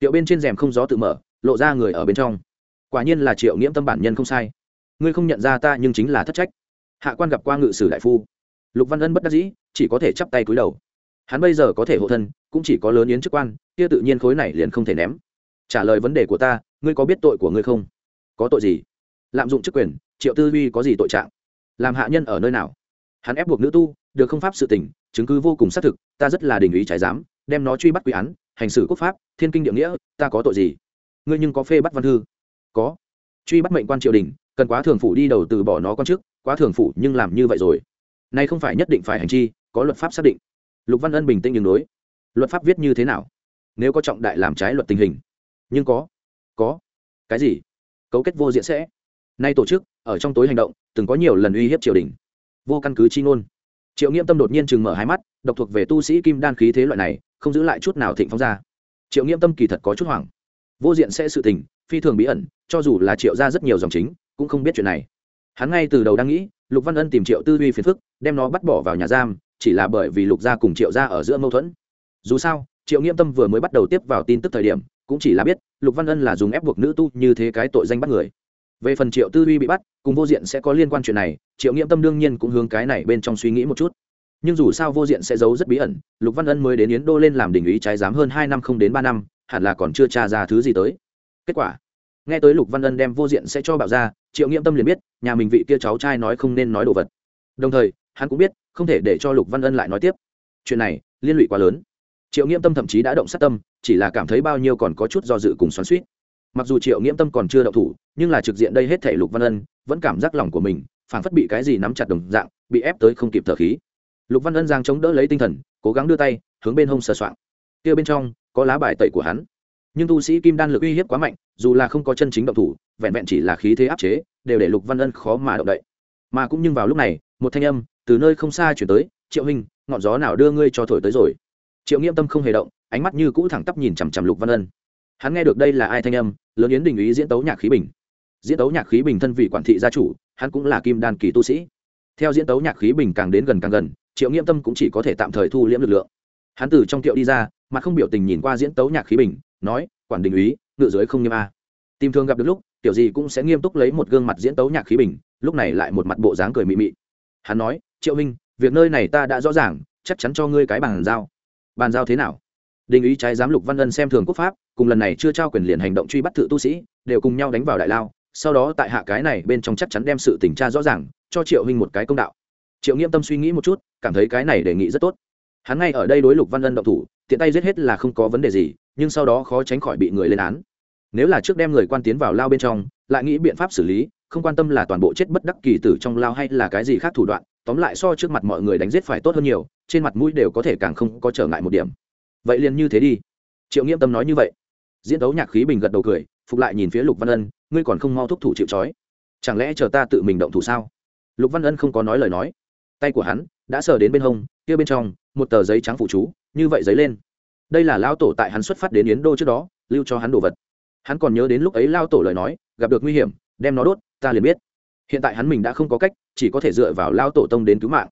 tiệu bên trên rèm không gió tự mở lộ ra người ở bên trong. Quả nhiên là triệu nghiễm tâm bản nhân không sai. Ngươi không nhận ra ta nhưng chính là thất trách. Hạ quan gặp qua ngự sử đại phu. Lục văn ân bất đắc dĩ chỉ có thể chắp tay cúi đầu. Hắn bây giờ có thể hộ thân cũng chỉ có lớn yến chức quan kia tự nhiên khối này liền không thể ném. Trả lời vấn đề của ta ngươi có biết tội của ngươi không? Có tội gì? Lạm dụng chức quyền triệu tư duy có gì tội trạng? Làm hạ nhân ở nơi nào? Hắn ép buộc nữ tu được không pháp sự tình chứng cứ vô cùng xác thực ta rất là đình ý trái giám, đem nó truy bắt quy án hành xử quốc pháp, thiên kinh địa nghĩa, ta có tội gì? Ngươi nhưng có phê bắt văn thư. Có. Truy bắt mệnh quan triều đình, cần quá thường phủ đi đầu từ bỏ nó con trước, quá thường phủ nhưng làm như vậy rồi. Nay không phải nhất định phải hành chi, có luật pháp xác định. Lục văn ân bình tĩnh đường đối. Luật pháp viết như thế nào? Nếu có trọng đại làm trái luật tình hình. Nhưng có. Có. Cái gì? Cấu kết vô diện sẽ. Nay tổ chức, ở trong tối hành động, từng có nhiều lần uy hiếp triều đình. Vô căn cứ chi ngôn. Triệu nghiêm tâm đột nhiên chừng mở hai mắt, độc thuộc về tu sĩ kim đan khí thế loại này không giữ lại chút nào thịnh phong ra. Triệu nghiễm tâm kỳ thật có chút hoảng. Vô diện sẽ sự tình, phi thường bí ẩn, cho dù là triệu ra rất nhiều dòng chính, cũng không biết chuyện này. Hắn ngay từ đầu đang nghĩ, lục văn ân tìm triệu tư duy phiền phức, đem nó bắt bỏ vào nhà giam, chỉ là bởi vì lục gia cùng triệu gia ở giữa mâu thuẫn. Dù sao, triệu nghiễm tâm vừa mới bắt đầu tiếp vào tin tức thời điểm, cũng chỉ là biết lục văn ân là dùng ép buộc nữ tu như thế cái tội danh bắt người. Về phần triệu tư duy bị bắt, cùng vô diện sẽ có liên quan chuyện này, triệu nghiễm tâm đương nhiên cũng hướng cái này bên trong suy nghĩ một chút nhưng dù sao vô diện sẽ giấu rất bí ẩn, lục văn ân mới đến yến đô lên làm đình ý trái giám hơn hai năm không đến ba năm, hẳn là còn chưa tra ra thứ gì tới. Kết quả, nghe tới lục văn ân đem vô diện sẽ cho bảo ra, triệu nghiễm tâm liền biết, nhà mình vị kia cháu trai nói không nên nói đồ vật. Đồng thời, hắn cũng biết, không thể để cho lục văn ân lại nói tiếp. Chuyện này, liên lụy quá lớn. Triệu nghiễm tâm thậm chí đã động sát tâm, chỉ là cảm thấy bao nhiêu còn có chút do dự cùng xoắn suýt mặc dù triệu nghiễm tâm còn chưa động thủ, nhưng là trực diện đây hết thể lục văn ân, vẫn cảm giác lòng của mình phảng phất bị cái gì nắm chặt đồng dạng, bị ép tới không kịp thở khí lục văn ân giang chống đỡ lấy tinh thần, cố gắng đưa tay, hướng bên hông sờ soạng. Kia bên trong, có lá bài tẩy của hắn. Nhưng tu sĩ kim đan lực uy hiếp quá mạnh, dù là không có chân chính động thủ, vẹn vẹn chỉ là khí thế áp chế, đều để lục văn ân khó mà động đậy. Mà cũng nhưng vào lúc này, một thanh âm từ nơi không xa chuyển tới, triệu hình ngọn gió nào đưa ngươi cho thổi tới rồi? Triệu nghiêm tâm không hề động, ánh mắt như cũ thẳng tắp nhìn chằm chằm lục văn ân. Hắn nghe được đây là ai thanh âm, lớn yến đình ý diễn tấu nhạc khí bình. Diễn tấu nhạc khí bình thân vị quản thị gia chủ, hắn cũng là kim đan kỳ tu sĩ. Theo diễn tấu nhạc khí bình càng đến gần càng gần triệu nghiêm tâm cũng chỉ có thể tạm thời thu liễm lực lượng. Hắn từ trong tiệu đi ra, mà không biểu tình nhìn qua diễn tấu nhạc khí bình, nói, quản đình úy, ngự giới không nghiêm a. Tìm thường gặp được lúc, tiểu gì cũng sẽ nghiêm túc lấy một gương mặt diễn tấu nhạc khí bình, lúc này lại một mặt bộ dáng cười mị mị. Hắn nói, triệu minh việc nơi này ta đã rõ ràng, chắc chắn cho ngươi cái bàn giao. Bàn giao thế nào? Đình ý trái giám lục văn ân xem thường quốc pháp, cùng lần này chưa trao quyền liền hành động truy bắt thự tu sĩ, đều cùng nhau đánh vào đại lao, sau đó tại hạ cái này bên trong chắc chắn đem sự tình tra rõ ràng, cho triệu huynh một cái công đạo triệu nghiêm tâm suy nghĩ một chút, cảm thấy cái này đề nghị rất tốt. Hắn ngay ở đây đối lục văn ân động thủ, tiện tay giết hết là không có vấn đề gì, nhưng sau đó khó tránh khỏi bị người lên án. Nếu là trước đem người quan tiến vào lao bên trong, lại nghĩ biện pháp xử lý, không quan tâm là toàn bộ chết bất đắc kỳ tử trong lao hay là cái gì khác thủ đoạn, tóm lại so trước mặt mọi người đánh giết phải tốt hơn nhiều, trên mặt mũi đều có thể càng không có trở ngại một điểm. Vậy liền như thế đi. Triệu nghiêm tâm nói như vậy. Diễn đấu nhạc khí bình gật đầu cười, phục lại nhìn phía lục văn ân, ngươi còn không mau thúc thủ chịu trói. Chẳng lẽ chờ ta tự mình động thủ sao? Lục văn ân không có nói lời nói tay của hắn đã sờ đến bên hông, kia bên trong, một tờ giấy trắng phụ chú, như vậy giấy lên. Đây là lao tổ tại hắn xuất phát đến yến đô trước đó, lưu cho hắn đồ vật. Hắn còn nhớ đến lúc ấy lao tổ lời nói, gặp được nguy hiểm, đem nó đốt, ta liền biết. Hiện tại hắn mình đã không có cách, chỉ có thể dựa vào lao tổ tông đến cứu mạng.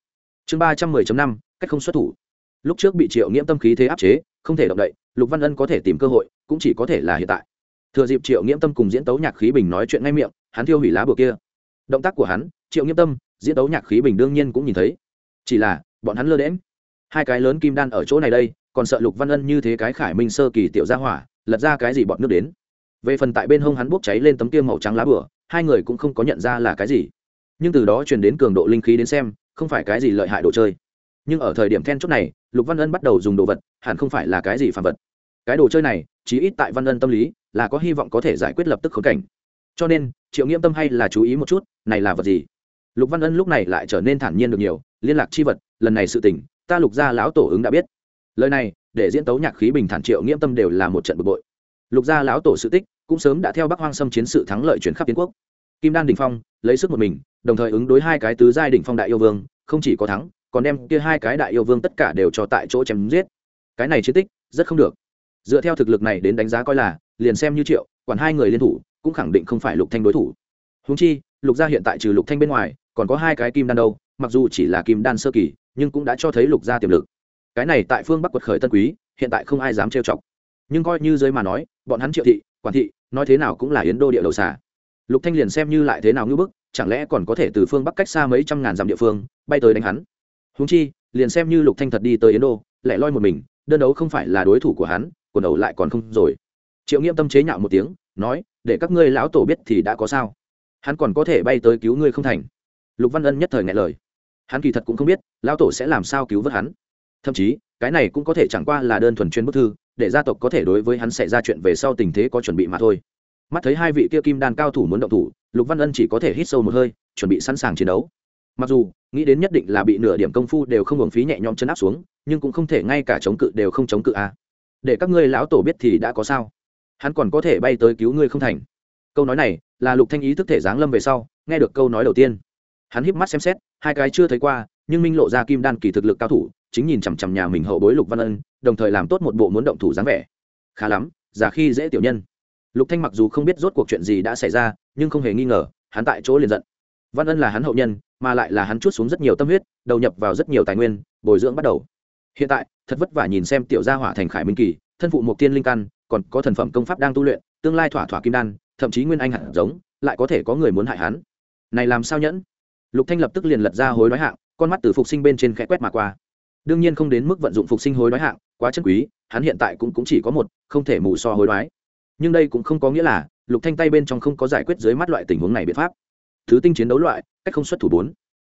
Chương ba trăm mười năm, cách không xuất thủ. Lúc trước bị triệu nghiễm tâm khí thế áp chế, không thể động đậy, lục văn ân có thể tìm cơ hội, cũng chỉ có thể là hiện tại. Thừa dịp triệu nghiễm tâm cùng diễn tấu nhạc khí bình nói chuyện ngay miệng, hắn thiêu hủy lá bừa kia. Động tác của hắn, triệu nghiễm tâm diễn tấu nhạc khí bình đương nhiên cũng nhìn thấy. Chỉ là, bọn hắn lơ đễm hai cái lớn kim đan ở chỗ này đây, còn sợ lục văn ân như thế cái khải minh sơ kỳ tiểu gia hỏa, lật ra cái gì bọn nước đến. Về phần tại bên hông hắn bốc cháy lên tấm kia màu trắng lá bửa, hai người cũng không có nhận ra là cái gì. Nhưng từ đó truyền đến cường độ linh khí đến xem, không phải cái gì lợi hại đồ chơi. Nhưng ở thời điểm then chốt này, lục văn ân bắt đầu dùng đồ vật, hẳn không phải là cái gì phản vật. Cái đồ chơi này, chí ít tại văn ân tâm lý, là có hy vọng có thể giải quyết lập tức khống cảnh. Cho nên, triệu nghiêm tâm hay là chú ý một chút, này là vật gì? Lục văn ân lúc này lại trở nên thản nhiên được nhiều, liên lạc chi vật, lần này sự tình, ta lục gia lão tổ ứng đã biết. Lời này, để diễn tấu nhạc khí bình thản triệu nghiêm tâm đều là một trận bực bội. Lục gia lão tổ sự tích, cũng sớm đã theo bắc hoang xâm chiến sự thắng lợi chuyển khắp tiến quốc. Kim đan đình phong, lấy sức một mình, đồng thời ứng đối hai cái tứ giai đỉnh phong đại yêu vương, không chỉ có thắng, còn đem kia hai cái đại yêu vương tất cả đều cho tại chỗ chém giết. Cái này chiến tích, rất không được. Dựa theo thực lực này đến đánh giá coi là, liền xem như triệu, quản hai người liên thủ, cũng khẳng định không phải lục thanh đối thủ. Húng chi, lục gia hiện tại trừ lục thanh bên ngoài còn có hai cái kim đan đâu, mặc dù chỉ là kim đan sơ kỳ, nhưng cũng đã cho thấy lục gia tiềm lực. Cái này tại phương bắc quật khởi tân quý, hiện tại không ai dám trêu chọc. Nhưng coi như giới mà nói, bọn hắn triệu thị, quản thị, nói thế nào cũng là yến đô địa đầu xả lục thanh liền xem như lại thế nào ngưỡng bức, chẳng lẽ còn có thể từ phương bắc cách xa mấy trăm ngàn dặm địa phương, bay tới đánh hắn. Huống chi, liền xem như lục thanh thật đi tới yến đô lại loi một mình, đơn đấu không phải là đối thủ của hắn, quần đầu lại còn không rồi. Triệu nghiêm tâm chế nhạo một tiếng, nói, để các ngươi lão tổ biết thì đã có sao. Hắn còn có thể bay tới cứu ngươi không thành lục văn ân nhất thời ngại lời. Hắn kỳ thật cũng không biết, lão tổ sẽ làm sao cứu vớt hắn. Thậm chí, cái này cũng có thể chẳng qua là đơn thuần chuyên bức thư, để gia tộc có thể đối với hắn xảy ra chuyện về sau tình thế có chuẩn bị mà thôi. Mắt thấy hai vị kia kim đan cao thủ muốn động thủ, lục văn ân chỉ có thể hít sâu một hơi, chuẩn bị sẵn sàng chiến đấu. Mặc dù, nghĩ đến nhất định là bị nửa điểm công phu đều không hưởng phí nhẹ nhõm chân áp xuống, nhưng cũng không thể ngay cả chống cự đều không chống cự à. để các ngươi lão tổ biết thì đã có sao. Hắn còn có thể bay tới cứu ngươi không thành. Câu nói này, là lục thanh ý thức thể giáng lâm về sau, nghe được câu nói đầu tiên hắn híp mắt xem xét, hai cái chưa thấy qua, nhưng minh lộ ra kim đan kỳ thực lực cao thủ, chính nhìn chằm chằm nhà mình hậu bối lục văn ân, đồng thời làm tốt một bộ muốn động thủ dáng vẻ. Khá lắm, già khi dễ tiểu nhân. Lục thanh mặc dù không biết rốt cuộc chuyện gì đã xảy ra, nhưng không hề nghi ngờ, hắn tại chỗ liền giận. Văn ân là hắn hậu nhân, mà lại là hắn chút xuống rất nhiều tâm huyết, đầu nhập vào rất nhiều tài nguyên, bồi dưỡng bắt đầu. Hiện tại, thật vất vả nhìn xem tiểu gia hỏa thành khải minh kỳ, thân phụ một tiên linh căn, còn có thần phẩm công pháp đang tu luyện, tương lai thỏa thỏa kim đan, thậm chí nguyên anh hẳn giống, lại có thể có người muốn hại hắn. Này làm sao nhẫn? Lục thanh lập tức liền lật ra hối đoái hạng con mắt từ phục sinh bên trên khẽ quét mà qua. Đương nhiên không đến mức vận dụng phục sinh hối đoái hạng quá chân quý hắn hiện tại cũng, cũng chỉ có một không thể mù so hối đoái. Nhưng đây cũng không có nghĩa là lục thanh tay bên trong không có giải quyết dưới mắt loại tình huống này biện pháp. Thứ tinh chiến đấu loại cách không xuất thủ bốn.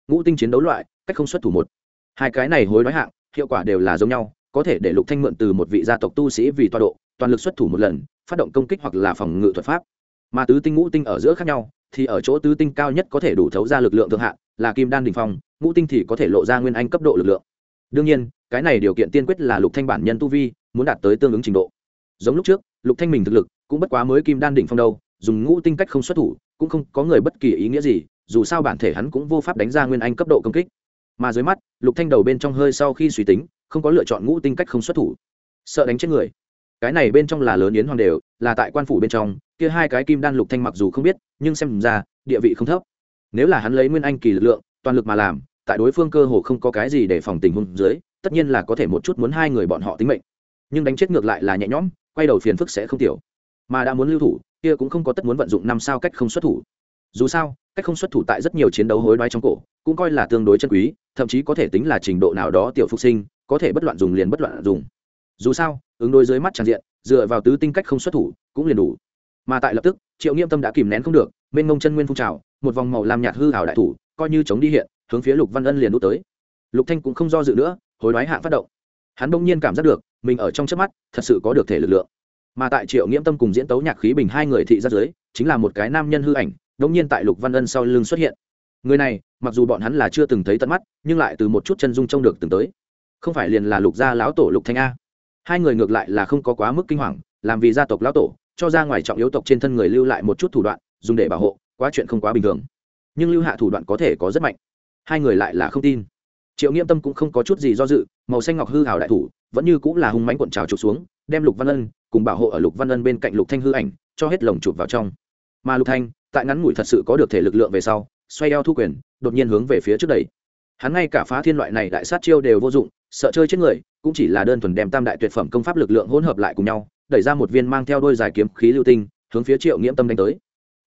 Ngũ tinh chiến đấu loại cách không xuất thủ một. Hai cái này hối đoái hạng hiệu quả đều là giống nhau có thể để lục thanh mượn từ một vị gia tộc tu sĩ vì toa độ toàn lực xuất thủ một lần phát động công kích hoặc là phòng ngự thuật pháp. Mà tứ tinh ngũ tinh ở giữa khác nhau thì ở chỗ tứ tinh cao nhất có thể đủ thấu ra lực lượng thượng hạn là kim đan đỉnh phong, ngũ tinh thì có thể lộ ra nguyên anh cấp độ lực lượng. Đương nhiên, cái này điều kiện tiên quyết là lục thanh bản nhân tu vi, muốn đạt tới tương ứng trình độ. Giống lúc trước, lục thanh mình thực lực cũng bất quá mới kim đan đỉnh phong đâu, dùng ngũ tinh cách không xuất thủ, cũng không có người bất kỳ ý nghĩa gì, dù sao bản thể hắn cũng vô pháp đánh ra nguyên anh cấp độ công kích. Mà dưới mắt, lục thanh đầu bên trong hơi sau khi suy tính, không có lựa chọn ngũ tinh cách không xuất thủ. Sợ đánh chết người. Cái này bên trong là lớn yến hoàng đều, là tại quan phủ bên trong kia hai cái kim đan lục thanh mặc dù không biết, nhưng xem ra, địa vị không thấp. Nếu là hắn lấy nguyên anh kỳ lực lượng, toàn lực mà làm, tại đối phương cơ hồ không có cái gì để phòng tình huống dưới, tất nhiên là có thể một chút muốn hai người bọn họ tính mệnh. Nhưng đánh chết ngược lại là nhẹ nhõm, quay đầu phiền phức sẽ không tiểu. Mà đã muốn lưu thủ, kia cũng không có tất muốn vận dụng năm sao cách không xuất thủ. Dù sao, cách không xuất thủ tại rất nhiều chiến đấu hối đoái trong cổ, cũng coi là tương đối chân quý, thậm chí có thể tính là trình độ nào đó tiểu phục sinh, có thể bất loạn dùng liền bất loạn dùng. Dù sao, ứng đối dưới mắt tràn diện, dựa vào tứ tinh cách không xuất thủ, cũng liền đủ mà tại lập tức, triệu nghiêm tâm đã kìm nén không được bên ngông chân nguyên phun trào, một vòng màu làm nhạt hư hảo đại thủ, coi như chống đi hiện, hướng phía lục văn ân liền đút tới. Lục thanh cũng không do dự nữa, hối đoái hạng phát động. Hắn bỗng nhiên cảm giác được, mình ở trong chớp mắt, thật sự có được thể lực lượng. Mà tại triệu nghiễm tâm cùng diễn tấu nhạc khí bình hai người thị ra dưới, chính là một cái nam nhân hư ảnh, bỗng nhiên tại lục văn ân sau lưng xuất hiện. Người này, mặc dù bọn hắn là chưa từng thấy tận mắt, nhưng lại từ một chút chân dung trông được từng tới. Không phải liền là lục gia lão tổ lục thanh a. Hai người ngược lại là không có quá mức kinh hoàng, làm vì gia tộc lão tổ cho ra ngoài trọng yếu tộc trên thân người lưu lại một chút thủ đoạn, dùng để bảo hộ, quá chuyện không quá bình thường. Nhưng lưu hạ thủ đoạn có thể có rất mạnh. Hai người lại là không tin. Triệu nghiêm tâm cũng không có chút gì do dự, màu xanh ngọc hư hào đại thủ, vẫn như cũng là hung mánh cuộn trào trục xuống, đem lục văn ân cùng bảo hộ ở lục văn ân bên cạnh lục thanh hư ảnh, cho hết lồng chụp vào trong. Mà lục thanh, tại ngắn ngủi thật sự có được thể lực lượng về sau, xoay eo thu quyền, đột nhiên hướng về phía trước đẩy. Hắn ngay cả phá thiên loại này đại sát chiêu đều vô dụng, sợ chơi chết người, cũng chỉ là đơn thuần đem tam đại tuyệt phẩm công pháp lực lượng hỗn hợp lại cùng nhau đẩy ra một viên mang theo đôi dài kiếm khí lưu tinh, hướng phía triệu nghiễm tâm đánh tới.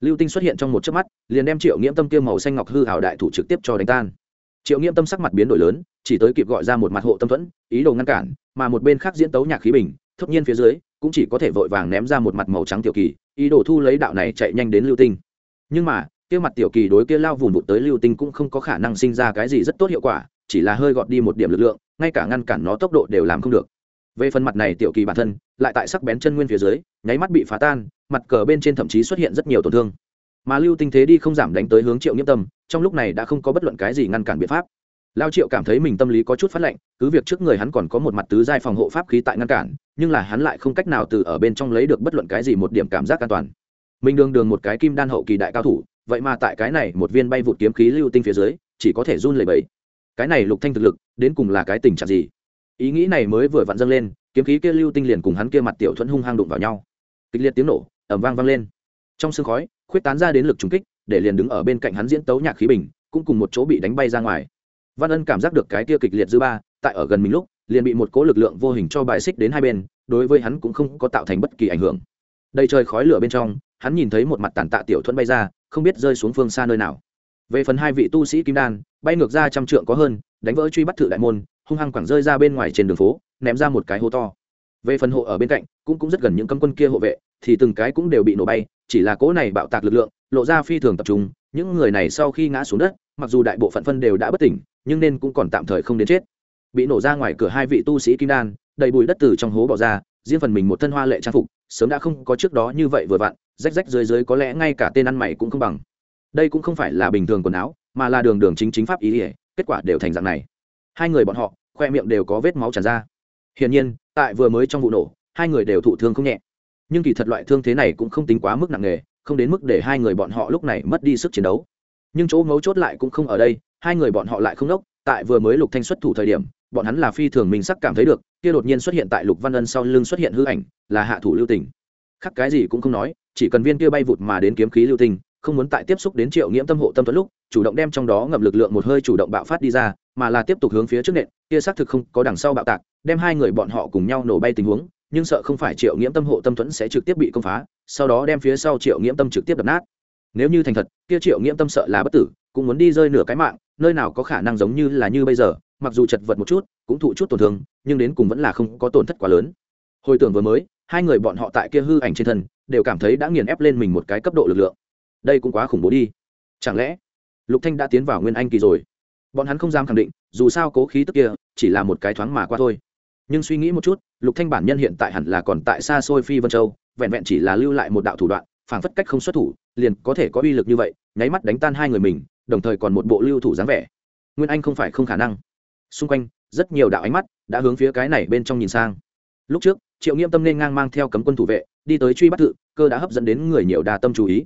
Lưu tinh xuất hiện trong một chớp mắt, liền đem triệu nghiễm tâm kia màu xanh ngọc hư hảo đại thủ trực tiếp cho đánh tan. Triệu nghiễm tâm sắc mặt biến đổi lớn, chỉ tới kịp gọi ra một mặt hộ tâm thuẫn, ý đồ ngăn cản, mà một bên khác diễn tấu nhạc khí bình, thốt nhiên phía dưới, cũng chỉ có thể vội vàng ném ra một mặt màu trắng tiểu kỳ, ý đồ thu lấy đạo này chạy nhanh đến lưu tinh. Nhưng mà, kia mặt tiểu kỳ đối kia lao vùng vụt tới lưu tinh cũng không có khả năng sinh ra cái gì rất tốt hiệu quả, chỉ là hơi gọt đi một điểm lực lượng, ngay cả ngăn cản nó tốc độ đều làm không được về phần mặt này tiểu kỳ bản thân, lại tại sắc bén chân nguyên phía dưới, nháy mắt bị phá tan, mặt cờ bên trên thậm chí xuất hiện rất nhiều tổn thương. Mà lưu tinh thế đi không giảm đánh tới hướng triệu nghiêm tâm, trong lúc này đã không có bất luận cái gì ngăn cản biện pháp. Lao triệu cảm thấy mình tâm lý có chút phát lệnh cứ việc trước người hắn còn có một mặt tứ giai phòng hộ pháp khí tại ngăn cản, nhưng là hắn lại không cách nào từ ở bên trong lấy được bất luận cái gì một điểm cảm giác an toàn. Mình đường đường một cái kim đan hậu kỳ đại cao thủ, vậy mà tại cái này một viên bay vụt kiếm khí lưu tinh phía dưới, chỉ có thể run lẩy bẩy. Cái này lục thanh thực lực, đến cùng là cái tình trạng gì? Ý nghĩ này mới vừa vặn dâng lên, kiếm khí kia lưu tinh liền cùng hắn kia mặt tiểu thuẫn hung hăng đụng vào nhau. Kịch liệt tiếng nổ ẩm vang vang lên. Trong sương khói, khuyết tán ra đến lực trùng kích, để liền đứng ở bên cạnh hắn diễn tấu nhạc khí bình, cũng cùng một chỗ bị đánh bay ra ngoài. Văn ân cảm giác được cái kia kịch liệt dư ba, tại ở gần mình lúc, liền bị một cố lực lượng vô hình cho bài xích đến hai bên, đối với hắn cũng không có tạo thành bất kỳ ảnh hưởng. Đầy trời khói lửa bên trong, hắn nhìn thấy một mặt tàn tạ tiểu thuẫn bay ra, không biết rơi xuống phương xa nơi nào. Về phần hai vị tu sĩ kim đan, bay ngược ra trăm trượng có hơn, đánh vỡ truy bắt thự đại môn hung hăng quẳng rơi ra bên ngoài trên đường phố, ném ra một cái hố to. Về phần hộ ở bên cạnh, cũng cũng rất gần những cấm quân kia hộ vệ, thì từng cái cũng đều bị nổ bay, chỉ là cỗ này bạo tạc lực lượng, lộ ra phi thường tập trung. Những người này sau khi ngã xuống đất, mặc dù đại bộ phận phân đều đã bất tỉnh, nhưng nên cũng còn tạm thời không đến chết. Bị nổ ra ngoài cửa hai vị tu sĩ kim đan, đầy bụi đất từ trong hố bỏ ra, riêng phần mình một thân hoa lệ trang phục, sớm đã không có trước đó như vậy vừa vặn, rách rách dưới dưới có lẽ ngay cả tên ăn mày cũng không bằng. Đây cũng không phải là bình thường quần áo, mà là đường đường chính chính pháp ý ỉa kết quả đều thành dạng này hai người bọn họ, khoe miệng đều có vết máu tràn ra. Hiển nhiên, tại vừa mới trong vụ nổ, hai người đều thụ thương không nhẹ. Nhưng kỳ thật loại thương thế này cũng không tính quá mức nặng nề, không đến mức để hai người bọn họ lúc này mất đi sức chiến đấu. Nhưng chỗ mấu chốt lại cũng không ở đây, hai người bọn họ lại không đốc, tại vừa mới lục thanh xuất thủ thời điểm, bọn hắn là phi thường mình sắc cảm thấy được, kia đột nhiên xuất hiện tại lục văn ân sau lưng xuất hiện hư ảnh, là hạ thủ lưu tình. Khắc cái gì cũng không nói, chỉ cần viên kia bay vụt mà đến kiếm khí lưu tình không muốn tại tiếp xúc đến triệu nghiễm tâm hộ tâm tuấn lúc, chủ động đem trong đó ngậm lực lượng một hơi chủ động bạo phát đi ra, mà là tiếp tục hướng phía trước nện, kia xác thực không có đằng sau bạo tạc, đem hai người bọn họ cùng nhau nổ bay tình huống, nhưng sợ không phải triệu nghiễm tâm hộ tâm thuẫn sẽ trực tiếp bị công phá, sau đó đem phía sau triệu nghiễm tâm trực tiếp đập nát. Nếu như thành thật, kia triệu nghiễm tâm sợ là bất tử, cũng muốn đi rơi nửa cái mạng, nơi nào có khả năng giống như là như bây giờ, mặc dù chật vật một chút, cũng thụ chút tổn thương, nhưng đến cùng vẫn là không có tổn thất quá lớn. Hồi tưởng vừa mới, hai người bọn họ tại kia hư ảnh trên thân, đều cảm thấy đã nghiền ép lên mình một cái cấp độ lực lượng đây cũng quá khủng bố đi. Chẳng lẽ lục thanh đã tiến vào nguyên anh kỳ rồi? Bọn hắn không dám khẳng định dù sao cố khí tức kia chỉ là một cái thoáng mà qua thôi. Nhưng suy nghĩ một chút lục thanh bản nhân hiện tại hẳn là còn tại xa xôi phi vân châu vẹn vẹn chỉ là lưu lại một đạo thủ đoạn phảng phất cách không xuất thủ liền có thể có uy lực như vậy nháy mắt đánh tan hai người mình đồng thời còn một bộ lưu thủ dáng vẻ. Nguyên anh không phải không khả năng. Xung quanh rất nhiều đạo ánh mắt đã hướng phía cái này bên trong nhìn sang. Lúc trước triệu nghiêm tâm nên ngang mang theo cấm quân thủ vệ đi tới truy bắt tự, cơ đã hấp dẫn đến người nhiều đa tâm chú ý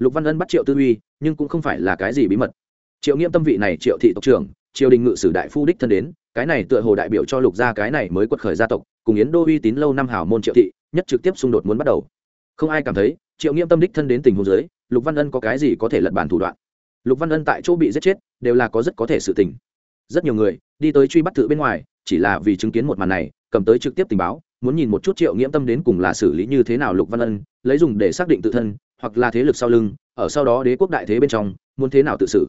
lục văn ân bắt triệu tư uy, nhưng cũng không phải là cái gì bí mật. Triệu nghiêm tâm vị này triệu thị tộc trưởng, triều đình ngự sử đại phu đích thân đến, cái này tựa hồ đại biểu cho lục gia cái này mới quật khởi gia tộc, cùng yến đô uy tín lâu năm hào môn triệu thị, nhất trực tiếp xung đột muốn bắt đầu. Không ai cảm thấy, triệu nghiêm tâm đích thân đến tình huống dưới, lục văn ân có cái gì có thể lật bàn thủ đoạn. Lục văn ân tại chỗ bị giết chết, đều là có rất có thể sự tình. Rất nhiều người, đi tới truy bắt thự bên ngoài, chỉ là vì chứng kiến một màn này, cầm tới trực tiếp tình báo, muốn nhìn một chút triệu nghiễm tâm đến cùng là xử lý như thế nào lục văn ân, lấy dùng để xác định tự thân hoặc là thế lực sau lưng, ở sau đó đế quốc đại thế bên trong, muốn thế nào tự xử.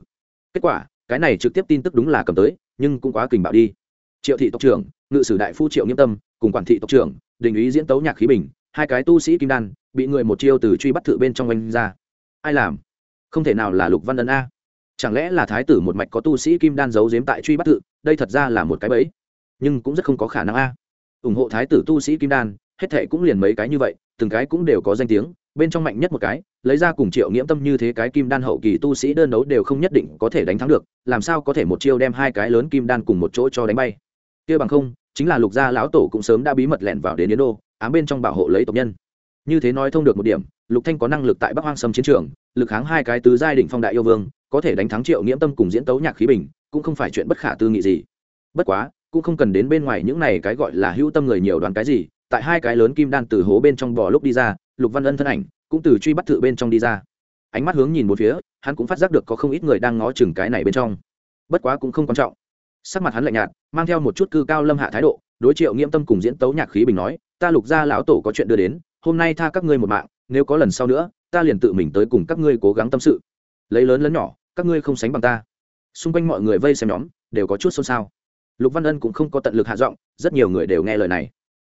Kết quả, cái này trực tiếp tin tức đúng là cầm tới, nhưng cũng quá kình bạo đi. Triệu thị tộc trưởng, ngự sử đại phu triệu nghiêm tâm, cùng quản thị tộc trưởng, đình ý diễn tấu nhạc khí bình, hai cái tu sĩ kim đan, bị người một chiêu từ truy bắt thự bên trong oanh ra. Ai làm? Không thể nào là lục văn ân a. Chẳng lẽ là thái tử một mạch có tu sĩ kim đan giấu giếm tại truy bắt thự, đây thật ra là một cái bẫy. Nhưng cũng rất không có khả năng a. Ủng hộ thái tử tu sĩ kim đan hết thệ cũng liền mấy cái như vậy, từng cái cũng đều có danh tiếng, bên trong mạnh nhất một cái, lấy ra cùng triệu nghiễm tâm như thế cái kim đan hậu kỳ tu sĩ đơn đấu đều không nhất định có thể đánh thắng được, làm sao có thể một chiêu đem hai cái lớn kim đan cùng một chỗ cho đánh bay. Kia bằng không, chính là lục gia lão tổ cũng sớm đã bí mật lẻn vào đến yến đô, ám bên trong bảo hộ lấy tộc nhân. Như thế nói thông được một điểm, lục thanh có năng lực tại bắc hoang sâm chiến trường, lực kháng hai cái tứ giai đỉnh phong đại yêu vương, có thể đánh thắng triệu nghiễm tâm cùng diễn tấu nhạc khí bình, cũng không phải chuyện bất khả tư nghị gì. Bất quá, cũng không cần đến bên ngoài những này cái gọi là hữu tâm người nhiều đoán cái gì tại hai cái lớn kim đan từ hố bên trong bò lúc đi ra, lục văn ân thân ảnh cũng từ truy bắt thự bên trong đi ra. Ánh mắt hướng nhìn một phía, hắn cũng phát giác được có không ít người đang ngó chừng cái này bên trong. Bất quá cũng không quan trọng. Sắc mặt hắn lạnh nhạt, mang theo một chút cư cao lâm hạ thái độ, đối triệu nghiễm tâm cùng diễn tấu nhạc khí bình nói, ta lục gia lão tổ có chuyện đưa đến, hôm nay tha các ngươi một mạng, nếu có lần sau nữa, ta liền tự mình tới cùng các ngươi cố gắng tâm sự. Lấy lớn lớn nhỏ, các ngươi không sánh bằng ta. Xung quanh mọi người vây xem nhóm, đều có chút xôn xao. Lục văn ân cũng không có tận lực hạ giọng, rất nhiều người đều nghe lời này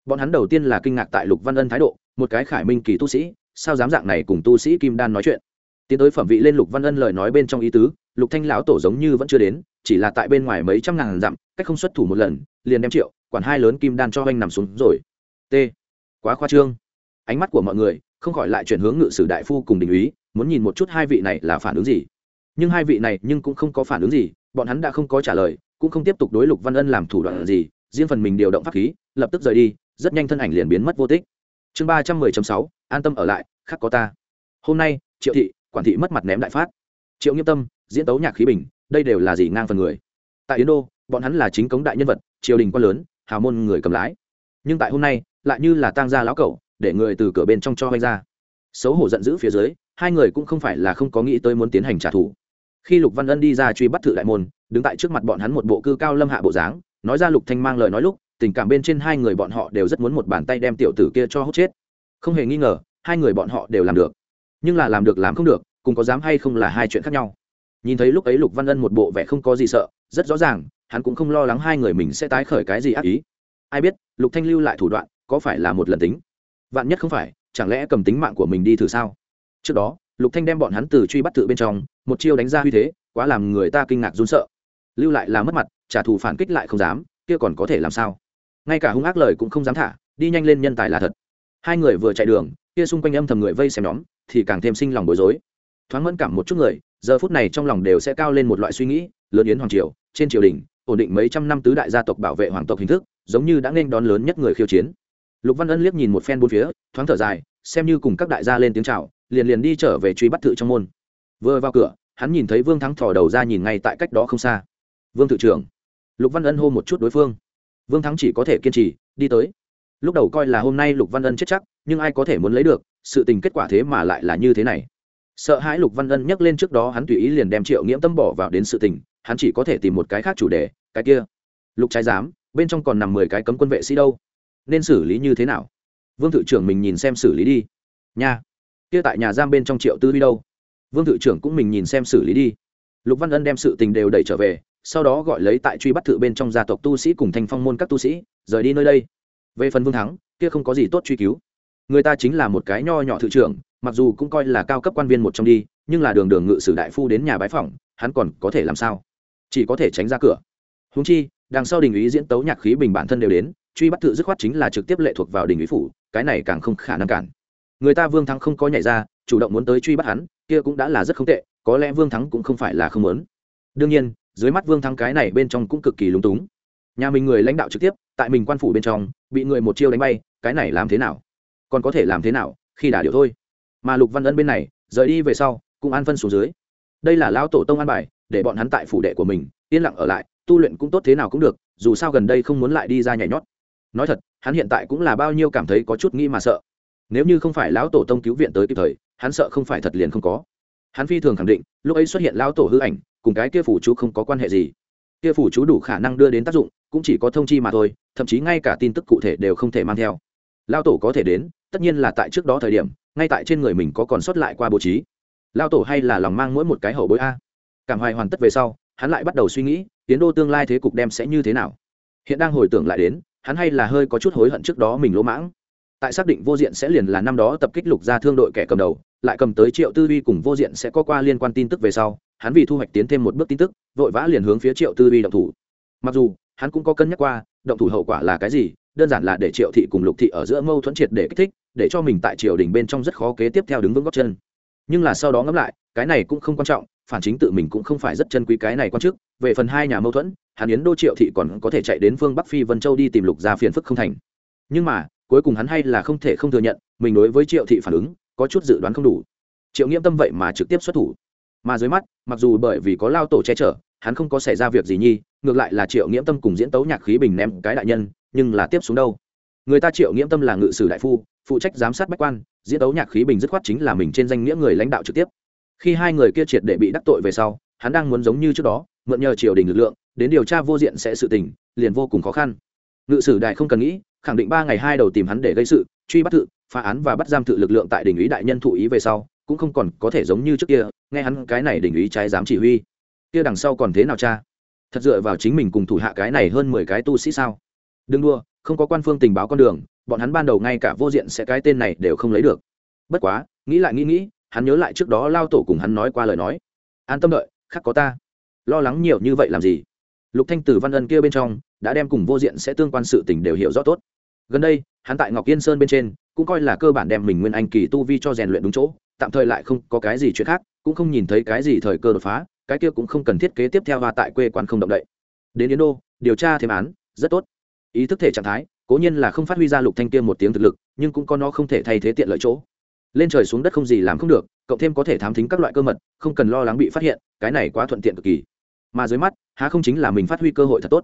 bọn hắn đầu tiên là kinh ngạc tại lục văn ân thái độ, một cái khải minh kỳ tu sĩ, sao dám dạng này cùng tu sĩ kim đan nói chuyện? Tiến tới phẩm vị lên lục văn ân lời nói bên trong ý tứ, lục thanh lão tổ giống như vẫn chưa đến, chỉ là tại bên ngoài mấy trăm ngàn dặm, cách không xuất thủ một lần, liền đem triệu, quản hai lớn kim đan cho anh nằm xuống rồi. T. Quá khoa trương. Ánh mắt của mọi người, không khỏi lại chuyển hướng ngự sử đại phu cùng đình úy, muốn nhìn một chút hai vị này là phản ứng gì. Nhưng hai vị này nhưng cũng không có phản ứng gì, bọn hắn đã không có trả lời, cũng không tiếp tục đối lục văn ân làm thủ đoạn gì, riêng phần mình điều động pháp khí, lập tức rời đi rất nhanh thân ảnh liền biến mất vô tích. Chương ba trăm mười sáu, an tâm ở lại, khắc có ta. Hôm nay, triệu thị, quản thị mất mặt ném đại phát. Triệu nghiêm tâm, diễn tấu nhạc khí bình, đây đều là gì ngang phần người. Tại yến đô, bọn hắn là chính cống đại nhân vật, triều đình quan lớn, hào môn người cầm lái. Nhưng tại hôm nay, lại như là tang gia lão cẩu, để người từ cửa bên trong cho vanh ra. Xấu hổ giận dữ phía dưới, hai người cũng không phải là không có nghĩ tới muốn tiến hành trả thù. Khi lục văn ân đi ra truy bắt thự đại môn, đứng tại trước mặt bọn hắn một bộ cư cao lâm hạ bộ dáng, nói ra lục thanh mang lời nói lúc tình cảm bên trên hai người bọn họ đều rất muốn một bàn tay đem tiểu tử kia cho hốt chết. Không hề nghi ngờ, hai người bọn họ đều làm được. Nhưng là làm được làm không được, cùng có dám hay không là hai chuyện khác nhau. Nhìn thấy lúc ấy lục văn ân một bộ vẻ không có gì sợ, rất rõ ràng, hắn cũng không lo lắng hai người mình sẽ tái khởi cái gì ác ý. Ai biết, lục thanh lưu lại thủ đoạn, có phải là một lần tính? Vạn nhất không phải, chẳng lẽ cầm tính mạng của mình đi thử sao? Trước đó, lục thanh đem bọn hắn từ truy bắt tự bên trong, một chiêu đánh ra huy thế, quá làm người ta kinh ngạc run sợ. Lưu lại là mất mặt, trả thù phản kích lại không dám, kia còn có thể làm sao? Ngay cả hung ác lời cũng không dám thả, đi nhanh lên nhân tài là thật. Hai người vừa chạy đường, kia xung quanh âm thầm người vây xem nhóm, thì càng thêm sinh lòng bối rối. Thoáng mẫn cảm một chút người, giờ phút này trong lòng đều sẽ cao lên một loại suy nghĩ, lớn yến hoàng triều, trên triều đình, ổn định mấy trăm năm tứ đại gia tộc bảo vệ hoàng tộc hình thức, giống như đã nên đón lớn nhất người khiêu chiến. Lục văn ân liếc nhìn một phen bốn phía, thoáng thở dài, xem như cùng các đại gia lên tiếng chào, liền liền đi trở về truy bắt thự trong môn. Vừa vào cửa, hắn nhìn thấy vương thắng thò đầu ra nhìn ngay tại cách đó không xa. Vương thự trưởng. Lục văn ân hô một chút đối phương vương thắng chỉ có thể kiên trì, đi tới. Lúc đầu coi là hôm nay lục văn ân chết chắc, nhưng ai có thể muốn lấy được, sự tình kết quả thế mà lại là như thế này. Sợ hãi lục văn ân nhắc lên trước đó hắn tùy ý liền đem triệu nghiễm tâm bỏ vào đến sự tình, hắn chỉ có thể tìm một cái khác chủ đề, cái kia. Lục trái giám, bên trong còn nằm mười cái cấm quân vệ sĩ đâu? Nên xử lý như thế nào? Vương thự trưởng mình nhìn xem xử lý đi. Nha. Kia tại nhà giam bên trong triệu tư vi đâu? Vương thự trưởng cũng mình nhìn xem xử lý đi. Lục văn ân đem sự tình đều đẩy trở về sau đó gọi lấy tại truy bắt thự bên trong gia tộc tu sĩ cùng thanh phong môn các tu sĩ, rời đi nơi đây. Về phần vương thắng, kia không có gì tốt truy cứu. Người ta chính là một cái nho nhỏ thự trưởng, mặc dù cũng coi là cao cấp quan viên một trong đi, nhưng là đường đường ngự sử đại phu đến nhà bái phỏng, hắn còn có thể làm sao? Chỉ có thể tránh ra cửa. Húng chi, đằng sau đình ý diễn tấu nhạc khí bình bản thân đều đến, truy bắt thự dứt khoát chính là trực tiếp lệ thuộc vào đình ý phủ, cái này càng không khả năng cản. Người ta vương thắng không có nhảy ra, chủ động muốn tới truy bắt hắn, kia cũng đã là rất không tệ, có lẽ vương thắng cũng không phải là không muốn. Đương nhiên dưới mắt vương thắng cái này bên trong cũng cực kỳ lúng túng. Nhà mình người lãnh đạo trực tiếp, tại mình quan phủ bên trong, bị người một chiêu đánh bay, cái này làm thế nào? Còn có thể làm thế nào, khi đả điệu thôi. Mà lục văn ân bên này, rời đi về sau, cũng an phân xuống dưới. Đây là lão tổ tông an bài, để bọn hắn tại phủ đệ của mình, yên lặng ở lại, tu luyện cũng tốt thế nào cũng được, dù sao gần đây không muốn lại đi ra nhảy nhót. Nói thật, hắn hiện tại cũng là bao nhiêu cảm thấy có chút nghĩ mà sợ. Nếu như không phải lão tổ tông cứu viện tới kịp thời, hắn sợ không phải thật liền không có. Hắn phi thường khẳng định, lúc ấy xuất hiện lão tổ hư ảnh cùng cái kia phủ chú không có quan hệ gì. Kia phủ chú đủ khả năng đưa đến tác dụng, cũng chỉ có thông chi mà thôi, thậm chí ngay cả tin tức cụ thể đều không thể mang theo. Lao tổ có thể đến, tất nhiên là tại trước đó thời điểm, ngay tại trên người mình có còn sót lại qua bố trí. Lao tổ hay là lòng mang mỗi một cái hậu bối a? Cảm hoài hoàn tất về sau, hắn lại bắt đầu suy nghĩ, tiến đô tương lai thế cục đem sẽ như thế nào. Hiện đang hồi tưởng lại đến, hắn hay là hơi có chút hối hận trước đó mình lỗ mãng. Tại xác định vô diện sẽ liền là năm đó tập kích lục ra thương đội kẻ cầm đầu, lại cầm tới triệu tư vi cùng vô diện sẽ có qua liên quan tin tức về sau hắn vì thu hoạch tiến thêm một bước tin tức, vội vã liền hướng phía triệu tư vi động thủ. Mặc dù, hắn cũng có cân nhắc qua, động thủ hậu quả là cái gì, đơn giản là để triệu thị cùng lục thị ở giữa mâu thuẫn triệt để kích thích, để cho mình tại triều đình bên trong rất khó kế tiếp theo đứng vững góc chân. Nhưng là sau đó ngẫm lại, cái này cũng không quan trọng, phản chính tự mình cũng không phải rất chân quý cái này quan chức, về phần hai nhà mâu thuẫn, hắn yến đô triệu thị còn có thể chạy đến phương bắc phi vân châu đi tìm lục gia phiền phức không thành. Nhưng mà, cuối cùng hắn hay là không thể không thừa nhận, mình đối với triệu thị phản ứng, có chút dự đoán không đủ. Triệu nghiêm tâm vậy mà trực tiếp xuất thủ mà dưới mắt, mặc dù bởi vì có lao tổ che chở, hắn không có xảy ra việc gì nhi, ngược lại là triệu nghiễm tâm cùng diễn tấu nhạc khí bình ném cái đại nhân, nhưng là tiếp xuống đâu? Người ta triệu nghiễm tâm là ngự sử đại phu, phụ trách giám sát bách quan, diễn tấu nhạc khí bình dứt khoát chính là mình trên danh nghĩa người lãnh đạo trực tiếp. Khi hai người kia triệt để bị đắc tội về sau, hắn đang muốn giống như trước đó, mượn nhờ triều đình lực lượng, đến điều tra vô diện sẽ sự tình, liền vô cùng khó khăn. Ngự sử đại không cần nghĩ, khẳng định ba ngày hai đầu tìm hắn để gây sự, truy bắt thự phá án và bắt giam thự lực lượng tại đình ý đại nhân thụ ý về sau cũng không còn có thể giống như trước kia, nghe hắn cái này đỉnh ý trái dám chỉ huy. Kia đằng sau còn thế nào cha? Thật dựa vào chính mình cùng thủ hạ cái này hơn mười cái tu sĩ sao? Đừng đua không có quan phương tình báo con đường, bọn hắn ban đầu ngay cả vô diện sẽ cái tên này đều không lấy được. Bất quá, nghĩ lại nghĩ nghĩ, hắn nhớ lại trước đó lao tổ cùng hắn nói qua lời nói. An tâm đợi, khắc có ta. Lo lắng nhiều như vậy làm gì? Lục thanh tử văn ân kia bên trong, đã đem cùng vô diện sẽ tương quan sự tình đều hiểu rõ tốt. Gần đây, hắn tại ngọc yên sơn bên trên, cũng coi là cơ bản đem mình nguyên anh kỳ tu vi cho rèn luyện đúng chỗ tạm thời lại không có cái gì chuyện khác, cũng không nhìn thấy cái gì thời cơ đột phá, cái kia cũng không cần thiết kế tiếp theo và tại quê quán không động đậy. Đến yến đô, điều tra thêm án, rất tốt. Ý thức thể trạng thái, cố nhiên là không phát huy ra lục thanh kia một tiếng thực lực, nhưng cũng có nó không thể thay thế tiện lợi chỗ. Lên trời xuống đất không gì làm không được, cộng thêm có thể thám thính các loại cơ mật, không cần lo lắng bị phát hiện, cái này quá thuận tiện cực kỳ. Mà dưới mắt, há không chính là mình phát huy cơ hội thật tốt.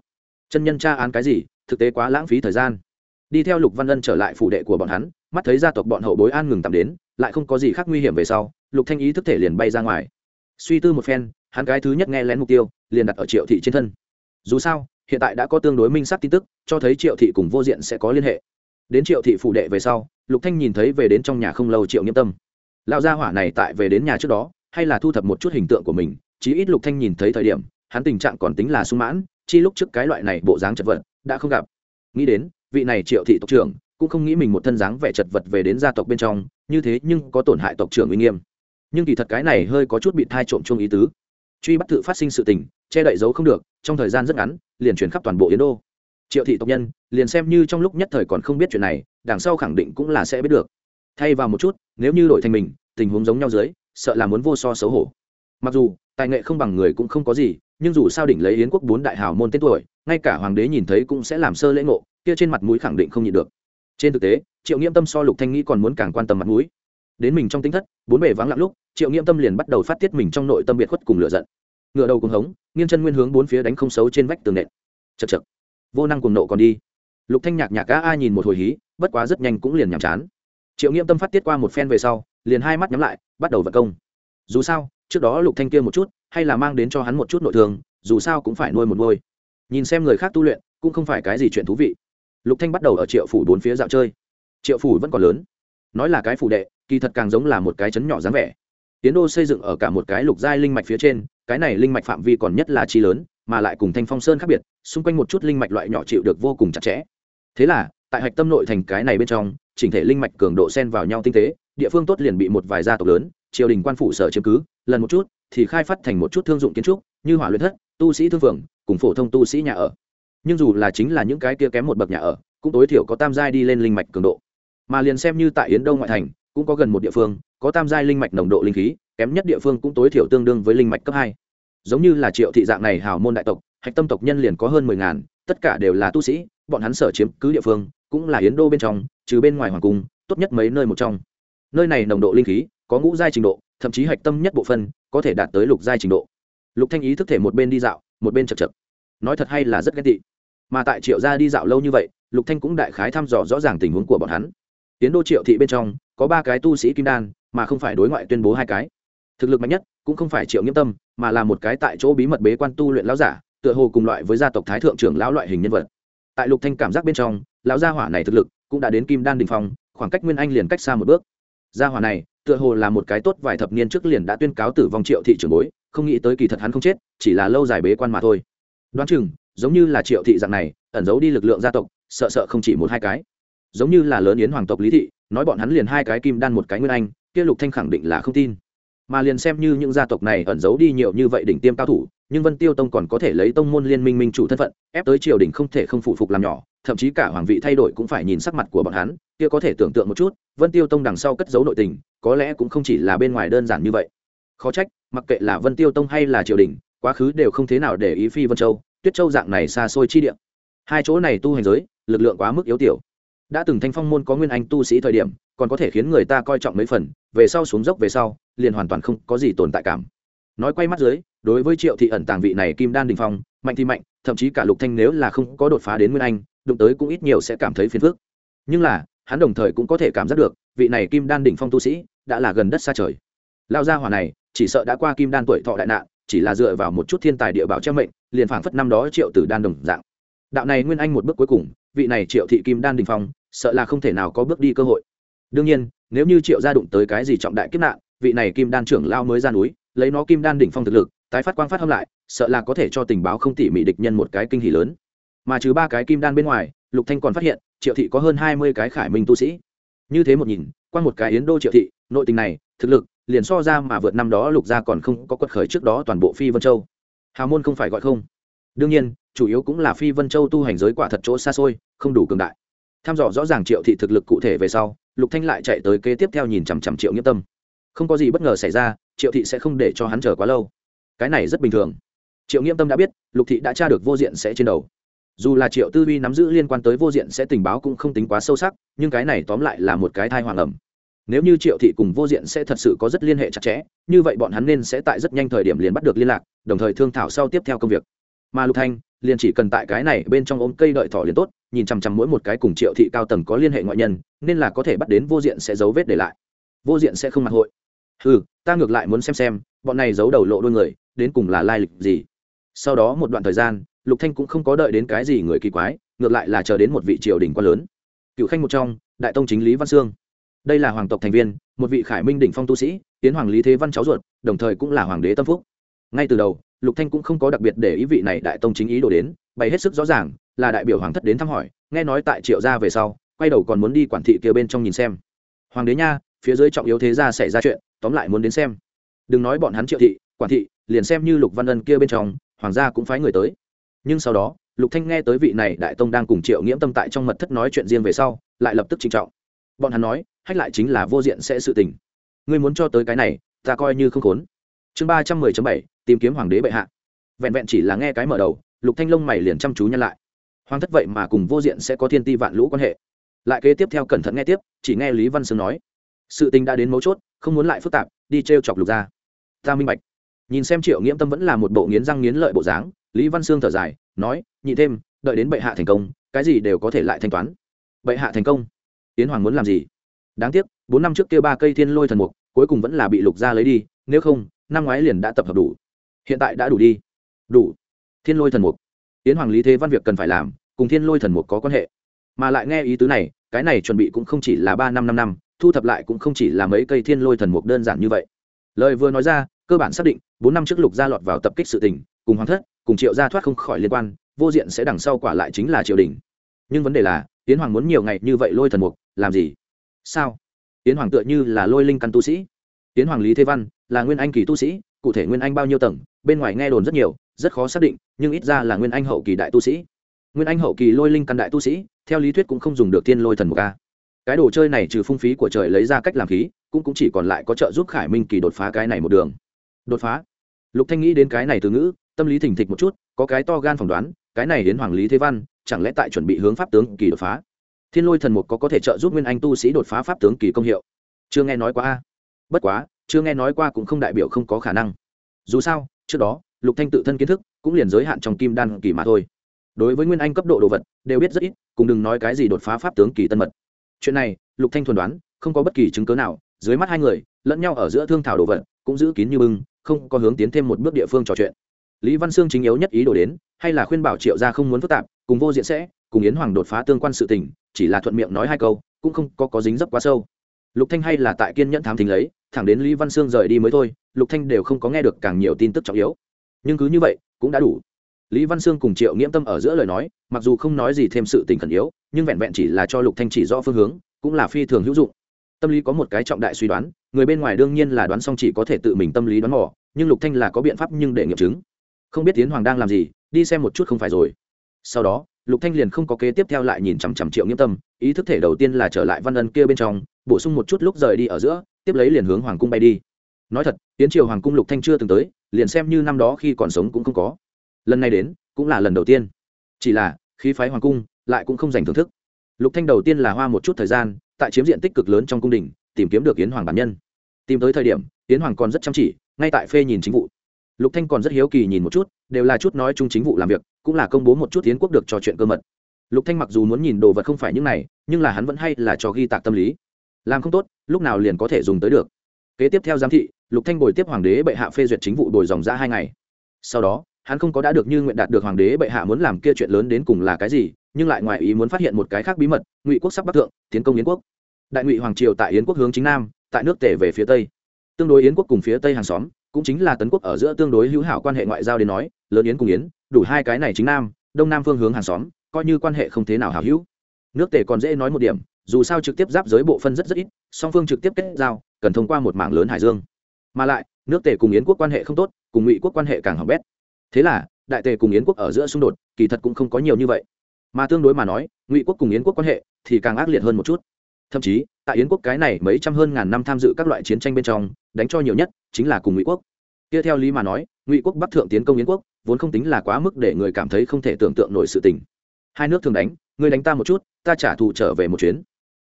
Chân nhân tra án cái gì, thực tế quá lãng phí thời gian. Đi theo lục văn ân trở lại phủ đệ của bọn hắn, mắt thấy gia tộc bọn hậu bối an ngừng tạm đến lại không có gì khác nguy hiểm về sau, lục thanh ý thức thể liền bay ra ngoài. Suy tư một phen, hắn cái thứ nhất nghe lén mục tiêu, liền đặt ở triệu thị trên thân. Dù sao, hiện tại đã có tương đối minh xác tin tức, cho thấy triệu thị cùng vô diện sẽ có liên hệ. Đến triệu thị phủ đệ về sau, lục thanh nhìn thấy về đến trong nhà không lâu triệu nghiêm tâm. Lão gia hỏa này tại về đến nhà trước đó, hay là thu thập một chút hình tượng của mình, chí ít lục thanh nhìn thấy thời điểm, hắn tình trạng còn tính là sung mãn, chi lúc trước cái loại này bộ dáng chật vật, đã không gặp. Nghĩ đến, vị này triệu thị tộc trưởng cũng không nghĩ mình một thân dáng vẻ chật vật về đến gia tộc bên trong, như thế nhưng có tổn hại tộc trưởng uy nghiêm. Nhưng kỳ thật cái này hơi có chút bị thai trộm chung ý tứ. Truy bắt tự phát sinh sự tình, che đậy giấu không được, trong thời gian rất ngắn, liền chuyển khắp toàn bộ yến đô. Triệu thị tộc nhân, liền xem như trong lúc nhất thời còn không biết chuyện này, đằng sau khẳng định cũng là sẽ biết được. Thay vào một chút, nếu như đổi thành mình, tình huống giống nhau dưới, sợ là muốn vô so xấu hổ. Mặc dù, tài nghệ không bằng người cũng không có gì, nhưng dù sao đỉnh lấy yến quốc bốn đại hào môn tên tuổi, ngay cả hoàng đế nhìn thấy cũng sẽ làm sơ lễ ngộ, kia trên mặt mũi khẳng định không nhịn được trên thực tế, triệu nghiễm tâm so lục thanh nghĩ còn muốn càng quan tâm mặt mũi. Đến mình trong tính thất, bốn bề vắng lặng lúc, triệu nghiễm tâm liền bắt đầu phát tiết mình trong nội tâm biệt khuất cùng lửa giận. Ngựa đầu cùng hống, nghiêng chân nguyên hướng bốn phía đánh không xấu trên vách tường nện. Chật chật vô năng cùng nộ còn đi. Lục thanh nhạc nhạc a a nhìn một hồi hí, bất quá rất nhanh cũng liền nhàm chán. Triệu nghiễm tâm phát tiết qua một phen về sau, liền hai mắt nhắm lại, bắt đầu vận công. Dù sao, trước đó lục thanh kia một chút, hay là mang đến cho hắn một chút nội thương, dù sao cũng phải nuôi một ngôi nhìn xem người khác tu luyện, cũng không phải cái gì chuyện thú vị lục thanh bắt đầu ở triệu phủ bốn phía dạo chơi. Triệu phủ vẫn còn lớn. Nói là cái phủ đệ, kỳ thật càng giống là một cái chấn nhỏ dáng vẻ. Tiến đô xây dựng ở cả một cái lục giai linh mạch phía trên, cái này linh mạch phạm vi còn nhất là chi lớn, mà lại cùng thanh phong sơn khác biệt, xung quanh một chút linh mạch loại nhỏ chịu được vô cùng chặt chẽ. Thế là, tại hạch tâm nội thành cái này bên trong, chỉnh thể linh mạch cường độ xen vào nhau tinh tế, địa phương tốt liền bị một vài gia tộc lớn, triều đình quan phủ sở chiếm cứ, lần một chút thì khai phát thành một chút thương dụng kiến trúc, như hỏa luyện thất, tu sĩ thương phường, cùng phổ thông tu sĩ nhà ở nhưng dù là chính là những cái kia kém một bậc nhà ở, cũng tối thiểu có tam giai đi lên linh mạch cường độ. Mà liền xem như tại yến đông ngoại thành, cũng có gần một địa phương, có tam giai linh mạch nồng độ linh khí, kém nhất địa phương cũng tối thiểu tương đương với linh mạch cấp hai. Giống như là triệu thị dạng này hào môn đại tộc, hạch tâm tộc nhân liền có hơn mười ngàn, tất cả đều là tu sĩ, bọn hắn sở chiếm cứ địa phương, cũng là yến đô bên trong, trừ bên ngoài hoàng cung, tốt nhất mấy nơi một trong. Nơi này nồng độ linh khí, có ngũ giai trình độ, thậm chí hạch tâm nhất bộ phân có thể đạt tới lục giai trình độ. Lục thanh ý thức thể một bên đi dạo, một bên chật chật nói thật hay là rất ghét tị mà tại triệu gia đi dạo lâu như vậy, lục thanh cũng đại khái thăm dò rõ ràng tình huống của bọn hắn. Tiến đô triệu thị bên trong, có ba cái tu sĩ kim đan, mà không phải đối ngoại tuyên bố hai cái. Thực lực mạnh nhất, cũng không phải triệu nghiêm tâm, mà là một cái tại chỗ bí mật bế quan tu luyện lão giả, tựa hồ cùng loại với gia tộc thái thượng trưởng lão loại hình nhân vật. Tại lục thanh cảm giác bên trong, lão gia hỏa này thực lực cũng đã đến kim đan đỉnh phong, khoảng cách nguyên anh liền cách xa một bước. Gia hỏa này, tựa hồ là một cái tốt vài thập niên trước liền đã tuyên cáo tử vong triệu thị trưởng bối, không nghĩ tới kỳ thật hắn không chết, chỉ là lâu dài bế quan mà thôi. Đoán chừng giống như là triệu thị dạng này, ẩn giấu đi lực lượng gia tộc, sợ sợ không chỉ một hai cái. Giống như là lớn yến hoàng tộc lý thị, nói bọn hắn liền hai cái kim đan một cái nguyên anh, kia lục thanh khẳng định là không tin. Mà liền xem như những gia tộc này ẩn giấu đi nhiều như vậy đỉnh tiêm cao thủ, nhưng vân tiêu tông còn có thể lấy tông môn liên minh minh chủ thân phận, ép tới triều đình không thể không phụ phục làm nhỏ, thậm chí cả hoàng vị thay đổi cũng phải nhìn sắc mặt của bọn hắn, kia có thể tưởng tượng một chút, vân tiêu tông đằng sau cất giấu nội tình, có lẽ cũng không chỉ là bên ngoài đơn giản như vậy. Khó trách, mặc kệ là vân tiêu tông hay là triều đình, quá khứ đều không thế nào để ý phi vân châu tuyết châu dạng này xa xôi chi địa. Hai chỗ này tu hành giới, lực lượng quá mức yếu tiểu. Đã từng thanh phong môn có nguyên anh tu sĩ thời điểm, còn có thể khiến người ta coi trọng mấy phần, về sau xuống dốc về sau, liền hoàn toàn không có gì tồn tại cảm. Nói quay mắt dưới, đối với triệu thị ẩn tàng vị này kim đan đình phong, mạnh thì mạnh, thậm chí cả lục thanh nếu là không có đột phá đến nguyên anh, đụng tới cũng ít nhiều sẽ cảm thấy phiền phức. Nhưng là, hắn đồng thời cũng có thể cảm giác được, vị này kim đan đỉnh phong tu sĩ, đã là gần đất xa trời. Lao gia hỏa này, chỉ sợ đã qua kim đan tuổi thọ đại nạn chỉ là dựa vào một chút thiên tài địa bảo che mệnh, liền phảng phất năm đó triệu tử đan đồng dạng. Đạo này nguyên anh một bước cuối cùng, vị này triệu thị kim đan đình phong, sợ là không thể nào có bước đi cơ hội. Đương nhiên, nếu như triệu gia đụng tới cái gì trọng đại kiếp nạn, vị này kim đan trưởng lao mới ra núi, lấy nó kim đan đỉnh phong thực lực, tái phát quang phát hâm lại, sợ là có thể cho tình báo không tỉ mỉ địch nhân một cái kinh hỉ lớn. Mà trừ ba cái kim đan bên ngoài, lục thanh còn phát hiện, triệu thị có hơn hai mươi cái khải minh tu sĩ. Như thế một nhìn, qua một cái yến đô triệu thị, nội tình này, thực lực liền so ra mà vượt năm đó lục gia còn không có quật khởi trước đó toàn bộ phi vân châu. Hào môn không phải gọi không. Đương nhiên, chủ yếu cũng là phi vân châu tu hành giới quả thật chỗ xa xôi, không đủ cường đại. Tham dò rõ ràng triệu thị thực lực cụ thể về sau, lục thanh lại chạy tới kế tiếp theo nhìn chằm chằm triệu nghĩa tâm. Không có gì bất ngờ xảy ra, triệu thị sẽ không để cho hắn chờ quá lâu. Cái này rất bình thường. Triệu nghiêm tâm đã biết, lục thị đã tra được vô diện sẽ trên đầu. Dù là triệu tư vi nắm giữ liên quan tới vô diện sẽ tình báo cũng không tính quá sâu sắc, nhưng cái này tóm lại là một cái thai hoàng ẩm nếu như triệu thị cùng vô diện sẽ thật sự có rất liên hệ chặt chẽ, như vậy bọn hắn nên sẽ tại rất nhanh thời điểm liền bắt được liên lạc, đồng thời thương thảo sau tiếp theo công việc. Mà lục thanh, liền chỉ cần tại cái này bên trong ôm cây đợi thỏ liền tốt, nhìn chằm chằm mỗi một cái cùng triệu thị cao tầng có liên hệ ngoại nhân, nên là có thể bắt đến vô diện sẽ giấu vết để lại. Vô diện sẽ không mặt hội. Ừ ta ngược lại muốn xem xem, bọn này giấu đầu lộ đôi người, đến cùng là lai lịch gì. Sau đó một đoạn thời gian, lục thanh cũng không có đợi đến cái gì người kỳ quái, ngược lại là chờ đến một vị triều đình quan lớn. Cựu khanh một trong, đại tông chính lý văn sương đây là hoàng tộc thành viên, một vị khải minh đỉnh phong tu sĩ, tiến hoàng lý thế văn cháu ruột, đồng thời cũng là hoàng đế tâm phúc. Ngay từ đầu, lục thanh cũng không có đặc biệt để ý vị này đại tông chính ý đồ đến, bày hết sức rõ ràng, là đại biểu hoàng thất đến thăm hỏi, nghe nói tại triệu gia về sau, quay đầu còn muốn đi quản thị kia bên trong nhìn xem. Hoàng đế nha, phía dưới trọng yếu thế gia xảy ra chuyện, tóm lại muốn đến xem. Đừng nói bọn hắn triệu thị, quản thị, liền xem như lục văn ân kia bên trong, hoàng gia cũng phái người tới. Nhưng sau đó, lục thanh nghe tới vị này đại tông đang cùng triệu nghiễm tâm tại trong mật thất nói chuyện riêng về sau, lại lập tức trịnh trọng. Bọn hắn nói hách lại chính là vô diện sẽ sự tình. Ngươi muốn cho tới cái này, ta coi như không khốn. Chương ba trăm mười bảy, tìm kiếm hoàng đế bệ hạ. Vẹn vẹn chỉ là nghe cái mở đầu, lục thanh long mày liền chăm chú nhăn lại. Hoàng thất vậy mà cùng vô diện sẽ có thiên ti vạn lũ quan hệ. Lại kế tiếp theo cẩn thận nghe tiếp, chỉ nghe lý văn sương nói. Sự tình đã đến mấu chốt, không muốn lại phức tạp, đi t chọc lục ra ta minh bạch. Nhìn xem triệu nghiễm tâm vẫn là một bộ nghiến răng nghiến lợi bộ dáng, lý văn sương thở dài, nói, nhị thêm, đợi đến bệ hạ thành công, cái gì đều có thể lại thanh toán. Bệ hạ thành công? Tiến hoàng muốn làm gì? Đáng tiếc, bốn năm trước kia ba cây thiên lôi thần mục, cuối cùng vẫn là bị lục gia lấy đi, nếu không, năm ngoái liền đã tập hợp đủ. Hiện tại đã đủ đi. Đủ. Thiên lôi thần mục. Tiến hoàng lý thế văn việc cần phải làm, cùng thiên lôi thần mục có quan hệ. Mà lại nghe ý tứ này, cái này chuẩn bị cũng không chỉ là ba năm năm năm, thu thập lại cũng không chỉ là mấy cây thiên lôi thần mục đơn giản như vậy. Lời vừa nói ra, cơ bản xác định, bốn năm trước lục gia lọt vào tập kích sự tình, cùng hoàng thất, cùng triệu gia thoát không khỏi liên quan, vô diện sẽ đằng sau quả lại chính là triều đình. Nhưng vấn đề là tiến hoàng muốn nhiều ngày như vậy lôi thần mục, làm gì? Sao? Tiến hoàng tựa như là lôi linh căn tu sĩ. Tiến hoàng lý thế văn là nguyên anh kỳ tu sĩ cụ thể nguyên anh bao nhiêu tầng bên ngoài nghe đồn rất nhiều rất khó xác định nhưng ít ra là nguyên anh hậu kỳ đại tu sĩ. Nguyên anh hậu kỳ lôi linh căn đại tu sĩ theo lý thuyết cũng không dùng được tiên lôi thần một ca cái đồ chơi này trừ phung phí của trời lấy ra cách làm khí cũng, cũng chỉ còn lại có trợ giúp khải minh kỳ đột phá cái này một đường. Đột phá? Lục thanh nghĩ đến cái này từ ngữ tâm lý thỉnh thịch một chút có cái to gan phỏng đoán cái này đến hoàng lý thế văn chẳng lẽ tại chuẩn bị hướng pháp tướng kỳ đột phá? Thiên lôi thần mục có có thể trợ giúp nguyên anh tu sĩ đột phá pháp tướng kỳ công hiệu. Chưa nghe nói qua a. Bất quá, chưa nghe nói qua cũng không đại biểu không có khả năng. Dù sao, trước đó, lục thanh tự thân kiến thức cũng liền giới hạn trong kim đan kỳ mà thôi. Đối với nguyên anh cấp độ đồ vật, đều biết rất ít, cùng đừng nói cái gì đột phá pháp tướng kỳ tân mật. Chuyện này, lục thanh thuần đoán, không có bất kỳ chứng cớ nào, dưới mắt hai người, lẫn nhau ở giữa thương thảo đồ vật, cũng giữ kín như bưng, không có hướng tiến thêm một bước địa phương trò chuyện. Lý văn sương chính yếu nhất ý đồ đến, hay là khuyên bảo triệu gia không muốn phức tạp, cùng vô diện sẽ, cùng yến hoàng đột phá tương quan sự tình chỉ là thuận miệng nói hai câu, cũng không có có dính dấp quá sâu. Lục thanh hay là tại kiên nhẫn thám thính lấy, thẳng đến lý văn sương rời đi mới thôi, lục thanh đều không có nghe được càng nhiều tin tức trọng yếu. Nhưng cứ như vậy, cũng đã đủ. Lý văn sương cùng triệu nghiễm tâm ở giữa lời nói, mặc dù không nói gì thêm sự tình khẩn yếu, nhưng vẹn vẹn chỉ là cho lục thanh chỉ rõ phương hướng, cũng là phi thường hữu dụng. Tâm lý có một cái trọng đại suy đoán, người bên ngoài đương nhiên là đoán xong chỉ có thể tự mình tâm lý đoán mò, nhưng lục thanh là có biện pháp nhưng để nghiệm chứng. Không biết tiến hoàng đang làm gì, đi xem một chút không phải rồi. Sau đó lục thanh liền không có kế tiếp theo lại nhìn chằm chằm triệu nghiêm tâm, ý thức thể đầu tiên là trở lại văn ân kia bên trong, bổ sung một chút lúc rời đi ở giữa, tiếp lấy liền hướng hoàng cung bay đi. Nói thật, tiến triều hoàng cung lục thanh chưa từng tới, liền xem như năm đó khi còn sống cũng không có. Lần này đến, cũng là lần đầu tiên. Chỉ là, khí phái hoàng cung lại cũng không dành thưởng thức. Lục thanh đầu tiên là hoa một chút thời gian, tại chiếm diện tích cực lớn trong cung đình, tìm kiếm được yến hoàng bản nhân. Tìm tới thời điểm, yến hoàng còn rất chăm chỉ, ngay tại phê nhìn chính vụ lục thanh còn rất hiếu kỳ nhìn một chút, đều là chút nói chung chính vụ làm việc, cũng là công bố một chút tiến quốc được trò chuyện cơ mật. Lục thanh mặc dù muốn nhìn đồ vật không phải những này, nhưng là hắn vẫn hay là cho ghi tạc tâm lý. Làm không tốt, lúc nào liền có thể dùng tới được. Kế tiếp theo giám thị, lục thanh bồi tiếp hoàng đế bệ hạ phê duyệt chính vụ bồi dòng ra hai ngày. Sau đó, hắn không có đã được như nguyện đạt được hoàng đế bệ hạ muốn làm kia chuyện lớn đến cùng là cái gì, nhưng lại ngoài ý muốn phát hiện một cái khác bí mật, ngụy quốc sắp bắc thượng, tiến công yến quốc. Đại ngụy hoàng triều tại yến quốc hướng chính nam, tại nước tể về phía tây. Tương đối yến quốc cùng phía tây hàng xóm cũng chính là tấn quốc ở giữa tương đối hữu hảo quan hệ ngoại giao đến nói, lớn yến cùng yến, đủ hai cái này chính nam, đông nam phương hướng hàng xóm, coi như quan hệ không thế nào hảo hữu. Nước tề còn dễ nói một điểm, dù sao trực tiếp giáp giới bộ phân rất rất ít, song phương trực tiếp kết giao, cần thông qua một mảng lớn hải dương. Mà lại, nước tề cùng yến quốc quan hệ không tốt, cùng ngụy quốc quan hệ càng hỏng bét. Thế là, đại tề cùng yến quốc ở giữa xung đột, kỳ thật cũng không có nhiều như vậy. Mà tương đối mà nói, ngụy quốc cùng yến quốc quan hệ thì càng ác liệt hơn một chút thậm chí, tại yến quốc cái này mấy trăm hơn ngàn năm tham dự các loại chiến tranh bên trong, đánh cho nhiều nhất chính là cùng ngụy quốc. Kia theo lý mà nói, ngụy quốc bắc thượng tiến công yến quốc, vốn không tính là quá mức để người cảm thấy không thể tưởng tượng nổi sự tình. Hai nước thường đánh, người đánh ta một chút, ta trả thù trở về một chuyến.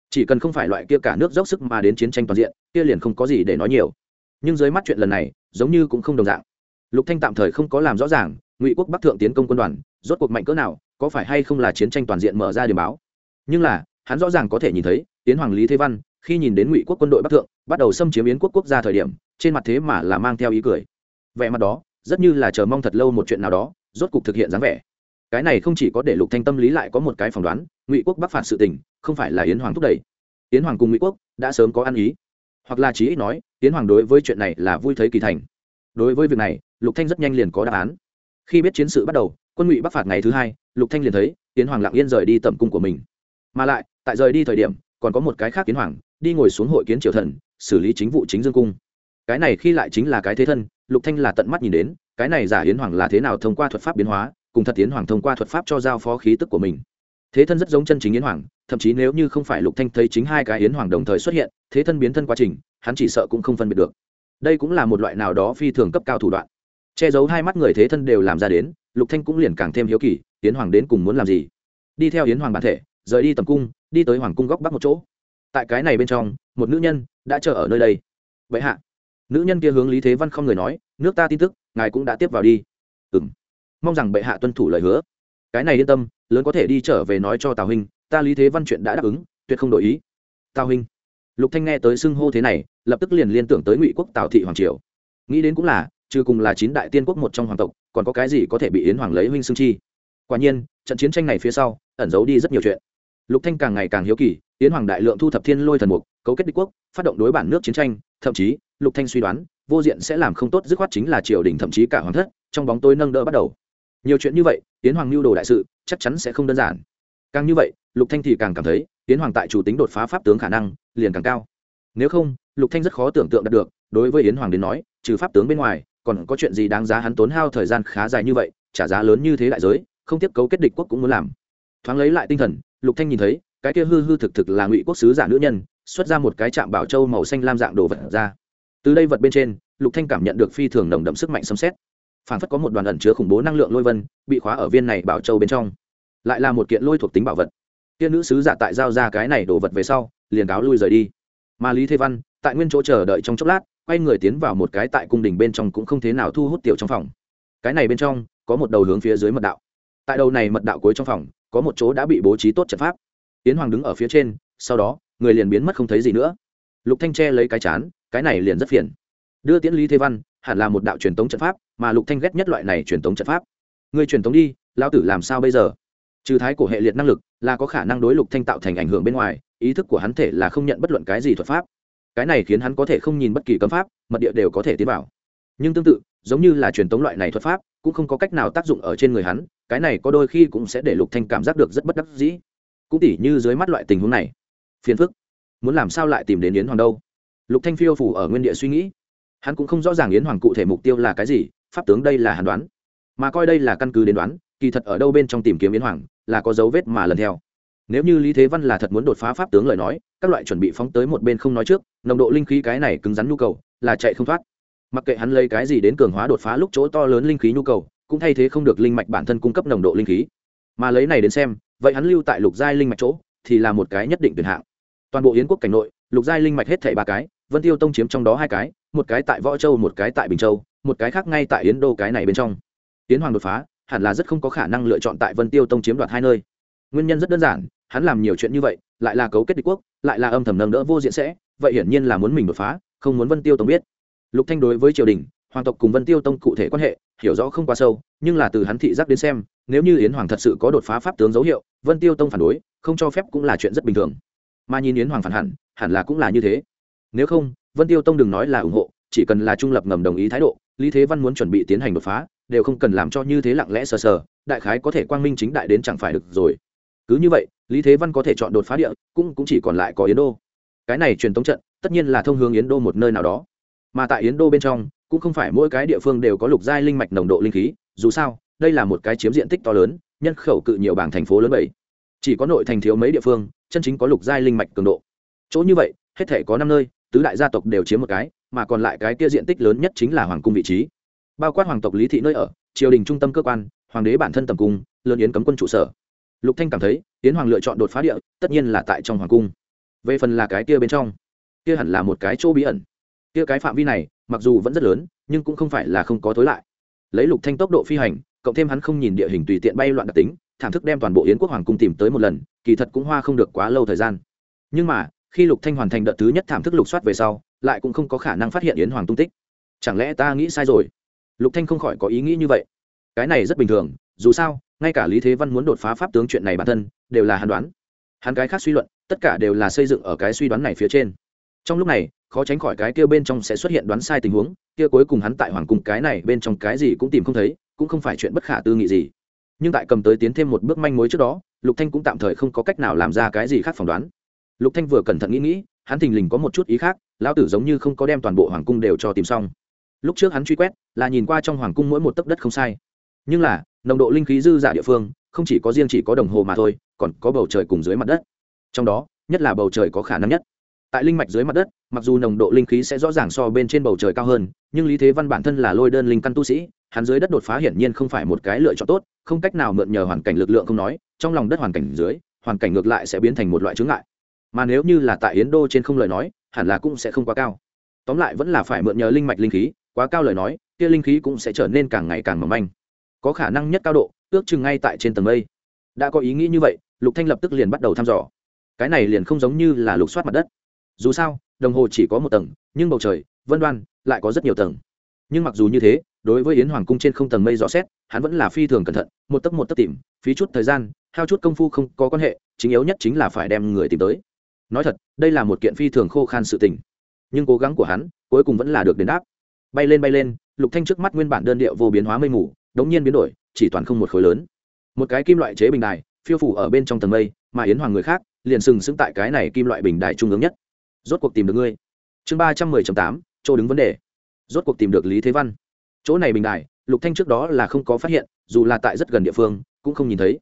Chỉ cần không phải loại kia cả nước dốc sức mà đến chiến tranh toàn diện, kia liền không có gì để nói nhiều. Nhưng dưới mắt chuyện lần này, giống như cũng không đồng dạng. Lục thanh tạm thời không có làm rõ ràng, ngụy quốc bắc thượng tiến công quân đoàn, rốt cuộc mạnh cỡ nào, có phải hay không là chiến tranh toàn diện mở ra điểm báo. Nhưng là, hắn rõ ràng có thể nhìn thấy tiến hoàng lý thế văn, khi nhìn đến ngụy quốc quân đội bắc thượng, bắt đầu xâm chiếm yến quốc quốc gia thời điểm, trên mặt thế mà là mang theo ý cười. Vẻ mặt đó, rất như là chờ mong thật lâu một chuyện nào đó, rốt cục thực hiện dáng vẻ. Cái này không chỉ có để lục thanh tâm lý lại có một cái phỏng đoán, ngụy quốc bắc phạt sự tình, không phải là yến hoàng thúc đẩy. Yến hoàng cùng ngụy quốc đã sớm có ăn ý. Hoặc là chí ít nói, yến hoàng đối với chuyện này là vui thấy kỳ thành. Đối với việc này, lục thanh rất nhanh liền có đáp án. Khi biết chiến sự bắt đầu, quân ngụy bắc phạt ngày thứ hai, lục thanh liền thấy yến hoàng lặng yên rời đi tẩm cung của mình. Mà lại, tại rời đi thời điểm còn có một cái khác kiến hoàng, đi ngồi xuống hội kiến triều thần, xử lý chính vụ chính dương cung. Cái này khi lại chính là cái thế thân, lục thanh là tận mắt nhìn đến, cái này giả hiến hoàng là thế nào thông qua thuật pháp biến hóa, cùng thật hiến hoàng thông qua thuật pháp cho giao phó khí tức của mình. Thế thân rất giống chân chính hiến hoàng, thậm chí nếu như không phải lục thanh thấy chính hai cái hiến hoàng đồng thời xuất hiện, thế thân biến thân quá trình, hắn chỉ sợ cũng không phân biệt được. Đây cũng là một loại nào đó phi thường cấp cao thủ đoạn. Che giấu hai mắt người thế thân đều làm ra đến, lục thanh cũng liền càng thêm hiếu kỳ, hiến hoàng đến cùng muốn làm gì? Đi theo hiến hoàng bản thể rời đi tầm cung, đi tới hoàng cung góc bắc một chỗ. Tại cái này bên trong, một nữ nhân đã chờ ở nơi đây. Vậy hạ. Nữ nhân kia hướng lý thế văn không người nói, nước ta tin tức, ngài cũng đã tiếp vào đi. Ừm. Mong rằng bệ hạ tuân thủ lời hứa. Cái này yên tâm, lớn có thể đi trở về nói cho tào huynh ta lý thế văn chuyện đã đáp ứng, tuyệt không đổi ý. Tào huynh lục thanh nghe tới xưng hô thế này, lập tức liền liên tưởng tới ngụy quốc tào thị hoàng triều. Nghĩ đến cũng là, trừ cùng là chín đại tiên quốc một trong hoàng tộc, còn có cái gì có thể bị yến hoàng lấy huynh xưng chi? Quả nhiên, trận chiến tranh này phía sau, ẩn giấu đi rất nhiều chuyện lục thanh càng ngày càng hiếu kỳ, yến hoàng đại lượng thu thập thiên lôi thần mục, cấu kết địch quốc, phát động đối bản nước chiến tranh, thậm chí, lục thanh suy đoán, vô diện sẽ làm không tốt dứt khoát chính là triều đình thậm chí cả hoàng thất, trong bóng tối nâng đỡ bắt đầu. Nhiều chuyện như vậy, yến hoàng lưu đồ đại sự, chắc chắn sẽ không đơn giản. Càng như vậy, lục thanh thì càng cảm thấy, yến hoàng tại chủ tính đột phá pháp tướng khả năng, liền càng cao. Nếu không, lục thanh rất khó tưởng tượng đạt được, đối với yến hoàng đến nói, trừ pháp tướng bên ngoài, còn có chuyện gì đáng giá hắn tốn hao thời gian khá dài như vậy, trả giá lớn như thế đại giới, không tiếp cấu kết địch quốc cũng muốn làm. Thoáng lấy lại tinh thần lục thanh nhìn thấy, cái kia hư hư thực thực là ngụy quốc sứ giả nữ nhân, xuất ra một cái chạm bảo châu màu xanh lam dạng đồ vật ra. Từ đây vật bên trên, lục thanh cảm nhận được phi thường nồng đậm sức mạnh xâm xét. Phản phất có một đoàn ẩn chứa khủng bố năng lượng lôi vân, bị khóa ở viên này bảo châu bên trong. Lại là một kiện lôi thuộc tính bảo vật. Kia nữ sứ giả tại giao ra cái này đồ vật về sau, liền cáo lui rời đi. Mà lý thế văn, tại nguyên chỗ chờ đợi trong chốc lát, quay người tiến vào một cái tại cung đình bên trong cũng không thế nào thu hút tiểu trong phòng. Cái này bên trong, có một đầu hướng phía dưới mật đạo. Tại đầu này mật đạo cuối trong phòng có một chỗ đã bị bố trí tốt trận pháp. Tiến hoàng đứng ở phía trên, sau đó, người liền biến mất không thấy gì nữa. Lục thanh che lấy cái chán, cái này liền rất phiền. Đưa tiễn lý thế văn, hẳn là một đạo truyền tống trận pháp, mà lục thanh ghét nhất loại này truyền tống trận pháp. Người truyền tống đi lao tử làm sao bây giờ? Trừ thái cổ hệ liệt năng lực, là có khả năng đối lục thanh tạo thành ảnh hưởng bên ngoài, ý thức của hắn thể là không nhận bất luận cái gì thuật pháp. Cái này khiến hắn có thể không nhìn bất kỳ cấm pháp, mật địa đều có thể tiến vào. Nhưng tương tự, giống như là truyền tống loại này thuật pháp, cũng không có cách nào tác dụng ở trên người hắn cái này có đôi khi cũng sẽ để lục thanh cảm giác được rất bất đắc dĩ cũng tỉ như dưới mắt loại tình huống này phiền phức muốn làm sao lại tìm đến yến hoàng đâu lục thanh phiêu phủ ở nguyên địa suy nghĩ hắn cũng không rõ ràng yến hoàng cụ thể mục tiêu là cái gì pháp tướng đây là hàn đoán mà coi đây là căn cứ đến đoán kỳ thật ở đâu bên trong tìm kiếm yến hoàng là có dấu vết mà lần theo nếu như lý thế văn là thật muốn đột phá pháp tướng lời nói các loại chuẩn bị phóng tới một bên không nói trước nồng độ linh khí cái này cứng rắn nhu cầu là chạy không thoát mặc kệ hắn lấy cái gì đến cường hóa đột phá lúc chỗ to lớn linh khí nhu cầu cũng thay thế không được linh mạch bản thân cung cấp nồng độ linh khí. Mà lấy này đến xem, vậy hắn lưu tại lục giai linh mạch chỗ thì là một cái nhất định tuyển hạng. Toàn bộ yến quốc cảnh nội, lục giai linh mạch hết thảy ba cái, vân tiêu tông chiếm trong đó hai cái, một cái tại võ châu, một cái tại bình châu, một cái khác ngay tại yến đô cái này bên trong. Yến hoàng đột phá, hẳn là rất không có khả năng lựa chọn tại vân tiêu tông chiếm đoạt hai nơi. Nguyên nhân rất đơn giản, hắn làm nhiều chuyện như vậy, lại là cấu kết địch quốc, lại là âm thầm nâng đỡ vô diện sẽ, vậy hiển nhiên là muốn mình đột phá, không muốn vân tiêu tông biết. Lục thanh đối với triều đình, hoàng tộc cùng vân tiêu tông cụ thể quan hệ hiểu rõ không quá sâu, nhưng là từ hắn thị giác đến xem, nếu như yến hoàng thật sự có đột phá pháp tướng dấu hiệu, vân tiêu tông phản đối, không cho phép cũng là chuyện rất bình thường. Mà nhìn yến hoàng phản hẳn hẳn là cũng là như thế. Nếu không, vân tiêu tông đừng nói là ủng hộ, chỉ cần là trung lập ngầm đồng ý thái độ, lý thế văn muốn chuẩn bị tiến hành đột phá, đều không cần làm cho như thế lặng lẽ sờ sờ, đại khái có thể quang minh chính đại đến chẳng phải được rồi. Cứ như vậy, lý thế văn có thể chọn đột phá địa, cũng cũng chỉ còn lại có yến đô. Cái này truyền tống trận, tất nhiên là thông hướng yến đô một nơi nào đó. Mà tại yến đô bên trong cũng không phải mỗi cái địa phương đều có lục giai linh mạch nồng độ linh khí, dù sao, đây là một cái chiếm diện tích to lớn, nhân khẩu cự nhiều bảng thành phố lớn bảy chỉ có nội thành thiếu mấy địa phương, chân chính có lục giai linh mạch cường độ. Chỗ như vậy, hết thể có năm nơi, tứ đại gia tộc đều chiếm một cái, mà còn lại cái kia diện tích lớn nhất chính là hoàng cung vị trí. Bao quát hoàng tộc lý thị nơi ở, triều đình trung tâm cơ quan, hoàng đế bản thân tầm cung, lớn yến cấm quân trụ sở. Lục thanh cảm thấy, yến hoàng lựa chọn đột phá địa, tất nhiên là tại trong hoàng cung. Về phần là cái kia bên trong, kia hẳn là một cái chỗ bí ẩn kia cái phạm vi này, mặc dù vẫn rất lớn, nhưng cũng không phải là không có tối lại. Lấy lục thanh tốc độ phi hành, cộng thêm hắn không nhìn địa hình tùy tiện bay loạn đặc tính, thảm thức đem toàn bộ yến quốc hoàng cung tìm tới một lần, kỳ thật cũng hoa không được quá lâu thời gian. Nhưng mà, khi lục thanh hoàn thành đợt thứ nhất thảm thức lục soát về sau, lại cũng không có khả năng phát hiện yến hoàng tung tích. Chẳng lẽ ta nghĩ sai rồi? Lục thanh không khỏi có ý nghĩ như vậy. Cái này rất bình thường, dù sao, ngay cả lý thế văn muốn đột phá pháp tướng chuyện này bản thân, đều là hắn đoán. Hắn cái khác suy luận, tất cả đều là xây dựng ở cái suy đoán này phía trên trong lúc này, khó tránh khỏi cái kia bên trong sẽ xuất hiện đoán sai tình huống, kia cuối cùng hắn tại hoàng cung cái này bên trong cái gì cũng tìm không thấy, cũng không phải chuyện bất khả tư nghị gì. Nhưng tại cầm tới tiến thêm một bước manh mối trước đó, lục thanh cũng tạm thời không có cách nào làm ra cái gì khác phỏng đoán. Lục thanh vừa cẩn thận nghĩ nghĩ, hắn thình lình có một chút ý khác, lão tử giống như không có đem toàn bộ hoàng cung đều cho tìm xong. Lúc trước hắn truy quét, là nhìn qua trong hoàng cung mỗi một tấc đất không sai. Nhưng là, nồng độ linh khí dư giả địa phương, không chỉ có riêng chỉ có đồng hồ mà thôi, còn có bầu trời cùng dưới mặt đất. Trong đó, nhất là bầu trời có khả năng nhất tại linh mạch dưới mặt đất, mặc dù nồng độ linh khí sẽ rõ ràng so bên trên bầu trời cao hơn, nhưng lý thế văn bản thân là lôi đơn linh căn tu sĩ, hắn dưới đất đột phá hiển nhiên không phải một cái lựa chọn tốt, không cách nào mượn nhờ hoàn cảnh lực lượng không nói, trong lòng đất hoàn cảnh dưới, hoàn cảnh ngược lại sẽ biến thành một loại chướng ngại. Mà nếu như là tại yến đô trên không lời nói, hẳn là cũng sẽ không quá cao. Tóm lại vẫn là phải mượn nhờ linh mạch linh khí, quá cao lời nói, kia linh khí cũng sẽ trở nên càng ngày càng mỏng manh. Có khả năng nhất cao độ, ước chừng ngay tại trên tầng mây. Đã có ý nghĩ như vậy, lục thanh lập tức liền bắt đầu thăm dò. Cái này liền không giống như là lục soát mặt đất dù sao, đồng hồ chỉ có một tầng, nhưng bầu trời, vân đoan, lại có rất nhiều tầng. Nhưng mặc dù như thế, đối với yến hoàng cung trên không tầng mây rõ xét, hắn vẫn là phi thường cẩn thận, một tấc một tấc tìm, phí chút thời gian, hao chút công phu không có quan hệ, chính yếu nhất chính là phải đem người tìm tới. Nói thật, đây là một kiện phi thường khô khan sự tình. Nhưng cố gắng của hắn, cuối cùng vẫn là được đền đáp. Bay lên bay lên, lục thanh trước mắt nguyên bản đơn điệu vô biến hóa mây mù, đống nhiên biến đổi, chỉ toàn không một khối lớn. Một cái kim loại chế bình đài, phiêu phủ ở bên trong tầng mây, mà yến hoàng người khác, liền sừng sững tại cái này kim loại bình đài trung ương nhất rốt cuộc tìm được ngươi. Chương ba trăm mười tám, chỗ đứng vấn đề. Rốt cuộc tìm được lý thế văn. Chỗ này bình đài, lục thanh trước đó là không có phát hiện, dù là tại rất gần địa phương, cũng không nhìn thấy.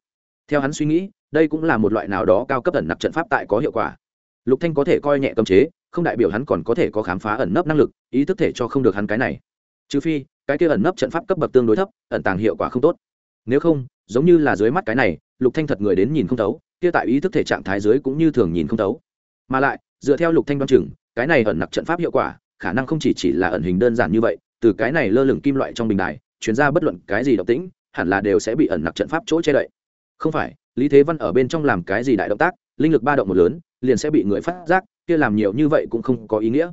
Theo hắn suy nghĩ, đây cũng là một loại nào đó cao cấp ẩn nặc trận pháp tại có hiệu quả. Lục thanh có thể coi nhẹ cấm chế, không đại biểu hắn còn có thể có khám phá ẩn nấp năng lực, ý thức thể cho không được hắn cái này. Trừ phi, cái kia ẩn nấp trận pháp cấp bậc tương đối thấp, ẩn tàng hiệu quả không tốt. Nếu không, giống như là dưới mắt cái này, lục thanh thật người đến nhìn không thấu, kia tại ý thức thể trạng thái dưới cũng như thường nhìn không thấu. Mà lại dựa theo lục thanh đoán chừng, cái này ẩn nặc trận pháp hiệu quả, khả năng không chỉ chỉ là ẩn hình đơn giản như vậy, từ cái này lơ lửng kim loại trong bình đài chuyển ra bất luận cái gì động tĩnh, hẳn là đều sẽ bị ẩn nặc trận pháp chỗ che đậy. Không phải, lý thế văn ở bên trong làm cái gì đại động tác, linh lực ba động một lớn, liền sẽ bị người phát giác, kia làm nhiều như vậy cũng không có ý nghĩa.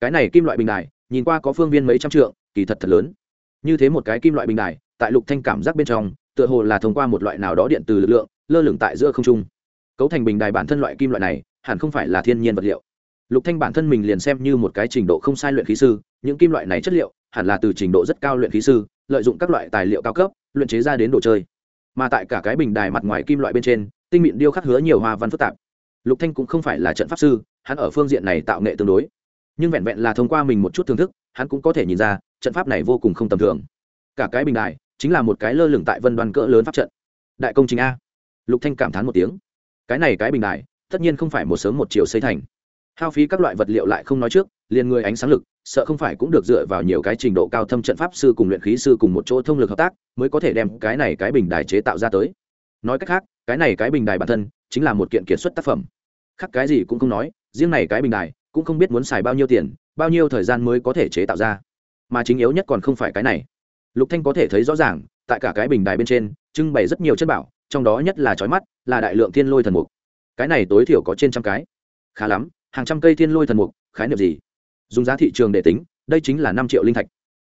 Cái này kim loại bình đài, nhìn qua có phương viên mấy trăm trượng, kỳ thật thật lớn. Như thế một cái kim loại bình đài, tại lục thanh cảm giác bên trong, tựa hồ là thông qua một loại nào đó điện từ lực lượng, lơ lửng tại giữa không trung. Cấu thành bình đài bản thân loại kim loại này hẳn không phải là thiên nhiên vật liệu. Lục thanh bản thân mình liền xem như một cái trình độ không sai luyện khí sư, những kim loại này chất liệu hẳn là từ trình độ rất cao luyện khí sư, lợi dụng các loại tài liệu cao cấp, luyện chế ra đến đồ chơi. Mà tại cả cái bình đài mặt ngoài kim loại bên trên, tinh mịn điêu khắc hứa nhiều hoa văn phức tạp. Lục thanh cũng không phải là trận pháp sư, hắn ở phương diện này tạo nghệ tương đối. Nhưng vẹn vẹn là thông qua mình một chút thưởng thức, hắn cũng có thể nhìn ra, trận pháp này vô cùng không tầm thường. Cả cái bình đài chính là một cái lơ lửng tại vân đoan cỡ lớn pháp trận. Đại công trình a. Lục thanh cảm thán một tiếng. Cái này cái bình đài tất nhiên không phải một sớm một chiều xây thành. Hao phí các loại vật liệu lại không nói trước, liền người ánh sáng lực, sợ không phải cũng được dựa vào nhiều cái trình độ cao thâm trận pháp sư cùng luyện khí sư cùng một chỗ thông lực hợp tác, mới có thể đem cái này cái bình đài chế tạo ra tới. Nói cách khác, cái này cái bình đài bản thân chính là một kiện kiệt xuất tác phẩm. Khác cái gì cũng không nói, riêng này cái bình đài cũng không biết muốn xài bao nhiêu tiền, bao nhiêu thời gian mới có thể chế tạo ra. Mà chính yếu nhất còn không phải cái này. Lục thanh có thể thấy rõ ràng, tại cả cái bình đài bên trên, trưng bày rất nhiều chất bảo, trong đó nhất là chói mắt, là đại lượng thiên lôi thần mục cái này tối thiểu có trên trăm cái. Khá lắm, hàng trăm cây thiên lôi thần mục, khái niệm gì? Dùng giá thị trường để tính, đây chính là năm triệu linh thạch.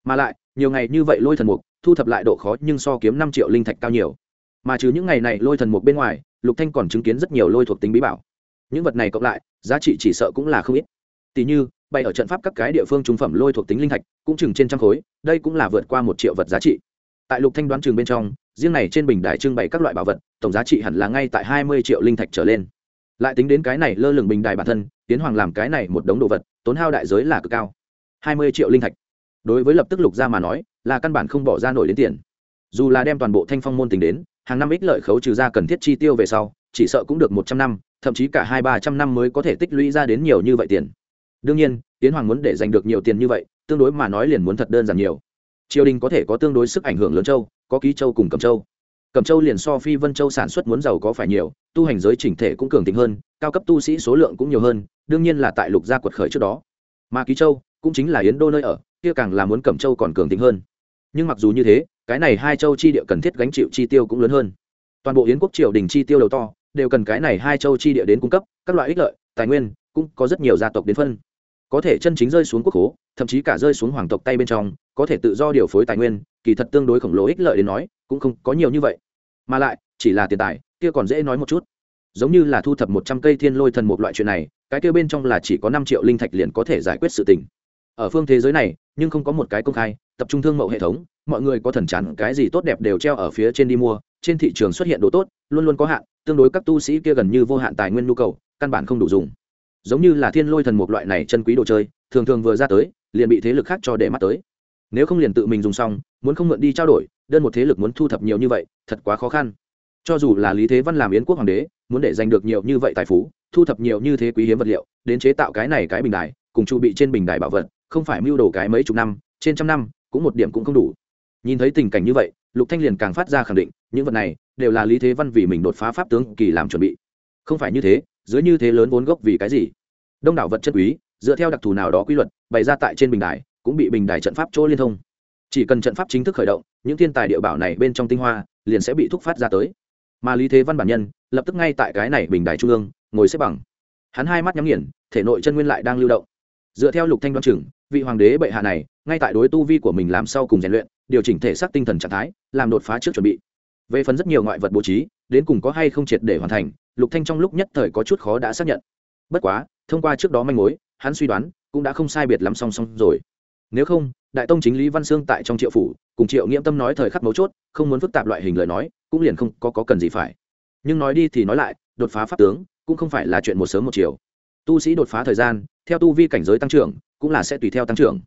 Mà lại, nhiều ngày như vậy lôi thần mục, thu thập lại độ khó nhưng so kiếm năm triệu linh thạch cao nhiều. Mà trừ những ngày này lôi thần mục bên ngoài, lục thanh còn chứng kiến rất nhiều lôi thuộc tính bí bảo. Những vật này cộng lại, giá trị chỉ sợ cũng là không ít. Tỷ như, bày ở trận pháp các cái địa phương trung phẩm lôi thuộc tính linh thạch, cũng chừng trên trăm khối, đây cũng là vượt qua một triệu vật giá trị tại lục thanh đoán trường bên trong, riêng này trên bình đài trưng bày các loại bảo vật, tổng giá trị hẳn là ngay tại hai mươi triệu linh thạch trở lên. Lại tính đến cái này lơ lửng bình đài bản thân, tiến hoàng làm cái này một đống đồ vật, tốn hao đại giới là cực cao. hai mươi triệu linh thạch. Đối với lập tức lục gia mà nói, là căn bản không bỏ ra nổi đến tiền. Dù là đem toàn bộ thanh phong môn tính đến, hàng năm ích lợi khấu trừ ra cần thiết chi tiêu về sau, chỉ sợ cũng được một trăm năm, thậm chí cả hai ba trăm năm mới có thể tích lũy ra đến nhiều như vậy tiền. Đương nhiên, tiến hoàng muốn để giành được nhiều tiền như vậy, tương đối mà nói liền muốn thật đơn giản nhiều triều đình có thể có tương đối sức ảnh hưởng lớn châu, có ký châu cùng cầm châu. Cầm châu liền so phi vân châu sản xuất muốn giàu có phải nhiều, tu hành giới chỉnh thể cũng cường tính hơn, cao cấp tu sĩ số lượng cũng nhiều hơn, đương nhiên là tại lục gia quật khởi trước đó. Mà ký châu cũng chính là yến đô nơi ở, kia càng là muốn cầm châu còn cường tính hơn. Nhưng mặc dù như thế, cái này hai châu chi địa cần thiết gánh chịu chi tiêu cũng lớn hơn. Toàn bộ yến quốc triều đình chi tiêu đầu to, đều cần cái này hai châu chi địa đến cung cấp, các loại ích lợi, tài nguyên, cũng có rất nhiều gia tộc đến phân có thể chân chính rơi xuống quốc hố thậm chí cả rơi xuống hoàng tộc tay bên trong, có thể tự do điều phối tài nguyên, kỳ thật tương đối khổng lồ ích lợi đến nói, cũng không có nhiều như vậy. Mà lại, chỉ là tiền tài, kia còn dễ nói một chút. Giống như là thu thập một trăm cây thiên lôi thần một loại chuyện này, cái kia bên trong là chỉ có năm triệu linh thạch liền có thể giải quyết sự tình. Ở phương thế giới này, nhưng không có một cái công khai, tập trung thương mậu hệ thống, mọi người có thần chắn, cái gì tốt đẹp đều treo ở phía trên đi mua, trên thị trường xuất hiện đồ tốt, luôn luôn có hạn, tương đối các tu sĩ kia gần như vô hạn tài nguyên nhu cầu, căn bản không đủ dùng giống như là thiên lôi thần một loại này chân quý đồ chơi, thường thường vừa ra tới, liền bị thế lực khác cho để mắt tới. Nếu không liền tự mình dùng xong, muốn không mượn đi trao đổi, đơn một thế lực muốn thu thập nhiều như vậy, thật quá khó khăn. Cho dù là lý thế văn làm yến quốc hoàng đế, muốn để giành được nhiều như vậy tài phú, thu thập nhiều như thế quý hiếm vật liệu, đến chế tạo cái này cái bình đài, cùng chu bị trên bình đài bảo vật, không phải mưu đồ cái mấy chục năm, trên trăm năm, cũng một điểm cũng không đủ. Nhìn thấy tình cảnh như vậy, lục thanh liền càng phát ra khẳng định, những vật này đều là lý thế văn vì mình đột phá pháp tướng kỳ làm chuẩn bị không phải như thế dưới như thế lớn vốn gốc vì cái gì? Đông đảo vật chất quý dựa theo đặc thù nào đó quy luật bày ra tại trên bình đài cũng bị bình đài trận pháp chỗ liên thông. Chỉ cần trận pháp chính thức khởi động những thiên tài địa bảo này bên trong tinh hoa liền sẽ bị thúc phát ra tới. Mà lý thế văn bản nhân lập tức ngay tại cái này bình đài trung ương ngồi xếp bằng. Hắn hai mắt nhắm nghiền thể nội chân nguyên lại đang lưu động. Dựa theo lục thanh đoan trưởng, vị hoàng đế bệ hạ này ngay tại đối tu vi của mình làm sau cùng rèn luyện điều chỉnh thể xác tinh thần trạng thái làm đột phá trước chuẩn bị. Về phần rất nhiều ngoại vật bố trí đến cùng có hay không triệt để hoàn thành lục thanh trong lúc nhất thời có chút khó đã xác nhận. Bất quá thông qua trước đó manh mối hắn suy đoán cũng đã không sai biệt lắm song song rồi. Nếu không đại tông chính lý văn sương tại trong triệu phủ cùng triệu nghiễm tâm nói thời khắc mấu chốt không muốn phức tạp loại hình lời nói cũng liền không có, có cần gì phải. Nhưng nói đi thì nói lại đột phá pháp tướng cũng không phải là chuyện một sớm một chiều. Tu sĩ đột phá thời gian theo tu vi cảnh giới tăng trưởng cũng là sẽ tùy theo tăng trưởng.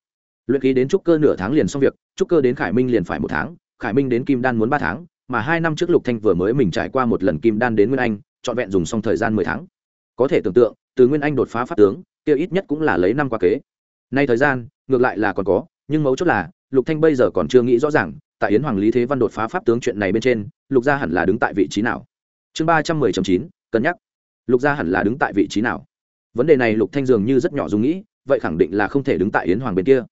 Luyện ký đến trúc cơ nửa tháng liền xong việc trúc cơ đến khải minh liền phải một tháng khải minh đến kim đan muốn ba tháng mà hai năm trước lục thanh vừa mới mình trải qua một lần kim đan đến nguyên anh, trọn vẹn dùng xong thời gian mười tháng. Có thể tưởng tượng, từ nguyên anh đột phá pháp tướng, kia ít nhất cũng là lấy năm qua kế. Nay thời gian, ngược lại là còn có, nhưng mấu chốt là, lục thanh bây giờ còn chưa nghĩ rõ ràng, tại yến hoàng lý thế văn đột phá pháp tướng chuyện này bên trên, lục gia hẳn là đứng tại vị trí nào? Chương ba trăm mười chín, cân nhắc. Lục gia hẳn là đứng tại vị trí nào? Vấn đề này lục thanh dường như rất nhỏ dùng nghĩ, vậy khẳng định là không thể đứng tại yến hoàng bên kia.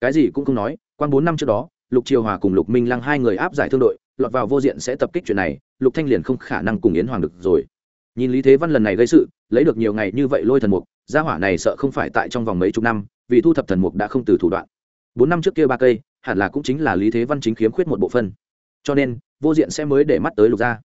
Cái gì cũng không nói, quan bốn năm trước đó, lục triều hòa cùng lục minh lăng hai người áp giải thương đội lọt vào vô diện sẽ tập kích chuyện này, lục thanh liền không khả năng cùng yến hoàng được rồi. Nhìn lý thế văn lần này gây sự, lấy được nhiều ngày như vậy lôi thần mục, gia hỏa này sợ không phải tại trong vòng mấy chục năm, vì thu thập thần mục đã không từ thủ đoạn. Bốn năm trước kia ba cây, hẳn là cũng chính là lý thế văn chính khiếm khuyết một bộ phân cho nên, vô diện sẽ mới để mắt tới lục gia.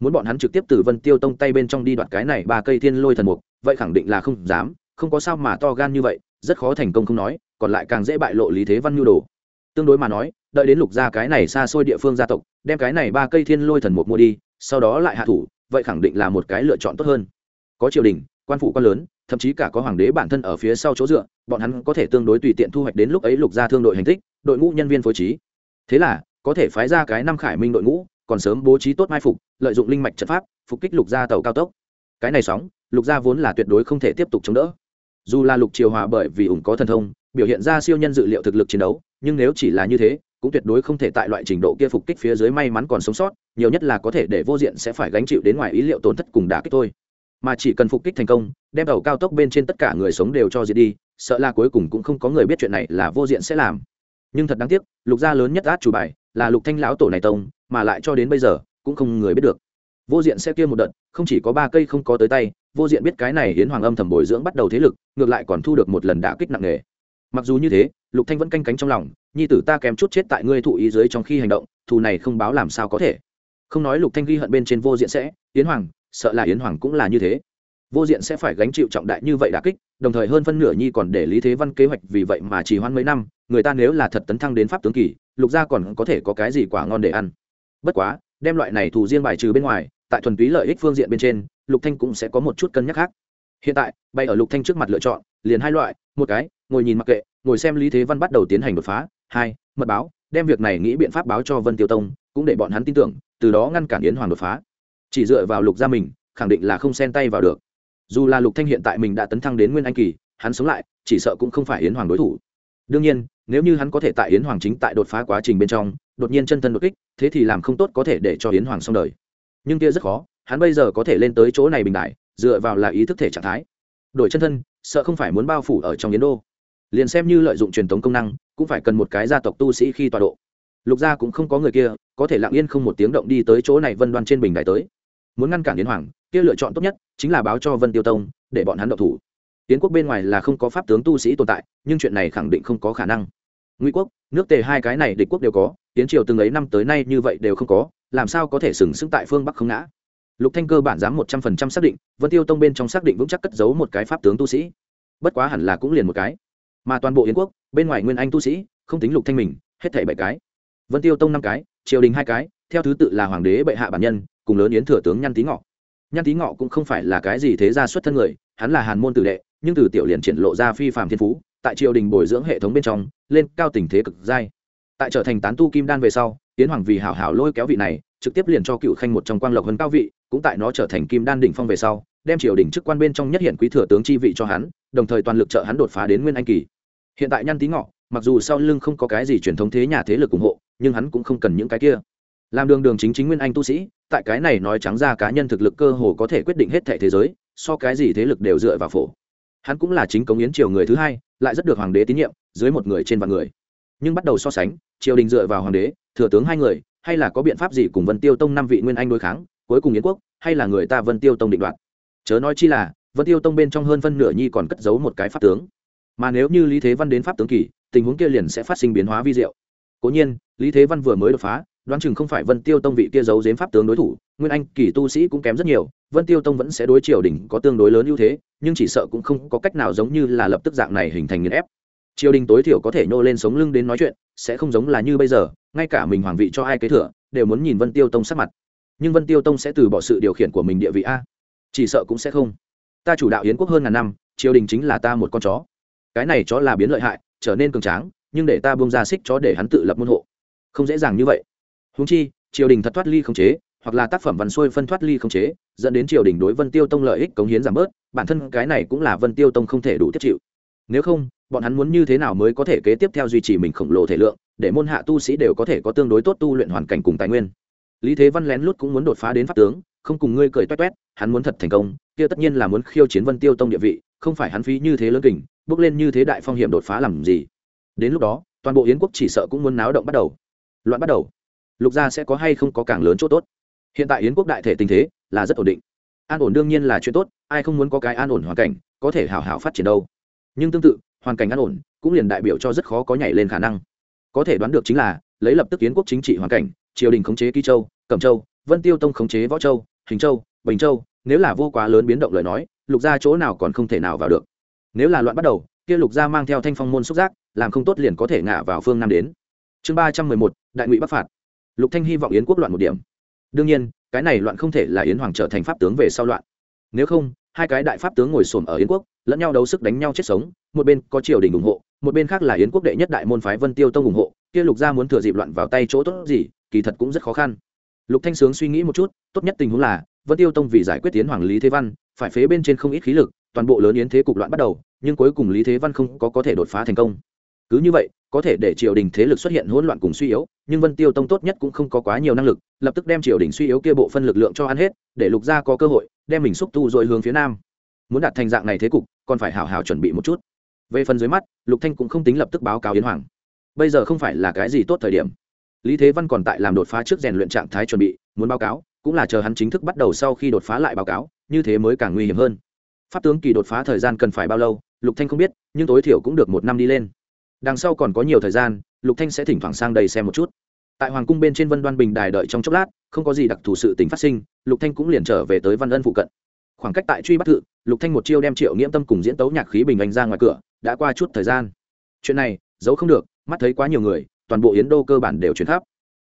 Muốn bọn hắn trực tiếp từ vân tiêu tông tay bên trong đi đoạt cái này ba cây thiên lôi thần mục, vậy khẳng định là không dám, không có sao mà to gan như vậy, rất khó thành công không nói, còn lại càng dễ bại lộ lý thế văn nhu đồ. Tương đối mà nói đợi đến lục gia cái này xa xôi địa phương gia tộc, đem cái này ba cây thiên lôi thần mục mua đi, sau đó lại hạ thủ, vậy khẳng định là một cái lựa chọn tốt hơn. Có triều đình, quan phụ quan lớn, thậm chí cả có hoàng đế bản thân ở phía sau chỗ dựa, bọn hắn có thể tương đối tùy tiện thu hoạch đến lúc ấy lục gia thương đội hành tích, đội ngũ nhân viên phối trí. Thế là, có thể phái ra cái năm khải minh đội ngũ, còn sớm bố trí tốt mai phục, lợi dụng linh mạch trận pháp, phục kích lục gia tàu cao tốc. Cái này sóng, lục gia vốn là tuyệt đối không thể tiếp tục chống đỡ. Dù là lục triều hòa bởi vì ủng có thần thông, biểu hiện ra siêu nhân dự liệu thực lực chiến đấu, nhưng nếu chỉ là như thế cũng tuyệt đối không thể tại loại trình độ kia phục kích phía dưới may mắn còn sống sót, nhiều nhất là có thể để vô diện sẽ phải gánh chịu đến ngoài ý liệu tổn thất cùng đả kích thôi. Mà chỉ cần phục kích thành công, đem tàu cao tốc bên trên tất cả người sống đều cho diệt đi, sợ là cuối cùng cũng không có người biết chuyện này là vô diện sẽ làm. Nhưng thật đáng tiếc, lục gia lớn nhất át chủ bài là lục thanh lão tổ này tông, mà lại cho đến bây giờ cũng không người biết được. Vô diện sẽ kia một đợt, không chỉ có ba cây không có tới tay, vô diện biết cái này hiến hoàng âm thầm bồi dưỡng bắt đầu thế lực, ngược lại còn thu được một lần đả kích nặng nề. Mặc dù như thế, lục thanh vẫn canh cánh trong lòng nhi tử ta kém chút chết tại ngươi thụ ý dưới trong khi hành động, thù này không báo làm sao có thể. Không nói lục thanh ghi hận bên trên vô diện sẽ, yến hoàng, sợ là yến hoàng cũng là như thế. Vô diện sẽ phải gánh chịu trọng đại như vậy đả kích, đồng thời hơn phân nửa nhi còn để lý thế văn kế hoạch vì vậy mà chỉ hoãn mấy năm, người ta nếu là thật tấn thăng đến pháp tướng kỳ, lục gia còn có thể có cái gì quả ngon để ăn. Bất quá, đem loại này thù riêng bài trừ bên ngoài, tại thuần túy lợi ích phương diện bên trên, lục thanh cũng sẽ có một chút cân nhắc khác. Hiện tại, bay ở lục thanh trước mặt lựa chọn, liền hai loại, một cái, ngồi nhìn mặc kệ, ngồi xem lý thế văn bắt đầu tiến hành đột phá hai, mật báo, đem việc này nghĩ biện pháp báo cho vân tiêu tông, cũng để bọn hắn tin tưởng, từ đó ngăn cản yến hoàng đột phá. Chỉ dựa vào lục gia mình, khẳng định là không xen tay vào được. Dù là lục thanh hiện tại mình đã tấn thăng đến nguyên anh kỳ, hắn sống lại, chỉ sợ cũng không phải yến hoàng đối thủ. Đương nhiên, nếu như hắn có thể tại yến hoàng chính tại đột phá quá trình bên trong, đột nhiên chân thân đột kích, thế thì làm không tốt có thể để cho yến hoàng xong đời. Nhưng kia rất khó, hắn bây giờ có thể lên tới chỗ này bình đại, dựa vào là ý thức thể trạng thái. Đổi chân thân, sợ không phải muốn bao phủ ở trong yến đô. Liền xem như lợi dụng truyền thống công năng cũng phải cần một cái gia tộc tu sĩ khi tọa độ. Lục gia cũng không có người kia, có thể lặng yên không một tiếng động đi tới chỗ này vân đoan trên bình đài tới. Muốn ngăn cản yến hoàng, kia lựa chọn tốt nhất chính là báo cho vân tiêu tông, để bọn hắn đậu thủ. Yến quốc bên ngoài là không có pháp tướng tu sĩ tồn tại, nhưng chuyện này khẳng định không có khả năng. Ngụy quốc, nước tề hai cái này địch quốc đều có tiến triều từng ấy năm tới nay như vậy đều không có, làm sao có thể sừng sững tại phương bắc không ngã? Lục thanh cơ bản dám một trăm phần trăm xác định, vân tiêu tông bên trong xác định vững chắc cất giấu một cái pháp tướng tu sĩ. Bất quá hẳn là cũng liền một cái mà toàn bộ yến quốc, bên ngoài nguyên anh tu sĩ, không tính lục thanh mình, hết thảy bảy cái. Vân tiêu tông năm cái, triều đình hai cái, theo thứ tự là hoàng đế bệ hạ bản nhân, cùng lớn yến thừa tướng nhăn tý ngọ. Nhăn tý ngọ cũng không phải là cái gì thế gia xuất thân người, hắn là hàn môn tử đệ, nhưng từ tiểu liền triển lộ ra phi phàm thiên phú, tại triều đình bồi dưỡng hệ thống bên trong, lên cao tình thế cực giai tại trở thành tán tu kim đan về sau tiến hoàng vì hảo hảo lôi kéo vị này, trực tiếp liền cho cựu khanh một trong quang lộc hơn cao vị, cũng tại nó trở thành kim đan đỉnh phong về sau đem triều đình chức quan bên trong nhất hiện quý thừa tướng chi vị cho hắn, đồng thời toàn lực trợ hắn đột phá đến nguyên anh kỳ. Hiện tại nhăn tí ngọ, mặc dù sau lưng không có cái gì truyền thống thế nhà thế lực ủng hộ, nhưng hắn cũng không cần những cái kia. Làm đường đường chính chính nguyên anh tu sĩ, tại cái này nói trắng ra cá nhân thực lực cơ hồ có thể quyết định hết thệ thế giới, so cái gì thế lực đều dựa vào phổ. Hắn cũng là chính cống yến triều người thứ hai, lại rất được hoàng đế tín nhiệm, dưới một người trên vạn người. Nhưng bắt đầu so sánh, triều đình dựa vào hoàng đế, thừa tướng hai người, hay là có biện pháp gì cùng vân tiêu tông năm vị nguyên anh đối kháng, cuối cùng yến quốc, hay là người ta vân tiêu tông định đoạt? Chớ nói chi là, vân tiêu tông bên trong hơn phân nửa nhi còn cất giấu một cái pháp tướng. Mà nếu như lý thế văn đến pháp tướng kỳ, tình huống kia liền sẽ phát sinh biến hóa vi diệu. Cố nhiên, lý thế văn vừa mới đột phá, đoán chừng không phải vân tiêu tông vị kia giấu giếm pháp tướng đối thủ, nguyên anh kỳ tu sĩ cũng kém rất nhiều, vân tiêu tông vẫn sẽ đối triều đình có tương đối lớn ưu thế, nhưng chỉ sợ cũng không có cách nào giống như là lập tức dạng này hình thành nghiền ép. Triều đình tối thiểu có thể nhô lên sống lưng đến nói chuyện, sẽ không giống là như bây giờ, ngay cả mình hoàng vị cho ai kế thừa, đều muốn nhìn vân tiêu tông sắc mặt. Nhưng vân tiêu tông sẽ từ bỏ sự điều khiển của mình địa vị a chỉ sợ cũng sẽ không. Ta chủ đạo yến quốc hơn ngàn năm, triều đình chính là ta một con chó. Cái này chó là biến lợi hại, trở nên cường tráng, nhưng để ta buông ra xích chó để hắn tự lập môn hộ. Không dễ dàng như vậy. Húng chi, triều đình thật thoát ly không chế, hoặc là tác phẩm văn xuôi phân thoát ly không chế, dẫn đến triều đình đối vân tiêu tông lợi ích cống hiến giảm bớt, bản thân cái này cũng là vân tiêu tông không thể đủ tiếp chịu. Nếu không, bọn hắn muốn như thế nào mới có thể kế tiếp theo duy trì mình khổng lồ thể lượng, để môn hạ tu sĩ đều có thể có tương đối tốt tu luyện hoàn cảnh cùng tài nguyên. Lý thế văn lén lút cũng muốn đột phá đến pháp tướng không cùng ngươi cười toét toét, hắn muốn thật thành công, kia tất nhiên là muốn khiêu chiến vân tiêu tông địa vị, không phải hắn phí như thế lớn kình, bước lên như thế đại phong hiểm đột phá làm gì. Đến lúc đó, toàn bộ yến quốc chỉ sợ cũng muốn náo động bắt đầu. Loạn bắt đầu. Lục gia sẽ có hay không có càng lớn chỗ tốt. Hiện tại yến quốc đại thể tình thế là rất ổn định. An ổn đương nhiên là chuyện tốt, ai không muốn có cái an ổn hoàn cảnh, có thể hào hào phát triển đâu. Nhưng tương tự, hoàn cảnh an ổn cũng liền đại biểu cho rất khó có nhảy lên khả năng. Có thể đoán được chính là, lấy lập tức yến quốc chính trị hoàn cảnh, triều đình khống chế ký châu, cẩm châu, vân tiêu tông khống chế võ châu hình châu, bình châu, nếu là vô quá lớn biến động lời nói, lục gia chỗ nào còn không thể nào vào được. Nếu là loạn bắt đầu, kia lục gia mang theo thanh phong môn xúc giác, làm không tốt liền có thể ngả vào phương nam đến. Chương ba trăm mười một, đại ngụy bắc phạt. Lục thanh hy vọng yến quốc loạn một điểm. Đương nhiên, cái này loạn không thể là yến hoàng trở thành pháp tướng về sau loạn. Nếu không, hai cái đại pháp tướng ngồi xổm ở yến quốc, lẫn nhau đấu sức đánh nhau chết sống, một bên có triều đình ủng hộ, một bên khác là yến quốc đệ nhất đại môn phái vân tiêu tông ủng hộ, kia lục gia muốn thừa dịp loạn vào tay chỗ tốt gì, kỳ thật cũng rất khó khăn lục thanh sướng suy nghĩ một chút, tốt nhất tình huống là, vân tiêu tông vì giải quyết tiến hoàng lý thế văn, phải phế bên trên không ít khí lực, toàn bộ lớn yến thế cục loạn bắt đầu, nhưng cuối cùng lý thế văn không có có thể đột phá thành công. Cứ như vậy, có thể để triều đình thế lực xuất hiện hỗn loạn cùng suy yếu, nhưng vân tiêu tông tốt nhất cũng không có quá nhiều năng lực, lập tức đem triều đình suy yếu kia bộ phân lực lượng cho ăn hết, để lục gia có cơ hội, đem mình xúc tu rồi hướng phía nam. Muốn đạt thành dạng này thế cục, còn phải hảo hảo chuẩn bị một chút. Về phần dưới mắt, lục thanh cũng không tính lập tức báo cáo yến hoàng. Bây giờ không phải là cái gì tốt thời điểm lý thế văn còn tại làm đột phá trước rèn luyện trạng thái chuẩn bị, muốn báo cáo, cũng là chờ hắn chính thức bắt đầu sau khi đột phá lại báo cáo, như thế mới càng nguy hiểm hơn. Pháp tướng kỳ đột phá thời gian cần phải bao lâu, lục thanh không biết, nhưng tối thiểu cũng được một năm đi lên. Đằng sau còn có nhiều thời gian, lục thanh sẽ thỉnh thoảng sang đây xem một chút. Tại hoàng cung bên trên vân đoan bình đài đợi trong chốc lát, không có gì đặc thù sự tình phát sinh, lục thanh cũng liền trở về tới văn ân phụ cận. Khoảng cách tại truy bắt thự, lục thanh một chiêu đem triệu nghiễm tâm cùng diễn tấu nhạc khí bình anh ra ngoài cửa, đã qua chút thời gian. Chuyện này, giấu không được, mắt thấy quá nhiều người toàn bộ yến đô cơ bản đều chuyển khắp.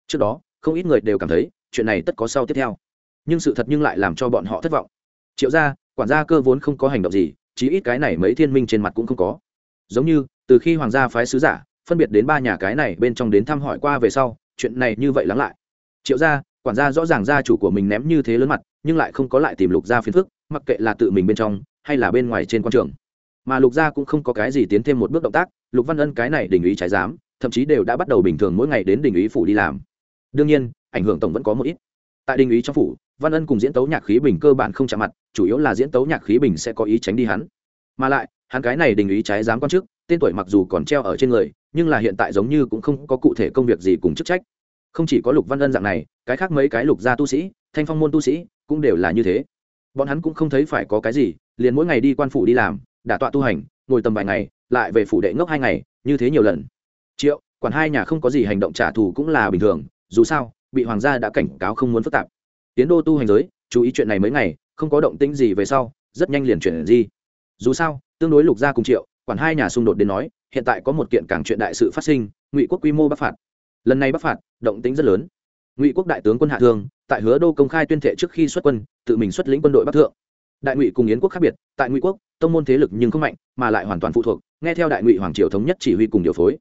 Trước đó, không ít người đều cảm thấy, chuyện này tất có sau tiếp theo. Nhưng sự thật nhưng lại làm cho bọn họ thất vọng. Triệu gia, quản gia cơ vốn không có hành động gì, chí ít cái này mấy thiên minh trên mặt cũng không có. Giống như, từ khi hoàng gia phái sứ giả, phân biệt đến ba nhà cái này bên trong đến thăm hỏi qua về sau, chuyện này như vậy lắng lại. Triệu gia, quản gia rõ ràng gia chủ của mình ném như thế lớn mặt, nhưng lại không có lại tìm lục gia phiền phức, mặc kệ là tự mình bên trong, hay là bên ngoài trên quan trường. Mà lục gia cũng không có cái gì tiến thêm một bước động tác, lục văn ân cái này đình ý trái giám thậm chí đều đã bắt đầu bình thường mỗi ngày đến đình ý phủ đi làm. Đương nhiên, ảnh hưởng tổng vẫn có một ít. Tại đình ý trong phủ, văn ân cùng diễn tấu nhạc khí bình cơ bản không chạm mặt, chủ yếu là diễn tấu nhạc khí bình sẽ có ý tránh đi hắn. Mà lại, hắn cái này đình ý trái dám quan chức, tên tuổi mặc dù còn treo ở trên người, nhưng là hiện tại giống như cũng không có cụ thể công việc gì cùng chức trách. Không chỉ có lục văn ân dạng này, cái khác mấy cái lục gia tu sĩ, thanh phong môn tu sĩ, cũng đều là như thế. Bọn hắn cũng không thấy phải có cái gì, liền mỗi ngày đi quan phủ đi làm, đả tọa tu hành, ngồi tầm vài ngày, lại về phủ đệ ngốc hai ngày, như thế nhiều lần triệu, quản hai nhà không có gì hành động trả thù cũng là bình thường, dù sao, bị hoàng gia đã cảnh cáo không muốn phức tạp. Tiến đô tu hành giới, chú ý chuyện này mấy ngày, không có động tĩnh gì về sau, rất nhanh liền chuyển gì dù sao, tương đối lục gia cùng triệu, quản hai nhà xung đột đến nói, hiện tại có một kiện cảng chuyện đại sự phát sinh, ngụy quốc quy mô bắc phạt. Lần này bắc phạt, động tĩnh rất lớn. Ngụy quốc đại tướng quân hạ thương tại hứa đô công khai tuyên thệ trước khi xuất quân, tự mình xuất lĩnh quân đội bắc thượng. Đại ngụy cùng yến quốc khác biệt, tại ngụy quốc, tông môn thế lực nhưng không mạnh, mà lại hoàn toàn phụ thuộc, nghe theo đại ngụy hoàng triều thống nhất chỉ huy cùng điều phối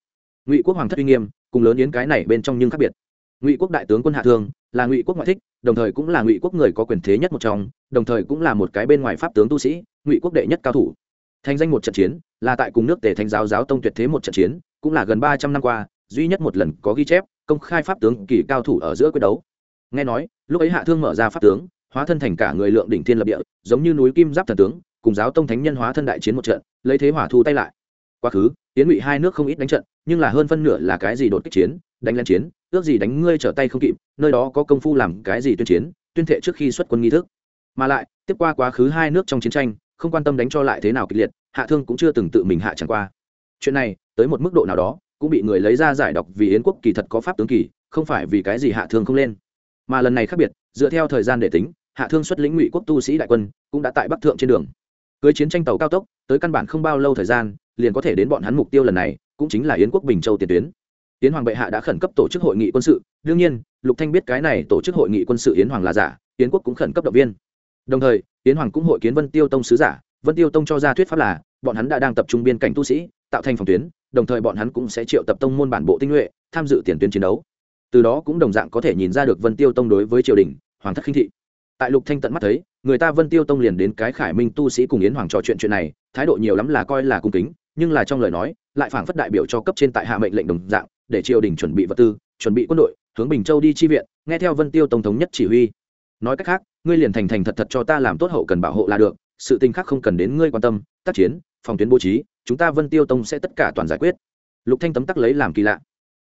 ngụy quốc hoàng thất uy nghiêm, cùng lớn yến cái này bên trong nhưng khác biệt. Ngụy quốc đại tướng quân hạ thương là ngụy quốc ngoại thích, đồng thời cũng là ngụy quốc người có quyền thế nhất một trong, đồng thời cũng là một cái bên ngoài pháp tướng tu sĩ, ngụy quốc đệ nhất cao thủ. Thành danh một trận chiến, là tại cùng nước tề thánh giáo giáo tông tuyệt thế một trận chiến, cũng là gần ba trăm năm qua, duy nhất một lần có ghi chép, công khai pháp tướng kỳ cao thủ ở giữa quyết đấu. Nghe nói, lúc ấy hạ thương mở ra pháp tướng, hóa thân thành cả người lượng đỉnh thiên lập địa, giống như núi kim giáp thần tướng, cùng giáo tông thánh nhân hóa thân đại chiến một trận, lấy thế hỏa thu tay lại quá khứ tiến ngụy hai nước không ít đánh trận, nhưng là hơn phân nửa là cái gì đột kích chiến, đánh lên chiến, ước gì đánh ngươi trở tay không kịp, nơi đó có công phu làm cái gì tuyên chiến, tuyên thệ trước khi xuất quân nghi thức. Mà lại, tiếp qua quá khứ hai nước trong chiến tranh, không quan tâm đánh cho lại thế nào kịch liệt, hạ thương cũng chưa từng tự mình hạ chẳng qua. Chuyện này, tới một mức độ nào đó, cũng bị người lấy ra giải độc vì yến quốc kỳ thật có pháp tướng kỳ, không phải vì cái gì hạ thương không lên. Mà lần này khác biệt, dựa theo thời gian để tính, hạ thương xuất lĩnh ngụy quốc tu sĩ đại quân, cũng đã tại bắc thượng trên đường. Cưới chiến tranh tàu cao tốc, tới căn bản không bao lâu thời gian liền có thể đến bọn hắn mục tiêu lần này, cũng chính là yến quốc bình châu tiền tuyến. Yến hoàng bệ hạ đã khẩn cấp tổ chức hội nghị quân sự, đương nhiên, lục thanh biết cái này tổ chức hội nghị quân sự yến hoàng là giả, yến quốc cũng khẩn cấp động viên. Đồng thời, yến hoàng cũng hội kiến vân tiêu tông sứ giả, vân tiêu tông cho ra thuyết pháp là, bọn hắn đã đang tập trung biên cảnh tu sĩ, tạo thành phòng tuyến, đồng thời bọn hắn cũng sẽ triệu tập tông môn bản bộ tinh nhuệ, tham dự tiền tuyến chiến đấu. Từ đó cũng đồng dạng có thể nhìn ra được vân tiêu tông đối với triều đình, hoàng thất khinh thị. Tại lục thanh tận mắt thấy, người ta vân tiêu tông liền đến cái khải minh tu sĩ cùng yến hoàng trò chuyện chuyện này, thái độ nhiều lắm là coi là cung kính nhưng là trong lời nói, lại phảng phất đại biểu cho cấp trên tại hạ mệnh lệnh đồng dạng, để triều đình chuẩn bị vật tư, chuẩn bị quân đội, hướng bình châu đi chi viện, nghe theo vân tiêu tổng thống nhất chỉ huy. Nói cách khác, ngươi liền thành thành thật thật cho ta làm tốt hậu cần bảo hộ là được, sự tình khác không cần đến ngươi quan tâm, tác chiến, phòng tuyến bố trí, chúng ta vân tiêu tông sẽ tất cả toàn giải quyết. Lục thanh tấm tắc lấy làm kỳ lạ.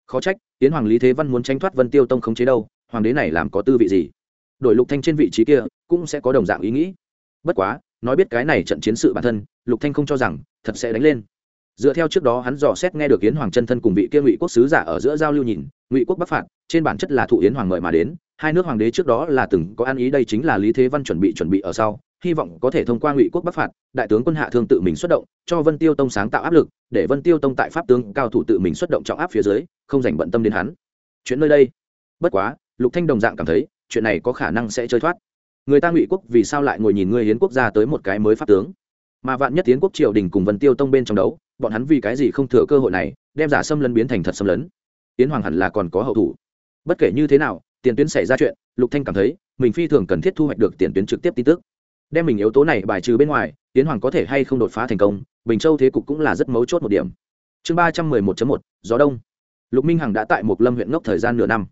Khó trách tiến hoàng lý thế văn muốn tranh thoát vân tiêu tông không chế đâu, hoàng đế này làm có tư vị gì? Đổi lục thanh trên vị trí kia, cũng sẽ có đồng dạng ý nghĩ. Bất quá, nói biết cái này trận chiến sự bản thân, lục thanh không cho rằng, thật sẽ đánh lên dựa theo trước đó hắn dò xét nghe được yến hoàng chân thân cùng vị kia ngụy quốc sứ giả ở giữa giao lưu nhìn, ngụy quốc bắc phạt, trên bản chất là thụ yến hoàng mời mà đến, hai nước hoàng đế trước đó là từng có ăn ý, đây chính là lý thế văn chuẩn bị chuẩn bị ở sau, hy vọng có thể thông qua ngụy quốc bắc phạt, đại tướng quân hạ thương tự mình xuất động, cho vân tiêu tông sáng tạo áp lực, để vân tiêu tông tại pháp tướng cao thủ tự mình xuất động trọng áp phía dưới, không dành bận tâm đến hắn. Chuyện nơi đây. Bất quá, lục thanh đồng dạng cảm thấy, chuyện này có khả năng sẽ chơi thoát. Người ta ngụy quốc vì sao lại ngồi nhìn người hiến quốc gia tới một cái mới pháp tướng? Mà vạn nhất tiến quốc triều đình cùng vân tiêu tông bên trong đấu, bọn hắn vì cái gì không thừa cơ hội này, đem giả xâm lấn biến thành thật xâm lấn? Tiến hoàng hẳn là còn có hậu thủ. Bất kể như thế nào, tiền tuyến xảy ra chuyện, lục thanh cảm thấy, mình phi thường cần thiết thu hoạch được tiền tuyến trực tiếp tin tức. Đem mình yếu tố này bài trừ bên ngoài, tiến hoàng có thể hay không đột phá thành công, bình châu thế cục cũng là rất mấu chốt một điểm. Chương ba trăm mười một một, gió đông. Lục minh hằng đã tại một lâm huyện ngốc thời gian nửa năm.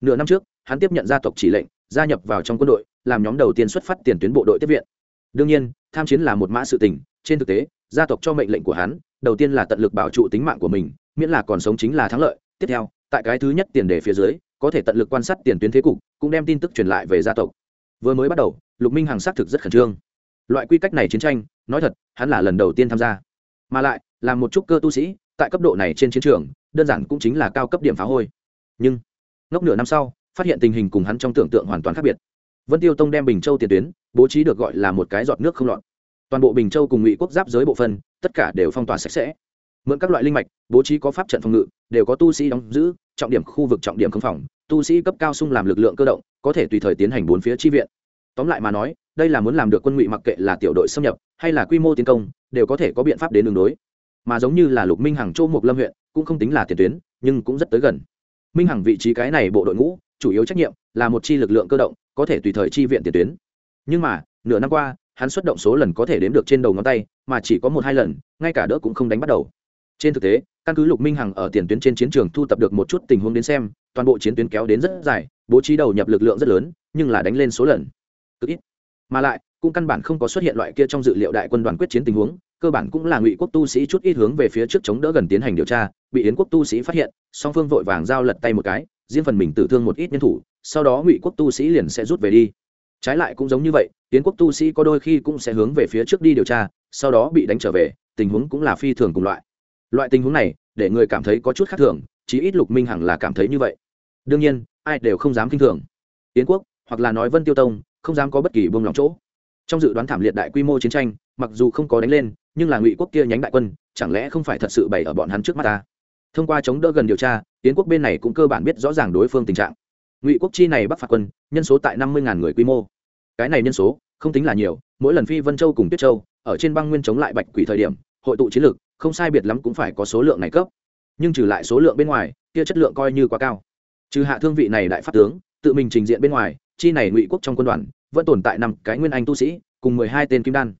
Nửa năm trước, hắn tiếp nhận gia tộc chỉ lệnh, gia nhập vào trong quân đội, làm nhóm đầu tiên xuất phát tiền tuyến bộ đội tiếp viện đương nhiên, tham chiến là một mã sự tình, trên thực tế, gia tộc cho mệnh lệnh của hắn, đầu tiên là tận lực bảo trụ tính mạng của mình, miễn là còn sống chính là thắng lợi. Tiếp theo, tại cái thứ nhất tiền đề phía dưới, có thể tận lực quan sát tiền tuyến thế cục, cũng đem tin tức truyền lại về gia tộc. Vừa mới bắt đầu, lục minh hằng xác thực rất khẩn trương. Loại quy cách này chiến tranh, nói thật, hắn là lần đầu tiên tham gia. Mà lại, là một chút cơ tu sĩ, tại cấp độ này trên chiến trường, đơn giản cũng chính là cao cấp điểm phá hôi. Nhưng, ngốc nửa năm sau, phát hiện tình hình cùng hắn trong tưởng tượng hoàn toàn khác biệt. Vân tiêu tông đem bình châu tiền tuyến bố trí được gọi là một cái giọt nước không lọt. Toàn bộ bình châu cùng ngụy quốc giáp giới bộ phân tất cả đều phong tỏa sạch sẽ. Mượn các loại linh mạch, bố trí có pháp trận phòng ngự, đều có tu sĩ đóng giữ, trọng điểm khu vực trọng điểm không phòng, tu sĩ cấp cao sung làm lực lượng cơ động, có thể tùy thời tiến hành bốn phía chi viện. Tóm lại mà nói, đây là muốn làm được quân ngụy mặc kệ là tiểu đội xâm nhập, hay là quy mô tiến công, đều có thể có biện pháp đến đường đối. Mà giống như là lục minh hằng châu mục lâm huyện, cũng không tính là tiền tuyến, nhưng cũng rất tới gần. Minh hằng vị trí cái này bộ đội ngũ, chủ yếu trách nhiệm là một chi lực lượng cơ động, có thể tùy thời chi viện tiền tuyến nhưng mà, nửa năm qua, hắn xuất động số lần có thể đếm được trên đầu ngón tay, mà chỉ có một hai lần, ngay cả đỡ cũng không đánh bắt đầu. Trên thực tế, căn cứ lục minh hằng ở tiền tuyến trên chiến trường thu tập được một chút tình huống đến xem, toàn bộ chiến tuyến kéo đến rất dài, bố trí đầu nhập lực lượng rất lớn, nhưng là đánh lên số lần. Cực ít. Mà lại, cũng căn bản không có xuất hiện loại kia trong dự liệu đại quân đoàn quyết chiến tình huống, cơ bản cũng là ngụy quốc tu sĩ chút ít hướng về phía trước chống đỡ gần tiến hành điều tra, bị yến quốc tu sĩ phát hiện, song phương vội vàng giao lật tay một cái, riêng phần mình tử thương một ít nhân thủ, sau đó ngụy quốc tu sĩ liền sẽ rút về đi trái lại cũng giống như vậy tiến quốc tu sĩ có đôi khi cũng sẽ hướng về phía trước đi điều tra, sau đó bị đánh trở về, tình huống cũng là phi thường cùng loại. Loại tình huống này, để người cảm thấy có chút khác thường, chí ít lục minh hằng là cảm thấy như vậy. Đương nhiên, ai đều không dám k i n h thường. Tiến quốc, hoặc là nói vân tiêu tông, không dám có bất kỳ buông lòng chỗ. Trong dự đoán thảm liệt đại quy mô chiến tranh, mặc dù không có đánh lên, nhưng là ngụy quốc kia nhánh đại quân, chẳng lẽ không phải thật sự bày ở bọn hắn trước mắt ta? Thông qua chống đỡ gần điều tra tiến quốc bên này cũng cơ bản biết rõ ràng đối phương tình trạng. Ngụy quốc chi này bắc phạt quân, nhân số tại năm mươi người quy mô cái này nhân số, không tính là nhiều, mỗi lần phi vân châu cùng tuyết châu ở trên băng nguyên chống lại bạch quỷ thời điểm, hội tụ chiến lược không sai biệt lắm cũng phải có số lượng này cấp. Nhưng trừ lại số lượng bên ngoài, kia chất lượng coi như quá cao. Trừ hạ thương vị này đại pháp tướng, tự mình trình diện bên ngoài, chi này ngụy quốc trong quân đoàn, vẫn tồn tại năm cái nguyên anh tu sĩ, cùng mười hai tên kim đan.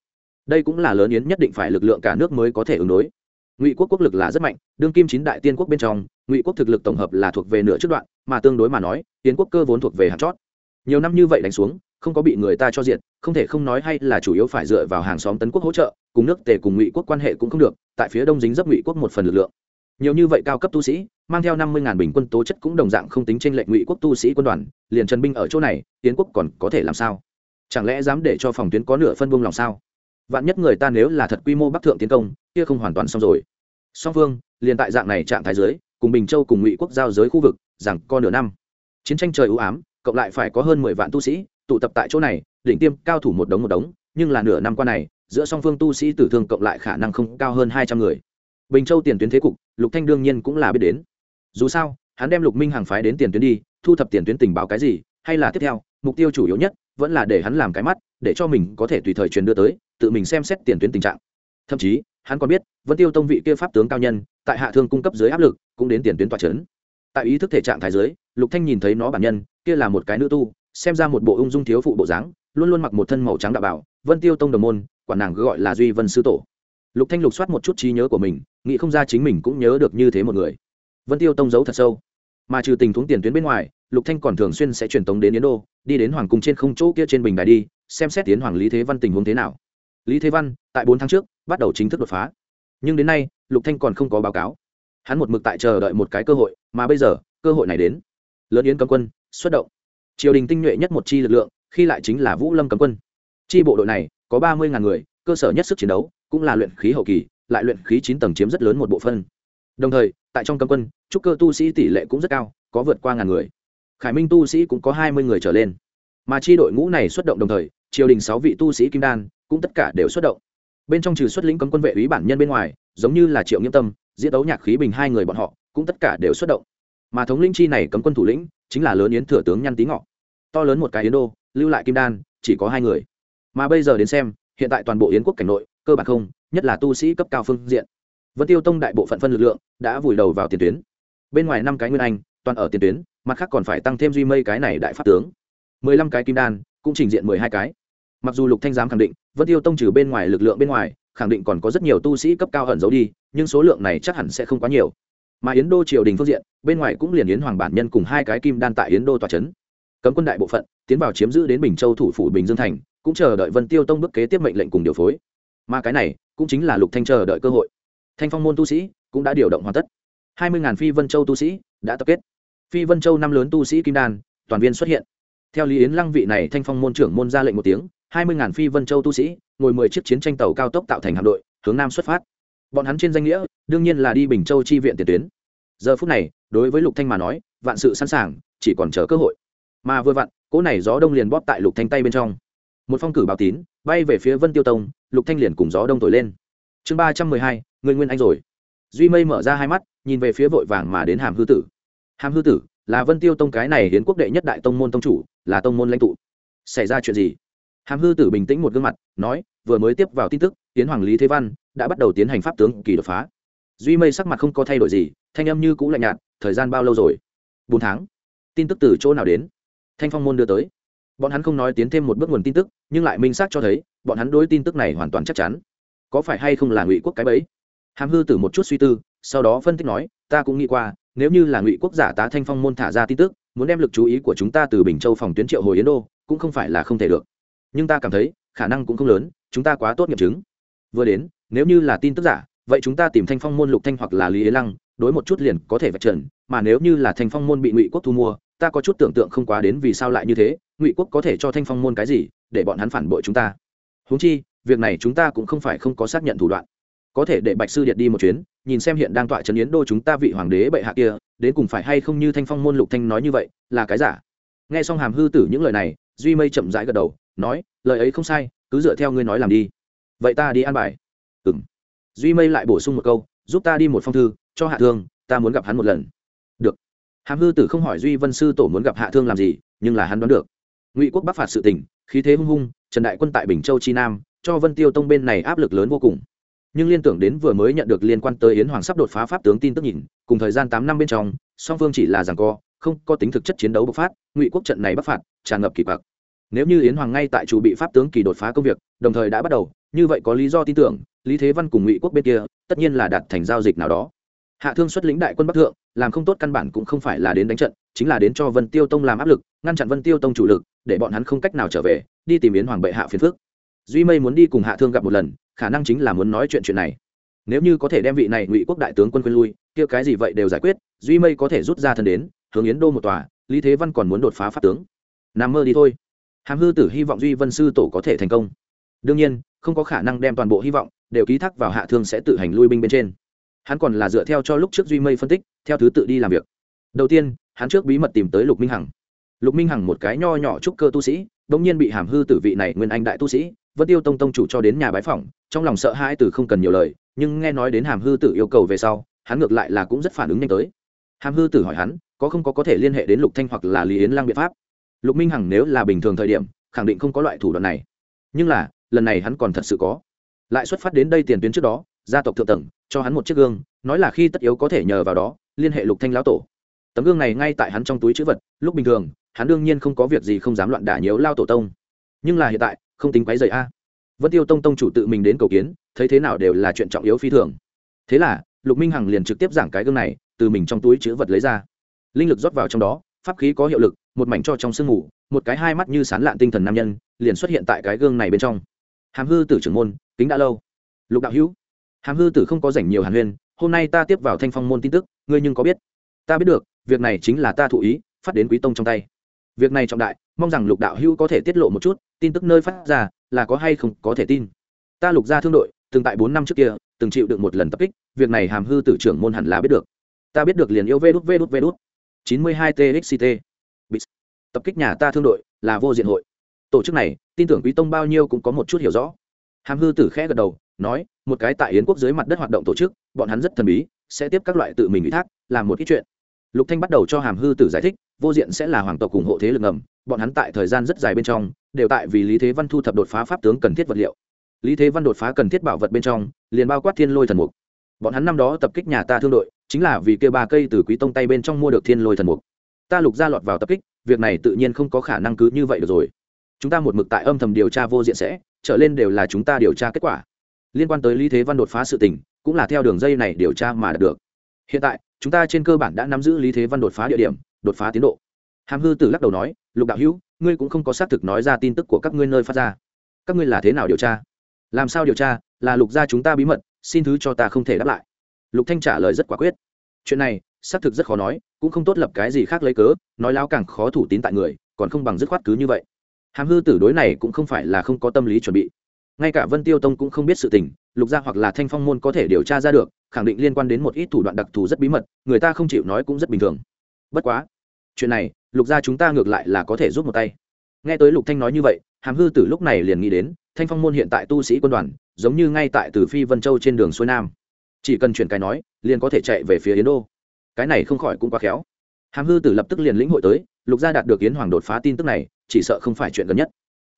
Đây cũng là lớn yến nhất định phải lực lượng cả nước mới có thể ứng đối. Ngụy quốc quốc lực là rất mạnh, đương kim chín đại tiên quốc bên trong, ngụy quốc thực lực tổng hợp là thuộc về nửa trước đoạn, mà tương đối mà nói tiến quốc cơ vốn thuộc về hạt chót. Nhiều năm như vậy đánh xuống không có bị người ta cho diện không thể không nói hay là chủ yếu phải dựa vào hàng xóm tấn quốc hỗ trợ, cùng nước tề cùng ngụy quốc quan hệ cũng không được, tại phía đông dính dấp ngụy quốc một phần lực lượng. Nhiều như vậy cao cấp tu sĩ, mang theo năm mươi bình quân tố chất cũng đồng dạng không tính tranh lệch ngụy quốc tu sĩ quân đoàn, liền trần binh ở chỗ này tiến quốc còn có thể làm sao? Chẳng lẽ dám để cho phòng tuyến có nửa phân buông lòng sao? Vạn nhất người ta nếu là thật quy mô bắc thượng tiến công, kia không hoàn toàn xong rồi. Song phương liền tại dạng này trạng thái dưới, cùng bình châu cùng ngụy quốc giao giới khu vực, rằng co nửa năm. Chiến tranh trời ưu ám, cộng lại phải có hơn mười vạn tu sĩ tụ tập tại chỗ này, đỉnh tiêm, cao thủ một đống một đống, nhưng là nửa năm qua này, giữa song phương tu sĩ tử thương cộng lại khả năng không cao hơn hai trăm người. Bình châu tiền tuyến thế cục, lục thanh đương nhiên cũng là biết đến. Dù sao, hắn đem lục minh hàng phái đến tiền tuyến đi, thu thập tiền tuyến tình báo cái gì, hay là tiếp theo, mục tiêu chủ yếu nhất, vẫn là để hắn làm cái mắt, để cho mình có thể tùy thời truyền đưa tới, tự mình xem xét tiền tuyến tình trạng. Thậm chí, hắn còn biết, vân tiêu tông vị kia pháp tướng cao nhân, tại hạ thương cung cấp dưới áp lực, cũng đến tiền tuyến tòa trấn tại ý thức thể trạng thái giới lục thanh nhìn thấy nó bản nhân, kia là một cái nữ tu xem ra một bộ ung dung thiếu phụ bộ dáng, luôn luôn mặc một thân màu trắng đạo bảo, vân tiêu tông đồng môn quản nàng gọi là duy vân sư tổ. Lục thanh lục soát một chút trí nhớ của mình, nghĩ không ra chính mình cũng nhớ được như thế một người. Vân tiêu tông giấu thật sâu. Mà trừ tình huống tiền tuyến bên ngoài, lục thanh còn thường xuyên sẽ truyền tống đến yến đô, đi đến hoàng cung trên không chỗ kia trên bình đài đi, xem xét tiến hoàng lý thế văn tình huống thế nào. Lý thế văn, tại bốn tháng trước, bắt đầu chính thức đột phá. Nhưng đến nay, lục thanh còn không có báo cáo. Hắn một mực tại chờ đợi một cái cơ hội, mà bây giờ, cơ hội này đến. Lớn yến cấm quân, xuất động triều đình tinh nhuệ nhất một chi lực lượng, khi lại chính là vũ lâm cấm quân. Chi bộ đội này, có ba mươi ngàn người, cơ sở nhất sức chiến đấu, cũng là luyện khí hậu kỳ, lại luyện khí chín tầng chiếm rất lớn một bộ phân đồng thời, tại trong cấm quân, trúc cơ tu sĩ tỷ lệ cũng rất cao, có vượt qua ngàn người. Khải minh tu sĩ cũng có hai mươi người trở lên. Mà chi đội ngũ này xuất động đồng thời, triều đình sáu vị tu sĩ kim đan, cũng tất cả đều xuất động. Bên trong trừ xuất lĩnh cấm quân vệ ý bản nhân bên ngoài, giống như là triệu nghiêm tâm, diễn đấu nhạc khí bình hai người bọn họ, cũng tất cả đều xuất động. Mà thống lĩnh chi này cấm quân thủ lĩnh, chính là lớn yến thừa tướng nhăn tí ngọ to lớn một cái yến đô, lưu lại kim đan, chỉ có hai người. Mà bây giờ đến xem, hiện tại toàn bộ yến quốc cảnh nội, cơ bản không, nhất là tu sĩ cấp cao phương diện. Vân tiêu tông đại bộ phận phân lực lượng đã vùi đầu vào tiền tuyến. Bên ngoài năm cái nguyên anh, toàn ở tiền tuyến, mặt khác còn phải tăng thêm duy mây cái này đại pháp tướng. Mười lăm cái kim đan, cũng trình diện mười hai cái. Mặc dù lục thanh giám khẳng định, vân tiêu tông trừ bên ngoài lực lượng bên ngoài, khẳng định còn có rất nhiều tu sĩ cấp cao ẩn giấu đi, nhưng số lượng này chắc hẳn sẽ không quá nhiều. Mà yến đô triều đình phương diện, bên ngoài cũng liền yến hoàng bản nhân cùng hai cái kim đan tại yến đô tòa trấn cấm quân đại bộ phận, tiến vào chiếm giữ đến bình châu thủ phủ bình dương thành, cũng chờ đợi vân tiêu tông bước kế tiếp mệnh lệnh cùng điều phối. Mà cái này, cũng chính là lục thanh chờ đợi cơ hội. Thanh phong môn tu sĩ cũng đã điều động hoàn tất. Hai mươi phi vân châu tu sĩ đã tập kết. Phi vân châu năm lớn tu sĩ kim đan, toàn viên xuất hiện. Theo lý yến lăng vị này, thanh phong môn trưởng môn ra lệnh một tiếng, hai mươi phi vân châu tu sĩ ngồi mười chiếc chiến tranh tàu cao tốc tạo thành hạm đội, hướng nam xuất phát. Bọn hắn trên danh nghĩa, đương nhiên là đi bình châu chi viện tiền tuyến. Giờ phút này, đối với lục thanh mà nói, vạn sự sẵn sàng, chỉ còn chờ cơ hội mà vừa vặn, cỗ này gió đông liền bóp tại lục thanh tay bên trong. Một phong cử báo tín, bay về phía vân tiêu tông, lục thanh liền cùng gió đông thổi lên. Chương ba trăm mười hai, người nguyên anh rồi. Duy mây mở ra hai mắt, nhìn về phía vội vàng mà đến hàm hư tử. Hàm hư tử, là vân tiêu tông cái này hiến quốc đệ nhất đại tông môn tông chủ, là tông môn lãnh tụ. Xảy ra chuyện gì? Hàm hư tử bình tĩnh một gương mặt, nói, vừa mới tiếp vào tin tức tiến hoàng lý thế văn đã bắt đầu tiến hành pháp tướng kỳ đột phá. Duy mây sắc mặt không có thay đổi gì, thanh âm như cũ lạnh nhạt, thời gian bao lâu rồi? Bốn tháng. Tin tức từ chỗ nào đến? Thanh phong môn đưa tới. Bọn hắn không nói tiến thêm một bước nguồn tin tức, nhưng lại minh xác cho thấy, bọn hắn đối tin tức này hoàn toàn chắc chắn. Có phải hay không là ngụy quốc cái bẫy? Hàm hư tử một chút suy tư, sau đó phân tích nói, ta cũng nghĩ qua, nếu như là ngụy quốc giả tá thanh phong môn thả ra tin tức, muốn đem lực chú ý của chúng ta từ bình châu phòng tuyến triệu hồi yến đô, cũng không phải là không thể được. Nhưng ta cảm thấy, khả năng cũng không lớn, chúng ta quá tốt nghiệm chứng. Vừa đến, nếu như là tin tức giả, vậy chúng ta tìm thanh phong môn lục thanh hoặc là lý yến lăng, đối một chút liền có thể vạch trần, mà nếu như là thanh phong môn bị ngụy quốc thu mua ta có chút tưởng tượng không quá đến vì sao lại như thế, ngụy quốc có thể cho thanh phong môn cái gì, để bọn hắn phản bội chúng ta. Huống chi, việc này chúng ta cũng không phải không có xác nhận thủ đoạn. Có thể để bạch sư điện đi một chuyến, nhìn xem hiện đang tọa trấn yến đô chúng ta vị hoàng đế bệ hạ kia, đến cùng phải hay không như thanh phong môn lục thanh nói như vậy, là cái giả. Nghe xong hàm hư tử những lời này, duy mây chậm rãi gật đầu, nói, lời ấy không sai, cứ dựa theo ngươi nói làm đi. Vậy ta đi an bài. Ừng duy mây lại bổ sung một câu, giúp ta đi một phong thư, cho hạ thương, ta muốn gặp hắn một lần hàm hư tử không hỏi duy vân sư tổ muốn gặp hạ thương làm gì, nhưng là hắn đoán được. Ngụy quốc bắc phạt sự tỉnh khí thế hung hung, trần đại quân tại bình châu chi nam, cho vân tiêu tông bên này áp lực lớn vô cùng. Nhưng liên tưởng đến vừa mới nhận được liên quan tới yến hoàng sắp đột phá pháp tướng tin tức nhìn, cùng thời gian tám năm bên trong, song phương chỉ là rằng co, không có tính thực chất chiến đấu bộc phát, ngụy quốc trận này bắc phạt, tràn ngập kỳ bạc nếu như yến hoàng ngay tại chủ bị pháp tướng kỳ đột phá công việc, đồng thời đã bắt đầu, như vậy có lý do tin tưởng, lý thế văn cùng ngụy quốc bên kia, tất nhiên là đạt thành giao dịch nào đó hạ thương xuất lĩnh đại quân bắc thượng, làm không tốt căn bản cũng không phải là đến đánh trận, chính là đến cho vân tiêu tông làm áp lực, ngăn chặn vân tiêu tông chủ lực, để bọn hắn không cách nào trở về, đi tìm yến hoàng bệ hạ phiền phước duy mây muốn đi cùng hạ thương gặp một lần, khả năng chính là muốn nói chuyện chuyện này. Nếu như có thể đem vị này ngụy quốc đại tướng quân quên lui, kia cái gì vậy đều giải quyết, duy mây có thể rút ra thân đến, hướng yến đô một tòa, lý thế văn còn muốn đột phá pháp tướng. Nằm mơ đi thôi. Hàm hư tử hy vọng duy vân sư tổ có thể thành công. Đương nhiên, không có khả năng đem toàn bộ hy vọng, đều ký thác vào hạ thương sẽ tự hành lui binh bên trên hắn còn là dựa theo cho lúc trước duy mây phân tích, theo thứ tự đi làm việc. Đầu tiên, hắn trước bí mật tìm tới lục minh hằng. Lục minh hằng một cái nho nhỏ trúc cơ tu sĩ đ ỗ n g nhiên bị hàm hư tử vị này nguyên anh đại tu sĩ vẫn tiêu tông tông chủ cho đến nhà bái phỏng, trong lòng sợ hãi từ không cần nhiều lời, nhưng nghe nói đến hàm hư tử yêu cầu về sau, hắn ngược lại là cũng rất phản ứng nhanh tới. Hàm hư tử hỏi hắn, có không có có thể liên hệ đến lục thanh hoặc là lý yến lang biện pháp? Lục minh hằng nếu là bình thường thời điểm, khẳng định không có loại thủ đoạn này. Nhưng là, lần này hắn còn thật sự có. Lại xuất phát đến đây tiền tuyến trước đó, gia tộc thượng tầng cho hắn một chiếc gương nói là khi tất yếu có thể nhờ vào đó liên hệ lục thanh lão tổ. Tấm gương này ngay tại hắn trong túi chữ vật lúc bình thường hắn đương nhiên không có việc gì không dám loạn đả nhiễu lao tổ tông. Nhưng là hiện tại không tính quấy rầy a. Vẫn tiêu tông tông chủ tự mình đến cầu kiến thấy thế nào đều là chuyện trọng yếu phi thường. Thế là lục minh hằng liền trực tiếp giảng cái gương này từ mình trong túi chữ vật lấy ra. Linh lực rót vào trong đó pháp khí có hiệu lực một mảnh cho trong sương ngủ, một cái hai mắt như sán lạn tinh thần nam nhân liền xuất hiện tại cái gương này bên trong. Hàm hư tử trưởng môn kính đã lâu. Lục đạo hữu hàm hư tử không có rảnh nhiều hàn huyên, hôm nay ta tiếp vào thanh phong môn tin tức, ngươi nhưng có biết? Ta biết được, việc này chính là ta thụ ý, phát đến quý tông trong tay. Việc này trọng đại, mong rằng lục đạo hữu có thể tiết lộ một chút, tin tức nơi phát ra, là có hay không có thể tin. Ta lục ra thương đội, từng tại bốn năm trước kia, từng chịu được một lần tập kích, việc này hàm hư tử trưởng môn hẳn là biết được. Ta biết được liền yêu vê đút vê đút vê đút. Chín mươi hai txct tập kích nhà ta thương đội, là vô diện hội. Tổ chức này, tin tưởng quý tông bao nhiêu cũng có một chút hiểu rõ. Hàm hư tử khẽ gật đầu nói, một cái tại yến quốc dưới mặt đất hoạt động tổ chức, bọn hắn rất thần bí, sẽ tiếp các loại tự mình ủy thác, làm một ít chuyện. Lục thanh bắt đầu cho hàm hư tử giải thích, vô diện sẽ là hoàng tộc ủng hộ thế lực ngầm, bọn hắn tại thời gian rất dài bên trong, đều tại vì lý thế văn thu thập đột phá pháp tướng cần thiết vật liệu. Lý thế văn đột phá cần thiết bảo vật bên trong, liền bao quát thiên lôi thần mục. Bọn hắn năm đó tập kích nhà ta thương đội, chính là vì kia ba cây từ quý tông tay bên trong mua được thiên lôi thần mục. Ta lục ra lọt vào tập kích, việc này tự nhiên không có khả năng cứ như vậy được rồi. Chúng ta một mực tại âm thầm điều tra vô diện sẽ, trở lên đều là chúng ta điều tra kết quả liên quan tới lý thế văn đột phá sự tình, cũng là theo đường dây này điều tra mà đạt được. Hiện tại, chúng ta trên cơ bản đã nắm giữ lý thế văn đột phá địa điểm, đột phá tiến độ. Hàm hư tử lắc đầu nói, lục đạo hữu, ngươi cũng không có xác thực nói ra tin tức của các ngươi nơi phát ra. Các ngươi là thế nào điều tra? Làm sao điều tra? Là lục gia chúng ta bí mật, xin thứ cho ta không thể đáp lại. Lục thanh trả lời rất quả quyết. Chuyện này, xác thực rất khó nói, cũng không tốt lập cái gì khác lấy cớ, nói láo càng khó thủ tín tại người, còn không bằng dứt khoát cứ như vậy. Hàm hư tử đối này cũng không phải là không có tâm lý chuẩn bị ngay cả vân tiêu tông cũng không biết sự tình, lục gia hoặc là thanh phong môn có thể điều tra ra được, khẳng định liên quan đến một ít thủ đoạn đặc thù rất bí mật, người ta không chịu nói cũng rất bình thường. Bất quá, chuyện này, lục gia chúng ta ngược lại là có thể giúp một tay. Nghe tới lục thanh nói như vậy, hàm hư tử lúc này liền nghĩ đến, thanh phong môn hiện tại tu sĩ quân đoàn, giống như ngay tại từ phi vân châu trên đường xuôi nam. Chỉ cần chuyển cái nói, liền có thể chạy về phía yến đô. Cái này không khỏi cũng quá khéo. Hàm hư tử lập tức liền lĩnh hội tới, lục gia đạt được yến hoàng đột phá tin tức này, chỉ sợ không phải chuyện gần nhất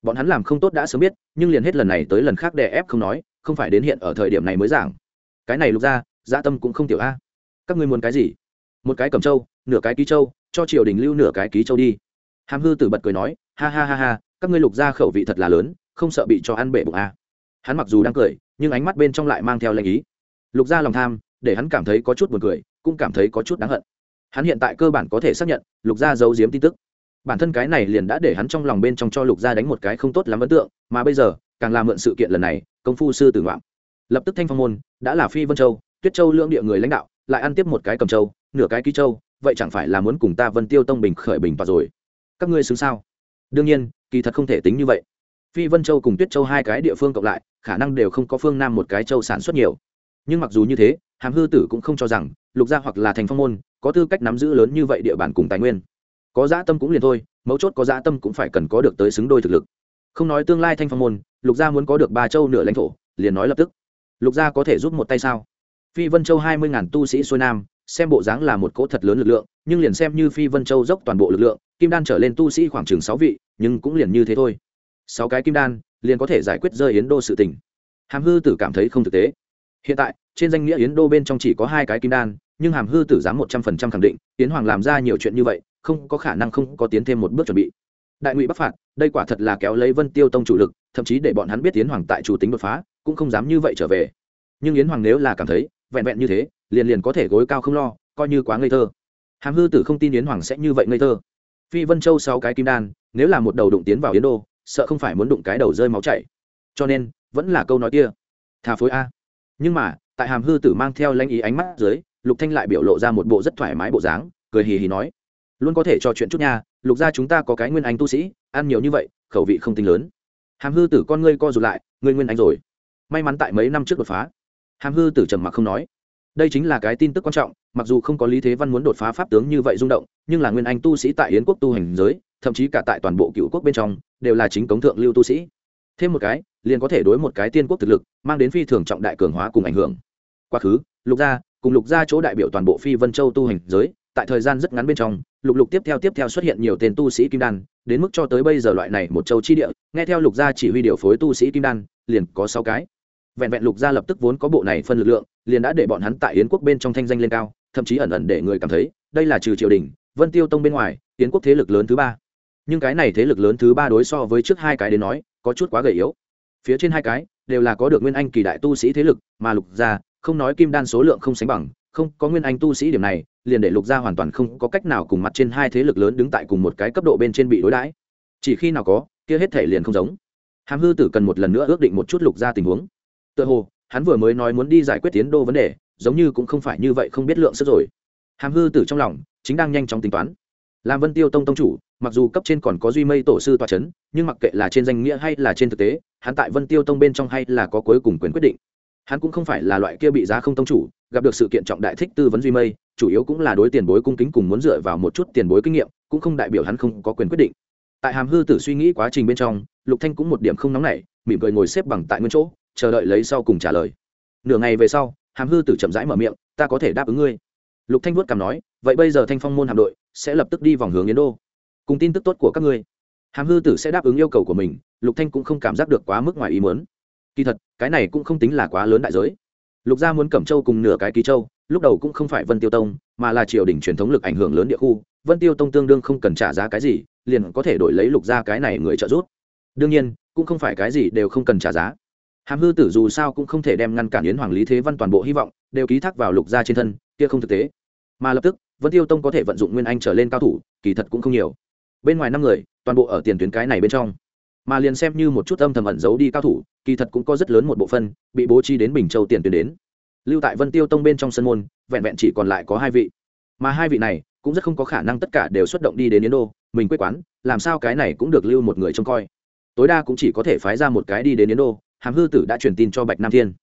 bọn hắn làm không tốt đã sớm biết, nhưng liền hết lần này tới lần khác đè ép không nói, không phải đến hiện ở thời điểm này mới giảng. Cái này lục gia dã dạ tâm cũng không tiểu a. Các ngươi muốn cái gì? Một cái cầm trâu, nửa cái ký trâu, cho triều đình lưu nửa cái ký trâu đi. Hàm hư tử bật cười nói, ha ha ha ha, các ngươi lục gia khẩu vị thật là lớn, không sợ bị cho ăn bể bụng a. Hắn mặc dù đang cười, nhưng ánh mắt bên trong lại mang theo lệnh ý. Lục gia lòng tham, để hắn cảm thấy có chút buồn cười, cũng cảm thấy có chút đáng hận. Hắn hiện tại cơ bản có thể xác nhận, lục gia giấu giếm tin tức bản thân cái này liền đã để hắn trong lòng bên trong cho lục gia đánh một cái không tốt lắm ấn tượng, mà bây giờ, càng làm mượn sự kiện lần này, công phu sư tử ngoạm. Lập tức thanh phong môn, đã là phi vân châu, tuyết châu lưỡng địa người lãnh đạo, lại ăn tiếp một cái cầm châu, nửa cái ký châu, vậy chẳng phải là muốn cùng ta vân tiêu tông bình khởi bình và rồi. Các ngươi xứng sao? Đương nhiên, kỳ thật không thể tính như vậy. Phi vân châu cùng tuyết châu hai cái địa phương cộng lại, khả năng đều không có phương nam một cái châu sản xuất nhiều. Nhưng mặc dù như thế, hàm hư tử cũng không cho rằng, lục gia hoặc là thành phong môn, có tư cách nắm giữ lớn như vậy địa bàn cùng tài nguyên có dã tâm cũng liền thôi, mấu chốt có dã tâm cũng phải cần có được tới xứng đôi thực lực. Không nói tương lai thanh phong môn, lục gia muốn có được ba châu nửa lãnh thổ, liền nói lập tức. Lục gia có thể giúp một tay sao? Phi vân châu hai mươi ngàn tu sĩ xuôi nam, xem bộ dáng là một cỗ thật lớn lực lượng, nhưng liền xem như phi vân châu dốc toàn bộ lực lượng, kim đan trở lên tu sĩ khoảng chừng sáu vị, nhưng cũng liền như thế thôi. Sáu cái kim đan, liền có thể giải quyết rơi yến đô sự tình. Hàm hư tử cảm thấy không thực tế. Hiện tại, trên danh nghĩa yến đô bên trong chỉ có hai cái kim đan nhưng hàm hư tử dám một trăm phần trăm khẳng định tiến hoàng làm ra nhiều chuyện như vậy, không có khả năng không có tiến thêm một bước chuẩn bị. Đại ngụy bắc phạt, đây quả thật là kéo lấy vân tiêu tông chủ lực, thậm chí để bọn hắn biết tiến hoàng tại chủ tính đột phá, cũng không dám như vậy trở về. Nhưng yến hoàng nếu là cảm thấy, vẹn vẹn như thế, liền liền có thể gối cao không lo, coi như quá ngây thơ. Hàm hư tử không tin yến hoàng sẽ như vậy ngây thơ. Phi vân châu sáu cái kim đan, nếu là một đầu đụng tiến vào yến đô, sợ không phải muốn đụng cái đầu rơi máu chảy. Cho nên, vẫn là câu nói kia. Thà phối a. Nhưng mà, tại hàm hư tử mang theo lãnh ý ánh mắt dưới lục thanh lại biểu lộ ra một bộ rất thoải mái bộ dáng, cười hì hì nói, luôn có thể trò chuyện chút nha, lục gia chúng ta có cái nguyên anh tu sĩ, ăn nhiều như vậy, khẩu vị không tính lớn. Hàm hư tử con ngươi co rụt lại, ngươi nguyên anh rồi. May mắn tại mấy năm trước đột phá. Hàm hư tử trầm mặc không nói. Đây chính là cái tin tức quan trọng, mặc dù không có lý thế văn muốn đột phá pháp tướng như vậy rung động, nhưng là nguyên anh tu sĩ tại yến quốc tu hành giới, thậm chí cả tại toàn bộ cựu quốc bên trong, đều là chính cống thượng lưu tu sĩ. Thêm một cái, liền có thể đối một cái tiên quốc thực lực, mang đến phi thường trọng đại cường hóa cùng ảnh hưởng. Quá khứ, lục gia cùng lục gia chỗ đại biểu toàn bộ phi vân châu tu hành giới, tại thời gian rất ngắn bên trong, lục lục tiếp theo tiếp theo xuất hiện nhiều tên tu sĩ kim đan, đến mức cho tới bây giờ loại này một châu chi địa, nghe theo lục gia chỉ huy điều phối tu sĩ kim đan, liền có sáu cái. Vẹn vẹn lục gia lập tức vốn có bộ này phân lực lượng, liền đã để bọn hắn tại yến quốc bên trong thanh danh lên cao, thậm chí ẩn ẩn để người cảm thấy, đây là trừ triều đình, vân tiêu tông bên ngoài, yến quốc thế lực lớn thứ ba. Nhưng cái này thế lực lớn thứ ba đối so với trước hai cái đến nói, có chút quá gầy yếu. Phía trên hai cái, đều là có được nguyên anh kỳ đại tu sĩ thế lực, mà lục gia không nói kim đan số lượng không sánh bằng, không, có nguyên anh tu sĩ điểm này, liền để lục gia hoàn toàn không có cách nào cùng mặt trên hai thế lực lớn đứng tại cùng một cái cấp độ bên trên bị đối đãi. Chỉ khi nào có, kia hết thể liền không giống. Hàm hư tử cần một lần nữa ước định một chút lục gia tình huống. Tựa hồ, hắn vừa mới nói muốn đi giải quyết tiến đô vấn đề, giống như cũng không phải như vậy không biết lượng sức rồi. Hàm hư tử trong lòng, chính đang nhanh chóng tính toán. Làm vân tiêu tông tông chủ, mặc dù cấp trên còn có duy mây tổ sư tòa c h ấ n nhưng mặc kệ là trên danh nghĩa hay là trên thực tế, hắn tại vân tiêu tông bên trong hay là có cuối cùng quyền quyết định hắn cũng không phải là loại kia bị giá không tông chủ, gặp được sự kiện trọng đại thích tư vấn duy mây, chủ yếu cũng là đối tiền bối cung kính cùng muốn dựa vào một chút tiền bối kinh nghiệm, cũng không đại biểu hắn không có quyền quyết định. Tại hàm hư tử suy nghĩ quá trình bên trong, lục thanh cũng một điểm không nóng nảy, mỉm cười ngồi xếp bằng tại nguyên chỗ, chờ đợi lấy sau cùng trả lời. Nửa ngày về sau, hàm hư tử chậm rãi mở miệng, ta có thể đáp ứng ngươi. Lục thanh vuốt cằm nói, vậy bây giờ thanh phong môn hạm đội sẽ lập tức đi vòng hướng yến đô. Cùng tin tức tốt của các ngươi. Hàm hư tử sẽ đáp ứng yêu cầu của mình, lục thanh cũng không cảm giác được quá mức ngoài ý muốn kỳ thật, cái này cũng không tính là quá lớn đại giới. Lục gia muốn cẩm châu cùng nửa cái ký châu, lúc đầu cũng không phải vân tiêu tông, mà là triều đình truyền thống lực ảnh hưởng lớn địa khu. Vân tiêu tông tương đương không cần trả giá cái gì, liền có thể đổi lấy lục gia cái này người trợ giúp. Đương nhiên, cũng không phải cái gì đều không cần trả giá. Hàm hư tử dù sao cũng không thể đem ngăn cản yến hoàng lý thế văn toàn bộ hy vọng, đều ký thác vào lục gia trên thân, kia không thực tế. Mà lập tức, vân tiêu tông có thể vận dụng nguyên anh trở lên cao thủ, kỳ thật cũng không nhiều. Bên ngoài năm người, toàn bộ ở tiền tuyến cái này bên trong mà liền xem như một chút âm thầm ẩn giấu đi cao thủ, kỳ thật cũng có rất lớn một bộ phân bị bố trí đến bình châu tiền tuyến đến. Lưu tại vân tiêu tông bên trong sân môn, vẹn vẹn chỉ còn lại có hai vị. Mà hai vị này cũng rất không có khả năng tất cả đều xuất động đi đến yến đô, mình quê quán, làm sao cái này cũng được lưu một người trông coi. Tối đa cũng chỉ có thể phái ra một cái đi đến yến đô, hàm hư tử đã truyền tin cho bạch nam thiên.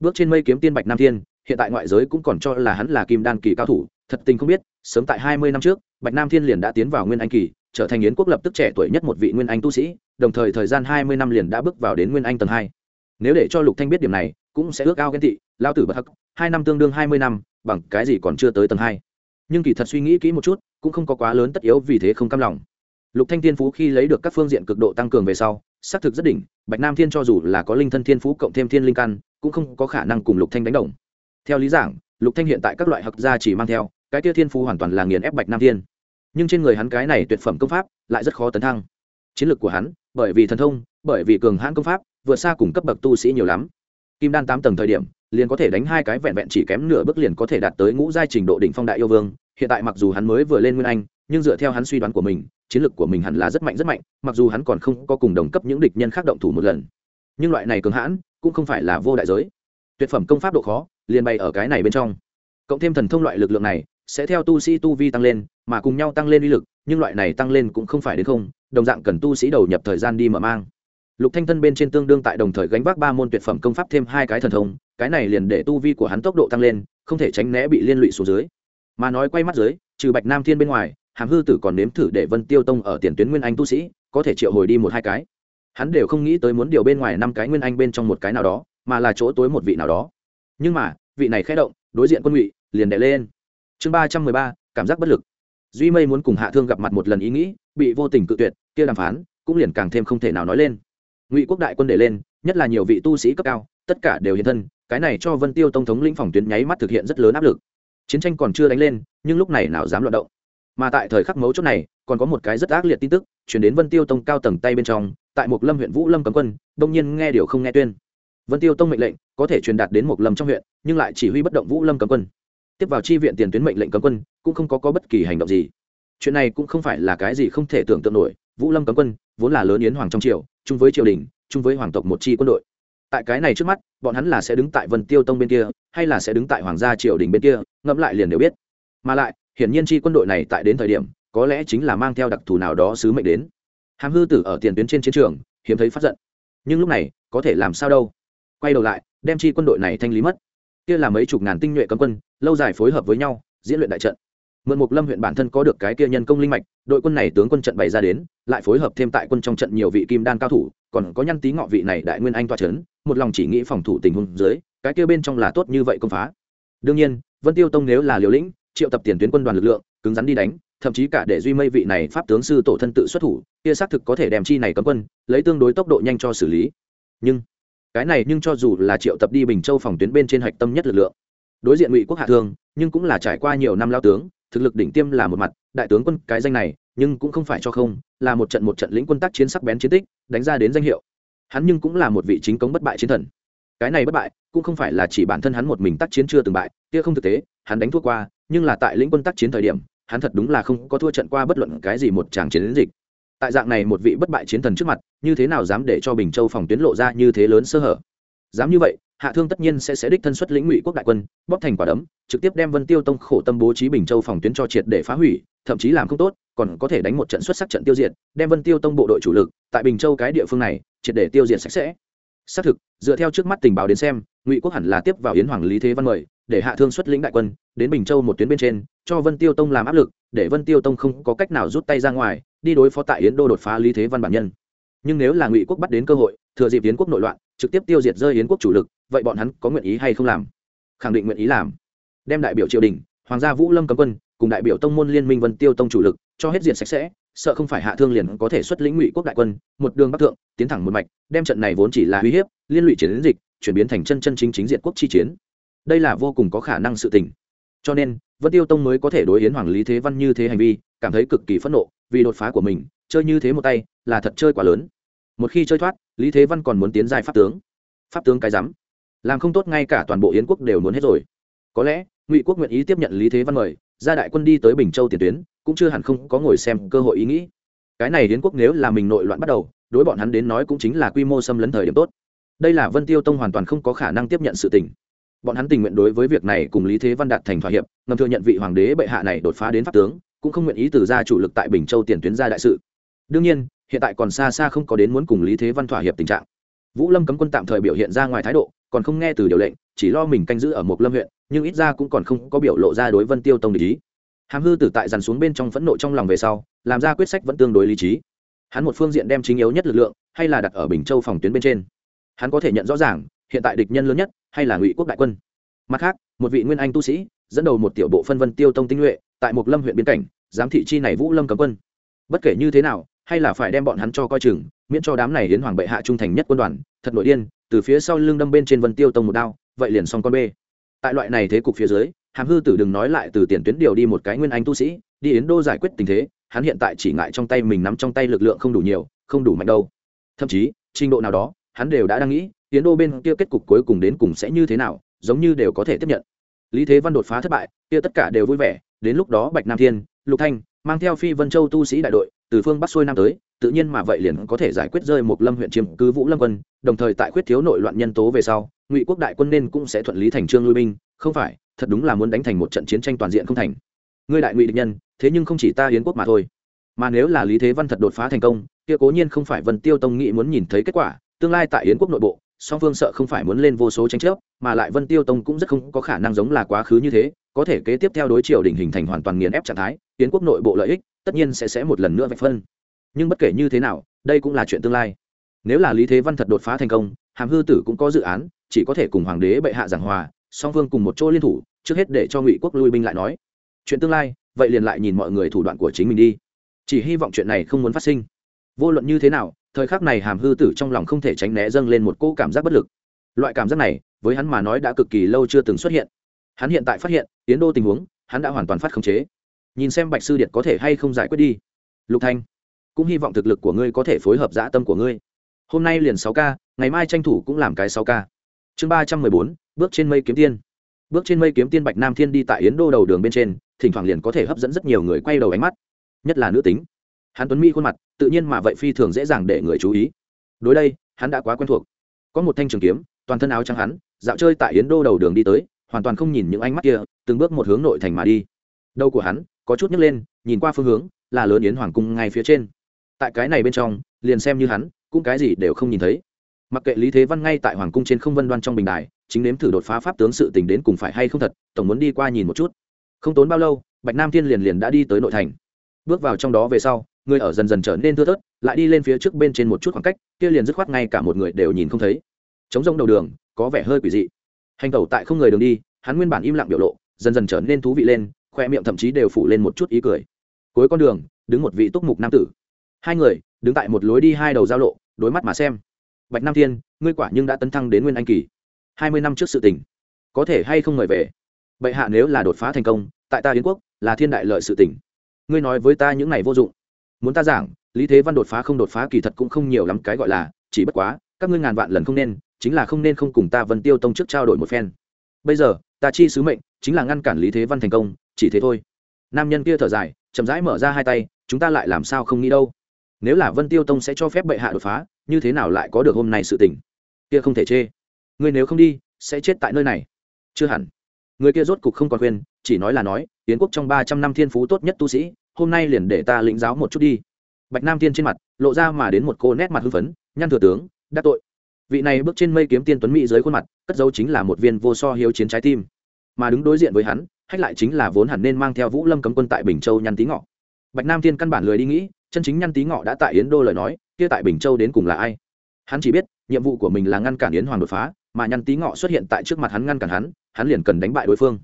Bước trên mây kiếm tiên bạch nam thiên, hiện tại ngoại giới cũng còn cho là hắn là kim đan kỳ cao thủ, thật tình không biết, sớm tại hai mươi năm trước, bạch nam thiên liền đã tiến vào nguyên anh kỳ, trở thành yến quốc lập tức trẻ tuổi nhất một vị nguyên anh tu sĩ đồng thời thời gian hai mươi năm liền đã bước vào đến nguyên anh tầng hai. Nếu để cho lục thanh biết điểm này, cũng sẽ ước ao ghen tị, lao tử bất hắc, hai năm tương đương hai mươi năm, bằng cái gì còn chưa tới tầng hai. Nhưng kỳ thật suy nghĩ kỹ một chút, cũng không có quá lớn tất yếu vì thế không cam lòng. Lục thanh thiên phú khi lấy được các phương diện cực độ tăng cường về sau, xác thực rất đỉnh, bạch nam thiên cho dù là có linh thân thiên phú cộng thêm thiên linh căn, cũng không có khả năng cùng lục thanh đánh đồng. Theo lý giảng, lục thanh hiện tại các loại hặc gia chỉ mang theo, cái kia thiên phú hoàn toàn là nghiền ép bạch nam thiên. Nhưng trên người hắn cái này tuyệt phẩm công pháp, lại rất khó tấn thăng chiến lược của hắn, bởi vì thần thông, bởi vì cường hãn công pháp, vượt xa cùng cấp bậc tu sĩ nhiều lắm. Kim đan tám tầng thời điểm, liền có thể đánh hai cái vẹn vẹn chỉ kém nửa bước liền có thể đạt tới ngũ giai trình độ đỉnh phong đại yêu vương. Hiện tại mặc dù hắn mới vừa lên nguyên anh, nhưng dựa theo hắn suy đoán của mình, chiến lược của mình hẳn là rất mạnh rất mạnh, mặc dù hắn còn không có cùng đồng cấp những địch nhân khác động thủ một lần. Nhưng loại này cường hãn, cũng không phải là vô đại giới. Tuyệt phẩm công pháp độ khó, liền bày ở cái này bên trong. Cộng thêm thần thông loại lực lượng này, sẽ theo tu sĩ tu vi tăng lên, mà cùng nhau tăng lên uy lực, nhưng loại này tăng lên cũng không phải đến không đồng dạng cần tu sĩ đầu nhập thời gian đi mở mang. Lục thanh thân bên trên tương đương tại đồng thời gánh vác ba môn tuyệt phẩm công pháp thêm hai cái thần thông, cái này liền để tu vi của hắn tốc độ tăng lên, không thể tránh né bị liên lụy xuống dưới. Mà nói quay mắt dưới, trừ bạch nam thiên bên ngoài, hàm hư tử còn nếm thử để vân tiêu tông ở tiền tuyến nguyên anh tu sĩ, có thể triệu hồi đi một hai cái. Hắn đều không nghĩ tới muốn điều bên ngoài năm cái nguyên anh bên trong một cái nào đó, mà là chỗ tối một vị nào đó. Nhưng mà, vị này khẽ động, đối diện quân ngụy, liền đệ lên. Chương ba trăm mười ba, cảm giác bất lực. Duy mây muốn cùng hạ thương gặp mặt một lần ý nghĩ, bị vô tình cự tuyệt kia đàm phán cũng liền càng thêm không thể nào nói lên. Ngụy quốc đại quân để lên nhất là nhiều vị tu sĩ cấp cao tất cả đều hiện thân cái này cho vân tiêu tông thống lĩnh phòng tuyến nháy mắt thực hiện rất lớn áp lực. Chiến tranh còn chưa đánh lên nhưng lúc này nào dám loạt động. Mà tại thời khắc mấu chốt này còn có một cái rất ác liệt tin tức chuyển đến vân tiêu tông cao tầng tay bên trong tại một lâm huyện vũ lâm cấm quân đông nhiên nghe điều không nghe tuyên. Vân tiêu tông mệnh lệnh có thể truyền đạt đến một lâm trong huyện nhưng lại chỉ huy bất động vũ lâm cấm quân. Tiếp vào chi viện tiền tuyến mệnh lệnh cấm quân cũng không có, có bất kỳ hành động gì. Chuyện này cũng không phải là cái gì không thể tưởng tượng nổi vũ lâm cấm quân, vốn là lớn yến hoàng trong triều, chung với triều đình, chung với hoàng tộc một chi quân đội. Tại cái này trước mắt, bọn hắn là sẽ đứng tại vân tiêu tông bên kia, hay là sẽ đứng tại hoàng gia triều đình bên kia, ngẫm lại liền đều biết. Mà lại, hiển nhiên chi quân đội này tại đến thời điểm, có lẽ chính là mang theo đặc thù nào đó sứ mệnh đến. Hàm hư tử ở tiền tuyến trên chiến trường, hiếm thấy phát giận. Nhưng lúc này, có thể làm sao đâu? Quay đầu lại, đem chi quân đội này thanh lý mất. Kia là mấy chục ngàn tinh nhuệ cấm quân, lâu dài phối hợp với nhau, diễn luyện đại trận mượn mục lâm huyện bản thân có được cái kia nhân công linh mạch, đội quân này tướng quân trận bày ra đến, lại phối hợp thêm tại quân trong trận nhiều vị kim đan cao thủ, còn có nhăn tí ngọ vị này đại nguyên anh toa c h ấ n một lòng chỉ nghĩ phòng thủ tình huống dưới, cái kia bên trong là tốt như vậy công phá. Đương nhiên, vân tiêu tông nếu là liều lĩnh, triệu tập tiền tuyến quân đoàn lực lượng, cứng rắn đi đánh, thậm chí cả để duy mây vị này pháp tướng sư tổ thân tự xuất thủ, kia xác thực có thể đem chi này cấm quân, lấy tương đối tốc độ nhanh cho xử lý. Nhưng, cái này nhưng cho dù là triệu tập đi bình châu phòng tuyến bên trên hạch tâm nhất lực lượng, đối diện ngụy quốc hạ thương, nhưng cũng là trải qua nhiều năm lao tướng thực lực đỉnh tiêm là một mặt, đại tướng quân cái danh này, nhưng cũng không phải cho không, là một trận một trận lĩnh quân tác chiến sắc bén chiến tích, đánh ra đến danh hiệu. Hắn nhưng cũng là một vị chính cống bất bại chiến thần. Cái này bất bại, cũng không phải là chỉ bản thân hắn một mình tác chiến chưa từng bại, kia không thực tế, hắn đánh thua qua, nhưng là tại lĩnh quân tác chiến thời điểm, hắn thật đúng là không có thua trận qua bất luận cái gì một tràng chiến dịch. Tại dạng này một vị bất bại chiến thần trước mặt, như thế nào dám để cho bình châu phòng tuyến lộ ra như thế lớn sơ hở? Dám như vậy hạ thương tất nhiên sẽ sẽ đích thân xuất lĩnh ngụy quốc đại quân, bóp thành quả đấm, trực tiếp đem vân tiêu tông khổ tâm bố trí bình châu phòng tuyến cho triệt để phá hủy, thậm chí làm không tốt, còn có thể đánh một trận xuất sắc trận tiêu diệt, đem vân tiêu tông bộ đội chủ lực tại bình châu cái địa phương này triệt để tiêu diệt sạch sẽ. Xác thực, dựa theo trước mắt tình báo đến xem, ngụy quốc hẳn là tiếp vào yến hoàng lý thế văn mời, để hạ thương xuất lĩnh đại quân, đến bình châu một tuyến bên trên, cho vân tiêu tông làm áp lực, để vân tiêu tông không có cách nào rút tay ra ngoài, đi đối phó tại yến đô đột phá lý thế văn bản nhân nhưng nếu là ngụy quốc bắt đến cơ hội, thừa dịp yến quốc nội loạn, trực tiếp tiêu diệt rơi yến quốc chủ lực, vậy bọn hắn có nguyện ý hay không làm? Khẳng định nguyện ý làm. Đem đại biểu triều đình, hoàng gia vũ lâm cấm quân, cùng đại biểu tông môn liên minh vân tiêu tông chủ lực, cho hết diện sạch sẽ, sợ không phải hạ thương liền có thể xuất lĩnh ngụy quốc đại quân, một đường bắc thượng, tiến thẳng một mạch, đem trận này vốn chỉ là uy hiếp, liên lụy chiến dịch, chuyển biến thành chân chân chính chính diện quốc chi chiến. Đây là vô cùng có khả năng sự tình. Cho nên vân tiêu tông mới có thể đối yến hoàng lý thế văn như thế hành vi, cảm thấy cực kỳ phẫn nộ, vì đột phá của mình, chơi như thế một tay, là thật chơi quá lớn. Một khi chơi thoát, lý thế văn còn muốn tiến giai pháp tướng. Pháp tướng cái rắm. Làm không tốt ngay cả toàn bộ yến quốc đều muốn hết rồi. Có lẽ, ngụy quốc nguyện ý tiếp nhận lý thế văn mời ra đại quân đi tới bình châu tiền tuyến, cũng chưa hẳn không có ngồi xem cơ hội ý nghĩ. Cái này yến quốc nếu là mình nội loạn bắt đầu, đối bọn hắn đến nói cũng chính là quy mô xâm lấn thời điểm tốt. Đây là vân tiêu tông hoàn toàn không có khả năng tiếp nhận sự tình bọn hắn tình nguyện đối với việc này cùng lý thế văn đạt thành thỏa hiệp, ngầm thừa nhận vị hoàng đế bệ hạ này đột phá đến pháp tướng, cũng không nguyện ý từ ra chủ lực tại bình châu tiền tuyến ra đại sự. Đương nhiên, hiện tại còn xa xa không có đến muốn cùng lý thế văn thỏa hiệp tình trạng. Vũ lâm cấm quân tạm thời biểu hiện ra ngoài thái độ, còn không nghe từ điều lệnh, chỉ lo mình canh giữ ở một lâm huyện, nhưng ít ra cũng còn không có biểu lộ ra đối vân tiêu tông lý hàm hư tử tại dàn xuống bên trong phẫn nộ trong lòng về sau, làm ra quyết sách vẫn tương đối lý trí. Hắn một phương diện đem chính yếu nhất lực lượng, hay là đặt ở bình châu phòng tuyến bên trên. Hắn có thể nhận rõ ràng, hiện tại địch nhân lớn nhất hay là ngụy quốc đại quân mặt khác một vị nguyên anh tu sĩ dẫn đầu một tiểu bộ phân vân tiêu tông tinh nhuệ tại một lâm huyện biên cảnh giám thị chi này vũ lâm cấm quân bất kể như thế nào hay là phải đem bọn hắn cho coi chừng miễn cho đám này đến hoàng bệ hạ trung thành nhất quân đoàn thật nội điên từ phía sau lưng đâm bên trên vân tiêu tông một đao vậy liền xong con bê tại loại này thế cục phía dưới hàm hư tử đừng nói lại từ tiền tuyến điều đi một cái nguyên anh tu sĩ đi yến đô giải quyết tình thế hắn hiện tại chỉ ngại trong tay mình nắm trong tay lực lượng không đủ nhiều không đủ mạnh đâu thậm chí trình độ nào đó hắn đều đã đang nghĩ yến đô bên kia kết cục cuối cùng đến cùng sẽ như thế nào, giống như đều có thể tiếp nhận. Lý thế văn đột phá thất bại, kia tất cả đều vui vẻ, đến lúc đó bạch nam thiên, lục thanh, mang theo phi vân châu tu sĩ đại đội, từ phương bắc xuôi nam tới, tự nhiên mà vậy liền có thể giải quyết rơi một lâm huyện chiếm cứ vũ lâm quân, đồng thời tại quyết thiếu nội loạn nhân tố về sau, ngụy quốc đại quân nên cũng sẽ thuận lý thành trương lui binh, không phải, thật đúng là muốn đánh thành một trận chiến tranh toàn diện không thành. Ngươi đại ngụy địch nhân, thế nhưng không chỉ ta hiến quốc mà thôi. Mà nếu là lý thế văn thật đột phá thành công, kia cố nhiên không phải vân tiêu tông nghĩ muốn nhìn thấy kết quả, tương lai tại yến quốc nội bộ song phương sợ không phải muốn lên vô số tranh chấp, mà lại vân tiêu tông cũng rất không có khả năng giống là quá khứ như thế, có thể kế tiếp theo đối triều đình hình thành hoàn toàn nghiền ép trạng thái tiến quốc nội bộ lợi ích, tất nhiên sẽ sẽ một lần nữa vạch phân. Nhưng bất kể như thế nào, đây cũng là chuyện tương lai. Nếu là lý thế văn thật đột phá thành công, hàm hư tử cũng có dự án, chỉ có thể cùng hoàng đế bệ hạ giảng hòa, song phương cùng một chỗ liên thủ, trước hết để cho ngụy quốc lui binh lại nói. Chuyện tương lai, vậy liền lại nhìn mọi người thủ đoạn của chính mình đi. Chỉ hy vọng chuyện này không muốn phát sinh. Vô luận như thế nào thời khắc này hàm hư tử trong lòng không thể tránh né dâng lên một cỗ cảm giác bất lực. Loại cảm giác này, với hắn mà nói đã cực kỳ lâu chưa từng xuất hiện. Hắn hiện tại phát hiện, tiến đô tình huống, hắn đã hoàn toàn phát khống chế. Nhìn xem bạch sư điện có thể hay không giải quyết đi. Lục thanh, cũng hy vọng thực lực của ngươi có thể phối hợp dã tâm của ngươi. Hôm nay liền sáu k ngày mai tranh thủ cũng làm cái sáu k chương ba trăm mười bốn, bước trên mây kiếm tiên. Bước trên mây kiếm tiên bạch nam thiên đi tại yến đô đầu đường bên trên, thỉnh thoảng liền có thể hấp dẫn rất nhiều người quay đầu ánh mắt. Nhất là nữ tính hắn tuấn mỹ khuôn mặt, tự nhiên mà vậy phi thường dễ dàng để người chú ý. Đối đây, hắn đã quá quen thuộc. Có một thanh trường kiếm, toàn thân áo trắng hắn, dạo chơi tại yến đô đầu đường đi tới, hoàn toàn không nhìn những ánh mắt kia, từng bước một hướng nội thành mà đi. Đầu của hắn, có chút nhấc lên, nhìn qua phương hướng, là lớn yến hoàng cung ngay phía trên. Tại cái này bên trong, liền xem như hắn, cũng cái gì đều không nhìn thấy. Mặc kệ lý thế văn ngay tại hoàng cung trên không vân đoan trong bình đài, chính nếm thử đột phá pháp tướng sự tình đến cùng phải hay không thật, tổng muốn đi qua nhìn một chút. Không tốn bao lâu, bạch nam thiên liền liền đã đi tới nội thành. Bước vào trong đó về sau người ở dần dần trở nên thưa thớt, lại đi lên phía trước bên trên một chút khoảng cách, kia liền dứt khoát ngay cả một người đều nhìn không thấy. Chống rông đầu đường, có vẻ hơi quỷ dị. Hành tẩu tại không người đường đi, hắn nguyên bản im lặng biểu lộ, dần dần trở nên thú vị lên, khoe miệng thậm chí đều phủ lên một chút ý cười. Cuối con đường, đứng một vị túc mục nam tử. Hai người, đứng tại một lối đi hai đầu giao lộ, đối mắt mà xem. Bạch nam thiên, ngươi quả nhưng đã tấn thăng đến nguyên anh kỳ. Hai mươi năm trước sự tình. Có thể hay không mời về? Bệ hạ nếu là đột phá thành công, tại ta yến quốc, là thiên đại lợi sự tình. Ngươi nói với ta những này vô dụng muốn ta giảng, lý thế văn đột phá không đột phá kỳ thật cũng không nhiều lắm cái gọi là, chỉ bất quá, các ngươi ngàn vạn lần không nên, chính là không nên không cùng ta vân tiêu tông trước trao đổi một phen. Bây giờ, ta chi sứ mệnh, chính là ngăn cản lý thế văn thành công, chỉ thế thôi. Nam nhân kia thở dài, chậm rãi mở ra hai tay, chúng ta lại làm sao không nghĩ đâu. Nếu là vân tiêu tông sẽ cho phép bệ hạ đột phá, như thế nào lại có được hôm nay sự tình? Kia không thể chê. Ngươi nếu không đi, sẽ chết tại nơi này. Chưa hẳn. Người kia rốt cục không còn khuyên, chỉ nói là nói tiến quốc trong ba trăm năm thiên phú tốt nhất tu sĩ hôm nay liền để ta lĩnh giáo một chút đi. Bạch nam tiên trên mặt, lộ ra mà đến một cô nét mặt hưng phấn, nhăn thừa tướng, đắc tội. Vị này bước trên mây kiếm tiên tuấn mỹ dưới khuôn mặt, cất dấu chính là một viên vô so hiếu chiến trái tim. Mà đứng đối diện với hắn, hách lại chính là vốn hẳn nên mang theo vũ lâm cấm quân tại bình châu nhăn tí ngọ. Bạch nam tiên căn bản lười đi nghĩ, chân chính nhăn tí ngọ đã tại yến đô lời nói, kia tại bình châu đến cùng là ai? Hắn chỉ biết, nhiệm vụ của mình là ngăn cản yến hoàng đột phá, mà nhăn tí ngọ xuất hiện tại trước mặt hắn ngăn cản hắn hắn liền cần đánh bại đối phương.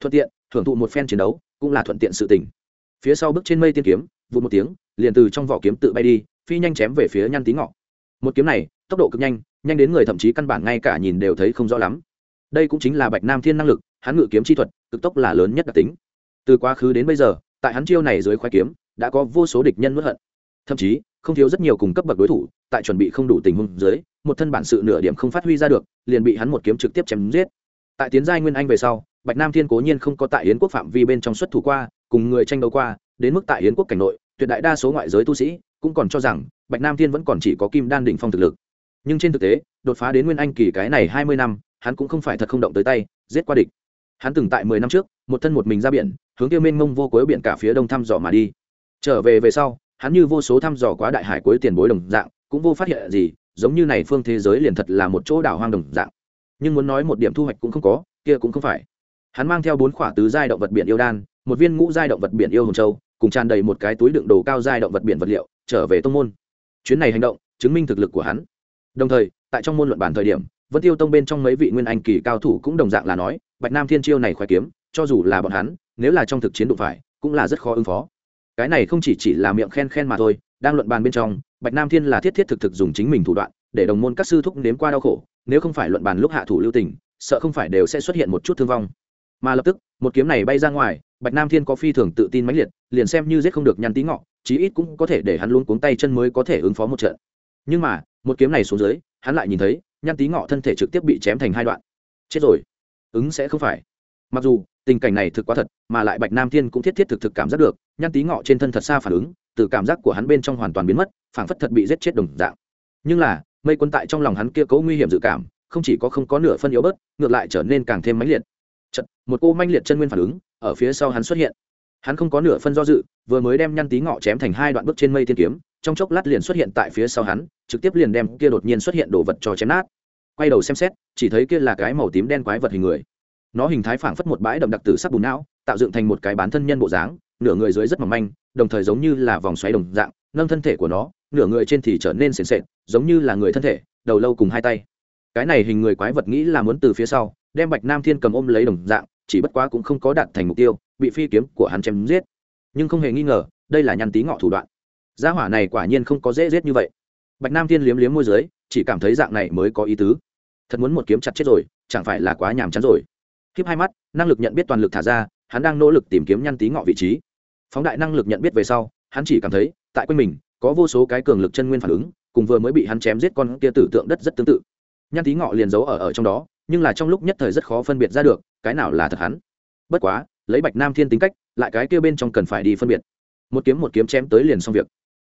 Thuận tiện, thưởng thụ một phen chiến đấu, cũng là thuận tiện sự tình phía sau bước trên mây tiên kiếm, vụt một tiếng, liền từ trong vỏ kiếm tự bay đi, phi nhanh chém về phía nhăn tí ngọ. Một kiếm này, tốc độ cực nhanh nhanh đến người thậm chí căn bản ngay cả nhìn đều thấy không rõ lắm. Đây cũng chính là bạch nam thiên năng lực, hắn ngự kiếm chi thuật, cực tốc là lớn nhất đặc tính. Từ quá khứ đến bây giờ, tại hắn chiêu này dưới khoai kiếm, đã có vô số địch nhân nuốt hận. Thậm chí, không thiếu rất nhiều cùng cấp bậc đối thủ, tại chuẩn bị không đủ tình huống dưới, một thân bản sự nửa điểm không phát huy ra được, liền bị hắn một kiếm trực tiếp chém giết. Tại tiến giai nguyên anh về sau, bạch nam thiên cố nhiên không có tại yến quốc phạm vi bên trong xuất thủ qua cùng người tranh đấu qua, đến mức tại yến quốc cảnh nội, tuyệt đại đa số ngoại giới tu sĩ cũng còn cho rằng bạch nam thiên vẫn còn chỉ có kim đan đỉnh phong thực lực. Nhưng trên thực tế, đột phá đến nguyên anh kỳ cái này hai mươi năm, hắn cũng không phải thật không động tới tay, giết qua địch. Hắn từng tại mười năm trước, một thân một mình ra biển, hướng tiêu mênh mông vô cuối biển cả phía đông thăm dò mà đi. Trở về về sau, hắn như vô số thăm dò quá đại hải cuối tiền bối đồng dạng, cũng vô phát hiện gì, giống như này phương thế giới liền thật là một chỗ đảo hoang đồng dạng. Nhưng muốn nói một điểm thu hoạch cũng không có, kia cũng không phải. Hắn mang theo bốn khỏa tứ giai động vật biển yêu đan một viên ngũ giai động vật biển yêu hồn châu, cùng tràn đầy một cái túi đựng đồ cao giai động vật biển vật liệu, trở về tông môn. Chuyến này hành động, chứng minh thực lực của hắn. Đồng thời, tại trong môn luận bản thời điểm, vân tiêu tông bên trong mấy vị nguyên anh kỳ cao thủ cũng đồng dạng là nói, bạch nam thiên chiêu này khoái kiếm, cho dù là bọn hắn, nếu là trong thực chiến đụng phải, cũng là rất khó ứng phó. Cái này không chỉ chỉ là miệng khen khen mà thôi, đang luận bàn bên trong, bạch nam thiên là thiết thiết thực thực dùng chính mình thủ đoạn, để đồng môn các sư thúc nếm qua đau khổ, nếu không phải luận bàn lúc hạ thủ lưu tình, sợ không phải đều sẽ xuất hiện một chút thương vong mà lập tức, một kiếm này bay ra ngoài, bạch nam thiên có phi thường tự tin mãnh liệt, liền xem như giết không được nhăn tí ngọ, chí ít cũng có thể để hắn luôn cuống tay chân mới có thể ứng phó một trận. Nhưng mà, một kiếm này xuống dưới, hắn lại nhìn thấy, nhăn tí ngọ thân thể trực tiếp bị chém thành hai đoạn. Chết rồi. Ứng sẽ không phải. Mặc dù, tình cảnh này thực quá thật, mà lại bạch nam thiên cũng thiết thiết thực thực cảm giác được, nhăn tí ngọ trên thân thật xa phản ứng, từ cảm giác của hắn bên trong hoàn toàn biến mất, phảng phất thật bị giết chết đồng dạng. Nhưng là, mây quân tại trong lòng hắn kia cố nguy hiểm dự cảm, không chỉ có không có nửa phân yếu bớt, ngược lại trở nên càng thêm mãnh liệt. Chật, một cô manh liệt chân nguyên phản ứng ở phía sau hắn xuất hiện. Hắn không có nửa phân do dự vừa mới đem nhăn tí ngọ chém thành hai đoạn bước trên mây tiên kiếm trong chốc lát liền xuất hiện tại phía sau hắn trực tiếp liền đem kia đột nhiên xuất hiện đồ vật cho chém nát. Quay đầu xem xét chỉ thấy kia là cái màu tím đen quái vật hình người. Nó hình thái phảng phất một bãi đậm đặc tử sắc bùn não tạo dựng thành một cái bán thân nhân bộ dáng nửa người dưới rất mỏng manh đồng thời giống như là vòng xoáy đồng dạng nâng thân thể của nó nửa người trên thì trở nên sền sệt giống như là người thân thể đầu lâu cùng hai tay. Cái này hình người quái vật nghĩ là muốn từ phía sau đem bạch nam thiên cầm ôm lấy đồng dạng, chỉ bất quá cũng không có đạt thành mục tiêu, bị phi kiếm của hắn chém giết. Nhưng không hề nghi ngờ, đây là nhăn tí ngọ thủ đoạn. Gia hỏa này quả nhiên không có dễ giết như vậy. Bạch nam thiên liếm liếm môi dưới, chỉ cảm thấy dạng này mới có ý tứ. Thật muốn một kiếm chặt chết rồi, chẳng phải là quá nhàm chán rồi. Khiếp hai mắt, năng lực nhận biết toàn lực thả ra, hắn đang nỗ lực tìm kiếm nhăn tí ngọ vị trí. Phóng đại năng lực nhận biết về sau, hắn chỉ cảm thấy, tại quanh mình, có vô số cái cường lực chân nguyên phản ứng, cùng vừa mới bị hắn chém giết con kia tử tượng đất rất tương tự. Nhăn tí ngọ liền giấu ở ở trong đó nhưng là trong lúc nhất thời rất khó phân biệt ra được, cái nào là thật hắn. Bất quá, lấy bạch nam thiên tính cách, lại cái kia bên trong cần phải đi phân biệt. Một kiếm một kiếm chém tới liền xong việc.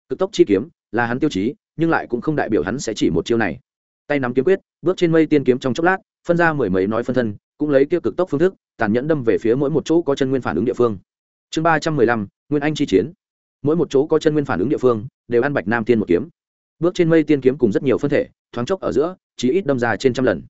Cực tốc chi kiếm, là hắn tiêu chí, nhưng lại cũng không đại biểu hắn sẽ chỉ một chiêu này. Tay nắm kiếm quyết, bước trên mây tiên kiếm trong chốc lát, phân ra mười mấy nói phân thân, cũng lấy kia cực tốc phương thức, tàn nhẫn đâm về phía mỗi một chỗ có chân nguyên phản ứng địa phương. Chương ba trăm mười lăm, nguyên anh chi chiến. Mỗi một chỗ có chân nguyên phản ứng địa phương, đều ăn bạch nam tiên một kiếm. Bước trên mây tiên kiếm cùng rất nhiều phân thể, thoáng chốc ở giữa chỉ ít đâm ra trên trăm lần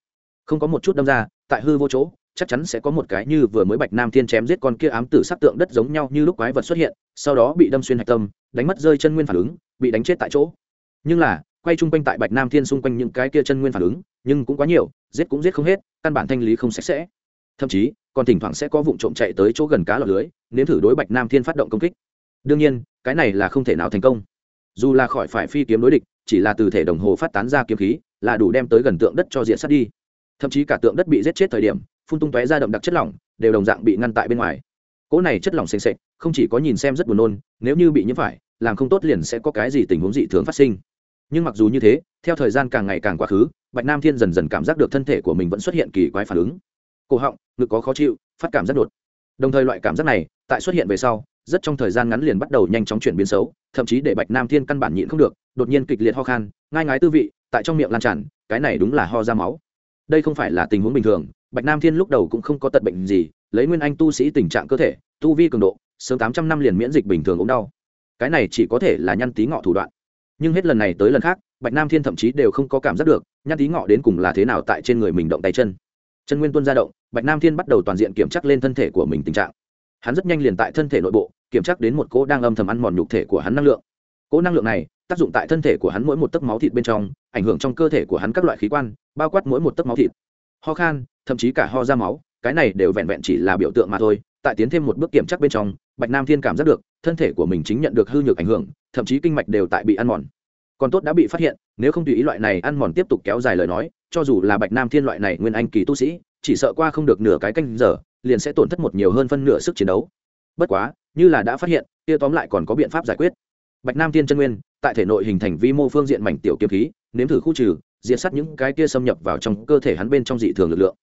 không có một chút đâm ra, tại hư vô chỗ, chắc chắn sẽ có một cái như vừa mới bạch nam thiên chém giết con kia ám tử sắc tượng đất giống nhau như lúc quái vật xuất hiện, sau đó bị đâm xuyên hạch tâm, đánh mất rơi chân nguyên phản ứng, bị đánh chết tại chỗ. Nhưng là, quay chung quanh tại bạch nam thiên xung quanh những cái kia chân nguyên phản ứng, nhưng cũng quá nhiều, giết cũng giết không hết, căn bản thanh lý không sạch sẽ. Thậm chí, còn thỉnh thoảng sẽ có vụ trộm chạy tới chỗ gần cá lọc lưới, nếm thử đối bạch nam thiên phát động công kích. Đương nhiên, cái này là không thể nào thành công. Dù là khỏi phải phi kiếm đối địch, chỉ là từ thể đồng hồ phát tán ra kiếm khí, là đủ đem tới gần tượng đất cho diện sát đi thậm chí cả tượng đất bị giết chết thời điểm, phun tung tóe ra đậm đặc chất lỏng, đều đồng dạng bị ngăn tại bên ngoài. Cỗ này chất lỏng s ề không chỉ có nhìn xem rất buồn nôn, nếu như bị nhiễm phải, làm không tốt liền sẽ có cái gì tình huống dị thường phát sinh. Nhưng mặc dù như thế, theo thời gian càng ngày càng quá khứ, bạch nam thiên dần dần cảm giác được thân thể của mình vẫn xuất hiện kỳ quái phản ứng. Cổ họng, ngực có khó chịu, phát cảm rất đột. Đồng thời loại cảm giác này, tại xuất hiện về sau, rất trong thời gian ngắn liền bắt đầu nhanh chóng chuyển biến xấu, thậm chí để bạch nam thiên căn bản nhịn không được, đột nhiên kịch liệt ho khan, ngai ngái tư vị, tại trong miệng lan tràn, cái này đúng là ho ra máu đây không phải là tình huống bình thường, bạch nam thiên lúc đầu cũng không có tật bệnh gì, lấy nguyên anh tu sĩ tình trạng cơ thể, tu vi cường độ, sớm tám trăm năm liền miễn dịch bình thường ốm đau. Cái này chỉ có thể là nhăn tí ngọ thủ đoạn. Nhưng hết lần này tới lần khác, bạch nam thiên thậm chí đều không có cảm giác được, nhăn tí ngọ đến cùng là thế nào tại trên người mình động tay chân. Chân nguyên tuân ra động, bạch nam thiên bắt đầu toàn diện kiểm tra lên thân thể của mình tình trạng. Hắn rất nhanh liền tại thân thể nội bộ, kiểm tra đến một cỗ đang âm thầm ăn mòn nhục thể của hắn năng lượng. Cỗ năng lượng này tác dụng tại thân thể của hắn mỗi một tấc máu thịt bên trong, ảnh hưởng trong cơ thể của hắn các loại khí quan, bao quát mỗi một tấc máu thịt. Ho khan, thậm chí cả ho ra máu, cái này đều vẹn vẹn chỉ là biểu tượng mà thôi. Tại tiến thêm một bước kiểm tra bên trong, bạch nam thiên cảm giác được, thân thể của mình chính nhận được hư nhược ảnh hưởng, thậm chí kinh mạch đều tại bị ăn mòn. Còn tốt đã bị phát hiện, nếu không tùy ý loại này ăn mòn tiếp tục kéo dài lời nói, cho dù là bạch nam thiên loại này nguyên anh kỳ tu sĩ, chỉ sợ qua không được nửa cái canh giờ, liền sẽ tổn thất một nhiều hơn phân nửa sức chiến đấu. Bất quá, như là đã phát hiện, kia tóm lại còn có biện pháp giải quyết. Bạch nam thiên chân nguyên tại thể nội hình thành vi mô phương diện mảnh tiểu kiếm khí, nếm thử khu trừ, diệt sát những cái kia xâm nhập vào trong cơ thể hắn bên trong dị thường lực lượng.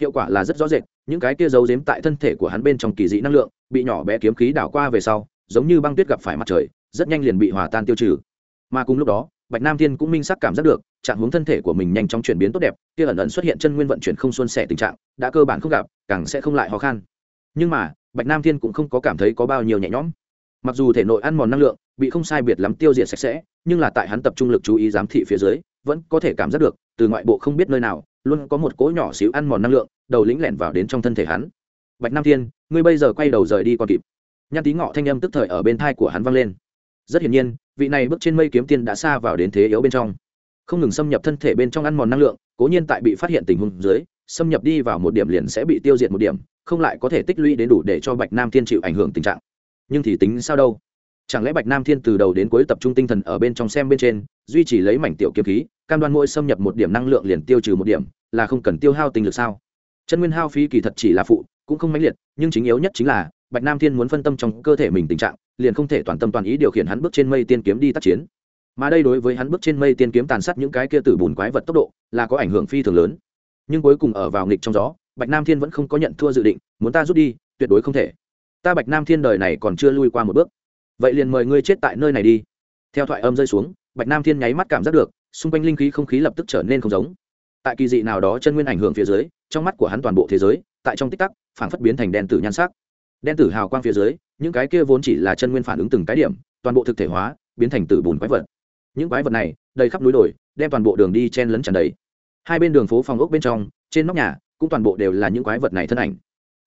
Hiệu quả là rất rõ rệt, những cái kia giấu giếm tại thân thể của hắn bên trong kỳ dị năng lượng, bị nhỏ bé kiếm khí đảo qua về sau, giống như băng tuyết gặp phải mặt trời, rất nhanh liền bị hòa tan tiêu trừ. Mà cùng lúc đó, bạch nam thiên cũng minh sắc cảm giác được, trạng hướng thân thể của mình nhanh chóng chuyển biến tốt đẹp, kia ẩn ẩn xuất hiện chân nguyên vận chuyển không xuân sẻ tình trạng, đã cơ bản không gặp, càng sẽ không lại khó khăn nhưng mà, bạch nam thiên cũng không có cảm thấy có bao nhiêu nhẹ nhõm mặc dù thể nội ăn mòn năng lượng bị không sai biệt lắm tiêu diệt sạch sẽ, nhưng là tại hắn tập trung lực chú ý giám thị phía dưới, vẫn có thể cảm giác được, từ ngoại bộ không biết nơi nào, luôn có một cỗ nhỏ xíu ăn mòn năng lượng đầu lĩnh lẻn vào đến trong thân thể hắn. Bạch nam thiên, ngươi bây giờ quay đầu rời đi còn kịp. Nhan tí ngọ thanh âm tức thời ở bên thai của hắn vang lên. Rất hiển nhiên, vị này bước trên mây kiếm tiên đã xa vào đến thế yếu bên trong. Không ngừng xâm nhập thân thể bên trong ăn mòn năng lượng, cố nhiên tại bị phát hiện tình huống dưới, xâm nhập đi vào một điểm liền sẽ bị tiêu diệt một điểm, không lại có thể tích lũy đến đủ để cho bạch nam thiên chịu ảnh hưởng tình trạng nhưng thì tính sao đâu? Chẳng lẽ bạch nam thiên từ đầu đến cuối tập trung tinh thần ở bên trong xem bên trên, duy trì lấy mảnh tiểu kiếm khí, cam đoan mỗi xâm nhập một điểm năng lượng liền tiêu trừ một điểm, là không cần tiêu hao tinh lực sao? Chân nguyên hao phí kỳ thật chỉ là phụ, cũng không mãnh liệt, nhưng chính yếu nhất chính là, bạch nam thiên muốn phân tâm trong cơ thể mình tình trạng, liền không thể toàn tâm toàn ý điều khiển hắn bước trên mây tiên kiếm đi tác chiến. Mà đây đối với hắn bước trên mây tiên kiếm tàn sát những cái kia tử bùn quái vật tốc độ, là có ảnh hưởng phi thường lớn. Nhưng cuối cùng ở vào nghịch trong gió, bạch nam thiên vẫn không có nhận thua dự định, muốn ta rút đi, tuyệt đối không thể ta bạch nam thiên đời này còn chưa lui qua một bước. Vậy liền mời ngươi chết tại nơi này đi. Theo thoại âm rơi xuống, bạch nam thiên nháy mắt cảm giác được, xung quanh linh khí không khí lập tức trở nên không giống. Tại kỳ dị nào đó chân nguyên ảnh hưởng phía dưới, trong mắt của hắn toàn bộ thế giới, tại trong tích tắc phản phất biến thành đen tử nhan sắc. Đen tử hào quang phía dưới, những cái kia vốn chỉ là chân nguyên phản ứng từng cái điểm, toàn bộ thực thể hóa, biến thành tử bùn quái vật. Những quái vật này, đầy khắp núi đồi, đem toàn bộ đường đi chen lấn tràn đầy. Hai bên đường phố phòng ốc bên trong, trên nóc nhà, cũng toàn bộ đều là những quái vật này thân ảnh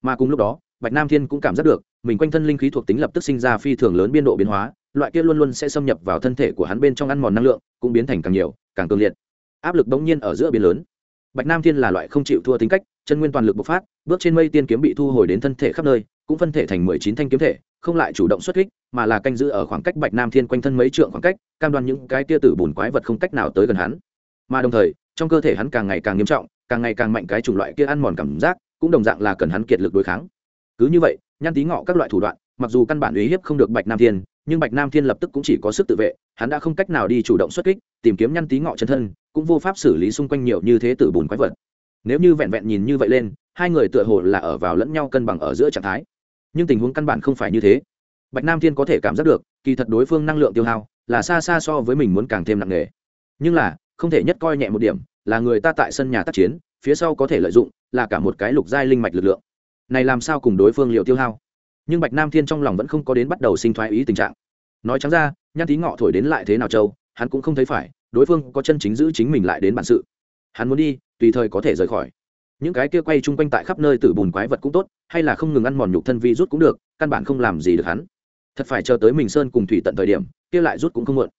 mà cùng lúc đó, bạch nam thiên cũng cảm giác được, mình quanh thân linh khí thuộc tính lập tức sinh ra phi thường lớn biên độ biến hóa, loại kia luôn luôn sẽ xâm nhập vào thân thể của hắn bên trong ăn mòn năng lượng, cũng biến thành càng nhiều, càng cường liệt. Áp lực bỗng nhiên ở giữa biến lớn. Bạch nam thiên là loại không chịu thua tính cách, chân nguyên toàn lực bộc phát, bước trên mây tiên kiếm bị thu hồi đến thân thể khắp nơi, cũng phân thể thành mười chín thanh kiếm thể, không lại chủ động xuất kích, mà là canh giữ ở khoảng cách bạch nam thiên quanh thân mấy trượng khoảng cách, cam đoan những cái tia tử bùn quái vật không cách nào tới gần hắn. Mà đồng thời, trong cơ thể hắn càng ngày càng nghiêm trọng, càng ngày càng mạnh cái chủng loại kia ăn mòn cảm giác cũng đồng dạng là cần hắn kiệt lực đối kháng. Cứ như vậy, nhăn tí ngọ các loại thủ đoạn, mặc dù căn bản uy hiếp không được bạch nam thiên, nhưng bạch nam thiên lập tức cũng chỉ có sức tự vệ, hắn đã không cách nào đi chủ động xuất kích, tìm kiếm nhăn tí ngọ chân thân, cũng vô pháp xử lý xung quanh nhiều như thế tử bùn quái vật. Nếu như vẹn vẹn nhìn như vậy lên, hai người tựa hồ là ở vào lẫn nhau cân bằng ở giữa trạng thái. Nhưng tình huống căn bản không phải như thế. Bạch nam thiên có thể cảm giác được, kỳ thật đối phương năng lượng tiêu hao là xa xa so với mình muốn càng thêm nặng nề. Nhưng là, không thể nhất coi nhẹ một điểm, là người ta tại sân nhà tác chiến phía sau có thể lợi dụng là cả một cái lục giai linh mạch lực lượng. Này làm sao cùng đối phương liệu tiêu hao? Nhưng bạch nam thiên trong lòng vẫn không có đến bắt đầu sinh thoái ý tình trạng. Nói trắng ra, nhan tí ngọ thổi đến lại thế nào châu, hắn cũng không thấy phải, đối phương có chân chính giữ chính mình lại đến bản sự. Hắn muốn đi, tùy thời có thể rời khỏi. Những cái kia quay chung quanh tại khắp nơi từ bùn quái vật cũng tốt, hay là không ngừng ăn mòn nhục thân vi rút cũng được, căn bản không làm gì được hắn. Thật phải chờ tới mình sơn cùng thủy tận thời điểm, kia lại rút cũng không muộn.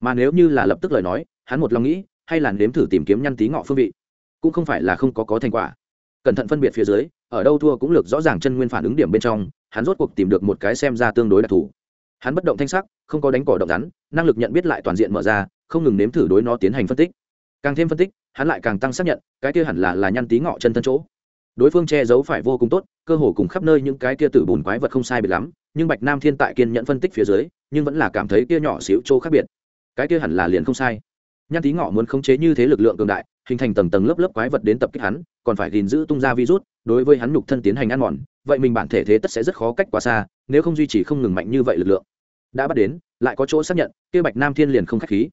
Mà nếu như là lập tức lời nói, hắn một lòng nghĩ, hay là nếm thử tìm kiếm nhăn tí ngọ phương vị cũng không phải là không có có thành quả. Cẩn thận phân biệt phía dưới, ở đâu thua cũng lược rõ ràng chân nguyên phản ứng điểm bên trong, hắn rốt cuộc tìm được một cái xem ra tương đối đặc thù. Hắn bất động thanh sắc, không có đánh cỏ động rắn, năng lực nhận biết lại toàn diện mở ra, không ngừng nếm thử đối nó tiến hành phân tích. Càng thêm phân tích, hắn lại càng tăng xác nhận, cái kia hẳn là là nhăn tí ngọ chân thân chỗ. Đối phương che giấu phải vô cùng tốt, cơ hồ cùng khắp nơi những cái kia tử bùn quái vật không sai biệt lắm, nhưng bạch nam thiên tại kiên nhận phân tích phía dưới, nhưng vẫn là cảm thấy kia nhỏ xíu chỗ khác biệt. Cái kia hẳn là liền không sai. Nhăn tí ngọ muốn khống chế như thế lực lượng cường đại hình thành tầng tầng lớp lớp quái vật đến tập kích hắn, còn phải gìn giữ tung ra virus, đối với hắn nhục thân tiến hành ăn mòn. Vậy mình bản thể thế tất sẽ rất khó cách quá xa, nếu không duy trì không ngừng mạnh như vậy lực lượng. Đã bắt đến, lại có chỗ xác nhận, kia bạch nam thiên liền không khách khí.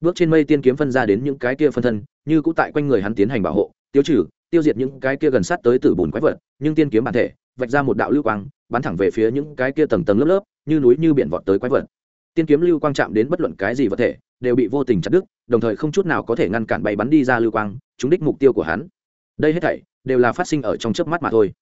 Bước trên mây tiên kiếm phân ra đến những cái kia phân thân, như cũ tại quanh người hắn tiến hành bảo hộ, tiêu trừ, tiêu diệt những cái kia gần sát tới tử bùn quái vật, nhưng tiên kiếm bản thể, vạch ra một đạo lưu quang, bắn thẳng về phía những cái kia tầng tầng lớp lớp, như núi như biển vọt tới quái vật. Tiên kiếm lưu quang chạm đến bất luận cái gì vật thể, đều bị vô tình chặt đứt đồng thời không chút nào có thể ngăn cản bay bắn đi ra lưu quang chúng đích mục tiêu của hắn. Đây hết thảy đều là phát sinh ở trong chớp mắt mà thôi.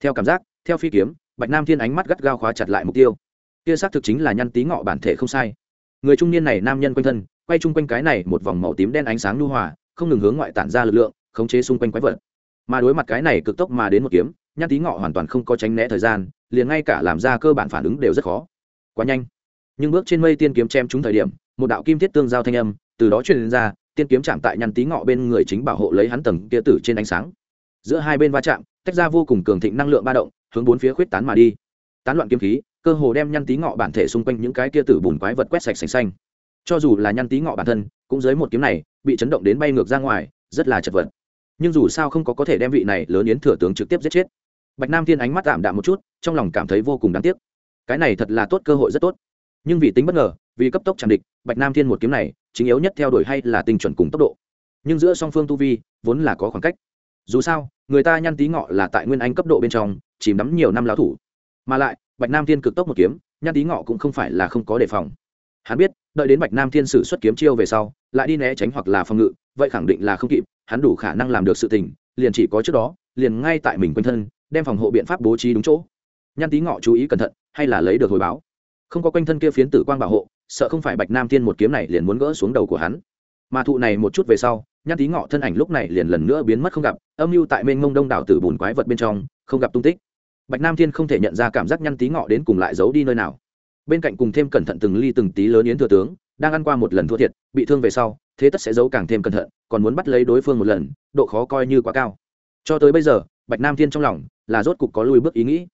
Theo cảm giác, theo phi kiếm, bạch nam thiên ánh mắt gắt gao khóa chặt lại mục tiêu. Kia xác thực chính là nhăn tí ngọ bản thể không sai. Người trung niên này nam nhân quanh thân, quay chung quanh cái này một vòng màu tím đen ánh sáng nhu hòa, không ngừng hướng ngoại tản ra lực lượng, khống chế xung quanh quái vật. Mà đối mặt cái này cực tốc mà đến một kiếm, nhăn tí ngọ hoàn toàn không có tránh né thời gian, liền ngay cả làm ra cơ bản phản ứng đều rất khó. Quá nhanh. Nhưng bước trên mây tiên kiếm chém trúng thời điểm, một đạo kim thiết tương giao thanh âm từ đó truyền ra, tiên kiếm chạm tại nhăn tí ngọ bên người chính bảo hộ lấy hắn tầng kia tử trên ánh sáng. Giữa hai bên va chạm, tách ra vô cùng cường thịnh năng lượng ba động, hướng bốn phía khuyết tán mà đi. Tán loạn kiếm khí, cơ hồ đem nhăn tí ngọ bản thể xung quanh những cái kia tử bùn quái vật quét sạch sành xanh. Cho dù là nhăn tí ngọ bản thân, cũng dưới một kiếm này, bị chấn động đến bay ngược ra ngoài, rất là chật vật. Nhưng dù sao không có có thể đem vị này lớn yến thừa tướng trực tiếp giết chết. Bạch nam thiên ánh mắt tạm đạm một chút, trong lòng cảm thấy vô cùng đáng tiếc. Cái này thật là tốt, cơ hội rất tốt. Nhưng vì tính bất ngờ, vì cấp tốc chẳng địch, bạch nam thiên một kiếm này chính yếu nhất theo đuổi hay là tinh chuẩn cùng tốc độ. Nhưng giữa song phương tu vi, vốn là có khoảng cách. Dù sao, người ta nhăn tí ngọ là tại nguyên anh cấp độ bên trong, chìm đắm nhiều năm lão thủ. Mà lại, bạch nam thiên cực tốc một kiếm, nhăn tí ngọ cũng không phải là không có đề phòng. Hắn biết, đợi đến bạch nam thiên sử xuất kiếm chiêu về sau, lại đi né tránh hoặc là phòng ngự, vậy khẳng định là không kịp, hắn đủ khả năng làm được sự tình, liền chỉ có trước đó, liền ngay tại mình quanh thân, đem phòng hộ biện pháp bố trí đúng chỗ. Nhăn tí ngọ chú ý cẩn thận, hay là lấy được hồi báo. Không có quanh thân kia phiến tử quang bảo hộ sợ không phải bạch nam thiên một kiếm này liền muốn gỡ xuống đầu của hắn. Mà thụ này một chút về sau, nhan tí ngọ thân ảnh lúc này liền lần nữa biến mất không gặp, âm mưu tại mênh mông đông đảo tử bùn quái vật bên trong, không gặp tung tích. Bạch nam thiên không thể nhận ra cảm giác nhăn tí ngọ đến cùng lại giấu đi nơi nào. Bên cạnh cùng thêm cẩn thận từng ly từng tí lớn yến thừa tướng, đang ăn qua một lần thua thiệt, bị thương về sau, thế tất sẽ giấu càng thêm cẩn thận, còn muốn bắt lấy đối phương một lần, độ khó coi như quá cao. Cho tới bây giờ, bạch nam thiên trong lòng là rốt cục có lùi bước ý nghĩ.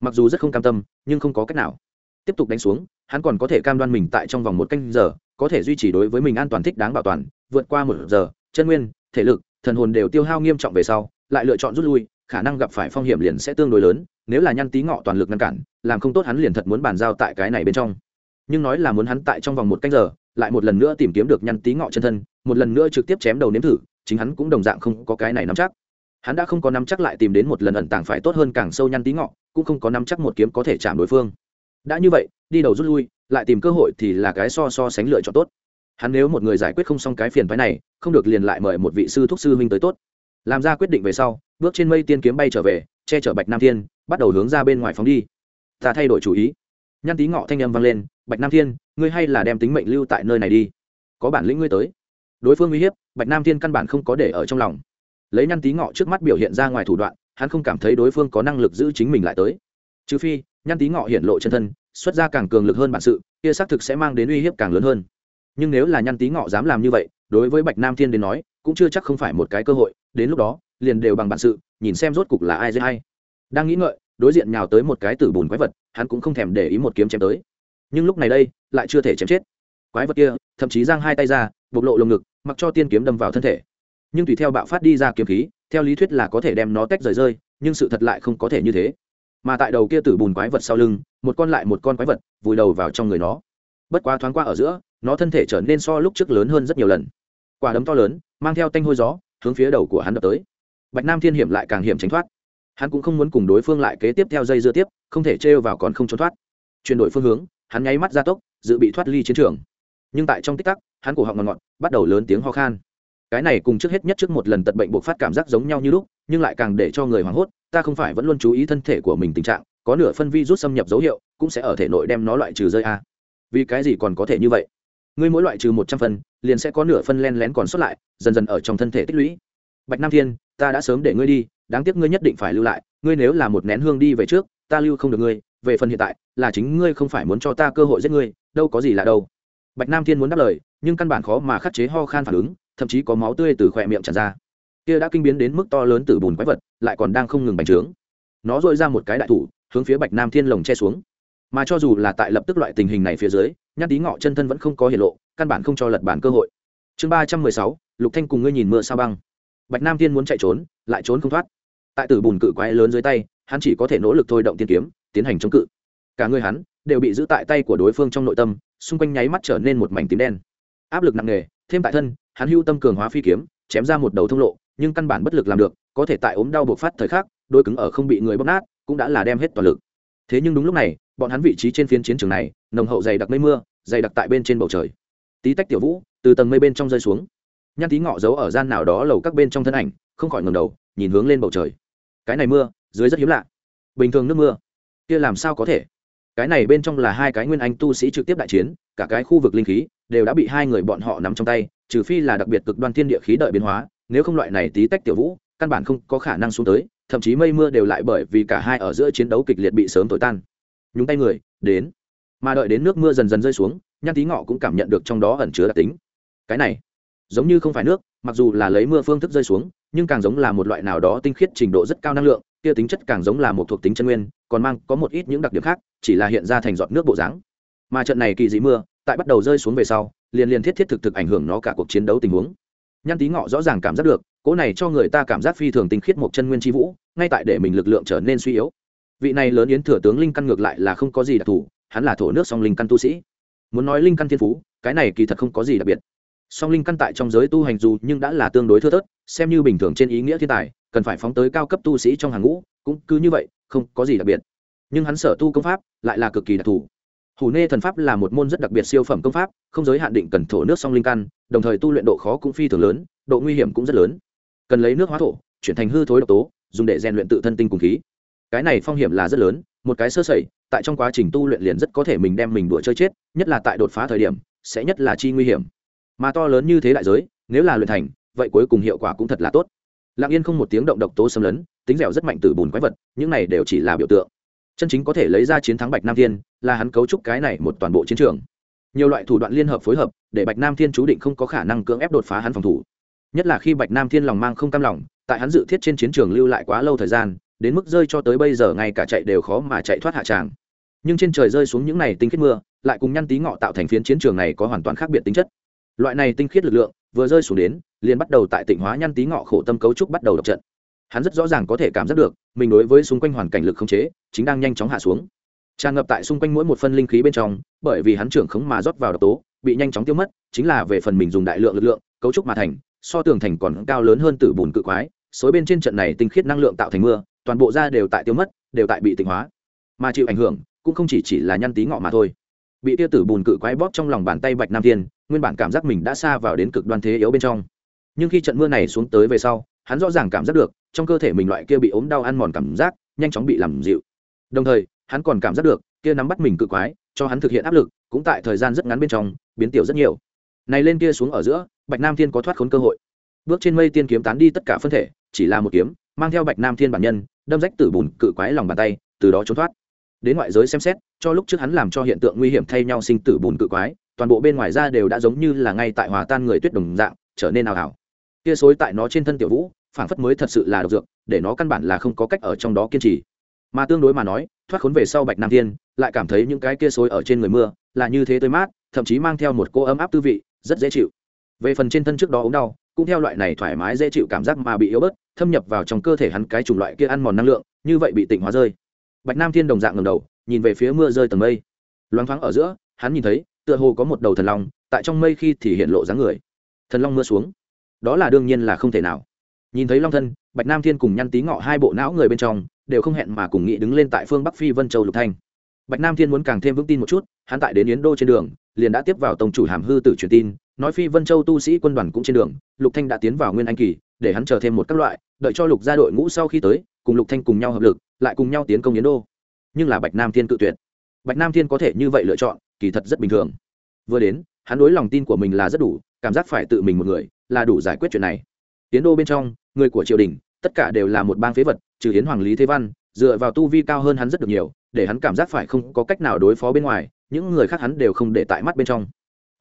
Mặc dù rất không cam tâm, nhưng không có cách nào tiếp tục đánh xuống, hắn còn có thể cam đoan mình tại trong vòng một canh giờ, có thể duy trì đối với mình an toàn thích đáng bảo toàn, vượt qua một giờ, chân nguyên, thể lực, thần hồn đều tiêu hao nghiêm trọng về sau, lại lựa chọn rút lui, khả năng gặp phải phong hiểm liền sẽ tương đối lớn, nếu là nhăn tí ngọ toàn lực ngăn cản, làm không tốt hắn liền thật muốn bàn giao tại cái này bên trong. Nhưng nói là muốn hắn tại trong vòng một canh giờ, lại một lần nữa tìm kiếm được nhăn tí ngọ chân thân, một lần nữa trực tiếp chém đầu nếm thử, chính hắn cũng đồng dạng không có cái này nắm chắc. Hắn đã không có nắm chắc lại tìm đến một lần ẩn tàng phải tốt hơn càng sâu nhăn tí ngọ, cũng không có nắm chắc một kiếm có thể chạm đối phương đã như vậy, đi đầu rút lui, lại tìm cơ hội thì là cái so so sánh lựa chọn tốt. Hắn nếu một người giải quyết không xong cái phiền phái này, không được liền lại mời một vị sư thúc sư huynh tới tốt. Làm ra quyết định về sau, bước trên mây tiên kiếm bay trở về, che chở bạch nam thiên, bắt đầu hướng ra bên ngoài phóng đi. Ta thay đổi chủ ý. Nhăn tí ngọ thanh âm vang lên, bạch nam thiên, ngươi hay là đem tính mệnh lưu tại nơi này đi. Có bản lĩnh ngươi tới. Đối phương uy hiếp, bạch nam thiên căn bản không có để ở trong lòng. Lấy nhăn tí ngọ trước mắt biểu hiện ra ngoài thủ đoạn, hắn không cảm thấy đối phương có năng lực giữ chính mình lại tới. Trừ phi nhăn tí ngọ hiện lộ chân thân, xuất ra càng cường lực hơn bản sự, kia xác thực sẽ mang đến uy hiếp càng lớn hơn. Nhưng nếu là nhăn tí ngọ dám làm như vậy, đối với bạch nam thiên đến nói, cũng chưa chắc không phải một cái cơ hội, đến lúc đó, liền đều bằng bản sự, nhìn xem rốt cục là ai dễ hay. Đang nghĩ ngợi, đối diện nhào tới một cái tử bùn quái vật, hắn cũng không thèm để ý một kiếm chém tới. Nhưng lúc này đây, lại chưa thể chém chết. Quái vật kia, thậm chí giang hai tay ra, bộc lộ lồng ngực, mặc cho tiên kiếm đâm vào thân thể. Nhưng tùy theo bạo phát đi ra kiếm khí, theo lý thuyết là có thể đem nó tách rời rơi, nhưng sự thật lại không có thể như thế mà tại đầu kia tử bùn quái vật sau lưng, một con lại một con quái vật vùi đầu vào trong người nó. Bất quá thoáng qua ở giữa, nó thân thể trở nên so lúc trước lớn hơn rất nhiều lần. Quả đấm to lớn, mang theo tanh hôi gió, hướng phía đầu của hắn đập tới. Bạch nam thiên hiểm lại càng hiểm tránh thoát. Hắn cũng không muốn cùng đối phương lại kế tiếp theo dây dưa tiếp, không thể trêu vào còn không trốn thoát. Chuyển đổi phương hướng, hắn nháy mắt ra tốc, dự bị thoát ly chiến trường. Nhưng tại trong tích tắc, hắn cổ họng ngọt ngọt, bắt đầu lớn tiếng ho khan. Cái này cùng trước hết nhất trước một lần tật bệnh buộc phát cảm giác giống nhau như lúc, nhưng lại càng để cho người hoảng hốt ta không phải vẫn luôn chú ý thân thể của mình tình trạng, có nửa phân vi rút xâm nhập dấu hiệu, cũng sẽ ở thể nội đem nó loại trừ rơi a. Vì cái gì còn có thể như vậy? Ngươi mỗi loại trừ một trăm phân, liền sẽ có nửa phân len lén còn sót lại, dần dần ở trong thân thể tích lũy. Bạch nam thiên, ta đã sớm để ngươi đi, đáng tiếc ngươi nhất định phải lưu lại, ngươi nếu là một nén hương đi về trước, ta lưu không được ngươi, về phần hiện tại, là chính ngươi không phải muốn cho ta cơ hội giết ngươi, đâu có gì là đâu. Bạch nam thiên muốn đáp lời, nhưng căn bản khó mà khắc chế ho khan phản ứng, thậm chí có máu tươi từ khỏe miệng tràn ra kia đã kinh biến đến mức to lớn từ bùn quái vật, lại còn đang không ngừng bành trướng. Nó dội ra một cái đại thủ, hướng phía bạch nam thiên lồng che xuống. Mà cho dù là tại lập tức loại tình hình này phía dưới, nhát tí ngọ chân thân vẫn không có hiển lộ, căn bản không cho lật bản cơ hội. Chương ba trăm mười sáu, lục thanh cùng ngươi nhìn mưa sao băng. Bạch nam thiên muốn chạy trốn, lại trốn không thoát. Tại tử bùn cự quái lớn dưới tay, hắn chỉ có thể nỗ lực thôi động tiên kiếm, tiến hành chống cự. Cả người hắn đều bị giữ tại tay của đối phương trong nội tâm, xung quanh nháy mắt trở nên một mảnh tím đen. Áp lực nặng nề, thêm tại thân, hắn hưu tâm cường hóa phi kiếm, chém ra một đầu thông lộ nhưng căn bản bất lực làm được, có thể tại ốm đau bộc phát thời khắc đôi cứng ở không bị người bóp nát, cũng đã là đem hết toàn lực. Thế nhưng đúng lúc này, bọn hắn vị trí trên phiến chiến trường này, nồng hậu dày đặc mây mưa, dày đặc tại bên trên bầu trời. Tí tách tiểu vũ, từ tầng mây bên trong rơi xuống. Nhăn tí ngọ giấu ở gian nào đó lầu các bên trong thân ảnh, không khỏi ngầm đầu, nhìn hướng lên bầu trời. Cái này mưa, dưới rất hiếm lạ. Bình thường nước mưa, kia làm sao có thể? Cái này bên trong là hai cái nguyên anh tu sĩ trực tiếp đại chiến, cả cái khu vực linh khí, đều đã bị hai người bọn họ nắm trong tay, trừ phi là đặc biệt cực đoan thiên địa khí đợi biến hóa nếu không loại này tí tách tiểu vũ, căn bản không có khả năng xuống tới, thậm chí mây mưa đều lại bởi vì cả hai ở giữa chiến đấu kịch liệt bị sớm tối tan. Nhúng tay người, đến. Mà đợi đến nước mưa dần dần rơi xuống, nhan tí ngọ cũng cảm nhận được trong đó ẩn chứa đặc tính. Cái này, giống như không phải nước, mặc dù là lấy mưa phương thức rơi xuống, nhưng càng giống là một loại nào đó tinh khiết trình độ rất cao năng lượng, kia tính chất càng giống là một thuộc tính chân nguyên, còn mang có một ít những đặc điểm khác, chỉ là hiện ra thành giọt nước bộ dáng. Mà trận này kỳ dị mưa, tại bắt đầu rơi xuống về sau, liền liền thiết thiết thực thực ảnh hưởng nó cả cuộc chiến đấu tình huống nhăn tí ngọ rõ ràng cảm giác được, cỗ này cho người ta cảm giác phi thường tinh khiết một chân nguyên tri vũ, ngay tại để mình lực lượng trở nên suy yếu. Vị này lớn yến thừa tướng linh căn ngược lại là không có gì đặc thù, hắn là thổ nước song linh căn tu sĩ. Muốn nói linh căn thiên phú, cái này kỳ thật không có gì đặc biệt. Song linh căn tại trong giới tu hành dù nhưng đã là tương đối thưa thớt, xem như bình thường trên ý nghĩa thiên tài, cần phải phóng tới cao cấp tu sĩ trong hàng ngũ, cũng cứ như vậy, không có gì đặc biệt. Nhưng hắn sở tu công pháp lại là cực kỳ đặc thù hủ nê thần pháp là một môn rất đặc biệt siêu phẩm công pháp, không giới hạn định cần thổ nước song linh căn, đồng thời tu luyện độ khó cũng phi thường lớn, độ nguy hiểm cũng rất lớn. Cần lấy nước hóa thổ, chuyển thành hư thối độc tố, dùng để rèn luyện tự thân tinh cùng khí. Cái này phong hiểm là rất lớn, một cái sơ sẩy, tại trong quá trình tu luyện liền rất có thể mình đem mình đùa chơi chết, nhất là tại đột phá thời điểm, sẽ nhất là chi nguy hiểm. Mà to lớn như thế đại giới, nếu là luyện thành, vậy cuối cùng hiệu quả cũng thật là tốt. Lặng yên không một tiếng động độc tố xâm lấn, tính dẻo rất mạnh từ bùn quái vật, những này đều chỉ là biểu tượng chân chính có thể lấy ra chiến thắng bạch nam thiên, là hắn cấu trúc cái này một toàn bộ chiến trường. Nhiều loại thủ đoạn liên hợp phối hợp, để bạch nam thiên chú định không có khả năng cưỡng ép đột phá hắn phòng thủ. Nhất là khi bạch nam thiên lòng mang không cam lòng, tại hắn dự thiết trên chiến trường lưu lại quá lâu thời gian, đến mức rơi cho tới bây giờ ngay cả chạy đều khó mà chạy thoát hạ tràng. Nhưng trên trời rơi xuống những này tinh khiết mưa, lại cùng nhăn tí ngọ tạo thành phiến chiến trường này có hoàn toàn khác biệt tính chất. Loại này tinh khiết lực lượng, vừa rơi xuống đến, liền bắt đầu tại tỉnh hóa nhăn tí ngọ khổ tâm cấu trúc bắt đầu đập trận. Hắn rất rõ ràng có thể cảm giác được mình đối với xung quanh hoàn cảnh lực không chế chính đang nhanh chóng hạ xuống. Tràn ngập tại xung quanh mỗi một phân linh khí bên trong, bởi vì hắn trưởng khống mà rót vào độc tố, bị nhanh chóng tiêu mất, chính là về phần mình dùng đại lượng lực lượng, cấu trúc mà thành, so tường thành còn cao lớn hơn từ bùn cự quái, xối bên trên trận này tinh khiết năng lượng tạo thành mưa, toàn bộ da đều tại tiêu mất, đều tại bị tịnh hóa. Mà chịu ảnh hưởng, cũng không chỉ chỉ là nhăn tí ngọ mà thôi. Bị tia tử bùn cự quái bóp trong lòng bàn tay bạch nam thiên, nguyên bản cảm giác mình đã xa vào đến cực đoan thế yếu bên trong. Nhưng khi trận mưa này xuống tới về sau, hắn rõ ràng cảm giác được trong cơ thể mình loại kia bị ốm đau ăn mòn cảm giác, nhanh chóng bị làm dịu. Đồng thời, hắn còn cảm giác được, kia nắm bắt mình cự quái, cho hắn thực hiện áp lực, cũng tại thời gian rất ngắn bên trong, biến tiểu rất nhiều. Này lên kia xuống ở giữa, bạch nam thiên có thoát khốn cơ hội. Bước trên mây tiên kiếm tán đi tất cả phân thể, chỉ là một kiếm, mang theo bạch nam thiên bản nhân, đâm rách tử bùn cự quái lòng bàn tay, từ đó trốn thoát. Đến ngoại giới xem xét, cho lúc trước hắn làm cho hiện tượng nguy hiểm thay nhau sinh tử bùn cự quái, toàn bộ bên ngoài ra đều đã giống như là ngay tại hòa tan người tuyết đồng dạng, trở nên ảo ảo. Kia xối tại nó trên thân tiểu vũ phảng phất mới thật sự là độc dược, để nó căn bản là không có cách ở trong đó kiên trì. Mà tương đối mà nói, thoát khốn về sau bạch nam thiên, lại cảm thấy những cái kia xối ở trên người mưa là như thế tươi mát, thậm chí mang theo một cô ấm áp tư vị, rất dễ chịu. Về phần trên thân trước đó ống đau, cũng theo loại này thoải mái dễ chịu cảm giác mà bị yếu bớt, thâm nhập vào trong cơ thể hắn cái chủng loại kia ăn mòn năng lượng, như vậy bị tịnh hóa rơi. Bạch nam thiên đồng dạng ngầm đầu, nhìn về phía mưa rơi tầng mây. Loáng thoáng ở giữa, hắn nhìn thấy, tựa hồ có một đầu thần long, tại trong mây khi thì hiện lộ dáng người. Thần long mưa xuống. Đó là đương nhiên là không thể nào nhìn thấy long thân, bạch nam thiên cùng nhăn tí ngọ hai bộ não người bên trong, đều không hẹn mà cùng nghĩ đứng lên tại phương bắc phi vân châu lục thanh bạch nam thiên muốn càng thêm vững tin một chút, hắn tại đến yến đô trên đường, liền đã tiếp vào tổng chủ hàm hư tử truyền tin, nói phi vân châu tu sĩ quân đoàn cũng trên đường, lục thanh đã tiến vào nguyên anh kỳ, để hắn chờ thêm một các loại, đợi cho lục gia đội ngũ sau khi tới, cùng lục thanh cùng nhau hợp lực, lại cùng nhau tiến công yến đô. Nhưng là bạch nam thiên cự tuyệt. Bạch nam thiên có thể như vậy lựa chọn, kỳ thật rất bình thường. Vừa đến, hắn đối lòng tin của mình là rất đủ, cảm giác phải tự mình một người, là đủ giải quyết chuyện này tiến đô bên trong, người của triều đình, tất cả đều là một bang phế vật, trừ hiến hoàng lý thế văn, dựa vào tu vi cao hơn hắn rất được nhiều, để hắn cảm giác phải không có cách nào đối phó bên ngoài, những người khác hắn đều không để tại mắt bên trong.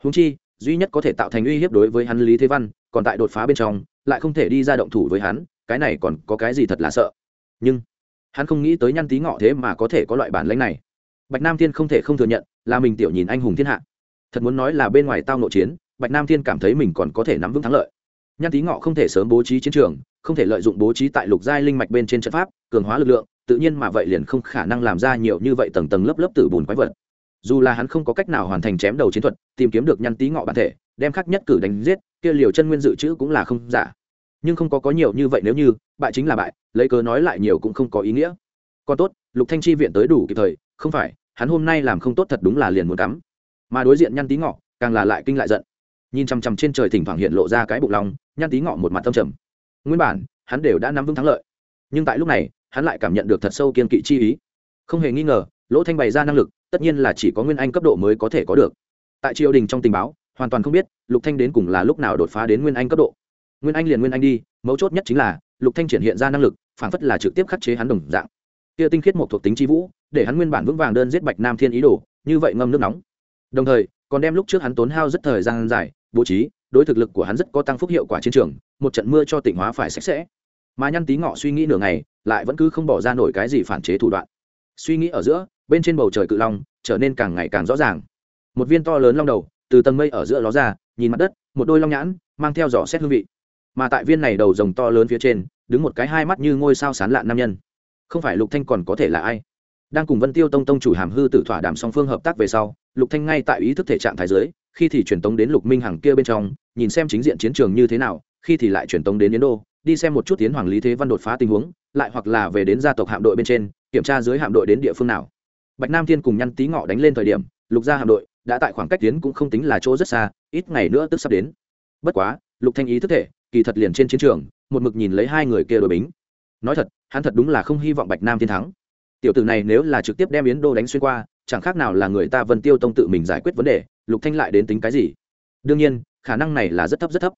Húng chi, duy nhất có thể tạo thành uy hiếp đối với hắn lý thế văn, còn tại đột phá bên trong, lại không thể đi ra động thủ với hắn, cái này còn có cái gì thật là sợ. Nhưng, hắn không nghĩ tới nhăn tí ngọ thế mà có thể có loại bản lãnh này. Bạch nam thiên không thể không thừa nhận, là mình tiểu nhìn anh hùng thiên hạ. Thật muốn nói là bên ngoài tao nội chiến, bạch nam thiên cảm thấy mình còn có thể nắm vững thắng lợi nhan tí ngọ không thể sớm bố trí chiến trường, không thể lợi dụng bố trí tại lục giai linh mạch bên trên trận pháp, cường hóa lực lượng, tự nhiên mà vậy liền không khả năng làm ra nhiều như vậy tầng tầng lớp lớp tử bùn quái vật. Dù là hắn không có cách nào hoàn thành chém đầu chiến thuật, tìm kiếm được nhăn tí ngọ bản thể, đem khắc nhất cử đánh giết, kia liều chân nguyên dự trữ cũng là không giả. Nhưng không có có nhiều như vậy nếu như, bại chính là bại, lấy cớ nói lại nhiều cũng không có ý nghĩa. Còn tốt, lục thanh chi viện tới đủ kịp thời, không phải, hắn hôm nay làm không tốt thật đúng là liền muốn cắm. Mà đối diện nhăn tí ngọ, càng là lại kinh lại giận. Nhìn chằm chằm trên trời thỉnh thoảng hiện lộ ra cái bụng lòng nhăn tí ngọ một mặt tâm trầm. Nguyên bản, hắn đều đã nắm vững thắng lợi. Nhưng tại lúc này, hắn lại cảm nhận được thật sâu kiên kỵ chi ý. Không hề nghi ngờ, lỗ thanh bày ra năng lực, tất nhiên là chỉ có nguyên anh cấp độ mới có thể có được. Tại triều đình trong tình báo, hoàn toàn không biết lục thanh đến cùng là lúc nào đột phá đến nguyên anh cấp độ. Nguyên anh liền nguyên anh đi, mấu chốt nhất chính là, lục thanh triển hiện ra năng lực phản phất là trực tiếp khắc chế hắn đồng dạng. Kia tinh khiết một thuộc tính chi vũ, để hắn nguyên bản vững vàng đơn giết bạch nam thiên ý đồ, như vậy ngâm nước nóng. Đồng thời, còn đem lúc trước hắn tốn hao rất thời gian dài, bố trí đối thực lực của hắn rất có tăng phúc hiệu quả chiến trường, một trận mưa cho tỉnh hóa phải sạch sẽ. Mà nhăn tí ngọ suy nghĩ nửa ngày, lại vẫn cứ không bỏ ra nổi cái gì phản chế thủ đoạn. Suy nghĩ ở giữa, bên trên bầu trời cự long trở nên càng ngày càng rõ ràng. Một viên to lớn long đầu, từ tầng mây ở giữa ló ra, nhìn mặt đất, một đôi long nhãn, mang theo giỏ xét hương vị. Mà tại viên này đầu rồng to lớn phía trên, đứng một cái hai mắt như ngôi sao sán lạn nam nhân. Không phải lục thanh còn có thể là ai? Đang cùng vân tiêu tông tông chủ hàm hư tự thỏa đàm song phương hợp tác về sau, lục thanh ngay tại ý thức thể trạng thái giới khi thì truyền tống đến lục minh hằng kia bên trong, nhìn xem chính diện chiến trường như thế nào, khi thì lại truyền tống đến yến đô, đi xem một chút tiến hoàng lý thế văn đột phá tình huống, lại hoặc là về đến gia tộc hạm đội bên trên, kiểm tra dưới hạm đội đến địa phương nào. Bạch nam thiên cùng nhăn tí ngọ đánh lên thời điểm, lục gia hạm đội đã tại khoảng cách tiến cũng không tính là chỗ rất xa, ít ngày nữa tức sắp đến. Bất quá, lục thanh ý thức thể, kỳ thật liền trên chiến trường, một mực nhìn lấy hai người kia đội bính. Nói thật, hắn thật đúng là không hy vọng bạch nam thiên thắng. Tiểu tử này nếu là trực tiếp đem yến đô đánh xuyên qua, chẳng khác nào là người ta vân tiêu tông tự mình giải quyết vấn đề lục thanh lại đến tính cái gì? Đương nhiên, khả năng này là rất thấp rất thấp.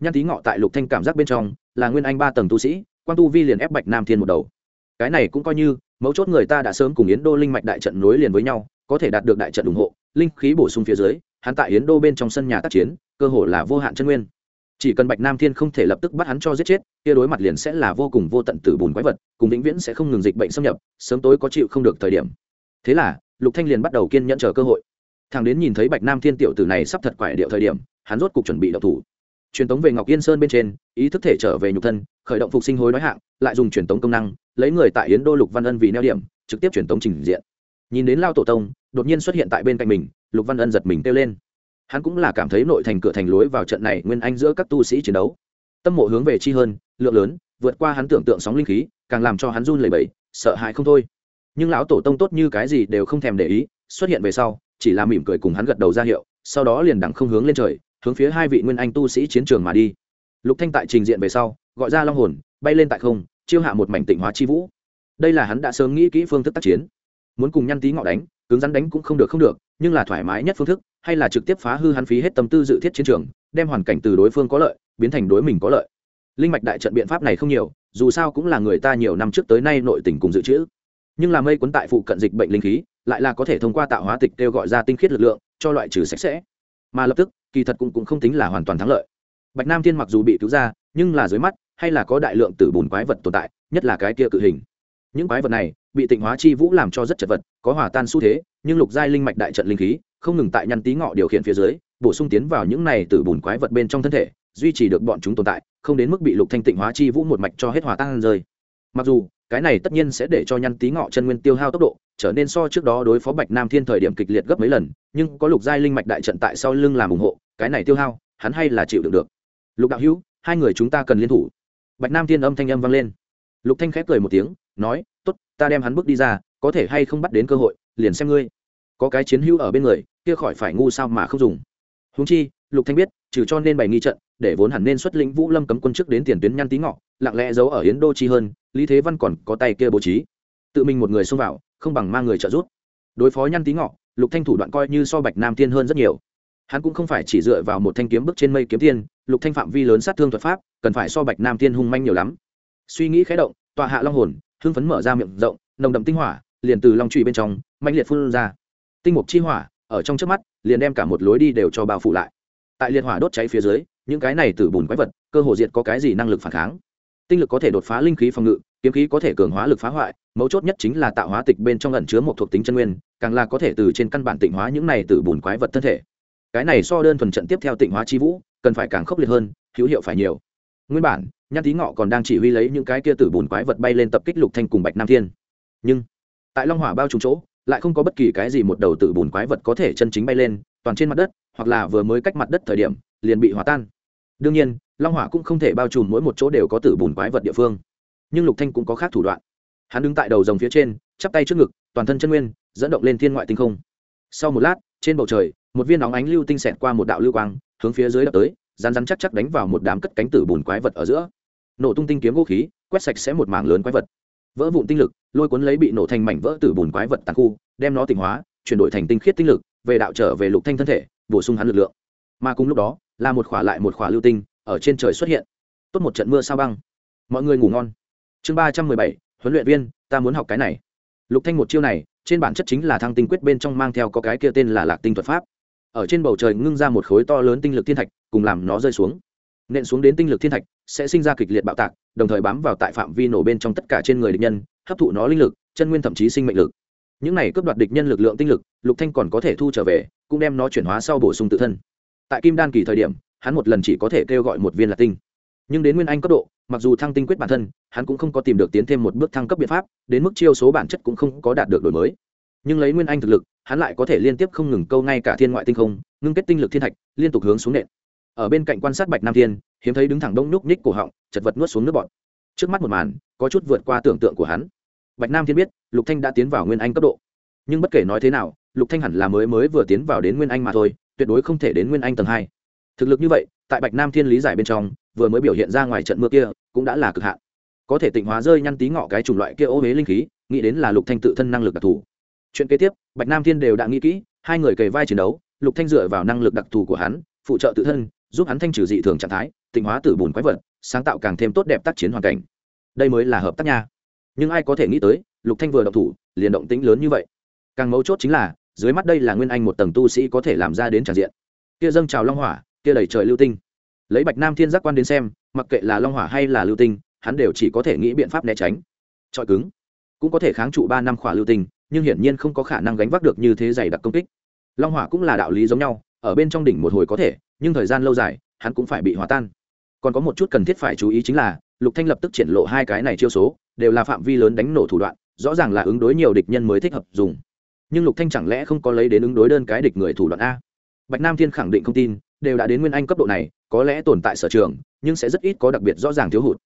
Nhan tí ngọ tại lục thanh cảm giác bên trong, là nguyên anh ba tầng tu sĩ quan tu vi liền ép bạch nam thiên một đầu. Cái này cũng coi như, mấu chốt người ta đã sớm cùng yến đô linh mạch đại trận nối liền với nhau, có thể đạt được đại trận ủng hộ, linh khí bổ sung phía dưới, hắn tại yến đô bên trong sân nhà tác chiến, cơ hồ là vô hạn chân nguyên. Chỉ cần bạch nam thiên không thể lập tức bắt hắn cho giết chết, kia đối mặt liền sẽ là vô cùng vô tận tử bùn quái vật, cùng vĩnh viễn sẽ không ngừng dịch bệnh xâm nhập, sớm tối có chịu không được thời điểm. Thế là, lục thanh liền bắt đầu kiên nhẫn chờ cơ hội thằng đến nhìn thấy bạch nam thiên tiểu tử này sắp thật quải điệu thời điểm, hắn rốt cục chuẩn bị đậu thủ. Truyền tống về ngọc yên sơn bên trên, ý thức thể trở về nhục thân, khởi động phục sinh hối nói hạng, lại dùng truyền tống công năng, lấy người tại yến đô lục văn ân vì neo điểm, trực tiếp truyền tống trình diện. Nhìn đến lao tổ tông, đột nhiên xuất hiện tại bên cạnh mình, lục văn ân giật mình kêu lên. Hắn cũng là cảm thấy nội thành cửa thành lối vào trận này nguyên anh giữa các tu sĩ chiến đấu. Tâm mộ hướng về chi hơn, lượng lớn, vượt qua hắn tưởng tượng sóng linh khí, càng làm cho hắn run lẩy bẩy, sợ hãi không thôi. Nhưng lão tổ tông tốt như cái gì đều không thèm để ý, xuất hiện về sau chỉ là mỉm cười cùng hắn gật đầu ra hiệu, sau đó liền đẳng không hướng lên trời, hướng phía hai vị nguyên anh tu sĩ chiến trường mà đi. Lục thanh tại trình diện về sau, gọi ra long hồn, bay lên tại không, chiêu hạ một mảnh tịnh hóa chi vũ. Đây là hắn đã sớm nghĩ kỹ phương thức tác chiến. Muốn cùng nhăn tí ngọ đánh, cứng rắn đánh cũng không được không được, nhưng là thoải mái nhất phương thức, hay là trực tiếp phá hư hắn phí hết tâm tư dự thiết chiến trường, đem hoàn cảnh từ đối phương có lợi, biến thành đối mình có lợi. Linh mạch đại trận biện pháp này không nhiều, dù sao cũng là người ta nhiều năm trước tới nay nội tình cùng dự trữ. Nhưng là mây cuốn tại phụ cận dịch bệnh linh khí lại là có thể thông qua tạo hóa tịch kêu gọi ra tinh khiết lực lượng cho loại trừ sạch sẽ. Mà lập tức kỳ thật cũng, cũng không tính là hoàn toàn thắng lợi. Bạch nam thiên mặc dù bị cứu ra nhưng là dưới mắt hay là có đại lượng tử bùn quái vật tồn tại nhất là cái kia cự hình. Những quái vật này bị tịnh hóa chi vũ làm cho rất chật vật có hòa tan xu thế nhưng lục giai linh mạch đại trận linh khí không ngừng tại nhăn tí ngọ điều khiển phía dưới bổ sung tiến vào những này từ bùn quái vật bên trong thân thể duy trì được bọn chúng tồn tại không đến mức bị lục thanh tịnh hóa chi vũ một mạch cho hết hòa tan rơi. Mặc dù cái này tất nhiên sẽ để cho nhăn tí ngọ chân nguyên tiêu hao tốc độ, trở nên so trước đó đối phó bạch nam thiên thời điểm kịch liệt gấp mấy lần, nhưng có lục giai linh mạch đại trận tại sau lưng làm ủng hộ, cái này tiêu hao, hắn hay là chịu được được. Lục đạo hữu, hai người chúng ta cần liên thủ. Bạch nam thiên âm thanh âm vang lên. Lục thanh khép cười một tiếng, nói, tốt, ta đem hắn bước đi ra, có thể hay không bắt đến cơ hội, liền xem ngươi. Có cái chiến hữu ở bên người, kia khỏi phải ngu sao mà không dùng. Húng chi, lục thanh biết, trừ cho nên bày nghi trận, để vốn hẳn nên xuất lĩnh vũ lâm cấm quân trước đến tiền tuyến nhăn tí ngọ lặng lẽ giấu ở yến đô chi hơn, lý thế văn còn có tay kia bố trí. Tự mình một người xông vào, không bằng mang người trợ giúp. Đối phó nhăn tí ngọ, lục thanh thủ đoạn coi như so bạch nam Thiên hơn rất nhiều. Hắn cũng không phải chỉ dựa vào một thanh kiếm bước trên mây kiếm tiên, lục thanh phạm vi lớn sát thương thuật pháp, cần phải so bạch nam Thiên hung manh nhiều lắm. Suy nghĩ khẽ động, tọa hạ long hồn, hưng phấn mở ra miệng rộng, nồng đậm tinh hỏa, liền từ long trụy bên trong mạnh liệt phun ra. Tinh mục chi hỏa, ở trong trước mắt, liền đem cả một lối đi đều cho bao phủ lại. Tại liệt hỏa đốt cháy phía dưới, những cái này từ bùn quái vật, cơ hồ diệt có cái gì năng lực phản kháng tinh lực có thể đột phá linh khí phòng ngự, kiếm khí có thể cường hóa lực phá hoại, mấu chốt nhất chính là tạo hóa tịch bên trong ẩn chứa một thuộc tính chân nguyên, càng là có thể từ trên căn bản tịnh hóa những này từ bùn quái vật thân thể. Cái này so đơn thuần trận tiếp theo tịnh hóa chi vũ, cần phải càng khốc liệt hơn, hữu hiệu phải nhiều. Nguyên bản, nhan tý ngọ còn đang chỉ huy lấy những cái kia từ bùn quái vật bay lên tập kích lục thanh cùng bạch nam thiên. Nhưng, tại long hỏa bao trùm chỗ, lại không có bất kỳ cái gì một đầu từ bùn quái vật có thể chân chính bay lên, toàn trên mặt đất, hoặc là vừa mới cách mặt đất thời điểm, liền bị hòa tan. Đương nhiên long hỏa cũng không thể bao trùm mỗi một chỗ đều có tử bùn quái vật địa phương. Nhưng lục thanh cũng có khác thủ đoạn. Hắn đứng tại đầu dòng phía trên, chắp tay trước ngực, toàn thân chân nguyên, dẫn động lên thiên ngoại tinh không. Sau một lát, trên bầu trời, một viên nóng ánh lưu tinh xẹt qua một đạo lưu quang, hướng phía dưới đập tới rán rán chắc chắc đánh vào một đám cất cánh tử bùn quái vật ở giữa. Nổ tung tinh kiếm gỗ khí, quét sạch sẽ một mảng lớn quái vật. Vỡ vụn tinh lực, lôi cuốn lấy bị nổ thành mảnh vỡ tử bùn quái vật tàn khu, đem nó tỉnh hóa, chuyển đổi thành tinh khiết tinh lực, về đạo trở về lục thanh thân thể, bổ sung hắn lực lượng. Mà cùng lúc đó, là một khỏa lại một khỏa lưu tinh ở trên trời xuất hiện. Tốt một trận mưa sao băng. Mọi người ngủ ngon. Chương ba trăm mười bảy, huấn luyện viên, ta muốn học cái này. Lục thanh một chiêu này, trên bản chất chính là thăng tinh quyết bên trong mang theo có cái kia tên là lạc tinh thuật pháp. Ở trên bầu trời ngưng ra một khối to lớn tinh lực thiên thạch, cùng làm nó rơi xuống. Nện xuống đến tinh lực thiên thạch, sẽ sinh ra kịch liệt bạo tạc, đồng thời bám vào tại phạm vi nổ bên trong tất cả trên người địch nhân, hấp thụ nó linh lực, chân nguyên thậm chí sinh mệnh lực. Những này cướp đoạt địch nhân lực lượng tinh lực, lục thanh còn có thể thu trở về, cũng đem nó chuyển hóa sau bổ sung tự thân. Tại kim đan kỳ thời điểm hắn một lần chỉ có thể kêu gọi một viên lạc tinh. Nhưng đến nguyên anh cấp độ, mặc dù thăng tinh quyết bản thân, hắn cũng không có tìm được tiến thêm một bước thăng cấp biện pháp, đến mức chiêu số bản chất cũng không có đạt được đổi mới. Nhưng lấy nguyên anh thực lực, hắn lại có thể liên tiếp không ngừng câu ngay cả thiên ngoại tinh không, ngưng kết tinh lực thiên thạch, liên tục hướng xuống nện ở bên cạnh quan sát bạch nam thiên, hiếm thấy đứng thẳng đông núc ních cổ họng, chật vật nuốt xuống nước bọt. Trước mắt một màn, có chút vượt qua tưởng tượng của hắn. Bạch nam thiên biết, lục thanh đã tiến vào nguyên anh cấp độ. Nhưng bất kể nói thế nào, lục thanh hẳn là mới mới vừa tiến vào đến nguyên anh mà thôi, tuyệt đối không thể đến nguyên anh tầng hai thực lực như vậy, tại bạch nam thiên lý giải bên trong, vừa mới biểu hiện ra ngoài trận mưa kia, cũng đã là cực hạn. Có thể tịnh hóa rơi nhăn tí ngọ cái chủng loại kia ô huế linh khí, nghĩ đến là lục thanh tự thân năng lực đặc thù. Chuyện kế tiếp, bạch nam thiên đều đã nghĩ kỹ, hai người kề vai chiến đấu, lục thanh dựa vào năng lực đặc thù của hắn, phụ trợ tự thân, giúp hắn thanh trừ dị thường trạng thái, tịnh hóa tử bùn quái vật, sáng tạo càng thêm tốt đẹp tác chiến hoàn cảnh. Đây mới là hợp tác nha. Nhưng ai có thể nghĩ tới, lục thanh vừa động thủ, liền động tĩnh lớn như vậy. Càng mấu chốt chính là, dưới mắt đây là nguyên anh một tầng tu sĩ có thể làm ra đến tràn diện. Kia dâng trào long hỏa kia đầy trời lưu tinh. Lấy bạch nam thiên giác quan đến xem, mặc kệ là long hỏa hay là lưu tinh, hắn đều chỉ có thể nghĩ biện pháp né tránh. Trọi cứng. Cũng có thể kháng trụ ba năm khỏa lưu tinh, nhưng hiển nhiên không có khả năng gánh vác được như thế dày đặc công kích. Long hỏa cũng là đạo lý giống nhau, ở bên trong đỉnh một hồi có thể, nhưng thời gian lâu dài, hắn cũng phải bị hòa tan. Còn có một chút cần thiết phải chú ý chính là, lục thanh lập tức triển lộ hai cái này chiêu số, đều là phạm vi lớn đánh nổ thủ đoạn, rõ ràng là ứng đối nhiều địch nhân mới thích hợp dùng. Nhưng lục thanh chẳng lẽ không có lấy đến ứng đối đơn cái địch người thủ đoạn a? Bạch nam thiên khẳng định không tin đều đã đến nguyên anh cấp độ này, có lẽ tồn tại sở trường, nhưng sẽ rất ít có đặc biệt rõ ràng thiếu hụt.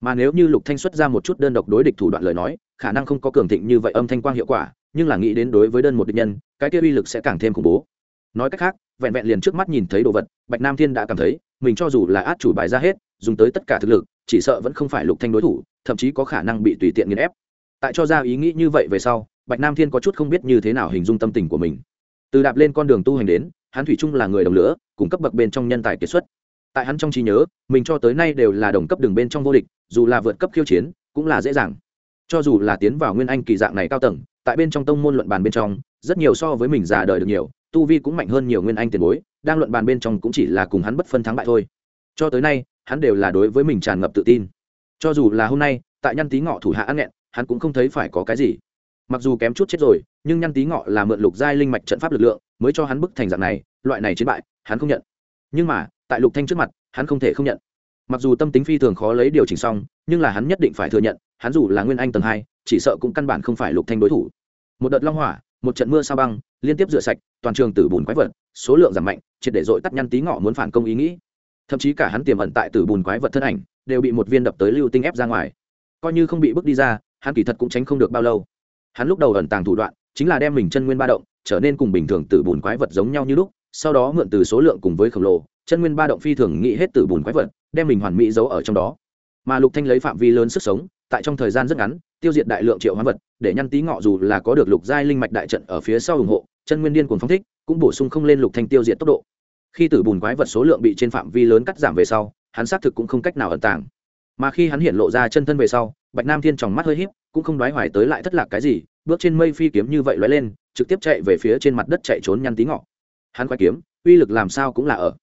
Mà nếu như lục thanh xuất ra một chút đơn độc đối địch thủ đoạn lời nói, khả năng không có cường thịnh như vậy âm thanh quang hiệu quả, nhưng là nghĩ đến đối với đơn một địch nhân, cái kia uy lực sẽ càng thêm khủng bố. Nói cách khác, vẹn vẹn liền trước mắt nhìn thấy đồ vật, bạch nam thiên đã cảm thấy, mình cho dù là át chủ bài ra hết, dùng tới tất cả thực lực, chỉ sợ vẫn không phải lục thanh đối thủ, thậm chí có khả năng bị tùy tiện nghiền ép. Tại cho ra ý nghĩ như vậy về sau, bạch nam thiên có chút không biết như thế nào hình dung tâm tình của mình. Từ đạp lên con đường tu hành đến hắn thủy chung là người đồng lửa, cùng cấp bậc bên trong nhân tài kiệt xuất. Tại hắn trong trí nhớ, mình cho tới nay đều là đồng cấp đường bên trong vô địch, dù là vượt cấp khiêu chiến, cũng là dễ dàng. Cho dù là tiến vào nguyên anh kỳ dạng này cao tầng, tại bên trong tông môn luận bàn bên trong, rất nhiều so với mình già đời được nhiều, tu vi cũng mạnh hơn nhiều nguyên anh tiền bối, đang luận bàn bên trong cũng chỉ là cùng hắn bất phân thắng bại thôi. Cho tới nay, hắn đều là đối với mình tràn ngập tự tin. Cho dù là hôm nay, tại nhăn tí ngọ thủ hạ ăn nghẹn, hắn cũng không thấy phải có cái gì. Mặc dù kém chút chết rồi, nhưng nhăn tí ngọ là mượn lục giai linh mạch trận pháp lực lượng mới cho hắn bức thành dạng này, loại này chiến bại, hắn không nhận. Nhưng mà, tại lục thanh trước mặt, hắn không thể không nhận. Mặc dù tâm tính phi thường khó lấy điều chỉnh xong, nhưng là hắn nhất định phải thừa nhận, hắn dù là nguyên anh tầng hai, chỉ sợ cũng căn bản không phải lục thanh đối thủ. Một đợt long hỏa, một trận mưa sao băng, liên tiếp rửa sạch, toàn trường tử bùn quái vật, số lượng giảm mạnh, triệt để dội tắt nhăn tí ngọ muốn phản công ý nghĩ. Thậm chí cả hắn tiềm ẩn tại tử bùn quái vật thân ảnh, đều bị một viên đập tới lưu tinh ép ra ngoài. Coi như không bị bước đi ra, hắn kỳ thật cũng tránh không được bao lâu. Hắn lúc đầu ẩn tàng thủ đoạn chính là đem mình chân nguyên ba động, trở nên cùng bình thường từ bùn quái vật giống nhau như lúc, sau đó mượn từ số lượng cùng với khổng lồ, chân nguyên ba động phi thường nghĩ hết từ bùn quái vật, đem mình hoàn mỹ giấu ở trong đó. Mà lục thanh lấy phạm vi lớn sức sống, tại trong thời gian rất ngắn, tiêu diệt đại lượng triệu hóa vật, để nhăn tí ngọ dù là có được lục giai linh mạch đại trận ở phía sau ủng hộ, chân nguyên điên cuồng phong thích, cũng bổ sung không lên lục thanh tiêu diệt tốc độ. Khi tử bùn quái vật số lượng bị trên phạm vi lớn cắt giảm về sau, hắn xác thực cũng không cách nào ẩn tàng. Mà khi hắn hiện lộ ra chân thân về sau, bạch nam thiên tròng mắt hơi híp, cũng không đoái hoài tới lại thất lạc cái gì bước trên mây phi kiếm như vậy lóe lên, trực tiếp chạy về phía trên mặt đất chạy trốn nhăn tí ngọ. Hắn quay kiếm, uy lực làm sao cũng là ở.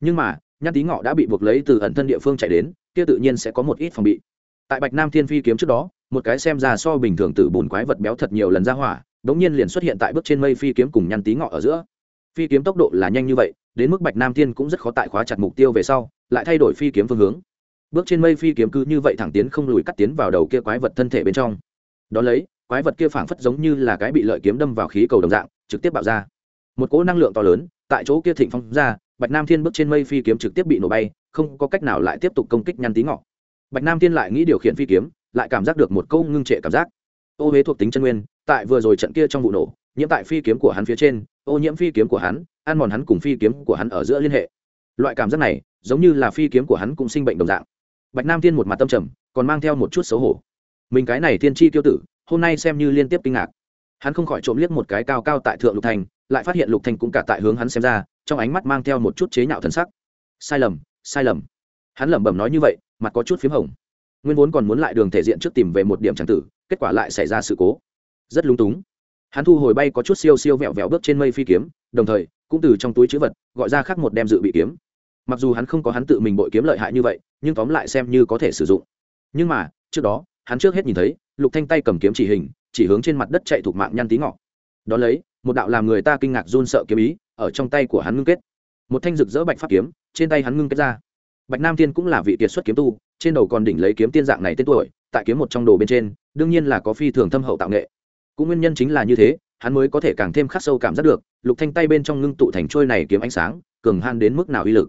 Nhưng mà, nhăn tí ngọ đã bị buộc lấy từ ẩn thân địa phương chạy đến, kia tự nhiên sẽ có một ít phòng bị. Tại bạch nam thiên phi kiếm trước đó, một cái xem ra so bình thường từ bùn quái vật béo thật nhiều lần ra hỏa, đống nhiên liền xuất hiện tại bước trên mây phi kiếm cùng nhăn tí ngọ ở giữa. Phi kiếm tốc độ là nhanh như vậy, đến mức bạch nam thiên cũng rất khó tại khóa chặt mục tiêu về sau, lại thay đổi phi kiếm phương hướng. Bước trên mây phi kiếm cứ như vậy thẳng tiến không lùi cắt tiến vào đầu kia quái vật thân thể bên trong. Đ ó lấy quái vật kia phảng phất giống như là cái bị lợi kiếm đâm vào khí cầu đồng dạng, trực tiếp bạo ra. Một cỗ năng lượng to lớn, tại chỗ kia thịnh phong ra, bạch nam thiên bước trên mây phi kiếm trực tiếp bị nổ bay, không có cách nào lại tiếp tục công kích nhăn tí ngọ. Bạch nam thiên lại nghĩ điều khiển phi kiếm, lại cảm giác được một câu ngưng trệ cảm giác. Ô huế thuộc tính chân nguyên, tại vừa rồi trận kia trong vụ nổ, nhiễm tại phi kiếm của hắn phía trên, ô nhiễm phi kiếm của hắn, ăn mòn hắn cùng phi kiếm của hắn ở giữa liên hệ. Loại cảm giác này, giống như là phi kiếm của hắn cũng sinh bệnh đồng dạng. Bạch nam thiên một mặt tâm trầm, còn mang theo một chút xấu hổ. Mình cái này thiên Chi tiêu tử hôm nay xem như liên tiếp kinh ngạc. Hắn không khỏi trộm liếc một cái cao cao tại thượng lục thành, lại phát hiện lục thành cũng cả tại hướng hắn xem ra, trong ánh mắt mang theo một chút chế nhạo thân sắc. Sai lầm sai lầm. Hắn lẩm bẩm nói như vậy, mặt có chút p h í m hồng. Nguyên vốn còn muốn lại đường thể diện trước tìm về một điểm tràng tử, kết quả lại xảy ra sự cố. Rất lúng túng. Hắn thu hồi bay có chút siêu siêu vẹo vẹo bước trên mây phi kiếm, đồng thời, cũng từ trong túi chữ vật, gọi ra khác một đem dự bị kiếm. Mặc dù hắn không có hắn tự mình bội kiếm lợi hại như vậy, nhưng tóm lại xem như có thể sử dụng. Nhưng mà, trước đó, hắn trước hết nhìn thấy lục thanh tay cầm kiếm chỉ hình, chỉ hướng trên mặt đất chạy thuộc mạng nhăn tí ngọ. Đó lấy, một đạo làm người ta kinh ngạc run sợ kiếm ý ở trong tay của hắn ngưng kết. Một thanh rực rỡ bạch pháp kiếm, trên tay hắn ngưng kết ra. Bạch nam tiên cũng là vị kiệt xuất kiếm tu, trên đầu còn đỉnh lấy kiếm tiên dạng này tên tuổi, tại kiếm một trong đồ bên trên, đương nhiên là có phi thường thâm hậu tạo nghệ. Cũng nguyên nhân chính là như thế, hắn mới có thể càng thêm khắc sâu cảm giác được, lục thanh tay bên trong ngưng tụ thành trôi này kiếm ánh sáng, cường han đến mức nào uy lực.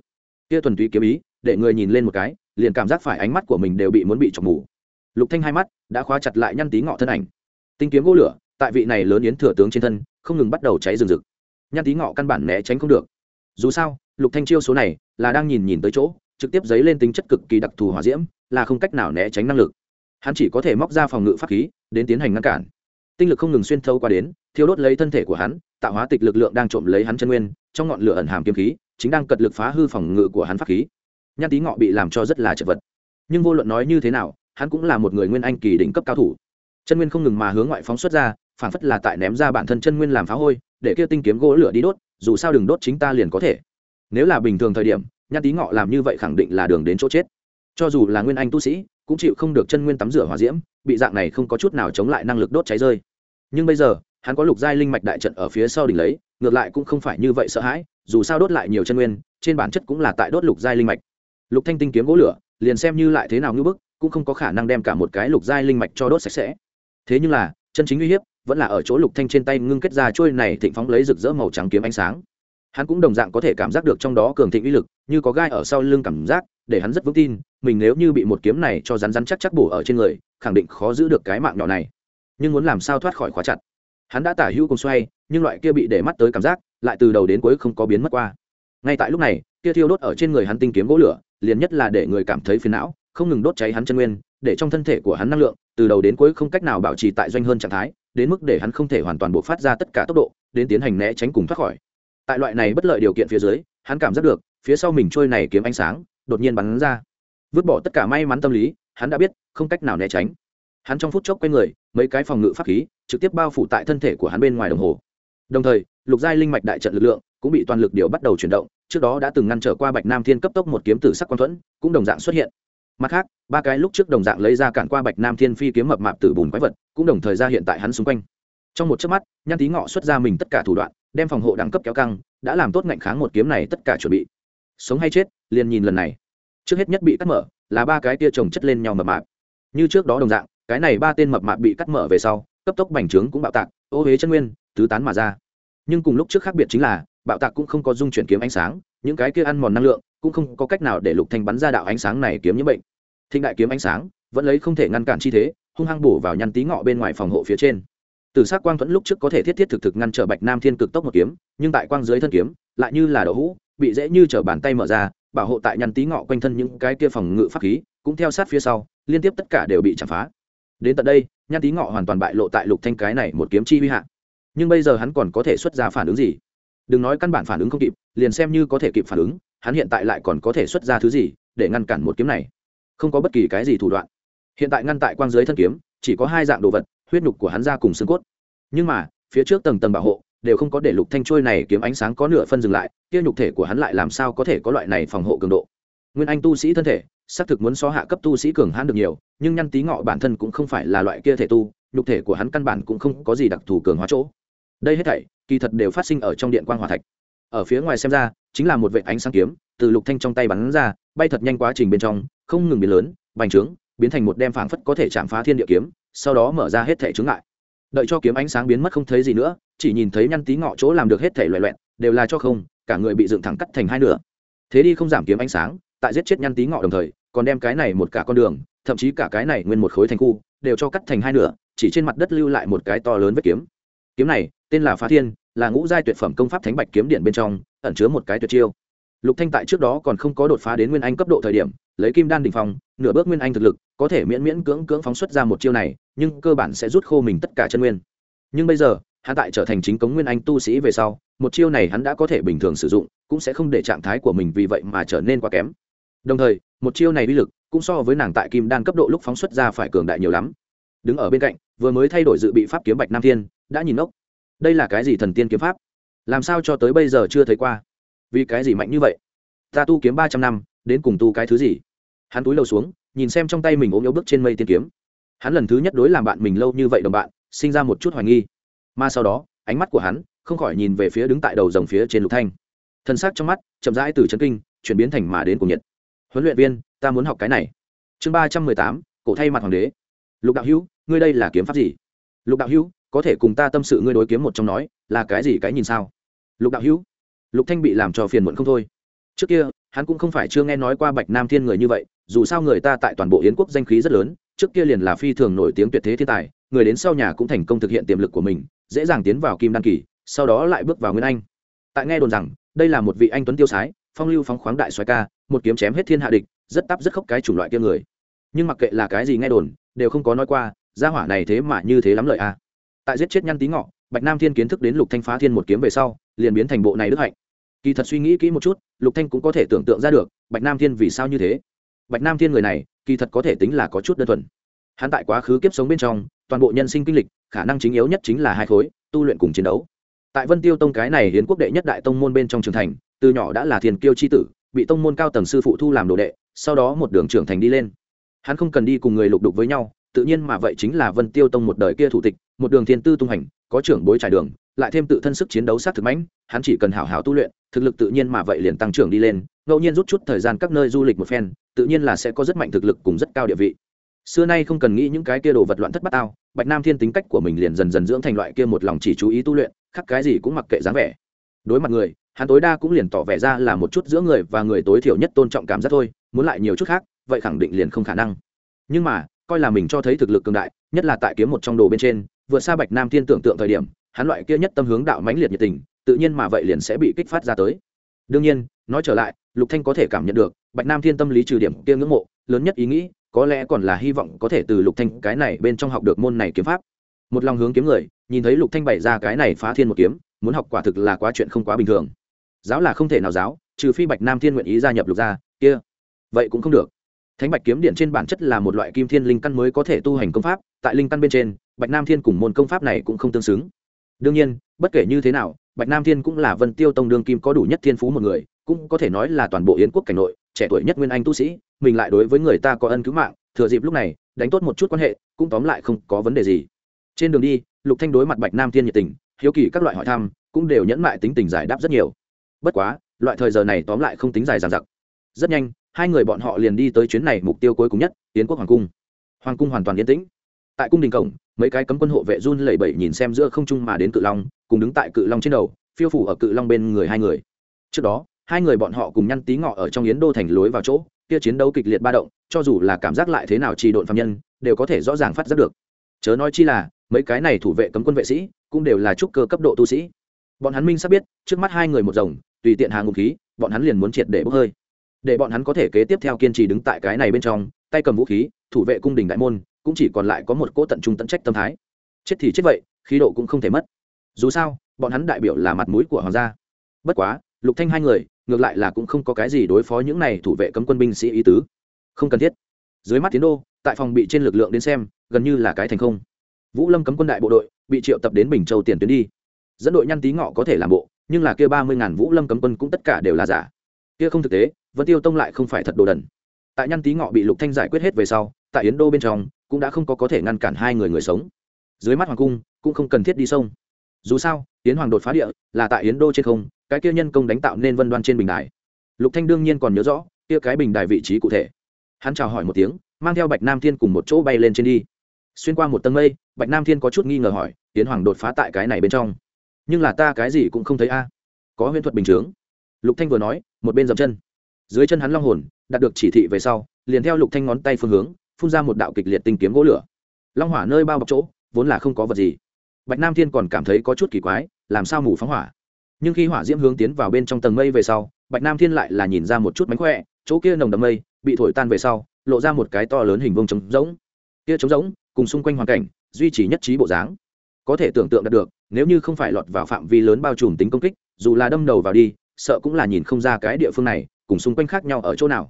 Kia thuần túy kiếm ý, để người nhìn lên một cái, liền cảm giác phải ánh mắt của mình đều bị muốn bị chọc mù lục thanh hai mắt đã khóa chặt lại nhăn tí ngọ thân ảnh. Tinh kiếm gỗ lửa, tại vị này lớn yến thừa tướng trên thân, không ngừng bắt đầu cháy rừng rực. Nhăn tí ngọ căn bản né tránh không được. Dù sao, lục thanh chiêu số này là đang nhìn nhìn tới chỗ, trực tiếp giấy lên tính chất cực kỳ đặc thù hỏa diễm, là không cách nào né tránh năng lực. Hắn chỉ có thể móc ra phòng ngự pháp khí, đến tiến hành ngăn cản. Tinh lực không ngừng xuyên thâu qua đến, thiêu đốt lấy thân thể của hắn, tạo hóa tịch lực lượng đang trộm lấy hắn chân nguyên, trong ngọn lửa ẩn hàm kiếm khí, chính đang cật lực phá hư phòng ngự của hắn pháp khí. Nhan tí ngọ bị làm cho rất là chật vật. Nhưng vô luận nói như thế nào hắn cũng là một người nguyên anh kỳ đỉnh cấp cao thủ. Chân nguyên không ngừng mà hướng ngoại phóng xuất ra phản phất là tại ném ra bản thân chân nguyên làm phá hôi, để kia tinh kiếm gỗ lửa đi đốt, dù sao đừng đốt chính ta liền có thể. Nếu là bình thường thời điểm nhan tí ngọ làm như vậy khẳng định là đường đến chỗ chết. Cho dù là nguyên anh tu sĩ, cũng chịu không được chân nguyên tắm rửa hòa diễm, bị dạng này không có chút nào chống lại năng lực đốt cháy rơi. Nhưng bây giờ, hắn có lục giai linh mạch đại trận ở phía sau đỉnh lấy, ngược lại cũng không phải như vậy sợ hãi, dù sao đốt lại nhiều chân nguyên, trên bản chất cũng là tại đốt lục giai linh mạch. Lục thanh tinh kiếm gỗ lửa liền xem như lại thế nào ngưỡng bức, cũng không có khả năng đem cả một cái lục giai linh mạch cho đốt sạch sẽ. Thế nhưng là, chân chính uy hiếp vẫn là ở chỗ lục thanh trên tay ngưng kết ra trôi này thịnh phóng lấy rực rỡ màu trắng kiếm ánh sáng. Hắn cũng đồng dạng có thể cảm giác được trong đó cường thịnh uy lực, như có gai ở sau lưng cảm giác, để hắn rất vững tin, mình nếu như bị một kiếm này cho rắn rắn chắc chắc bổ ở trên người, khẳng định khó giữ được cái mạng nhỏ này. Nhưng muốn làm sao thoát khỏi khóa chặt? Hắn đã tả hữu cùng xoay, nhưng loại kia bị để mắt tới cảm giác, lại từ đầu đến cuối không có biến mất qua. Ngay tại lúc này, kia thiêu đốt ở trên người hắn tinh kiếm gỗ lửa liền nhất là để người cảm thấy phiền não, không ngừng đốt cháy hắn chân nguyên, để trong thân thể của hắn năng lượng, từ đầu đến cuối không cách nào bảo trì tại doanh hơn trạng thái, đến mức để hắn không thể hoàn toàn buộc phát ra tất cả tốc độ, đến tiến hành né tránh cùng thoát khỏi. Tại loại này bất lợi điều kiện phía dưới, hắn cảm giác được, phía sau mình trôi này kiếm ánh sáng, đột nhiên bắn ra. Vứt bỏ tất cả may mắn tâm lý, hắn đã biết, không cách nào né tránh. Hắn trong phút chốc quay người, mấy cái phòng ngự pháp khí, trực tiếp bao phủ tại thân thể của hắn bên ngoài đồng hồ. Đồng thời, lục giai linh mạch đại trận lực lượng cũng bị toàn lực điều bắt đầu chuyển động trước đó đã từng ngăn trở qua bạch nam thiên cấp tốc một kiếm tử sắc quang thuẫn, cũng đồng dạng xuất hiện. Mặt khác, ba cái lúc trước đồng dạng lấy ra cản qua bạch nam thiên phi kiếm mập mạp tử bùn quái vật, cũng đồng thời ra hiện tại hắn xung quanh. Trong một chớp mắt, nhan tí ngọ xuất ra mình tất cả thủ đoạn, đem phòng hộ đẳng cấp kéo căng, đã làm tốt ngạnh kháng một kiếm này tất cả chuẩn bị. Sống hay chết, liền nhìn lần này. Trước hết nhất bị cắt mở, là ba cái tia trồng chất lên nhau mập mạp. Như trước đó đồng dạng, cái này ba tên mập mạp bị cắt mở về sau, cấp tốc bành trướng cũng bạo tạc, ô huế chân nguyên, tứ tán mà ra. Nhưng cùng lúc trước khác biệt chính là bạo tạc cũng không có dung chuyển kiếm ánh sáng, những cái kia ăn mòn năng lượng cũng không có cách nào để lục thanh bắn ra đạo ánh sáng này kiếm những bệnh. Thịnh đại kiếm ánh sáng vẫn lấy không thể ngăn cản chi thế, hung hăng bổ vào nhăn tí ngọ bên ngoài phòng hộ phía trên. Từ sát quang thuẫn lúc trước có thể thiết thiết thực thực ngăn trở bạch nam thiên cực tốc một kiếm, nhưng tại quang dưới thân kiếm, lại như là đậu hũ, bị dễ như trở bàn tay mở ra, bảo hộ tại nhăn tí ngọ quanh thân những cái kia phòng ngự pháp khí, cũng theo sát phía sau, liên tiếp tất cả đều bị chạm phá. Đến tận đây, nhăn tí ngọ hoàn toàn bại lộ tại lục thanh cái này một kiếm chi huy hạ. Nhưng bây giờ hắn còn có thể xuất ra phản ứng gì? Đừng nói căn bản phản ứng không kịp, liền xem như có thể kịp phản ứng, hắn hiện tại lại còn có thể xuất ra thứ gì để ngăn cản một kiếm này? Không có bất kỳ cái gì thủ đoạn. Hiện tại ngăn tại quang dưới thân kiếm, chỉ có hai dạng đồ vật, huyết nhục của hắn ra cùng xương cốt. Nhưng mà, phía trước tầng tầng bảo hộ, đều không có để lục thanh trôi này kiếm ánh sáng có nửa phân dừng lại, kia nhục thể của hắn lại làm sao có thể có loại này phòng hộ cường độ? Nguyên anh tu sĩ thân thể, xác thực muốn so hạ cấp tu sĩ cường hãn được nhiều, nhưng nhăn tí ngọ bản thân cũng không phải là loại kia thể tu, nhục thể của hắn căn bản cũng không có gì đặc thù cường hóa chỗ. Đây hết thảy kỳ thật đều phát sinh ở trong điện quang hỏa thạch. Ở phía ngoài xem ra, chính là một vệ ánh sáng kiếm, từ lục thanh trong tay bắn ra, bay thật nhanh quá trình bên trong, không ngừng biến lớn, bành trướng, biến thành một đem phảng phất có thể chạm phá thiên địa kiếm, sau đó mở ra hết thể chướng ngại. Đợi cho kiếm ánh sáng biến mất không thấy gì nữa, chỉ nhìn thấy nhăn tí ngọ chỗ làm được hết thể loẹ loẹn đều là cho không, cả người bị dựng thẳng cắt thành hai nửa. Thế đi không giảm kiếm ánh sáng, tại giết chết nhăn tí ngọ đồng thời, còn đem cái này một cả con đường, thậm chí cả cái này nguyên một khối thành khu, đều cho cắt thành hai nửa, chỉ trên mặt đất lưu lại một cái to lớn vết kiếm. Kiếm này tên là phá thiên, là ngũ giai tuyệt phẩm công pháp thánh bạch kiếm điện bên trong, ẩn chứa một cái tuyệt chiêu. Lục thanh tại trước đó còn không có đột phá đến nguyên anh cấp độ thời điểm, lấy kim đan đỉnh phong, nửa bước nguyên anh thực lực, có thể miễn miễn cưỡng cưỡng phóng xuất ra một chiêu này, nhưng cơ bản sẽ rút khô mình tất cả chân nguyên. Nhưng bây giờ, hắn tại trở thành chính cống nguyên anh tu sĩ về sau, một chiêu này hắn đã có thể bình thường sử dụng, cũng sẽ không để trạng thái của mình vì vậy mà trở nên quá kém. Đồng thời, một chiêu này uy lực cũng so với nàng tại kim đan cấp độ lúc phóng xuất ra phải cường đại nhiều lắm. Đứng ở bên cạnh, vừa mới thay đổi dự bị pháp kiếm bạch nam thiên, đã nhìn ốc đây là cái gì thần tiên kiếm pháp? Làm sao cho tới bây giờ chưa thấy qua? Vì cái gì mạnh như vậy? Ta tu kiếm ba trăm năm, đến cùng tu cái thứ gì? Hắn túi lâu xuống, nhìn xem trong tay mình ốm yếu bước trên mây tiên kiếm. Hắn lần thứ nhất đối làm bạn mình lâu như vậy đồng bạn, sinh ra một chút hoài nghi. Mà sau đó, ánh mắt của hắn không khỏi nhìn về phía đứng tại đầu dòng phía trên lục thanh. Thân xác trong mắt, chậm rãi từ chấn kinh, chuyển biến thành mà đến cùng nhiệt. Huấn luyện viên, ta muốn học cái này. Chương ba trăm mười tám, cổ thay mặt hoàng đế. Lục đạo hữu, ngươi đây là kiếm pháp gì? Lục đạo hữu có thể cùng ta tâm sự ngươi đối kiếm một trong nói, là cái gì cái nhìn sao? Lục đạo hữu. Lục thanh bị làm cho phiền muộn không thôi. Trước kia, hắn cũng không phải chưa nghe nói qua bạch nam thiên người như vậy, dù sao người ta tại toàn bộ yến quốc danh khí rất lớn, trước kia liền là phi thường nổi tiếng tuyệt thế thiên tài, người đến sau nhà cũng thành công thực hiện tiềm lực của mình, dễ dàng tiến vào kim đan kỳ, sau đó lại bước vào nguyên anh. Tại nghe đồn rằng, đây là một vị anh tuấn tiêu sái, phong lưu phóng khoáng đại xoái ca, một kiếm chém hết thiên hạ địch, rất tắp rất khóc cái chủng loại kia người. Nhưng mặc kệ là cái gì nghe đồn, đều không có nói qua, gia hỏa này thế mà như thế lắm lợi a à tại giết chết nhăn tí ngọ, bạch nam thiên kiến thức đến lục thanh phá thiên một kiếm về sau, liền biến thành bộ này đức hạnh. Kỳ thật suy nghĩ kỹ một chút, lục thanh cũng có thể tưởng tượng ra được, bạch nam thiên vì sao như thế. Bạch nam thiên người này, kỳ thật có thể tính là có chút đơn thuần. Hắn tại quá khứ kiếp sống bên trong, toàn bộ nhân sinh kinh lịch, khả năng chính yếu nhất chính là hai khối, tu luyện cùng chiến đấu. Tại vân tiêu tông cái này hiến quốc đệ nhất đại tông môn bên trong trường thành, từ nhỏ đã là thiền kiêu chi tử, bị tông môn cao tầng sư phụ thu làm đồ đệ, sau đó một đường trưởng thành đi lên. Hắn không cần đi cùng người lục đục với nhau tự nhiên mà vậy chính là vân tiêu tông một đời kia thủ tịch, một đường thiên tư tung hành, có trưởng bối trải đường, lại thêm tự thân sức chiến đấu sát thực mãnh, hắn chỉ cần hảo hảo tu luyện, thực lực tự nhiên mà vậy liền tăng trưởng đi lên, ngẫu nhiên rút chút thời gian các nơi du lịch một phen, tự nhiên là sẽ có rất mạnh thực lực cùng rất cao địa vị. Xưa nay không cần nghĩ những cái kia đồ vật loạn thất bát ao bạch nam thiên tính cách của mình liền dần dần dưỡng thành loại kia một lòng chỉ chú ý tu luyện khắc cái gì cũng mặc kệ dáng vẻ. Đối mặt người, hắn tối đa cũng liền tỏ vẻ ra là một chút giữa người và người tối thiểu nhất tôn trọng cảm giác thôi, muốn lại nhiều chút khác, vậy khẳng định liền không khả năng. Nhưng mà coi là mình cho thấy thực lực cường đại, nhất là tại kiếm một trong đồ bên trên, vượt xa bạch nam thiên tưởng tượng thời điểm, hắn loại kia nhất tâm hướng đạo mãnh liệt nhiệt tình, tự nhiên mà vậy liền sẽ bị kích phát ra tới. Đương nhiên, nói trở lại, lục thanh có thể cảm nhận được, bạch nam thiên tâm lý trừ điểm kia ngưỡng mộ, lớn nhất ý nghĩ, có lẽ còn là hy vọng có thể từ lục thanh cái này bên trong học được môn này kiếm pháp. Một lòng hướng kiếm người, nhìn thấy lục thanh bày ra cái này phá thiên một kiếm, muốn học quả thực là quá chuyện không quá bình thường. Giáo là không thể nào giáo, trừ phi bạch nam thiên nguyện ý gia nhập lục gia, kia, vậy cũng không được thánh bạch kiếm điện trên bản chất là một loại kim thiên linh căn mới có thể tu hành công pháp, tại linh căn bên trên, bạch nam thiên cùng môn công pháp này cũng không tương xứng. Đương nhiên, bất kể như thế nào, bạch nam thiên cũng là vân tiêu tông đương kim có đủ nhất thiên phú một người, cũng có thể nói là toàn bộ yến quốc cảnh nội, trẻ tuổi nhất nguyên anh tu sĩ, mình lại đối với người ta có ân cứu mạng, thừa dịp lúc này, đánh tốt một chút quan hệ, cũng tóm lại không có vấn đề gì. Trên đường đi, lục thanh đối mặt bạch nam thiên nhiệt tình, hiếu kỳ các loại hỏi thăm, cũng đều nhẫn mại tính tình giải đáp rất nhiều. Bất quá, loại thời giờ này tóm lại không tính dài dằng dặc. Rất nhanh hai người bọn họ liền đi tới chuyến này mục tiêu cuối cùng nhất, yến quốc hoàng cung. Hoàng cung hoàn toàn yên tĩnh. Tại cung đình cổng, mấy cái cấm quân hộ vệ run lẩy bẩy nhìn xem giữa không trung mà đến cự long, cùng đứng tại cự long trên đầu, phiêu phủ ở cự long bên người hai người. Trước đó, hai người bọn họ cùng nhăn tí ngọ ở trong yến đô thành lối vào chỗ, kia chiến đấu kịch liệt ba động, cho dù là cảm giác lại thế nào trì độn phạm nhân, đều có thể rõ ràng phát giác được. Chớ nói chi là, mấy cái này thủ vệ cấm quân vệ sĩ, cũng đều là trúc cơ cấp độ tu sĩ. Bọn hắn minh sắp biết, trước mắt hai người một rồng, tùy tiện hàng ngục khí, bọn hắn liền muốn triệt để bốc hơi để bọn hắn có thể kế tiếp theo kiên trì đứng tại cái này bên trong, tay cầm vũ khí, thủ vệ cung đình đại môn, cũng chỉ còn lại có một cỗ tận trung tận trách tâm thái. Chết thì chết vậy, khí độ cũng không thể mất. Dù sao, bọn hắn đại biểu là mặt mũi của hoàng gia. Bất quá, lục thanh hai người, ngược lại là cũng không có cái gì đối phó những này thủ vệ cấm quân binh sĩ ý tứ. Không cần thiết. Dưới mắt tiến đô, tại phòng bị trên lực lượng đến xem, gần như là cái thành không. Vũ lâm cấm quân đại bộ đội, bị triệu tập đến bình châu tiền tuyến đi. Dẫn đội nhăn tí ngọ có thể làm bộ, nhưng là kia ba mươi ngàn vũ lâm cấm quân cũng tất cả đều là giả kia không thực tế, vân tiêu tông lại không phải thật đồ đần. Tại nhăn tí ngọ bị lục thanh giải quyết hết về sau, tại yến đô bên trong, cũng đã không có có thể ngăn cản hai người người sống. Dưới mắt hoàng cung, cũng không cần thiết đi sông. Dù sao, yến hoàng đột phá địa, là tại yến đô trên không, cái kia nhân công đánh tạo nên vân đoan trên bình đài. Lục thanh đương nhiên còn nhớ rõ, kia cái bình đài vị trí cụ thể. Hắn chào hỏi một tiếng, mang theo bạch nam thiên cùng một chỗ bay lên trên đi. Xuyên qua một tầng mây, bạch nam thiên có chút nghi ngờ hỏi, yến hoàng đột phá tại cái này bên trong? Nhưng là ta cái gì cũng không thấy a. Có huyễn thuật bình chướng lục thanh vừa nói, một bên dậm chân. Dưới chân hắn long hồn, đạt được chỉ thị về sau, liền theo lục thanh ngón tay phương hướng, phun ra một đạo kịch liệt tinh kiếm gỗ lửa. Long hỏa nơi bao bọc chỗ, vốn là không có vật gì. Bạch nam thiên còn cảm thấy có chút kỳ quái, làm sao mù phóng hỏa? Nhưng khi hỏa diễm hướng tiến vào bên trong tầng mây về sau, bạch nam thiên lại là nhìn ra một chút mánh khỏe, chỗ kia nồng đậm mây bị thổi tan về sau, lộ ra một cái to lớn hình vuông trống rỗng. Kia trống rỗng, cùng xung quanh hoàn cảnh, duy trì nhất trí bộ dáng. Có thể tưởng tượng được nếu như không phải lọt vào phạm vi lớn bao trùm tính công kích, dù là đâm đầu vào đi sợ cũng là nhìn không ra cái địa phương này, cùng xung quanh khác nhau ở chỗ nào.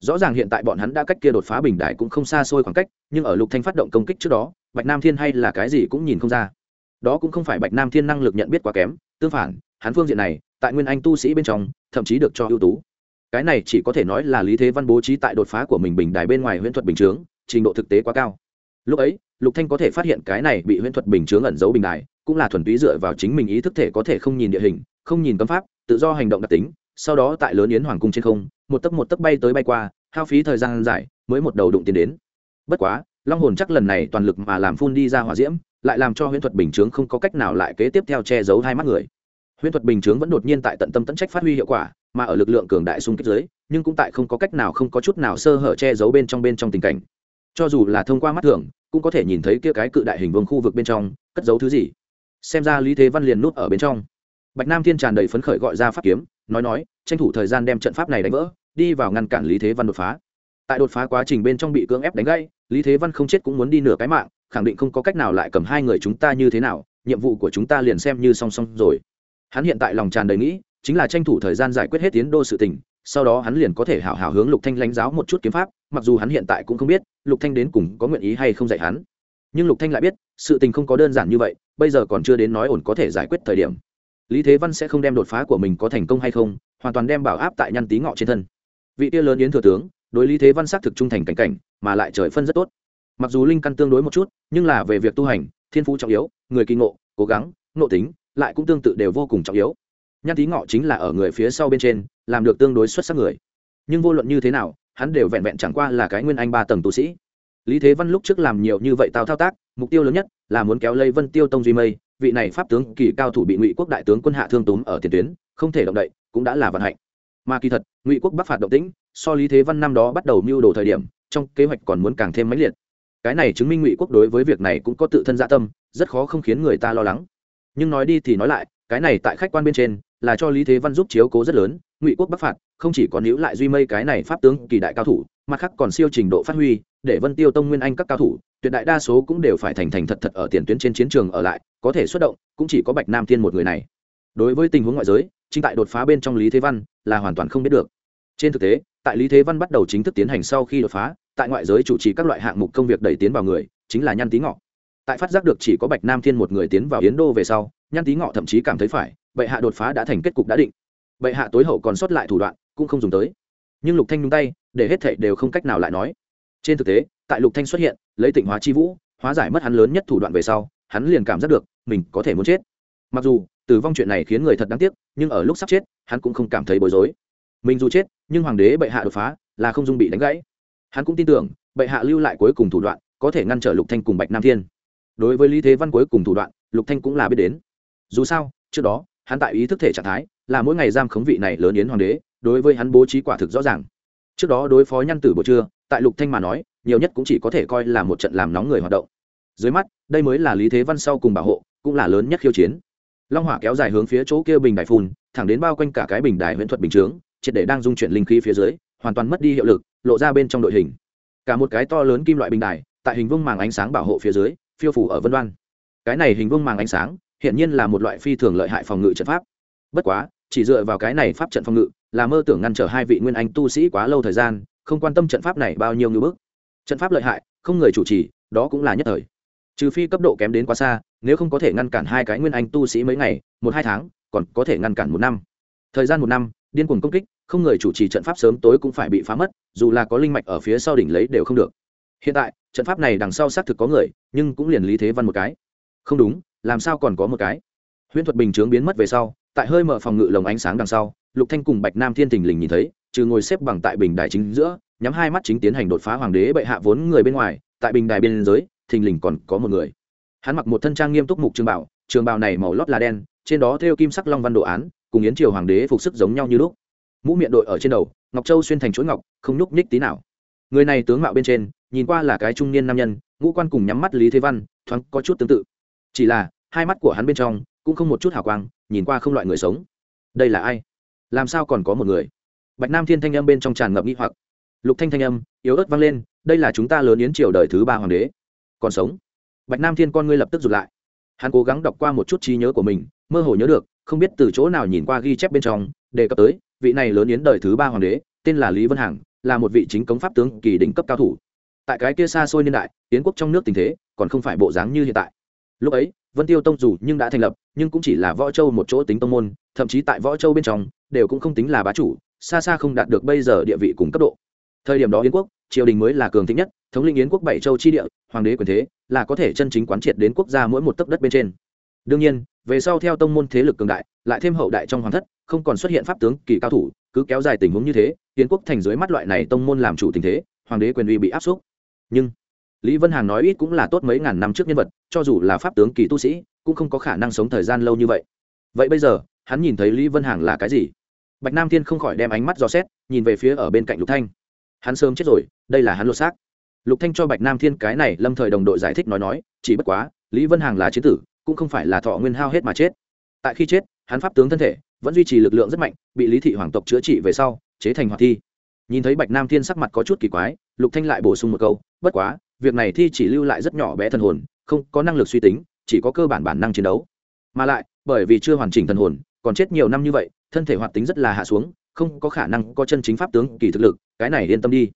Rõ ràng hiện tại bọn hắn đã cách kia đột phá bình đại cũng không xa xôi khoảng cách, nhưng ở lục thanh phát động công kích trước đó, bạch nam thiên hay là cái gì cũng nhìn không ra. Đó cũng không phải bạch nam thiên năng lực nhận biết quá kém, tương phản, hắn phương diện này, tại nguyên anh tu sĩ bên trong, thậm chí được cho ưu tú. Cái này chỉ có thể nói là lý thế văn bố trí tại đột phá của mình bình đài bên ngoài huyễn thuật bình chướng, trình độ thực tế quá cao. Lúc ấy, lục thanh có thể phát hiện cái này bị huyễn thuật bình chướng ẩn giấu bình đài, cũng là thuần túy dựa vào chính mình ý thức thể có thể không nhìn địa hình, không nhìn cấm pháp tự do hành động đặc tính sau đó tại lớn yến hoàng cung trên không một tấc một tấc bay tới bay qua hao phí thời gian dài mới một đầu đụng tiến đến. Bất quá long hồn chắc lần này toàn lực mà làm phun đi ra hỏa diễm lại làm cho huyễn thuật bình chướng không có cách nào lại kế tiếp theo che giấu hai mắt người. Huyễn thuật bình chướng vẫn đột nhiên tại tận tâm tận trách phát huy hiệu quả mà ở lực lượng cường đại xung kích dưới, nhưng cũng tại không có cách nào không có chút nào sơ hở che giấu bên trong bên trong tình cảnh. Cho dù là thông qua mắt thường cũng có thể nhìn thấy kia cái cự đại hình vương khu vực bên trong cất giấu thứ gì? Xem ra lý thế văn liền nút ở bên trong bạch nam thiên tràn đầy phấn khởi gọi ra pháp kiếm, nói nói, tranh thủ thời gian đem trận pháp này đánh vỡ, đi vào ngăn cản lý thế văn đột phá. Tại đột phá quá trình bên trong bị cưỡng ép đánh gãy, lý thế văn không chết cũng muốn đi nửa cái mạng, khẳng định không có cách nào lại cầm hai người chúng ta như thế nào, nhiệm vụ của chúng ta liền xem như song song rồi. Hắn hiện tại lòng tràn đầy nghĩ, chính là tranh thủ thời gian giải quyết hết tiến đô sự tình, sau đó hắn liền có thể hảo hảo hướng lục thanh lãnh giáo một chút kiếm pháp, mặc dù hắn hiện tại cũng không biết lục thanh đến cùng có nguyện ý hay không dạy hắn. Nhưng lục thanh lại biết, sự tình không có đơn giản như vậy, bây giờ còn chưa đến nói ổn có thể giải quyết thời điểm lý thế văn sẽ không đem đột phá của mình có thành công hay không, hoàn toàn đem bảo áp tại nhăn tí ngọ trên thân. Vị tia lớn yến thừa tướng, đối lý thế văn xác thực trung thành cảnh cảnh, mà lại trời phân rất tốt. Mặc dù linh căn tương đối một chút, nhưng là về việc tu hành, thiên phú trọng yếu, người kỳ ngộ, cố gắng nộ tính, lại cũng tương tự đều vô cùng trọng yếu. Nhăn tí ngọ chính là ở người phía sau bên trên, làm được tương đối xuất sắc người. Nhưng vô luận như thế nào, hắn đều vẹn vẹn chẳng qua là cái nguyên anh ba tầng tu sĩ. Lý thế văn lúc trước làm nhiều như vậy tao thao tác, mục tiêu lớn nhất là muốn kéo lây vân tiêu tông duy mây vị này pháp tướng kỳ cao thủ bị ngụy quốc đại tướng quân hạ thương túm ở tiền tuyến, không thể động đậy, cũng đã là vận hạnh. Mà kỳ thật, ngụy quốc bắc phạt động tĩnh, so lý thế văn năm đó bắt đầu mưu đồ thời điểm, trong kế hoạch còn muốn càng thêm mãnh liệt. Cái này chứng minh ngụy quốc đối với việc này cũng có tự thân dạ tâm, rất khó không khiến người ta lo lắng. Nhưng nói đi thì nói lại, cái này tại khách quan bên trên, là cho lý thế văn giúp chiếu cố rất lớn, ngụy quốc bắc phạt, không chỉ có níu lại duy mây cái này pháp tướng kỳ đại cao thủ mà khác còn siêu trình độ phát huy để vân tiêu tông nguyên anh các cao thủ, tuyệt đại đa số cũng đều phải thành thành thật thật ở tiền tuyến trên chiến trường ở lại, có thể xuất động, cũng chỉ có bạch nam thiên một người này. Đối với tình huống ngoại giới, chính tại đột phá bên trong lý thế văn là hoàn toàn không biết được. Trên thực tế, tại lý thế văn bắt đầu chính thức tiến hành sau khi đột phá, tại ngoại giới chủ trì các loại hạng mục công việc đẩy tiến vào người, chính là nhan tí ngọ. Tại phát giác được chỉ có bạch nam thiên một người tiến vào yến đô về sau, nhan tí ngọ thậm chí cảm thấy phải, bệ hạ đột phá đã thành kết cục đã định. Bệ hạ tối hậu còn sót lại thủ đoạn, cũng không dùng tới. Nhưng lục thanh nhúng tay, để hết thảy đều không cách nào lại nói trên thực tế, tại lục thanh xuất hiện, lấy tịnh hóa chi vũ, hóa giải mất hắn lớn nhất thủ đoạn về sau, hắn liền cảm giác được mình có thể muốn chết. Mặc dù, tử vong chuyện này khiến người thật đáng tiếc, nhưng ở lúc sắp chết, hắn cũng không cảm thấy bối rối. Mình dù chết, nhưng hoàng đế bệ hạ đột phá, là không dung bị đánh gãy. Hắn cũng tin tưởng, bệ hạ lưu lại cuối cùng thủ đoạn, có thể ngăn trở lục thanh cùng bạch nam thiên. Đối với lý thế văn cuối cùng thủ đoạn, lục thanh cũng là biết đến. Dù sao, trước đó, hắn tại ý thức thể trạng thái, là mỗi ngày giam khống vị này lớn yến hoàng đế, đối với hắn bố trí quả thực rõ ràng. Trước đó đối phó nhăn tử buổi trưa tại lục thanh mà nói, nhiều nhất cũng chỉ có thể coi là một trận làm nóng người hoạt động. Dưới mắt, đây mới là lý thế văn sau cùng bảo hộ, cũng là lớn nhất khiêu chiến. Long hỏa kéo dài hướng phía chỗ kia bình đại phun, thẳng đến bao quanh cả cái bình đài huyễn thuật bình chướng, triệt để đang dung chuyển linh khí phía dưới, hoàn toàn mất đi hiệu lực, lộ ra bên trong đội hình. Cả một cái to lớn kim loại bình đài, tại hình vuông màng ánh sáng bảo hộ phía dưới, phiêu phủ ở vân đoan. Cái này hình vuông màng ánh sáng hiện nhiên là một loại phi thường lợi hại phòng ngự trận pháp. Bất quá, chỉ dựa vào cái này pháp trận phòng ngự, là mơ tưởng ngăn trở hai vị nguyên anh tu sĩ quá lâu thời gian không quan tâm trận pháp này bao nhiêu ngưỡng bước trận pháp lợi hại, không người chủ trì, đó cũng là nhất thời. Trừ phi cấp độ kém đến quá xa, nếu không có thể ngăn cản hai cái nguyên anh tu sĩ mấy ngày, một hai tháng, còn có thể ngăn cản một năm. Thời gian một năm, điên cuồng công kích, không người chủ trì trận pháp sớm tối cũng phải bị phá mất, dù là có linh mạch ở phía sau đỉnh lấy đều không được. Hiện tại, trận pháp này đằng sau xác thực có người, nhưng cũng liền lý thế văn một cái. Không đúng, làm sao còn có một cái? Huyễn thuật bình chướng biến mất về sau, tại hơi mở phòng ngự lồng ánh sáng đằng sau, lục thanh cùng bạch nam thiên tình lình nhìn thấy trừ ngồi xếp bằng tại bình đài chính giữa, nhắm hai mắt chính tiến hành đột phá hoàng đế bệ hạ vốn người bên ngoài, tại bình đài bên giới thình lình còn có một người. Hắn mặc một thân trang nghiêm túc mục trường bảo trường bào này màu lót là đen, trên đó theo kim sắc long văn đồ án, cùng yến triều hoàng đế phục sức giống nhau như lúc. Mũ miệng đội ở trên đầu, ngọc châu xuyên thành chuỗi ngọc, không nhúc nhích tí nào. Người này tướng mạo bên trên, nhìn qua là cái trung niên nam nhân, ngũ quan cùng nhắm mắt lý thế văn, thoáng có chút tương tự. Chỉ là, hai mắt của hắn bên trong cũng không một chút hào quang, nhìn qua không loại người sống. Đây là ai? Làm sao còn có một người? Bạch nam thiên thanh âm bên trong tràn ngập nghi hoặc. Lục thanh thanh âm, yếu ớt vang lên, đây là chúng ta lớn yến triều đời thứ ba hoàng đế. Còn sống. Bạch nam thiên con ngươi lập tức rụt lại. Hắn cố gắng đọc qua một chút trí nhớ của mình, mơ hồ nhớ được, không biết từ chỗ nào nhìn qua ghi chép bên trong, đề cập tới, vị này lớn yến đời thứ ba hoàng đế, tên là lý vân hằng, là một vị chính cống pháp tướng kỳ đỉnh cấp cao thủ. Tại cái kia xa xôi niên đại, yến quốc trong nước tình thế còn không phải bộ dáng như hiện tại. Lúc ấy, vân tiêu tông dù nhưng đã thành lập, nhưng cũng chỉ là võ châu một chỗ tính tông môn, thậm chí tại võ châu bên trong, đều cũng không tính là bá chủ xa xa không đạt được bây giờ địa vị cùng cấp độ. Thời điểm đó yến quốc, triều đình mới là cường thịnh nhất, thống lĩnh yến quốc bảy châu chi địa, hoàng đế quyền thế là có thể chân chính quán triệt đến quốc gia mỗi một tấc đất bên trên. Đương nhiên, về sau theo tông môn thế lực cường đại, lại thêm hậu đại trong hoàng thất, không còn xuất hiện pháp tướng, kỳ cao thủ, cứ kéo dài tình huống như thế, yến quốc thành dưới mắt loại này tông môn làm chủ tình thế, hoàng đế quyền uy bị áp suất. Nhưng, lý vân hàn nói ít cũng là tốt mấy ngàn năm trước nhân vật, cho dù là pháp tướng, kỳ tu sĩ, cũng không có khả năng sống thời gian lâu như vậy. Vậy bây giờ, hắn nhìn thấy lý vân Hàng là cái gì? Bạch nam thiên không khỏi đem ánh mắt dò xét, nhìn về phía ở bên cạnh lục thanh. Hắn sớm chết rồi, đây là hắn lột xác. Lục thanh cho bạch nam thiên cái này lâm thời đồng đội giải thích nói nói, chỉ bất quá, lý vân Hàng là chiến tử, cũng không phải là thọ nguyên hao hết mà chết. Tại khi chết, hắn pháp tướng thân thể, vẫn duy trì lực lượng rất mạnh, bị lý thị hoàng tộc chữa trị về sau, chế thành hoạt thi. Nhìn thấy bạch nam thiên sắc mặt có chút kỳ quái, lục thanh lại bổ sung một câu, bất quá, việc này thi chỉ lưu lại rất nhỏ bé thần hồn, không có năng lực suy tính, chỉ có cơ bản bản năng chiến đấu. Mà lại, bởi vì chưa hoàn chỉnh thần hồn, còn chết nhiều năm như vậy thân thể hoạt tính rất là hạ xuống, không có khả năng có chân chính pháp tướng kỳ thực lực, cái này yên tâm đi.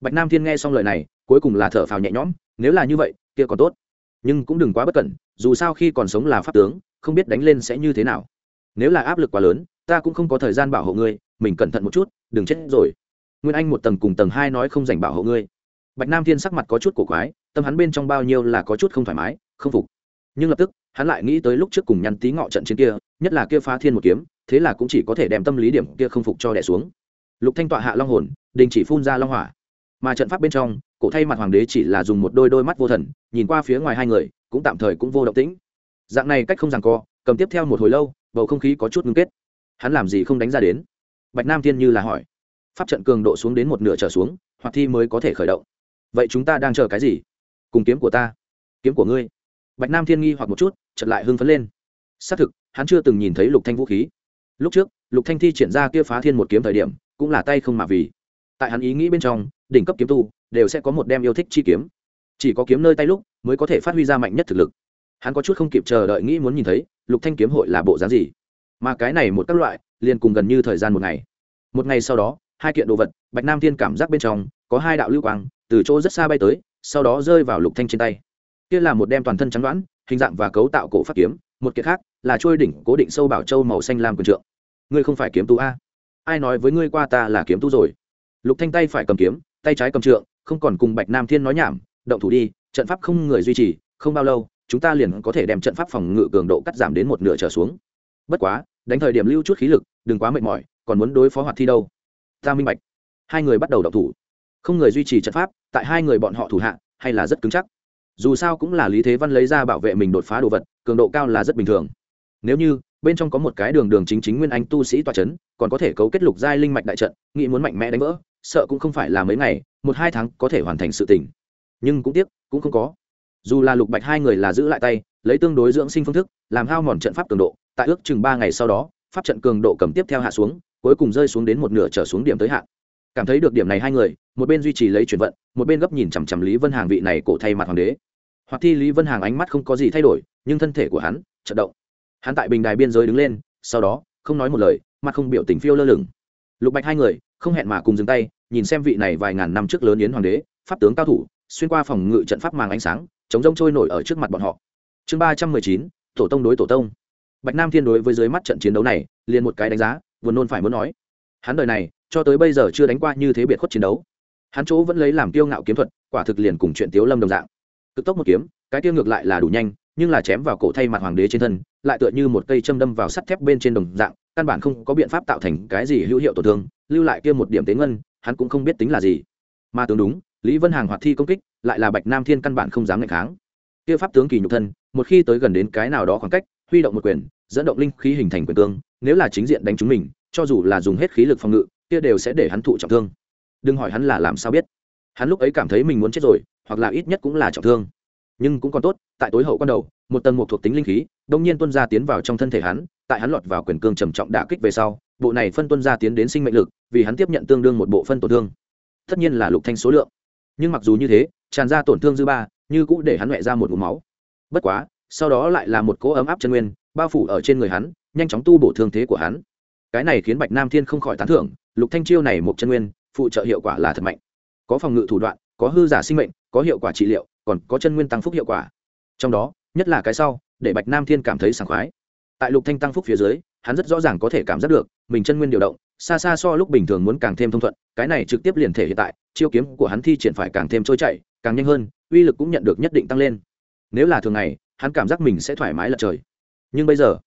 Bạch nam thiên nghe xong lời này, cuối cùng là thở phào nhẹ nhõm, nếu là như vậy, kia còn tốt. Nhưng cũng đừng quá bất cẩn, dù sao khi còn sống là pháp tướng, không biết đánh lên sẽ như thế nào. Nếu là áp lực quá lớn, ta cũng không có thời gian bảo hộ ngươi, mình cẩn thận một chút, đừng chết rồi. Nguyên anh một tầng cùng tầng hai nói không dành bảo hộ ngươi. Bạch nam thiên sắc mặt có chút cổ quái, tâm hắn bên trong bao nhiêu là có chút không thoải mái, không phục nhưng lập tức, hắn lại nghĩ tới lúc trước cùng nhăn tí ngọ trận trên kia, nhất là kia phá thiên một kiếm, thế là cũng chỉ có thể đem tâm lý điểm kia không phục cho đẻ xuống. Lục thanh tọa hạ long hồn, đình chỉ phun ra long hỏa. Mà trận pháp bên trong, cổ thay mặt hoàng đế chỉ là dùng một đôi đôi mắt vô thần, nhìn qua phía ngoài hai người, cũng tạm thời cũng vô động tĩnh. Dạng này cách không giằng co, cầm tiếp theo một hồi lâu, bầu không khí có chút ngưng kết. Hắn làm gì không đánh ra đến? Bạch nam thiên như là hỏi. Pháp trận cường độ xuống đến một nửa trở xuống hoặc thi mới có thể khởi động. Vậy chúng ta đang chờ cái gì? Cùng kiếm của ta. Kiếm của ngươi bạch nam thiên nghi hoặc một chút chật lại hưng phấn lên. Xác thực, hắn chưa từng nhìn thấy lục thanh vũ khí. Lúc trước, lục thanh thi triển ra kia phá thiên một kiếm thời điểm, cũng là tay không mà vì. Tại hắn ý nghĩ bên trong, đỉnh cấp kiếm tu đều sẽ có một đem yêu thích chi kiếm. Chỉ có kiếm nơi tay lúc, mới có thể phát huy ra mạnh nhất thực lực. Hắn có chút không kịp chờ đợi nghĩ muốn nhìn thấy, lục thanh kiếm hội là bộ dáng gì. Mà cái này một các loại, liền cùng gần như thời gian một ngày. Một ngày sau đó, hai kiện đồ vật, bạch nam thiên cảm giác bên trong, có hai đạo lưu quang, từ chỗ rất xa bay tới, sau đó rơi vào lục thanh trên tay kia là một đem toàn thân trắng đoán, hình dạng và cấu tạo cổ phát kiếm, một kiệt khác là trôi đỉnh cố định sâu bảo châu màu xanh lam quần trượng. Ngươi không phải kiếm tu a? Ai nói với ngươi qua ta là kiếm tu rồi? Lục thanh tay phải cầm kiếm, tay trái cầm trượng, không còn cùng bạch nam thiên nói nhảm, động thủ đi, trận pháp không người duy trì, không bao lâu, chúng ta liền có thể đem trận pháp phòng ngự cường độ cắt giảm đến một nửa trở xuống. Bất quá, đánh thời điểm lưu chút khí lực, đừng quá mệt mỏi, còn muốn đối phó hoạt thi đâu. Ta minh bạch. Hai người bắt đầu động thủ. Không người duy trì trận pháp, tại hai người bọn họ thủ hạ, hay là rất cứng chắc dù sao cũng là lý thế văn lấy ra bảo vệ mình đột phá đồ vật, cường độ cao là rất bình thường. Nếu như, bên trong có một cái đường đường chính chính nguyên anh tu sĩ toa c h ấ n còn có thể cấu kết lục giai linh mạch đại trận, nghĩ muốn mạnh mẽ đánh vỡ, sợ cũng không phải là mấy ngày, một hai tháng có thể hoàn thành sự tỉnh nhưng cũng tiếc, cũng không có. Dù là lục bạch hai người là giữ lại tay, lấy tương đối dưỡng sinh phương thức, làm hao mòn trận pháp cường độ, tại ước chừng ba ngày sau đó, pháp trận cường độ cầm tiếp theo hạ xuống, cuối cùng rơi xuống đến một nửa trở xuống điểm tới hạn. Cảm thấy được điểm này hai người, một bên duy trì lấy chuyển vận, một bên gấp nhìn chằm chằm lý vân hàng vị này cổ thay mặt hoàng đế hoặc thi lý vân hàng ánh mắt không có gì thay đổi, nhưng thân thể của hắn chật động. Hắn tại bình đài biên giới đứng lên, sau đó, không nói một lời, mặt không biểu tình phiêu lơ lửng. Lục bạch hai người, không hẹn mà cùng dừng tay, nhìn xem vị này vài ngàn năm trước lớn yến hoàng đế, pháp tướng cao thủ, xuyên qua phòng ngự trận pháp màng ánh sáng, chống rông trôi nổi ở trước mặt bọn họ. Chương ba trăm mười chín, tổ tông đối tổ tông. Bạch nam thiên đối với dưới mắt trận chiến đấu này, liền một cái đánh giá vừa nôn phải muốn nói. Hắn đời này, cho tới bây giờ chưa đánh qua như thế biệt khuất chiến đấu. Hắn chỗ vẫn lấy làm tiêu ngạo kiếm thuật, quả thực liền cùng chuyện tiếu lâm đồng dạng cực tốc một kiếm, cái tiêu ngược lại là đủ nhanh, nhưng là chém vào cổ thay mặt hoàng đế trên thân, lại tựa như một cây châm đâm vào sắt thép bên trên đồng dạng, căn bản không có biện pháp tạo thành cái gì hữu hiệu tổn thương, lưu lại kia một điểm tế ngân, hắn cũng không biết tính là gì. Mà tướng đúng, lý vân hàng hoạt thi công kích, lại là bạch nam thiên căn bản không dám ngày kháng. Kia pháp tướng kỳ nhục thân, một khi tới gần đến cái nào đó khoảng cách, huy động một quyền, dẫn động linh khí hình thành quyền tương nếu là chính diện đánh chúng mình, cho dù là dùng hết khí lực phòng ngự, kia đều sẽ để hắn thụ trọng thương. Đừng hỏi hắn là làm sao biết. Hắn lúc ấy cảm thấy mình muốn chết rồi hoặc là ít nhất cũng là trọng thương. Nhưng cũng còn tốt, tại tối hậu quan đầu, một tầng một thuộc tính linh khí, đông nhiên tuân ra tiến vào trong thân thể hắn, tại hắn lọt vào quyền cương trầm trọng đả kích về sau, bộ này phân tuân ra tiến đến sinh mệnh lực, vì hắn tiếp nhận tương đương một bộ phân tổn thương. Tất nhiên là lục thanh số lượng. Nhưng mặc dù như thế, tràn ra tổn thương dư ba, như cũ để hắn mẹ ra một ngụm máu. Bất quá, sau đó lại là một cỗ ấm áp chân nguyên, bao phủ ở trên người hắn, nhanh chóng tu bổ thương thế của hắn. Cái này khiến bạch nam thiên không khỏi tán thưởng, lục thanh chiêu này một chân nguyên, phụ trợ hiệu quả là thật mạnh. Có phòng ngự thủ đoạn, có hư giả sinh mệnh có hiệu quả trị liệu, còn có chân nguyên tăng phúc hiệu quả. Trong đó, nhất là cái sau, để bạch nam thiên cảm thấy sảng khoái. Tại lục thanh tăng phúc phía dưới, hắn rất rõ ràng có thể cảm giác được, mình chân nguyên điều động, xa xa so lúc bình thường muốn càng thêm thông thuận, cái này trực tiếp liền thể hiện tại, chiêu kiếm của hắn thi triển phải càng thêm trôi chảy, càng nhanh hơn, uy lực cũng nhận được nhất định tăng lên. Nếu là thường ngày, hắn cảm giác mình sẽ thoải mái lật trời. Nhưng bây giờ,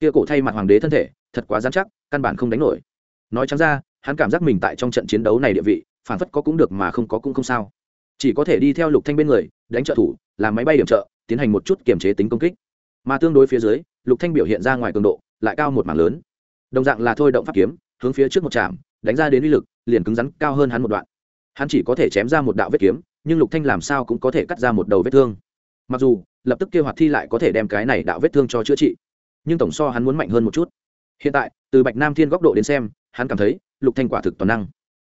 kia cổ thay mặt hoàng đế thân thể, thật quá dán chắc, căn bản không đánh nổi. Nói chẳng ra, hắn cảm giác mình tại trong trận chiến đấu này địa vị, phản phất có cũng được mà không có cũng không sao chỉ có thể đi theo lục thanh bên người, đánh trợ thủ, làm máy bay điểm trợ, tiến hành một chút kiềm chế tính công kích. Mà tương đối phía dưới, lục thanh biểu hiện ra ngoài cường độ, lại cao một mảng lớn. Đồng dạng là thôi động pháp kiếm, hướng phía trước một chạm, đánh ra đến uy lực, liền cứng rắn cao hơn hắn một đoạn. Hắn chỉ có thể chém ra một đạo vết kiếm, nhưng lục thanh làm sao cũng có thể cắt ra một đầu vết thương. Mặc dù, lập tức kêu hoạt thi lại có thể đem cái này đạo vết thương cho chữa trị, nhưng tổng so hắn muốn mạnh hơn một chút. Hiện tại, từ bạch nam thiên góc độ đến xem, hắn cảm thấy lục thanh quả thực toàn năng.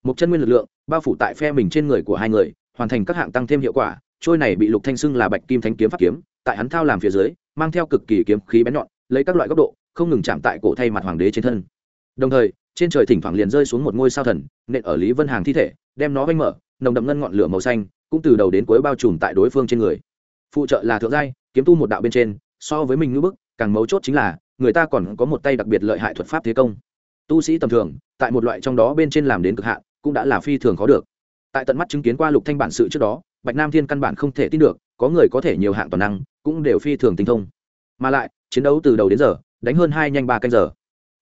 Một chân nguyên lực lượng, bao phủ tại phe mình trên người của hai người hoàn thành các hạng tăng thêm hiệu quả, trôi này bị lục thanh xưng là bạch kim thánh kiếm pháp kiếm, tại hắn thao làm phía dưới, mang theo cực kỳ kiếm khí bén nhọn, lấy các loại góc độ, không ngừng chạm tại cổ thay mặt hoàng đế trên thân. Đồng thời, trên trời thỉnh thoảng liền rơi xuống một ngôi sao thần, nện ở lý vân hàng thi thể, đem nó vanh mở, nồng đậm ngân ngọn lửa màu xanh, cũng từ đầu đến cuối bao trùm tại đối phương trên người. Phụ trợ là thượng giai, kiếm tu một đạo bên trên, so với mình ngưỡng bức, càng mấu chốt chính là, người ta còn có một tay đặc biệt lợi hại thuật pháp thế công. Tu sĩ tầm thường, tại một loại trong đó bên trên làm đến cực hạn, cũng đã là phi thường khó được tại tận mắt chứng kiến qua lục thanh bản sự trước đó, bạch nam thiên căn bản không thể tin được, có người có thể nhiều hạng toàn năng, cũng đều phi thường tinh thông. Mà lại, chiến đấu từ đầu đến giờ, đánh hơn hai nhanh ba canh giờ.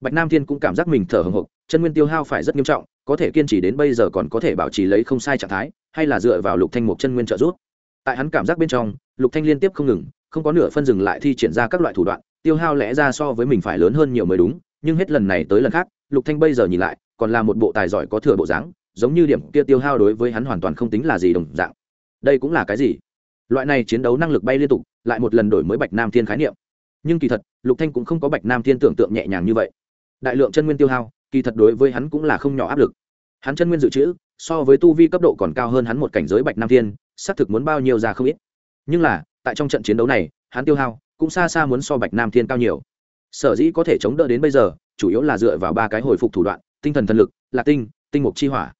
Bạch nam thiên cũng cảm giác mình thở hồng hộc, chân nguyên tiêu hao phải rất nghiêm trọng, có thể kiên trì đến bây giờ còn có thể bảo trì lấy không sai trạng thái, hay là dựa vào lục thanh một chân nguyên trợ giúp. Tại hắn cảm giác bên trong, lục thanh liên tiếp không ngừng, không có nửa phân dừng lại thi triển ra các loại thủ đoạn, tiêu hao lẽ ra so với mình phải lớn hơn nhiều mới đúng, nhưng hết lần này tới lần khác, lục thanh bây giờ nhìn lại, còn là một bộ tài giỏi có thừa bộ dáng giống như điểm kia tiêu hao đối với hắn hoàn toàn không tính là gì đồng dạng. Đây cũng là cái gì? Loại này chiến đấu năng lực bay liên tục, lại một lần đổi mới bạch nam thiên khái niệm. Nhưng kỳ thật, lục thanh cũng không có bạch nam thiên tưởng tượng nhẹ nhàng như vậy. Đại lượng chân nguyên tiêu hao, kỳ thật đối với hắn cũng là không nhỏ áp lực. Hắn chân nguyên dự trữ, so với tu vi cấp độ còn cao hơn hắn một cảnh giới bạch nam thiên, xác thực muốn bao nhiêu ra không ít. Nhưng là, tại trong trận chiến đấu này, hắn tiêu hao cũng xa xa muốn so bạch nam thiên cao nhiều. Sở dĩ có thể chống đỡ đến bây giờ, chủ yếu là dựa vào ba cái hồi phục thủ đoạn, tinh thần thần lực lạc tinh tinh mục chi hỏa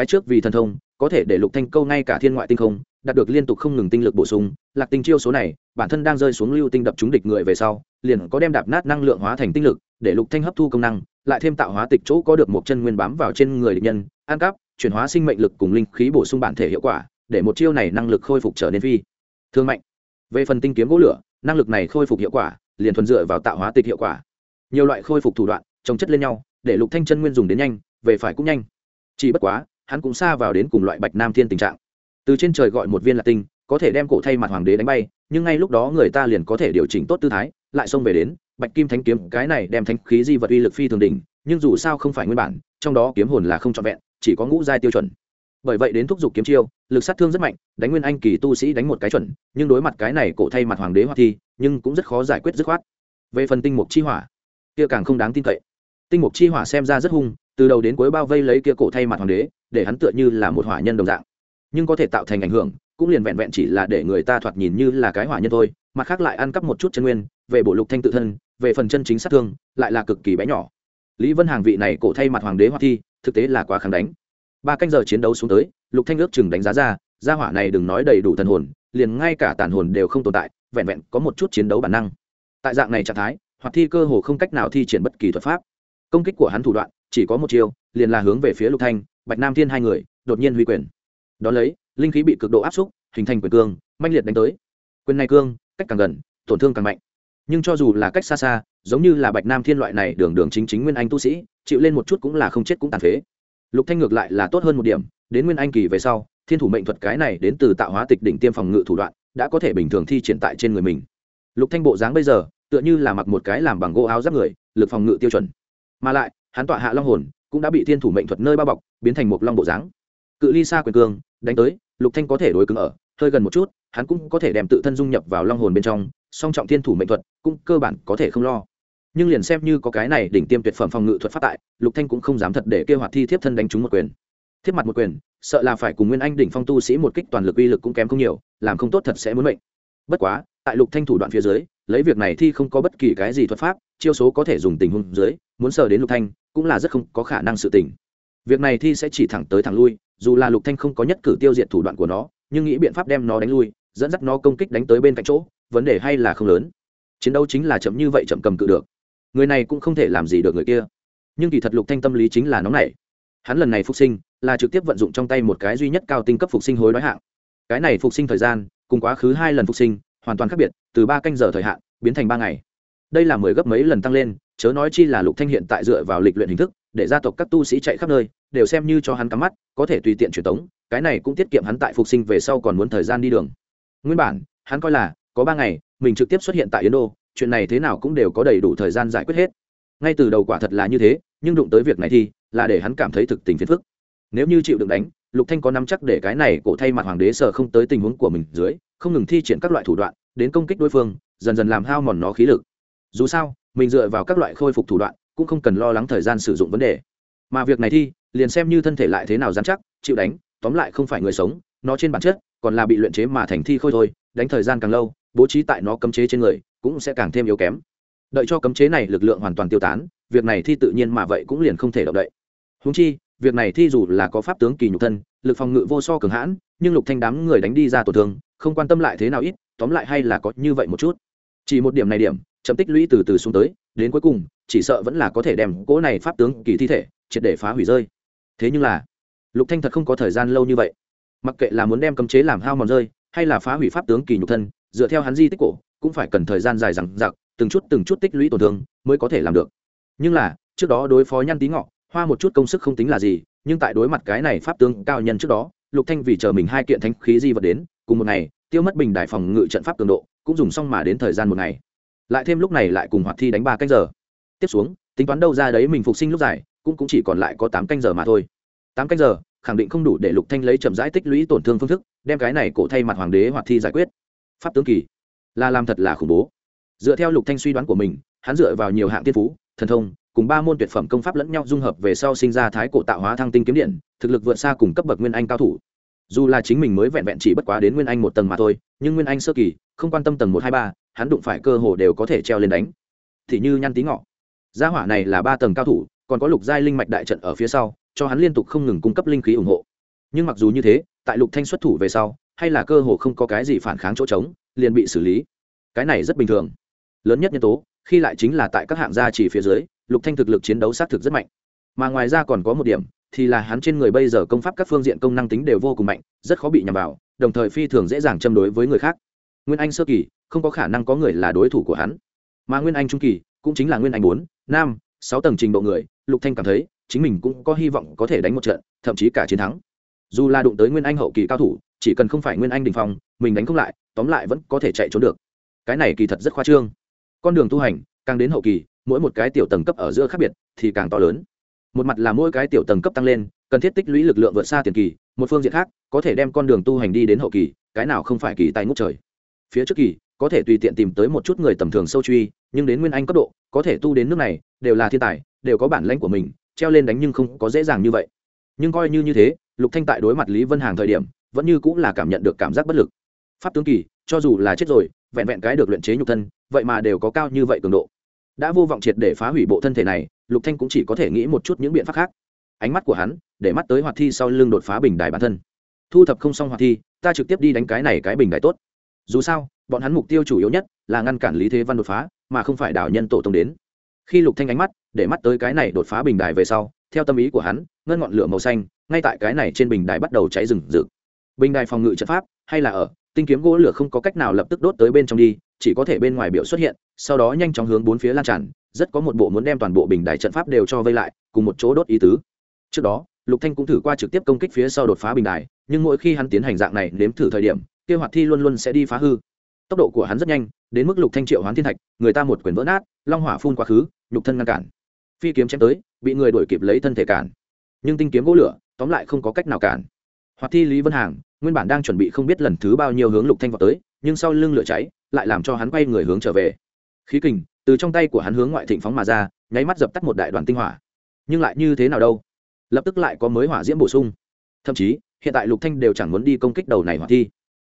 cái trước vì thần thông, có thể để lục thanh câu ngay cả thiên ngoại tinh không, đạt được liên tục không ngừng tinh lực bổ sung, lạc tinh chiêu số này, bản thân đang rơi xuống lưu tinh đập trúng địch người về sau, liền có đem đạp nát năng lượng hóa thành tinh lực, để lục thanh hấp thu công năng, lại thêm tạo hóa tịch chỗ có được một chân nguyên bám vào trên người địch nhân an cắp, chuyển hóa sinh mệnh lực cùng linh khí bổ sung bản thể hiệu quả, để một chiêu này năng lực khôi phục trở nên phi thương mạnh. Về phần tinh kiếm gỗ lửa, năng lực này khôi phục hiệu quả, liền thuần dựa vào tạo hóa tịch hiệu quả. Nhiều loại khôi phục thủ đoạn, trồng chất lên nhau, để lục thanh chân nguyên dùng đến nhanh, về phải cũng nhanh. Chỉ bất quá hắn cũng xa vào đến cùng loại bạch nam thiên tình trạng. Từ trên trời gọi một viên lạc tinh, có thể đem cổ thay mặt hoàng đế đánh bay, nhưng ngay lúc đó người ta liền có thể điều chỉnh tốt tư thái, lại xông về đến, bạch kim thánh kiếm, cái này đem thánh khí di vật uy lực phi thường đỉnh, nhưng dù sao không phải nguyên bản, trong đó kiếm hồn là không trọn vẹn, chỉ có ngũ giai tiêu chuẩn. Bởi vậy đến thúc giục kiếm chiêu, lực sát thương rất mạnh, đánh nguyên anh kỳ tu sĩ đánh một cái chuẩn, nhưng đối mặt cái này cổ thay mặt hoàng đế hoa thi, nhưng cũng rất khó giải quyết dứt khoát. Về phần tinh mục chi hỏa, kia càng không đáng tin cậy. Tinh mục chi hỏa xem ra rất hung, từ đầu đến cuối bao vây lấy kia cổ thay mặt hoàng đế để hắn tựa như là một hỏa nhân đồng dạng. Nhưng có thể tạo thành ảnh hưởng, cũng liền vẹn vẹn chỉ là để người ta thoạt nhìn như là cái hỏa nhân thôi, mặt khác lại ăn cắp một chút chân nguyên, về bổ lục thanh tự thân, về phần chân chính sát thương, lại là cực kỳ bé nhỏ. Lý vân hàng vị này cổ thay mặt hoàng đế hoa thi, thực tế là quá kháng đánh. Ba canh giờ chiến đấu xuống tới, lục thanh ước chừng đánh giá ra, gia hỏa này đừng nói đầy đủ thần hồn, liền ngay cả tàn hồn đều không tồn tại, vẹn vẹn có một chút chiến đấu bản năng. Tại dạng này trạng thái hoặc thi cơ hồ không cách nào thi triển bất kỳ thuật pháp. Công kích của hắn thủ đoạn chỉ có một chiều liền là hướng về phía lục thanh, bạch nam thiên hai người, đột nhiên huy quyền. Đón lấy, linh khí bị cực độ áp xúc, hình thành quyền cương manh liệt đánh tới. Quyền này cương, cách càng gần, tổn thương càng mạnh. Nhưng cho dù là cách xa xa, giống như là bạch nam thiên loại này đường đường chính chính nguyên anh tu sĩ, chịu lên một chút cũng là không chết cũng tàn phế. Lục thanh ngược lại là tốt hơn một điểm, đến nguyên anh kỳ về sau, thiên thủ mệnh thuật cái này đến từ tạo hóa tịch đỉnh tiêm phòng ngự thủ đoạn, đã có thể bình thường thi triển tại trên người mình. Lục thanh bộ dáng bây giờ, tựa như là mặc một cái làm bằng gỗ áo giáp người, lực phòng ngự tiêu chuẩn. Mà lại hắn tọa hạ long hồn, cũng đã bị thiên thủ mệnh thuật nơi bao bọc, biến thành một long bộ dáng. Cự ly xa quyền cương, đánh tới, lục thanh có thể đối cứng ở, hơi gần một chút, hắn cũng có thể đem tự thân dung nhập vào long hồn bên trong, song trọng thiên thủ mệnh thuật, cũng cơ bản có thể không lo. Nhưng liền xem như có cái này đỉnh tiêm tuyệt phẩm phòng ngự thuật phát tại, lục thanh cũng không dám thật để kêu hoạt thi thiếp thân đánh trúng một quyền. Thiếp mặt một quyền, sợ là phải cùng nguyên anh đỉnh phong tu sĩ một kích toàn lực uy lực cũng kém không nhiều, làm không tốt thật sẽ muốn mệnh. Bất quá, tại lục thanh thủ đoạn phía dưới, lấy việc này thi không có bất kỳ cái gì thuật pháp, chiêu số có thể dùng tình huống dưới, muốn sờ đến lục thanh cũng là rất không có khả năng sự tình. Việc này thi sẽ chỉ thẳng tới thẳng lui, dù là lục thanh không có nhất cử tiêu diệt thủ đoạn của nó, nhưng nghĩ biện pháp đem nó đánh lui, dẫn dắt nó công kích đánh tới bên cạnh chỗ, vấn đề hay là không lớn. Chiến đấu chính là chậm như vậy chậm cầm cự được. Người này cũng không thể làm gì được người kia. Nhưng kỳ thật lục thanh tâm lý chính là nóng nảy. Hắn lần này phục sinh, là trực tiếp vận dụng trong tay một cái duy nhất cao tinh cấp phục sinh hối đói hạng. Cái này phục sinh thời gian, cùng quá khứ hai lần phục sinh, hoàn toàn khác biệt, từ ba canh giờ thời hạn, biến thành ba ngày. Đây là mười gấp mấy lần tăng lên chớ nói chi là lục thanh hiện tại dựa vào lịch luyện hình thức, để gia tộc các tu sĩ chạy khắp nơi, đều xem như cho hắn cắm mắt, có thể tùy tiện truyền tống, cái này cũng tiết kiệm hắn tại phục sinh về sau còn muốn thời gian đi đường. Nguyên bản, hắn coi là, có ba ngày, mình trực tiếp xuất hiện tại yến đô, chuyện này thế nào cũng đều có đầy đủ thời gian giải quyết hết. Ngay từ đầu quả thật là như thế, nhưng đụng tới việc này thì, là để hắn cảm thấy thực tình phiền phức. Nếu như chịu đựng đánh, lục thanh có nắm chắc để cái này cổ thay mặt hoàng đế sợ không tới tình huống của mình dưới, không ngừng thi triển các loại thủ đoạn, đến công kích đối phương, dần dần làm hao mòn nó khí lực. Dù sao mình dựa vào các loại khôi phục thủ đoạn, cũng không cần lo lắng thời gian sử dụng vấn đề. Mà việc này thi liền xem như thân thể lại thế nào dám chắc, chịu đánh, tóm lại không phải người sống, nó trên bản chất, còn là bị luyện chế mà thành thi khôi thôi, đánh thời gian càng lâu, bố trí tại nó cấm chế trên người, cũng sẽ càng thêm yếu kém. Đợi cho cấm chế này lực lượng hoàn toàn tiêu tán, việc này thi tự nhiên mà vậy cũng liền không thể động đậy. Húng chi, việc này thi dù là có pháp tướng kỳ nhục thân, lực phòng ngự vô so cường hãn, nhưng lục thanh đám người đánh đi ra tổn thương, không quan tâm lại thế nào ít, tóm lại hay là có như vậy một chút. Chỉ một điểm này điểm chậm tích lũy từ từ xuống tới, đến cuối cùng, chỉ sợ vẫn là có thể đem cỗ này pháp tướng kỳ thi thể triệt để phá hủy rơi. Thế nhưng là, lục thanh thật không có thời gian lâu như vậy. Mặc kệ là muốn đem cấm chế làm hao mòn rơi, hay là phá hủy pháp tướng kỳ nhục thân, dựa theo hắn di tích cổ, cũng phải cần thời gian dài rằng giặc từng chút từng chút tích lũy tổn thương mới có thể làm được. Nhưng là, trước đó đối phó nhăn tí ngọ, hoa một chút công sức không tính là gì, nhưng tại đối mặt cái này pháp tướng cao nhân trước đó, lục thanh vì chờ mình hai kiện thánh khí di vật đến, cùng một ngày, tiêu mất bình đại phòng ngự trận pháp cường độ, cũng dùng xong mà đến thời gian một ngày lại thêm lúc này lại cùng hoạt thi đánh ba canh giờ. Tiếp xuống tính toán đâu ra đấy mình phục sinh lúc dài cũng, cũng chỉ còn lại có tám canh giờ mà thôi. Tám canh giờ khẳng định không đủ để lục thanh lấy chậm rãi tích lũy tổn thương phương thức đem cái này cổ thay mặt hoàng đế hoạt thi giải quyết. Pháp tướng kỳ là làm thật là khủng bố. Dựa theo lục thanh suy đoán của mình hắn dựa vào nhiều hạng tiên phú thần thông cùng ba môn tuyệt phẩm công pháp lẫn nhau dung hợp về sau sinh ra thái cổ tạo hóa thăng tinh kiếm điện thực lực vượt xa cùng cấp bậc nguyên anh cao thủ. Dù là chính mình mới vẹn vẹn chỉ bất quá đến nguyên anh một tầng mà thôi nhưng nguyên anh sơ kỳ không quan tâm tầng một hai ba hắn đụng phải cơ hồ đều có thể treo lên đánh. Thì như nhăn tí ngọ. Gia hỏa này là ba tầng cao thủ, còn có lục giai linh mạch đại trận ở phía sau, cho hắn liên tục không ngừng cung cấp linh khí ủng hộ. Nhưng mặc dù như thế, tại lục thanh xuất thủ về sau, hay là cơ hồ không có cái gì phản kháng chỗ trống, liền bị xử lý. Cái này rất bình thường. Lớn nhất nhân tố, khi lại chính là tại các hạng gia chỉ phía dưới, lục thanh thực lực chiến đấu xác thực rất mạnh. Mà ngoài ra còn có một điểm, thì là hắn trên người bây giờ công pháp các phương diện công năng tính đều vô cùng mạnh, rất khó bị nhầm vào, đồng thời phi thường dễ dàng châm đối với người khác. Nguyên anh sơ kỳ không có khả năng có người là đối thủ của hắn. Mà nguyên anh trung kỳ, cũng chính là nguyên anh bốn, năm, sáu tầng trình độ người, lục thanh cảm thấy, chính mình cũng có hy vọng có thể đánh một trận, thậm chí cả chiến thắng. Dù là đụng tới nguyên anh hậu kỳ cao thủ, chỉ cần không phải nguyên anh đình phong, mình đánh không lại, tóm lại vẫn có thể chạy trốn được. Cái này kỳ thật rất khoa trương. Con đường tu hành, càng đến hậu kỳ, mỗi một cái tiểu tầng cấp ở giữa khác biệt, thì càng to lớn. Một mặt là mỗi cái tiểu tầng cấp tăng lên, cần thiết tích lũy lực lượng vượt xa tiền kỳ, một phương diện khác, có thể đem con đường tu hành đi đến hậu kỳ, cái nào không phải kỳ tài ngút trời. Phía trước kỳ có thể tùy tiện tìm tới một chút người tầm thường sâu truy, nhưng đến nguyên anh cấp độ, có thể tu đến nước này, đều là thiên tài, đều có bản lãnh của mình, treo lên đánh nhưng không có dễ dàng như vậy. Nhưng coi như như thế, lục thanh tại đối mặt lý vân hàng thời điểm, vẫn như cũng là cảm nhận được cảm giác bất lực. Pháp tướng kỳ, cho dù là chết rồi, vẹn vẹn cái được luyện chế nhục thân, vậy mà đều có cao như vậy cường độ. Đã vô vọng triệt để phá hủy bộ thân thể này, lục thanh cũng chỉ có thể nghĩ một chút những biện pháp khác. Ánh mắt của hắn, để mắt tới hoạt thi sau lưng đột phá bình đài bản thân. Thu thập không xong hoạt thi, ta trực tiếp đi đánh cái này cái bình đài tốt dù sao, bọn hắn mục tiêu chủ yếu nhất là ngăn cản lý thế văn đột phá, mà không phải đảo nhân tổ tông đến. Khi lục thanh ánh mắt để mắt tới cái này đột phá bình đài về sau, theo tâm ý của hắn, ngân ngọn lửa màu xanh, ngay tại cái này trên bình đài bắt đầu cháy rừng rực. Bình đài phòng ngự trận pháp hay là ở, tinh kiếm gỗ lửa không có cách nào lập tức đốt tới bên trong đi, chỉ có thể bên ngoài biểu xuất hiện, sau đó nhanh chóng hướng bốn phía lan tràn, rất có một bộ muốn đem toàn bộ bình đài trận pháp đều cho vây lại, cùng một chỗ đốt ý tứ. Trước đó, lục thanh cũng thử qua trực tiếp công kích phía sau đột phá bình đài, nhưng mỗi khi hắn tiến hành dạng này nếm thử thời điểm kia hoạt thi luôn luôn sẽ đi phá hư. Tốc độ của hắn rất nhanh, đến mức lục thanh triệu hoán thiên thạch, người ta một quyền vỡ nát, long hỏa phun quá khứ, nhục thân ngăn cản. Phi kiếm chém tới, bị người đuổi kịp lấy thân thể cản. Nhưng tinh kiếm gỗ lửa, tóm lại không có cách nào cản. Hoạt thi lý vân hàng, nguyên bản đang chuẩn bị không biết lần thứ bao nhiêu hướng lục thanh vào tới, nhưng sau lưng lửa cháy, lại làm cho hắn quay người hướng trở về. Khí kình, từ trong tay của hắn hướng ngoại thịnh phóng mà ra, nháy mắt dập tắt một đại đoàn tinh hỏa. Nhưng lại như thế nào đâu? Lập tức lại có mới hỏa diễm bổ sung. Thậm chí, hiện tại lục thanh đều chẳng muốn đi công kích đầu này hỏa thi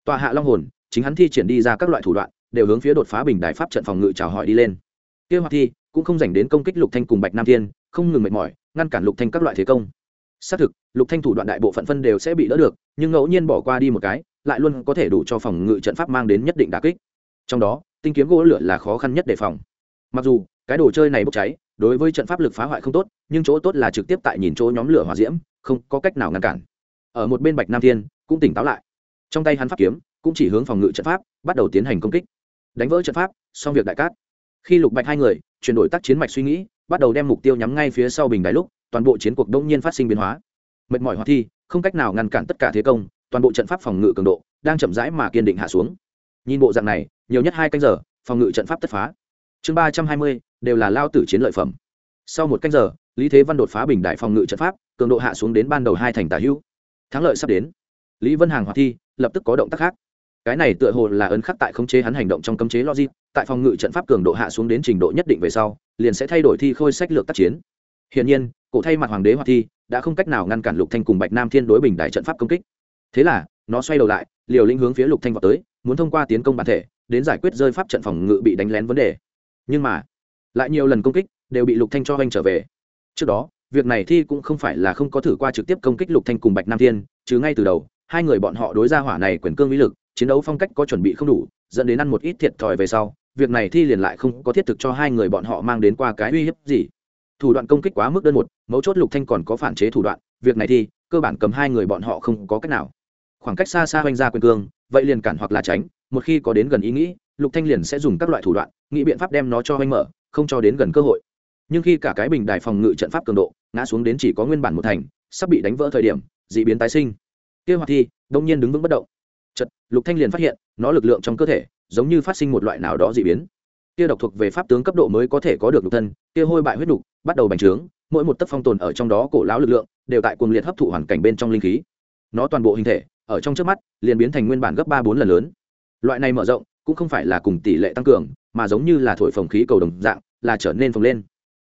tòa hạ long hồn, chính hắn thi triển đi ra các loại thủ đoạn, đều hướng phía đột phá bình đại pháp trận phòng ngự chào hỏi đi lên. Kia hoạt thi, cũng không dành đến công kích lục thanh cùng bạch nam thiên, không ngừng mệt mỏi, ngăn cản lục thanh các loại thế công. Xác thực, lục thanh thủ đoạn đại bộ phận phân đều sẽ bị đỡ được, nhưng ngẫu nhiên bỏ qua đi một cái, lại luôn có thể đủ cho phòng ngự trận pháp mang đến nhất định đả kích. Trong đó, tinh kiếm gỗ lửa là khó khăn nhất đề phòng. Mặc dù, cái đồ chơi này bốc cháy, đối với trận pháp lực phá hoại không tốt, nhưng chỗ tốt là trực tiếp tại nhìn chỗ nhóm lửa hỏa diễm, không có cách nào ngăn cản. Ở một bên bạch nam thiên, cũng tỉnh táo lại trong tay hắn pháp kiếm, cũng chỉ hướng phòng ngự trận pháp, bắt đầu tiến hành công kích. Đánh vỡ trận pháp, xong việc đại cát. Khi lục bạch hai người, chuyển đổi tác chiến mạch suy nghĩ, bắt đầu đem mục tiêu nhắm ngay phía sau bình đài lúc, toàn bộ chiến cuộc đông nhiên phát sinh biến hóa. Mệt mỏi hoạt thi, không cách nào ngăn cản tất cả thế công, toàn bộ trận pháp phòng ngự cường độ đang chậm rãi mà kiên định hạ xuống. Nhìn bộ dạng này, nhiều nhất hai canh giờ, phòng ngự trận pháp tất phá. Chương ba trăm hai mươi, đều là lao tử chiến lợi phẩm. Sau một canh giờ, lý thế văn đột phá bình đại phòng ngự trận pháp, cường độ hạ xuống đến ban đầu hai thành tả hữu. Thắng lợi sắp đến lý vân hàng hoạt thi, lập tức có động tác khác. Cái này tựa hồ là ấn khắc tại khống chế hắn hành động trong cấm chế logic, tại phòng ngự trận pháp cường độ hạ xuống đến trình độ nhất định về sau, liền sẽ thay đổi thi khôi sách lược tác chiến. Hiện nhiên, cổ thay mặt hoàng đế hoạt thi, đã không cách nào ngăn cản lục thanh cùng bạch nam thiên đối bình đại trận pháp công kích. Thế là, nó xoay đầu lại, liều lĩnh hướng phía lục thanh vào tới, muốn thông qua tiến công bản thể, đến giải quyết rơi pháp trận phòng ngự bị đánh lén vấn đề. Nhưng mà, lại nhiều lần công kích, đều bị lục thanh cho anh trở về. Trước đó, việc này thi cũng không phải là không có thử qua trực tiếp công kích lục thanh cùng bạch nam thiên chứ ngay từ đầu hai người bọn họ đối ra hỏa này quyền cương vĩ lực, chiến đấu phong cách có chuẩn bị không đủ, dẫn đến ăn một ít thiệt thòi về sau, việc này thi liền lại không có thiết thực cho hai người bọn họ mang đến qua cái uy hiếp gì. Thủ đoạn công kích quá mức đơn một, mấu chốt lục thanh còn có phản chế thủ đoạn, việc này thi cơ bản cầm hai người bọn họ không có cách nào. Khoảng cách xa xa hoành ra quyền cương, vậy liền cản hoặc là tránh, một khi có đến gần ý nghĩ, lục thanh liền sẽ dùng các loại thủ đoạn, nghĩ biện pháp đem nó cho hoành mở, không cho đến gần cơ hội. Nhưng khi cả cái bình đài phòng ngự trận pháp cường độ, ngã xuống đến chỉ có nguyên bản một thành, sắp bị đánh vỡ thời điểm, dị biến tái sinh kia hoạt thi, đông nhiên đứng vững bất động. Chật lục thanh liền phát hiện, nó lực lượng trong cơ thể, giống như phát sinh một loại nào đó dị biến. Kia độc thuộc về pháp tướng cấp độ mới có thể có được lục thân, kia hôi bại huyết đục bắt đầu bành trướng, mỗi một tấc phong tồn ở trong đó cổ lão lực lượng, đều tại cuồng liệt hấp thụ hoàn cảnh bên trong linh khí. Nó toàn bộ hình thể, ở trong trước mắt, liền biến thành nguyên bản gấp ba bốn lần lớn. Loại này mở rộng, cũng không phải là cùng tỷ lệ tăng cường, mà giống như là thổi phồng khí cầu đồng dạng, là trở nên phồng lên.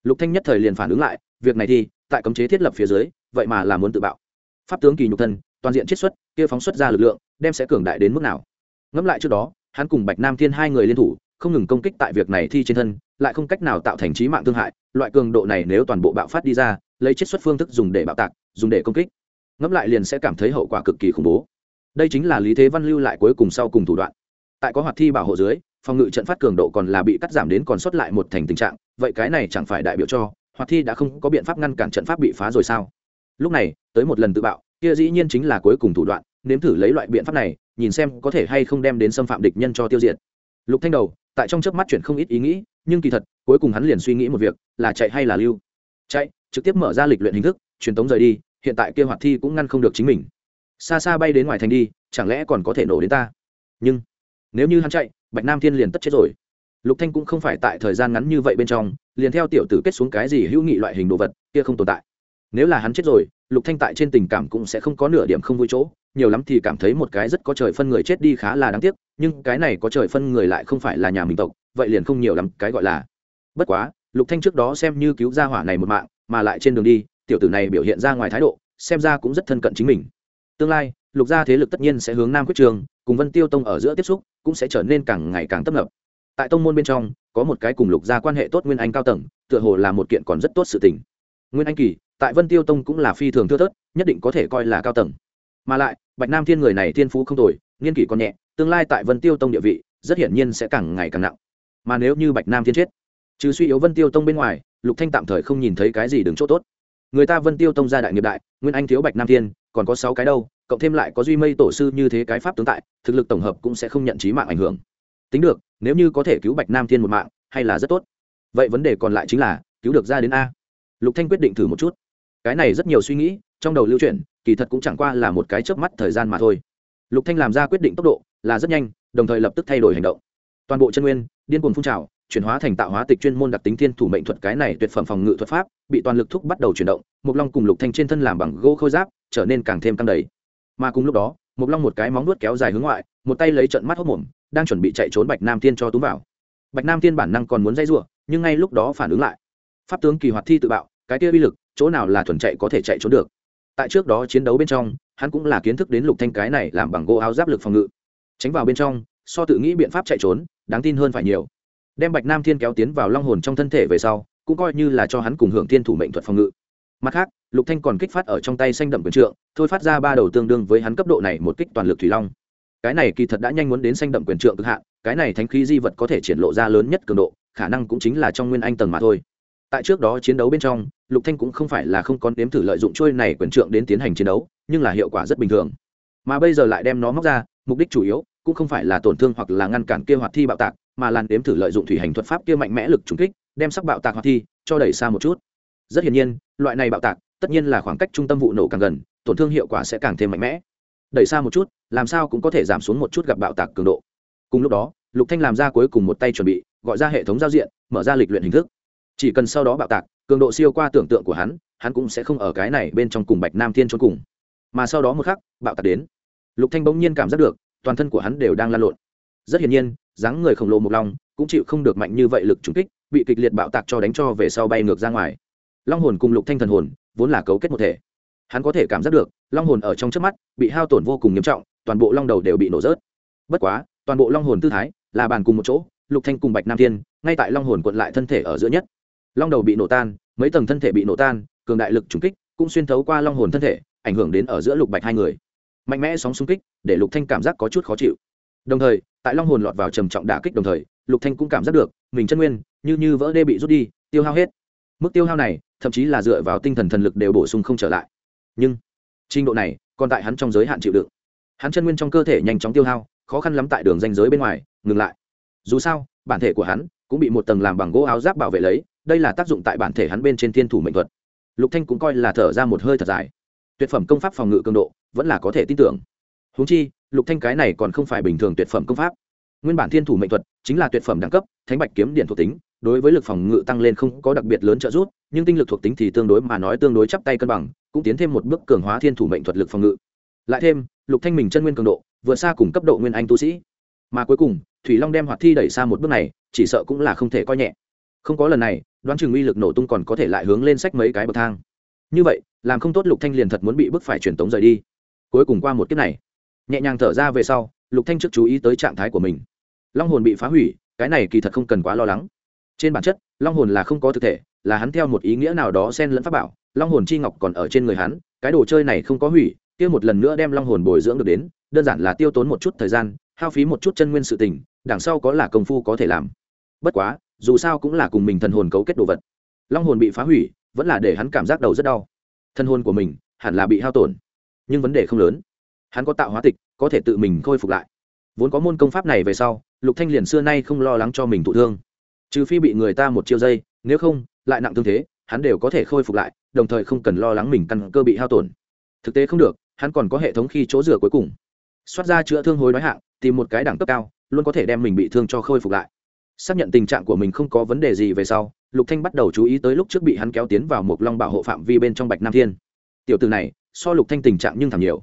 Lục thanh nhất thời liền phản ứng lại, việc này thì, tại cấm chế thiết lập phía dưới, vậy mà là muốn tự bạo. Pháp tướng kỳ nhục thân toàn diện chiết xuất, kia phóng xuất ra lực lượng, đem sẽ cường đại đến mức nào. Ngẫm lại trước đó, hắn cùng bạch nam thiên hai người liên thủ, không ngừng công kích tại việc này thi trên thân, lại không cách nào tạo thành trí mạng thương hại, loại cường độ này nếu toàn bộ bạo phát đi ra, lấy chiết xuất phương thức dùng để bạo tạc, dùng để công kích. Ngẫm lại liền sẽ cảm thấy hậu quả cực kỳ khủng bố. Đây chính là lý thế văn lưu lại cuối cùng sau cùng thủ đoạn. Tại có hoạt thi bảo hộ dưới, phòng ngự trận phát cường độ còn là bị cắt giảm đến còn sót lại một thành tình trạng, vậy cái này chẳng phải đại biểu cho, hoạt thi đã không có biện pháp ngăn cản trận pháp bị phá rồi sao? Lúc này, tới một lần tự bạo kia dĩ nhiên chính là cuối cùng thủ đoạn, nếm thử lấy loại biện pháp này, nhìn xem có thể hay không đem đến xâm phạm địch nhân cho tiêu diệt. Lục thanh đầu, tại trong chớp mắt chuyển không ít ý nghĩ, nhưng kỳ thật, cuối cùng hắn liền suy nghĩ một việc, là chạy hay là lưu? Chạy, trực tiếp mở ra lịch luyện hình thức, truyền tống rời đi, hiện tại kia hoạt thi cũng ngăn không được chính mình. Xa xa bay đến ngoài thành đi, chẳng lẽ còn có thể nổ đến ta? Nhưng, nếu như hắn chạy, bạch nam thiên liền tất chết rồi. Lục thanh cũng không phải tại thời gian ngắn như vậy bên trong, liền theo tiểu tử kết xuống cái gì hữu nghị loại hình đồ vật, kia không tồn tại nếu là hắn chết rồi, lục thanh tại trên tình cảm cũng sẽ không có nửa điểm không vui chỗ. Nhiều lắm thì cảm thấy một cái rất có trời phân người chết đi khá là đáng tiếc, nhưng cái này có trời phân người lại không phải là nhà mình tộc, vậy liền không nhiều lắm cái gọi là. Bất quá, lục thanh trước đó xem như cứu gia hỏa này một mạng, mà lại trên đường đi, tiểu tử này biểu hiện ra ngoài thái độ, xem ra cũng rất thân cận chính mình. Tương lai, lục gia thế lực tất nhiên sẽ hướng nam quyết trường, cùng vân tiêu tông ở giữa tiếp xúc, cũng sẽ trở nên càng ngày càng tấp nập. Tại tông môn bên trong, có một cái cùng lục gia quan hệ tốt nguyên anh cao tầng, tựa hồ là một kiện còn rất tốt sự tình. Nguyên anh kỳ tại vân tiêu tông cũng là phi thường thưa thớt, nhất định có thể coi là cao tầng. Mà lại, bạch nam thiên người này thiên phú không tồi nghiên kỷ còn nhẹ, tương lai tại vân tiêu tông địa vị, rất hiển nhiên sẽ càng ngày càng nặng. Mà nếu như bạch nam thiên chết, trừ suy yếu vân tiêu tông bên ngoài, lục thanh tạm thời không nhìn thấy cái gì đứng chỗ tốt. Người ta vân tiêu tông gia đại nghiệp đại, nguyên anh thiếu bạch nam thiên, còn có sáu cái đâu, cộng thêm lại có duy mây tổ sư như thế cái pháp tướng tại, thực lực tổng hợp cũng sẽ không nhận trí mạng ảnh hưởng. Tính được, nếu như có thể cứu bạch nam thiên một mạng, hay là rất tốt. Vậy vấn đề còn lại chính là, cứu được ra đến a. Lục thanh quyết định thử một chút cái này rất nhiều suy nghĩ, trong đầu lưu chuyển, kỳ thật cũng chẳng qua là một cái chớp mắt thời gian mà thôi. Lục thanh làm ra quyết định tốc độ là rất nhanh, đồng thời lập tức thay đổi hành động. Toàn bộ chân nguyên, điên cuồng phun trào, chuyển hóa thành tạo hóa tịch chuyên môn đặc tính thiên thủ mệnh thuật cái này tuyệt phẩm phòng ngự thuật pháp, bị toàn lực thúc bắt đầu chuyển động mục long cùng lục thanh trên thân làm bằng gỗ khôi giáp, trở nên càng thêm căng đầy. Mà cùng lúc đó mục long một cái móng nuốt kéo dài hướng ngoại, một tay lấy trận mắt hốc mồm, đang chuẩn bị chạy trốn bạch nam thiên cho túm vào. Bạch nam thiên bản năng còn muốn dây rủa, nhưng ngay lúc đó phản ứng lại. Pháp tướng kỳ hoạt thi tự bạo, cái kia uy lực chỗ nào là thuần chạy có thể chạy trốn được. Tại trước đó chiến đấu bên trong, hắn cũng là kiến thức đến lục thanh cái này làm bằng gỗ áo giáp lực phòng ngự. Tránh vào bên trong, so tự nghĩ biện pháp chạy trốn, đáng tin hơn phải nhiều. Đem bạch nam thiên kéo tiến vào long hồn trong thân thể về sau, cũng coi như là cho hắn cùng hưởng thiên thủ mệnh thuật phòng ngự. Mặt khác, lục thanh còn kích phát ở trong tay xanh đậm quyền trượng, thôi phát ra ba đầu tương đương với hắn cấp độ này một kích toàn lực thủy long. Cái này kỳ thật đã nhanh muốn đến xanh đậm quyền trượng cực hạn, cái này thánh khí di vật có thể triển lộ ra lớn nhất cường độ, khả năng cũng chính là trong nguyên anh tầng mà thôi tại trước đó chiến đấu bên trong, lục thanh cũng không phải là không có nếm thử lợi dụng trôi này quyền trượng đến tiến hành chiến đấu, nhưng là hiệu quả rất bình thường. Mà bây giờ lại đem nó móc ra, mục đích chủ yếu cũng không phải là tổn thương hoặc là ngăn cản kia hoạt thi bạo tạc, mà là nếm thử lợi dụng thủy hành thuật pháp kia mạnh mẽ lực trùng kích, đem sắc bạo tạc hoạt thi cho đẩy xa một chút. Rất hiển nhiên, loại này bạo tạc tất nhiên là khoảng cách trung tâm vụ nổ càng gần, tổn thương hiệu quả sẽ càng thêm mạnh mẽ. Đẩy xa một chút, làm sao cũng có thể giảm xuống một chút gặp bạo tạc cường độ. Cùng lúc đó, lục thanh làm ra cuối cùng một tay chuẩn bị, gọi ra hệ thống giao diện, mở ra lịch luyện hình thức chỉ cần sau đó bạo tạc, cường độ siêu qua tưởng tượng của hắn hắn cũng sẽ không ở cái này bên trong cùng bạch nam thiên trốn cùng. Mà sau đó một khắc, bạo tạc đến. Lục thanh bỗng nhiên cảm giác được, toàn thân của hắn đều đang lan lộn. Rất hiển nhiên, dáng người khổng lồ một long cũng chịu không được mạnh như vậy lực trúng kích, bị kịch liệt bạo tạc cho đánh cho về sau bay ngược ra ngoài. Long hồn cùng lục thanh thần hồn, vốn là cấu kết một thể. Hắn có thể cảm giác được, long hồn ở trong trước mắt, bị hao tổn vô cùng nghiêm trọng, toàn bộ long đầu đều bị nổ rớt. Bất quá, toàn bộ long hồn tư thái là bàn cùng một chỗ, lục thanh cùng bạch nam thiên, ngay tại long hồn cuộn lại thân thể ở giữa nhất long đầu bị nổ tan, mấy tầng thân thể bị nổ tan, cường đại lực trùng kích cũng xuyên thấu qua long hồn thân thể, ảnh hưởng đến ở giữa lục bạch hai người. Mạnh mẽ sóng xung kích để lục thanh cảm giác có chút khó chịu. Đồng thời, tại long hồn lọt vào trầm trọng đả kích đồng thời, lục thanh cũng cảm giác được mình chân nguyên như như vỡ đê bị rút đi, tiêu hao hết. Mức tiêu hao này, thậm chí là dựa vào tinh thần thần lực đều bổ sung không trở lại. Nhưng, trình độ này còn tại hắn trong giới hạn chịu đựng. Hắn chân nguyên trong cơ thể nhanh chóng tiêu hao, khó khăn lắm tại đường ranh giới bên ngoài, ngừng lại. Dù sao, bản thể của hắn cũng bị một tầng làm bằng gỗ áo giáp bảo vệ lấy đây là tác dụng tại bản thể hắn bên trên thiên thủ mệnh thuật. Lục thanh cũng coi là thở ra một hơi thật dài. Tuyệt phẩm công pháp phòng ngự cường độ, vẫn là có thể tin tưởng. Huống chi, lục thanh cái này còn không phải bình thường tuyệt phẩm công pháp. Nguyên bản thiên thủ mệnh thuật chính là tuyệt phẩm đẳng cấp, thánh bạch kiếm điện thuộc tính, đối với lực phòng ngự tăng lên không có đặc biệt lớn trợ giúp, nhưng tinh lực thuộc tính thì tương đối mà nói tương đối chắp tay cân bằng, cũng tiến thêm một bước cường hóa thiên thủ mệnh thuật lực phòng ngự. Lại thêm, lục thanh mình chân nguyên cường độ, vượt xa cùng cấp độ nguyên anh tu sĩ. Mà cuối cùng, thủy long đem hoạt thi đẩy xa một bước này, chỉ sợ cũng là không thể coi nhẹ. Không có lần này đoán chừng uy lực nổ tung còn có thể lại hướng lên sách mấy cái bậc thang. Như vậy, làm không tốt lục thanh liền thật muốn bị bức phải truyền tống rời đi. Cuối cùng qua một kiếp này, nhẹ nhàng thở ra về sau, lục thanh trước chú ý tới trạng thái của mình. Long hồn bị phá hủy, cái này kỳ thật không cần quá lo lắng. Trên bản chất, long hồn là không có thực thể, là hắn theo một ý nghĩa nào đó xen lẫn pháp bảo. Long hồn chi ngọc còn ở trên người hắn, cái đồ chơi này không có hủy, kia một lần nữa đem long hồn bồi dưỡng được đến, đơn giản là tiêu tốn một chút thời gian, hao phí một chút chân nguyên sự tình, đằng sau có là công phu có thể làm. Bất quá dù sao cũng là cùng mình thần hồn cấu kết đồ vật. Long hồn bị phá hủy, vẫn là để hắn cảm giác đầu rất đau. Thân hồn của mình hẳn là bị hao tổn, nhưng vấn đề không lớn. Hắn có tạo hóa tịch, có thể tự mình khôi phục lại. Vốn có môn công pháp này về sau, lục thanh liền xưa nay không lo lắng cho mình thụ thương. Trừ phi bị người ta một chiêu dây, nếu không, lại nặng thương thế, hắn đều có thể khôi phục lại, đồng thời không cần lo lắng mình căn cơ bị hao tổn. Thực tế không được, hắn còn có hệ thống khi chỗ rửa cuối cùng. Xoát ra chữa thương hối nói hạng, tìm một cái đẳng cấp cao, luôn có thể đem mình bị thương cho khôi phục lại xác nhận tình trạng của mình không có vấn đề gì về sau, lục thanh bắt đầu chú ý tới lúc trước bị hắn kéo tiến vào một long bảo hộ phạm vi bên trong bạch nam thiên. Tiểu tử này, so lục thanh tình trạng nhưng thảm nhiều.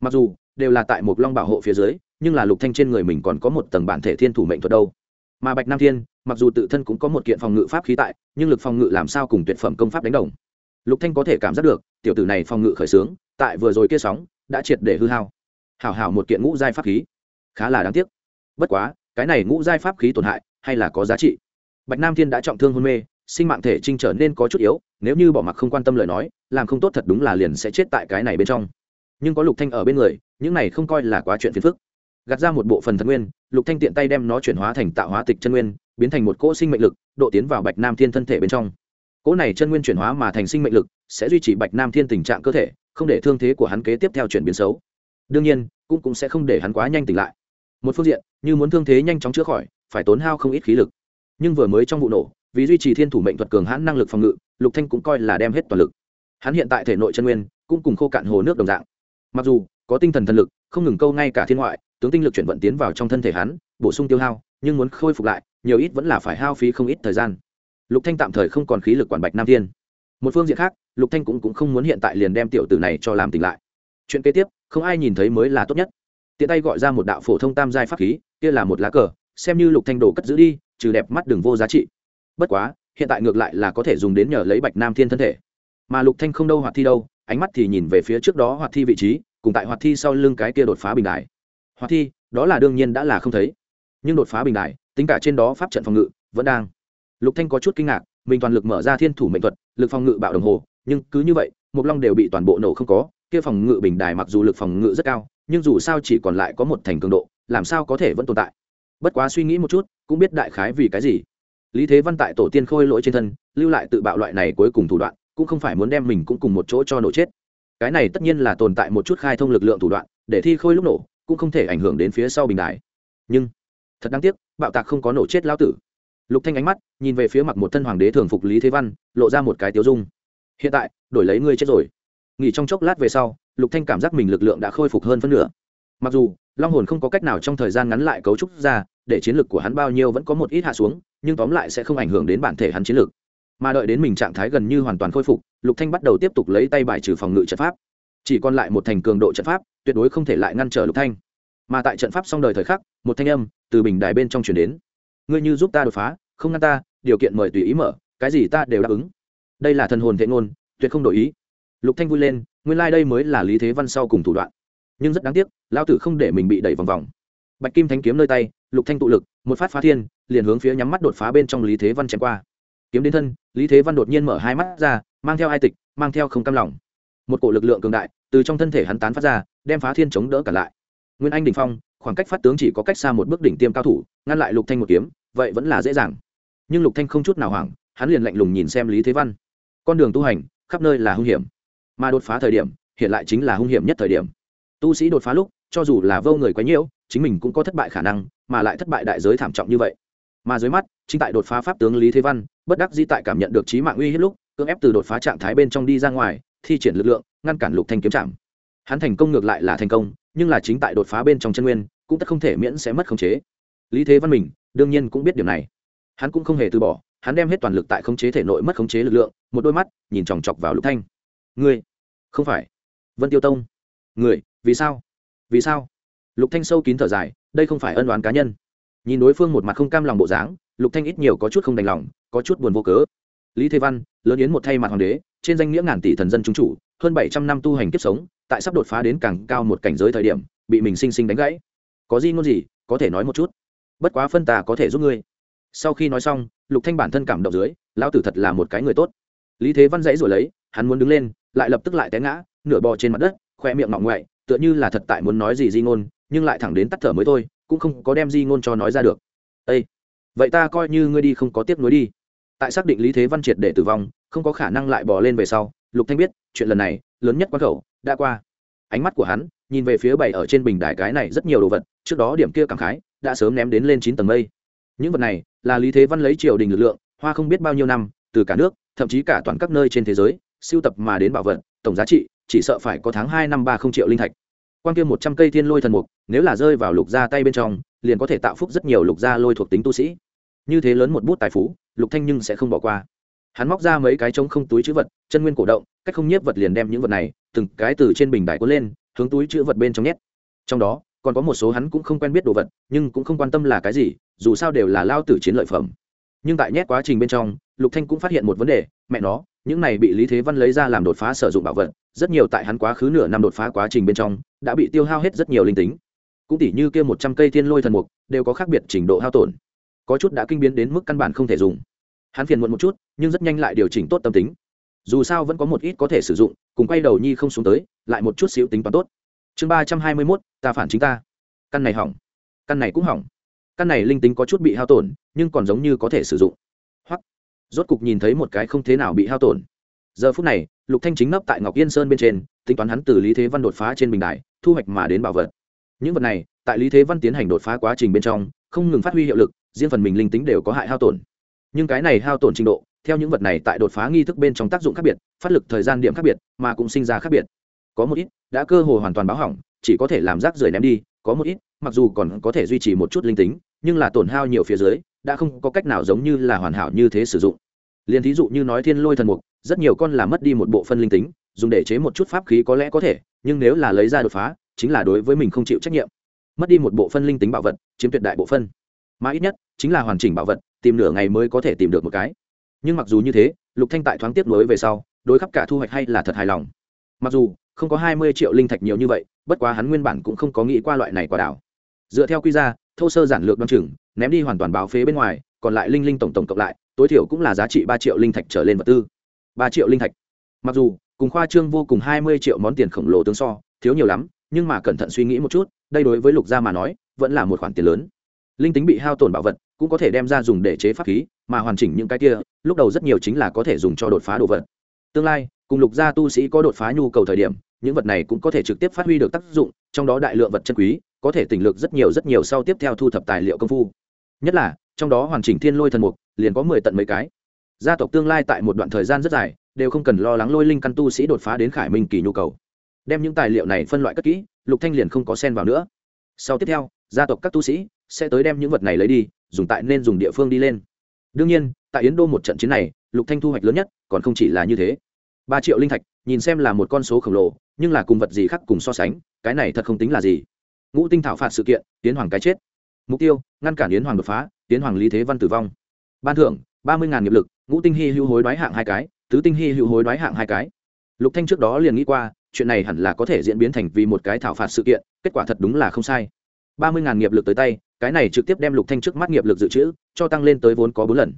Mặc dù, đều là tại một long bảo hộ phía dưới, nhưng là lục thanh trên người mình còn có một tầng bản thể thiên thủ mệnh thuật đâu. Mà bạch nam thiên, mặc dù tự thân cũng có một kiện phòng ngự pháp khí tại, nhưng lực phòng ngự làm sao cùng tuyệt phẩm công pháp đánh đồng. Lục thanh có thể cảm giác được, tiểu tử này phòng ngự khởi sướng, tại vừa rồi kia sóng, đã triệt để hư hao. Hảo hảo một kiện ngũ giai pháp khí. Khá là đáng tiếc. Bất quá, cái này ngũ giai pháp khí tổn hại hay là có giá trị? Bạch nam thiên đã trọng thương hôn mê, sinh mạng thể trinh trở nên có chút yếu, nếu như bỏ mặc không quan tâm lời nói, làm không tốt thật đúng là liền sẽ chết tại cái này bên trong. Nhưng có lục thanh ở bên người, những này không coi là quá chuyện phiền phức. Gạt ra một bộ phần thần nguyên, lục thanh tiện tay đem nó chuyển hóa thành tạo hóa tịch chân nguyên, biến thành một cỗ sinh mệnh lực, độ tiến vào bạch nam thiên thân thể bên trong. Cỗ này chân nguyên chuyển hóa mà thành sinh mệnh lực, sẽ duy trì bạch nam thiên tình trạng cơ thể, không để thương thế của hắn kế tiếp theo chuyển biến xấu. Đương nhiên, cũng cũng sẽ không để hắn quá nhanh tỉnh lại. Một phương diện, như muốn thương thế nhanh chóng chữa khỏi phải tốn hao không ít khí lực. Nhưng vừa mới trong vụ nổ vì duy trì thiên thủ mệnh thuật cường hãn năng lực phòng ngự lục thanh cũng coi là đem hết toàn lực. Hắn hiện tại thể nội chân nguyên cũng cùng khô cạn hồ nước đồng dạng. Mặc dù có tinh thần thần lực không ngừng câu ngay cả thiên ngoại tướng tinh lực chuyển vận tiến vào trong thân thể hắn bổ sung tiêu hao nhưng muốn khôi phục lại nhiều ít vẫn là phải hao phí không ít thời gian. Lục thanh tạm thời không còn khí lực quản bạch nam thiên. Một phương diện khác lục thanh cũng, cũng không muốn hiện tại liền đem tiểu tử này cho làm tỉnh lại. Chuyện kế tiếp không ai nhìn thấy mới là tốt nhất. Tiện tay gọi ra một đạo phổ thông tam giai pháp khí kia là một lá cờ xem như lục thanh đồ cất giữ đi, trừ đẹp mắt đường vô giá trị. Bất quá, hiện tại ngược lại là có thể dùng đến nhờ lấy bạch nam thiên thân thể. Mà lục thanh không đâu hoạt thi đâu, ánh mắt thì nhìn về phía trước đó hoạt thi vị trí, cùng tại hoạt thi sau lưng cái kia đột phá bình đài. Hoạt thi, đó là đương nhiên đã là không thấy. Nhưng đột phá bình đài, tính cả trên đó pháp trận phòng ngự, vẫn đang. Lục thanh có chút kinh ngạc, mình toàn lực mở ra thiên thủ mệnh thuật, lực phòng ngự bạo đồng hồ, nhưng cứ như vậy một long đều bị toàn bộ nổ không có, kia phòng ngự bình đài mặc dù lực phòng ngự rất cao, nhưng dù sao chỉ còn lại có một thành cường độ, làm sao có thể vẫn tồn tại? Bất quá suy nghĩ một chút, cũng biết đại khái vì cái gì. Lý thế văn tại tổ tiên khôi lỗi trên thân, lưu lại tự bạo loại này cuối cùng thủ đoạn, cũng không phải muốn đem mình cũng cùng một chỗ cho nổ chết. Cái này tất nhiên là tồn tại một chút khai thông lực lượng thủ đoạn, để thi khôi lúc nổ, cũng không thể ảnh hưởng đến phía sau bình đài. Nhưng, thật đáng tiếc, bạo tạc không có nổ chết lão tử. Lục thanh ánh mắt, nhìn về phía mặt một thân hoàng đế thường phục lý thế văn, lộ ra một cái tiêu dung. Hiện tại, đổi lấy ngươi chết rồi. Nghỉ trong chốc lát về sau, lục thanh cảm giác mình lực lượng đã khôi phục hơn phân nửa. Mặc dù long hồn không có cách nào trong thời gian ngắn lại cấu trúc ra, để chiến lược của hắn bao nhiêu vẫn có một ít hạ xuống, nhưng tóm lại sẽ không ảnh hưởng đến bản thể hắn chiến lược. mà đợi đến mình trạng thái gần như hoàn toàn khôi phục, lục thanh bắt đầu tiếp tục lấy tay bài trừ phòng ngự trận pháp. Chỉ còn lại một thành cường độ trận pháp, tuyệt đối không thể lại ngăn trở lục thanh. Mà tại trận pháp xong đời thời khắc, một thanh âm từ bình đài bên trong truyền đến. Ngươi như giúp ta đột phá, không ngăn ta, điều kiện mời tùy ý mở, cái gì ta đều đáp ứng. Đây là thần hồn thiện ngôn, tuyệt không đổi ý. Lục thanh vui lên, nguyên lai like đây mới là lý thế văn sau cùng thủ đoạn nhưng rất đáng tiếc, lão tử không để mình bị đẩy vòng vòng. Bạch kim thanh kiếm nơi tay, lục thanh tụ lực, một phát phá thiên, liền hướng phía nhắm mắt đột phá bên trong lý thế văn chém qua. Kiếm đến thân, lý thế văn đột nhiên mở hai mắt ra, mang theo hai tịch, mang theo không cam lòng. Một cổ lực lượng cường đại từ trong thân thể hắn tán phát ra, đem phá thiên chống đỡ cả lại. Nguyên anh đình phong, khoảng cách phát tướng chỉ có cách xa một bước đỉnh tiêm cao thủ, ngăn lại lục thanh một kiếm, vậy vẫn là dễ dàng. Nhưng lục thanh không chút nào hoảng, hắn liền lạnh lùng nhìn xem lý thế văn. Con đường tu hành, khắp nơi là hung hiểm. Mà đột phá thời điểm, hiện lại chính là hung hiểm nhất thời điểm tu sĩ đột phá lúc, cho dù là vô người quá nhiễu, chính mình cũng có thất bại khả năng, mà lại thất bại đại giới thảm trọng như vậy. Mà dưới mắt, chính tại đột phá pháp tướng lý thế văn, bất đắc di tại cảm nhận được trí mạng uy hết lúc, cưỡng ép từ đột phá trạng thái bên trong đi ra ngoài, thi triển lực lượng, ngăn cản lục thanh kiếm chạm. Hắn thành công ngược lại là thành công, nhưng là chính tại đột phá bên trong chân nguyên, cũng tất không thể miễn sẽ mất khống chế. Lý thế văn mình, đương nhiên cũng biết điều này. Hắn cũng không hề từ bỏ, hắn đem hết toàn lực tại khống chế thể nội mất khống chế lực lượng, một đôi mắt nhìn chòng chọc vào lục thanh. Ngươi, không phải. Vân tiêu tông. Người vì sao? Vì sao? Lục thanh sâu kín thở dài, đây không phải ân đoán cá nhân. Nhìn đối phương một mặt không cam lòng bộ dáng, lục thanh ít nhiều có chút không đành lòng, có chút buồn vô cớ. Lý thế văn, lớn yến một thay mặt hoàng đế, trên danh nghĩa ngàn tỷ thần dân chúng chủ, hơn bảy trăm năm tu hành kiếp sống, tại sắp đột phá đến càng cao một cảnh giới thời điểm, bị mình sinh sinh đánh gãy. Có gì ngôn gì, có thể nói một chút. Bất quá phân tà có thể giúp ngươi. Sau khi nói xong, lục thanh bản thân cảm động dưới, lão tử thật là một cái người tốt. Lý thế văn dãy rồi lấy, hắn muốn đứng lên, lại lập tức lại té ngã, nửa bò trên mặt đất, khoe miệng ngọng ngoại tựa như là thật tại muốn nói gì di ngôn, nhưng lại thẳng đến tắt thở mới thôi, cũng không có đem di ngôn cho nói ra được. Ê! vậy ta coi như ngươi đi không có tiếp nối đi. Tại xác định lý thế văn triệt để tử vong, không có khả năng lại bò lên về sau, lục thanh biết, chuyện lần này, lớn nhất quan khẩu, đã qua. Ánh mắt của hắn, nhìn về phía bảy ở trên bình đài cái này rất nhiều đồ vật, trước đó điểm kia cảm khái, đã sớm ném đến lên chín tầng mây. Những vật này, là lý thế văn lấy triều đình lực lượng, hoa không biết bao nhiêu năm, từ cả nước, thậm chí cả toàn các nơi trên thế giới, siêu tập mà đến bảo vật, tổng giá trị chỉ sợ phải có tháng hai năm ba không triệu linh thạch. Quan kia một trăm cây thiên lôi thần mục, nếu là rơi vào lục gia tay bên trong, liền có thể tạo phúc rất nhiều lục gia lôi thuộc tính tu sĩ. Như thế lớn một bút tài phú, lục thanh nhưng sẽ không bỏ qua. Hắn móc ra mấy cái trống không túi chữ vật, chân nguyên cổ động, cách không nhiếp vật liền đem những vật này, từng cái từ trên bình đài cuốn lên, hướng túi chữ vật bên trong nhét. Trong đó, còn có một số hắn cũng không quen biết đồ vật, nhưng cũng không quan tâm là cái gì, dù sao đều là lao tử chiến lợi phẩm. Nhưng tại nhét quá trình bên trong, lục thanh cũng phát hiện một vấn đề, mẹ nó những này bị lý thế văn lấy ra làm đột phá sử dụng bảo vật, rất nhiều tại hắn quá khứ nửa năm đột phá quá trình bên trong, đã bị tiêu hao hết rất nhiều linh tính. Cũng tỉ như kia một trăm cây thiên lôi thần mục, đều có khác biệt trình độ hao tổn. Có chút đã kinh biến đến mức căn bản không thể dùng. Hắn phiền muộn một chút, nhưng rất nhanh lại điều chỉnh tốt tâm tính. Dù sao vẫn có một ít có thể sử dụng, cùng quay đầu nhi không xuống tới, lại một chút xíu tính toán tốt. Chương ba trăm hai mươi mốt, ta phản chính ta. Căn này hỏng. Căn này cũng hỏng. Căn này linh tính có chút bị hao tổn, nhưng còn giống như có thể sử dụng rốt cục nhìn thấy một cái không thế nào bị hao tổn. Giờ phút này, lục thanh chính nấp tại ngọc yên sơn bên trên, tính toán hắn từ lý thế văn đột phá trên bình đài, thu hoạch mà đến bảo vật. Những vật này, tại lý thế văn tiến hành đột phá quá trình bên trong, không ngừng phát huy hiệu lực, riêng phần mình linh tính đều có hại hao tổn. Nhưng cái này hao tổn trình độ, theo những vật này tại đột phá nghi thức bên trong tác dụng khác biệt, phát lực thời gian điểm khác biệt, mà cũng sinh ra khác biệt. Có một ít, đã cơ hồ hoàn toàn báo hỏng, chỉ có thể làm rác rưởi ném đi, có một ít, mặc dù còn có thể duy trì một chút linh tính, nhưng là tổn hao nhiều phía dưới, đã không có cách nào giống như là hoàn hảo như thế sử dụng liền thí dụ như nói thiên lôi thần mục, rất nhiều con là mất đi một bộ phân linh tính, dùng để chế một chút pháp khí có lẽ có thể, nhưng nếu là lấy ra đột phá, chính là đối với mình không chịu trách nhiệm. Mất đi một bộ phân linh tính bảo vật, chiếm tuyệt đại bộ phân. Mà ít nhất, chính là hoàn chỉnh bảo vật, tìm nửa ngày mới có thể tìm được một cái. Nhưng mặc dù như thế, lục thanh tại thoáng tiếp nối về sau, đối khắp cả thu hoạch hay là thật hài lòng. Mặc dù, không có hai mươi triệu linh thạch nhiều như vậy, bất quá hắn nguyên bản cũng không có nghĩ qua loại này quả đảo. Dựa theo quy ra, thô sơ giản lược đoan chừng ném đi hoàn toàn báo phế bên ngoài, còn lại linh linh tổng tổng cộng lại, tối thiểu cũng là giá trị ba triệu linh thạch trở lên vật tư. Ba triệu linh thạch. Mặc dù, cùng khoa trương vô cùng hai mươi triệu món tiền khổng lồ tương so, thiếu nhiều lắm, nhưng mà cẩn thận suy nghĩ một chút, đây đối với lục gia mà nói, vẫn là một khoản tiền lớn. Linh tính bị hao tổn bảo vật, cũng có thể đem ra dùng để chế pháp khí, mà hoàn chỉnh những cái kia, lúc đầu rất nhiều chính là có thể dùng cho đột phá đồ vật. Tương lai, cùng lục gia tu sĩ có đột phá nhu cầu thời điểm, những vật này cũng có thể trực tiếp phát huy được tác dụng, trong đó đại lượng vật chân quý, có thể tỉnh lược rất nhiều rất nhiều sau tiếp theo thu thập tài liệu công phu nhất là, trong đó hoàn chỉnh thiên lôi thần mục, liền có mười tận mấy cái. Gia tộc tương lai tại một đoạn thời gian rất dài, đều không cần lo lắng lôi linh căn tu sĩ đột phá đến khải minh kỳ nhu cầu. Đem những tài liệu này phân loại cất kỹ, lục thanh liền không có sen vào nữa. Sau tiếp theo, gia tộc các tu sĩ sẽ tới đem những vật này lấy đi, dùng tại nên dùng địa phương đi lên. Đương nhiên, tại yến đô một trận chiến này, lục thanh thu hoạch lớn nhất còn không chỉ là như thế. Ba triệu linh thạch, nhìn xem là một con số khổng lồ, nhưng là cùng vật gì khác cùng so sánh, cái này thật không tính là gì. Ngũ tinh thảo phạt sự kiện tiến hoàng cái chết mục tiêu, ngăn cản yến hoàng đột phá tiến hoàng lý thế văn tử vong. Ban thưởng, ba mươi nghiệp lực, ngũ tinh hy hữu hối đoái hạng hai cái, tứ tinh hy hữu hối đoái hạng hai cái. Lục thanh trước đó liền nghĩ qua, chuyện này hẳn là có thể diễn biến thành vì một cái thảo phạt sự kiện, kết quả thật đúng là không sai. ba mươi nghiệp lực tới tay, cái này trực tiếp đem lục thanh trước mắt nghiệp lực dự trữ, cho tăng lên tới vốn có bốn lần.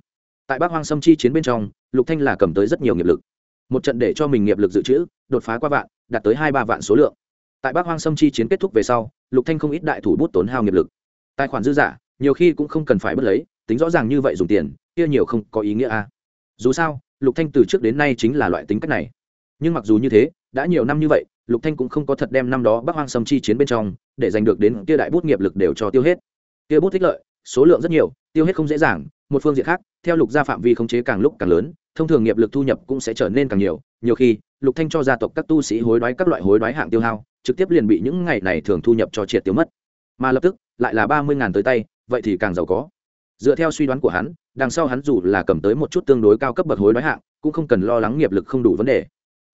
Tại bắc hoang sâm chi chiến bên trong, lục thanh là cầm tới rất nhiều nghiệp lực. Một trận để cho mình nghiệp lực dự trữ, đột phá qua vạn, đạt tới hai ba vạn số lượng. Tại bắc hoang sâm chi chiến kết thúc về sau, lục thanh không ít đại thủ bút tốn hao nghiệp lực tài khoản dư giả, nhiều khi cũng không cần phải bất lấy, tính rõ ràng như vậy dùng tiền, kia nhiều không có ý nghĩa a dù sao, lục thanh từ trước đến nay chính là loại tính cách này. Nhưng mặc dù như thế, đã nhiều năm như vậy, lục thanh cũng không có thật đem năm đó bắc hoang sâm chi chiến bên trong, để giành được đến kia đại bút nghiệp lực đều cho tiêu hết. Kia bút thích lợi, số lượng rất nhiều, tiêu hết không dễ dàng, một phương diện khác, theo lục gia phạm vi khống chế càng lúc càng lớn, thông thường nghiệp lực thu nhập cũng sẽ trở nên càng nhiều nhiều khi, lục thanh cho gia tộc các tu sĩ hối đoái các loại hối đoái hạng tiêu hao, trực tiếp liền bị những ngày này thường thu nhập cho triệt tiêu mất. Mà lập tức lại là ba mươi ngàn tới tay, vậy thì càng giàu có. Dựa theo suy đoán của hắn, đằng sau hắn dù là cầm tới một chút tương đối cao cấp bậc hối đoái hạng, cũng không cần lo lắng nghiệp lực không đủ vấn đề.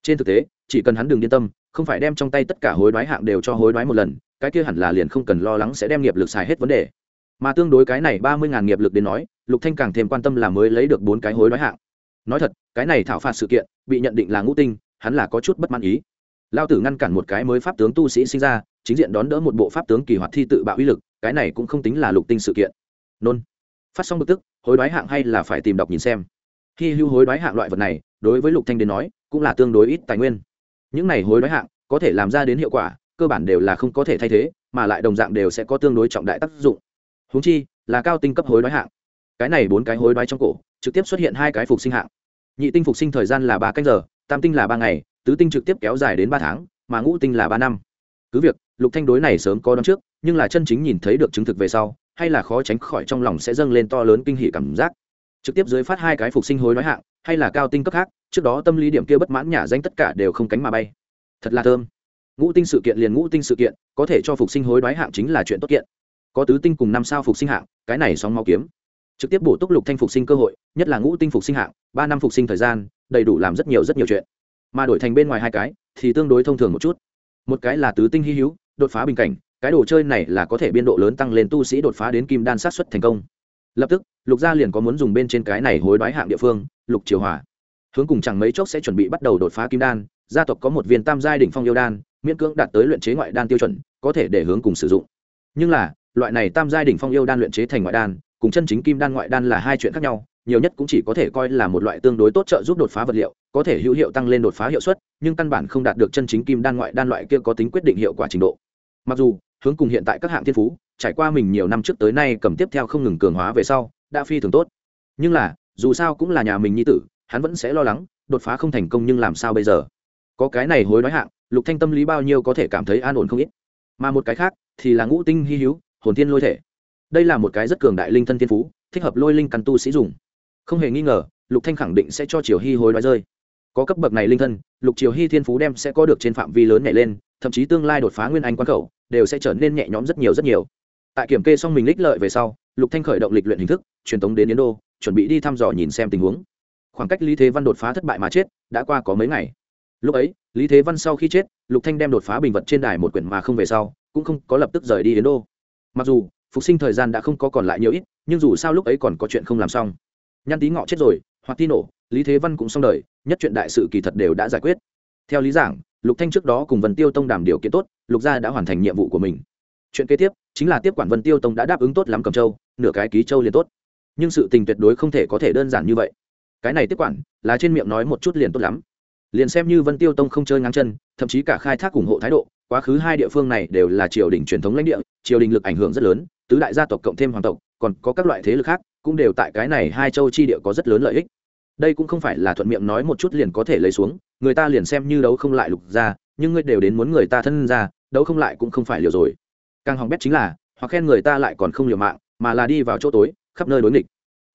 Trên thực tế, chỉ cần hắn đừng yên tâm, không phải đem trong tay tất cả hối đoái hạng đều cho hối đoái một lần, cái kia hẳn là liền không cần lo lắng sẽ đem nghiệp lực xài hết vấn đề. Mà tương đối cái này ba mươi ngàn nghiệp lực đến nói, lục thanh càng thêm quan tâm là mới lấy được bốn cái hối đoái hạng. Nói thật, cái này thảo phạt sự kiện, bị nhận định là ngũ tinh, hắn là có chút bất mãn ý. Lao tử ngăn cản một cái mới pháp tướng tu sĩ sinh ra, chính diện đón đỡ một bộ pháp tướng kỳ hoạt thi tự bạo uy lực cái này cũng không tính là lục tinh sự kiện. Nôn. Phát xong bực tức, hối đoái hạng hay là phải tìm đọc nhìn xem. Khi hưu hối đoái hạng loại vật này, đối với lục thanh đến nói, cũng là tương đối ít tài nguyên. Những này hối đoái hạng, có thể làm ra đến hiệu quả, cơ bản đều là không có thể thay thế, mà lại đồng dạng đều sẽ có tương đối trọng đại tác dụng. Húng chi, là cao tinh cấp hối đoái hạng. Cái này bốn cái hối đoái trong cổ, trực tiếp xuất hiện hai cái phục sinh hạng. Nhị tinh phục sinh thời gian là ba canh giờ, tam tinh là ba ngày, tứ tinh trực tiếp kéo dài đến ba tháng, mà ngũ tinh là ba năm. Cứ việc lục thanh đối này sớm có đón trước, nhưng là chân chính nhìn thấy được chứng thực về sau, hay là khó tránh khỏi trong lòng sẽ dâng lên to lớn kinh hỉ cảm giác. Trực tiếp dưới phát hai cái phục sinh hối nói hạng, hay là cao tinh cấp khác, trước đó tâm lý điểm kia bất mãn nhả danh tất cả đều không cánh mà bay. Thật là thơm. Ngũ tinh sự kiện liền ngũ tinh sự kiện, có thể cho phục sinh hối đoái hạng chính là chuyện tốt kiện. Có tứ tinh cùng năm sao phục sinh hạng, cái này sóng máu kiếm. Trực tiếp bổ túc lục thanh phục sinh cơ hội, nhất là ngũ tinh phục sinh hạng, ba năm phục sinh thời gian, đầy đủ làm rất nhiều rất nhiều chuyện. Mà đổi thành bên ngoài hai cái, thì tương đối thông thường một chút. Một cái là tứ tinh hy hữu đột phá bình cảnh, cái đồ chơi này là có thể biên độ lớn tăng lên tu sĩ đột phá đến kim đan sát xuất thành công. Lập tức, lục gia liền có muốn dùng bên trên cái này hối đoái hạng địa phương, lục triều hòa. Hướng cùng chẳng mấy chốc sẽ chuẩn bị bắt đầu đột phá kim đan, gia tộc có một viên tam giai đỉnh phong yêu đan, miễn cưỡng đạt tới luyện chế ngoại đan tiêu chuẩn, có thể để hướng cùng sử dụng. Nhưng là, loại này tam giai đỉnh phong yêu đan luyện chế thành ngoại đan, cùng chân chính kim đan ngoại đan là hai chuyện khác nhau nhiều nhất cũng chỉ có thể coi là một loại tương đối tốt trợ giúp đột phá vật liệu, có thể hữu hiệu tăng lên đột phá hiệu suất, nhưng căn bản không đạt được chân chính kim đan ngoại đan loại kia có tính quyết định hiệu quả trình độ. Mặc dù, hướng cùng hiện tại các hạng thiên phú, trải qua mình nhiều năm trước tới nay cầm tiếp theo không ngừng cường hóa về sau, đã phi thường tốt. Nhưng là, dù sao cũng là nhà mình nhi tử, hắn vẫn sẽ lo lắng, đột phá không thành công nhưng làm sao bây giờ? Có cái này hối nói hạng, lục thanh tâm lý bao nhiêu có thể cảm thấy an ổn không ít. Mà một cái khác, thì là ngũ tinh hy hữu, hồn thiên lôi thể. Đây là một cái rất cường đại linh thân thiên phú, thích hợp lôi linh căn tu sĩ dùng không hề nghi ngờ, lục thanh khẳng định sẽ cho triều hy hối đoái rơi. Có cấp bậc này linh thân, lục triều hy thiên phú đem sẽ có được trên phạm vi lớn nhảy lên, thậm chí tương lai đột phá nguyên anh quan khẩu đều sẽ trở nên nhẹ nhõm rất nhiều rất nhiều. Tại kiểm kê xong mình lích lợi về sau, lục thanh khởi động lịch luyện hình thức, truyền tống đến yến đô, chuẩn bị đi thăm dò nhìn xem tình huống. Khoảng cách lý thế văn đột phá thất bại mà chết, đã qua có mấy ngày. Lúc ấy, lý thế văn sau khi chết, lục thanh đem đột phá bình vật trên đài một quyển mà không về sau, cũng không có lập tức rời đi yến đô. Mặc dù, phục sinh thời gian đã không có còn lại nhiều ít, nhưng dù sao lúc ấy còn có chuyện không làm xong nhăn tí ngọ chết rồi, hoặc tí nổ, lý thế văn cũng xong đời, nhất chuyện đại sự kỳ thật đều đã giải quyết. Theo lý giảng, lục thanh trước đó cùng vân tiêu tông đàm điều kiện tốt, lục gia đã hoàn thành nhiệm vụ của mình. Chuyện kế tiếp, chính là tiếp quản vân tiêu tông đã đáp ứng tốt lắm cầm châu, nửa cái ký châu liền tốt. Nhưng sự tình tuyệt đối không thể có thể đơn giản như vậy. Cái này tiếp quản, là trên miệng nói một chút liền tốt lắm. Liền xem như vân tiêu tông không chơi ngang chân, thậm chí cả khai thác ủng hộ thái độ, quá khứ hai địa phương này đều là triều đình truyền thống lãnh địa, triều đình lực ảnh hưởng rất lớn, tứ đại gia tộc cộng thêm hoàng tộc, còn có các loại thế lực khác cũng đều tại cái này hai châu chi địa có rất lớn lợi ích. Đây cũng không phải là thuận miệng nói một chút liền có thể lấy xuống, người ta liền xem như đấu không lại lục ra nhưng ngươi đều đến muốn người ta thân ra đấu không lại cũng không phải liều rồi. Càng hỏng bét chính là, hoặc khen người ta lại còn không liều mạng, mà là đi vào chỗ tối, khắp nơi đối nghịch.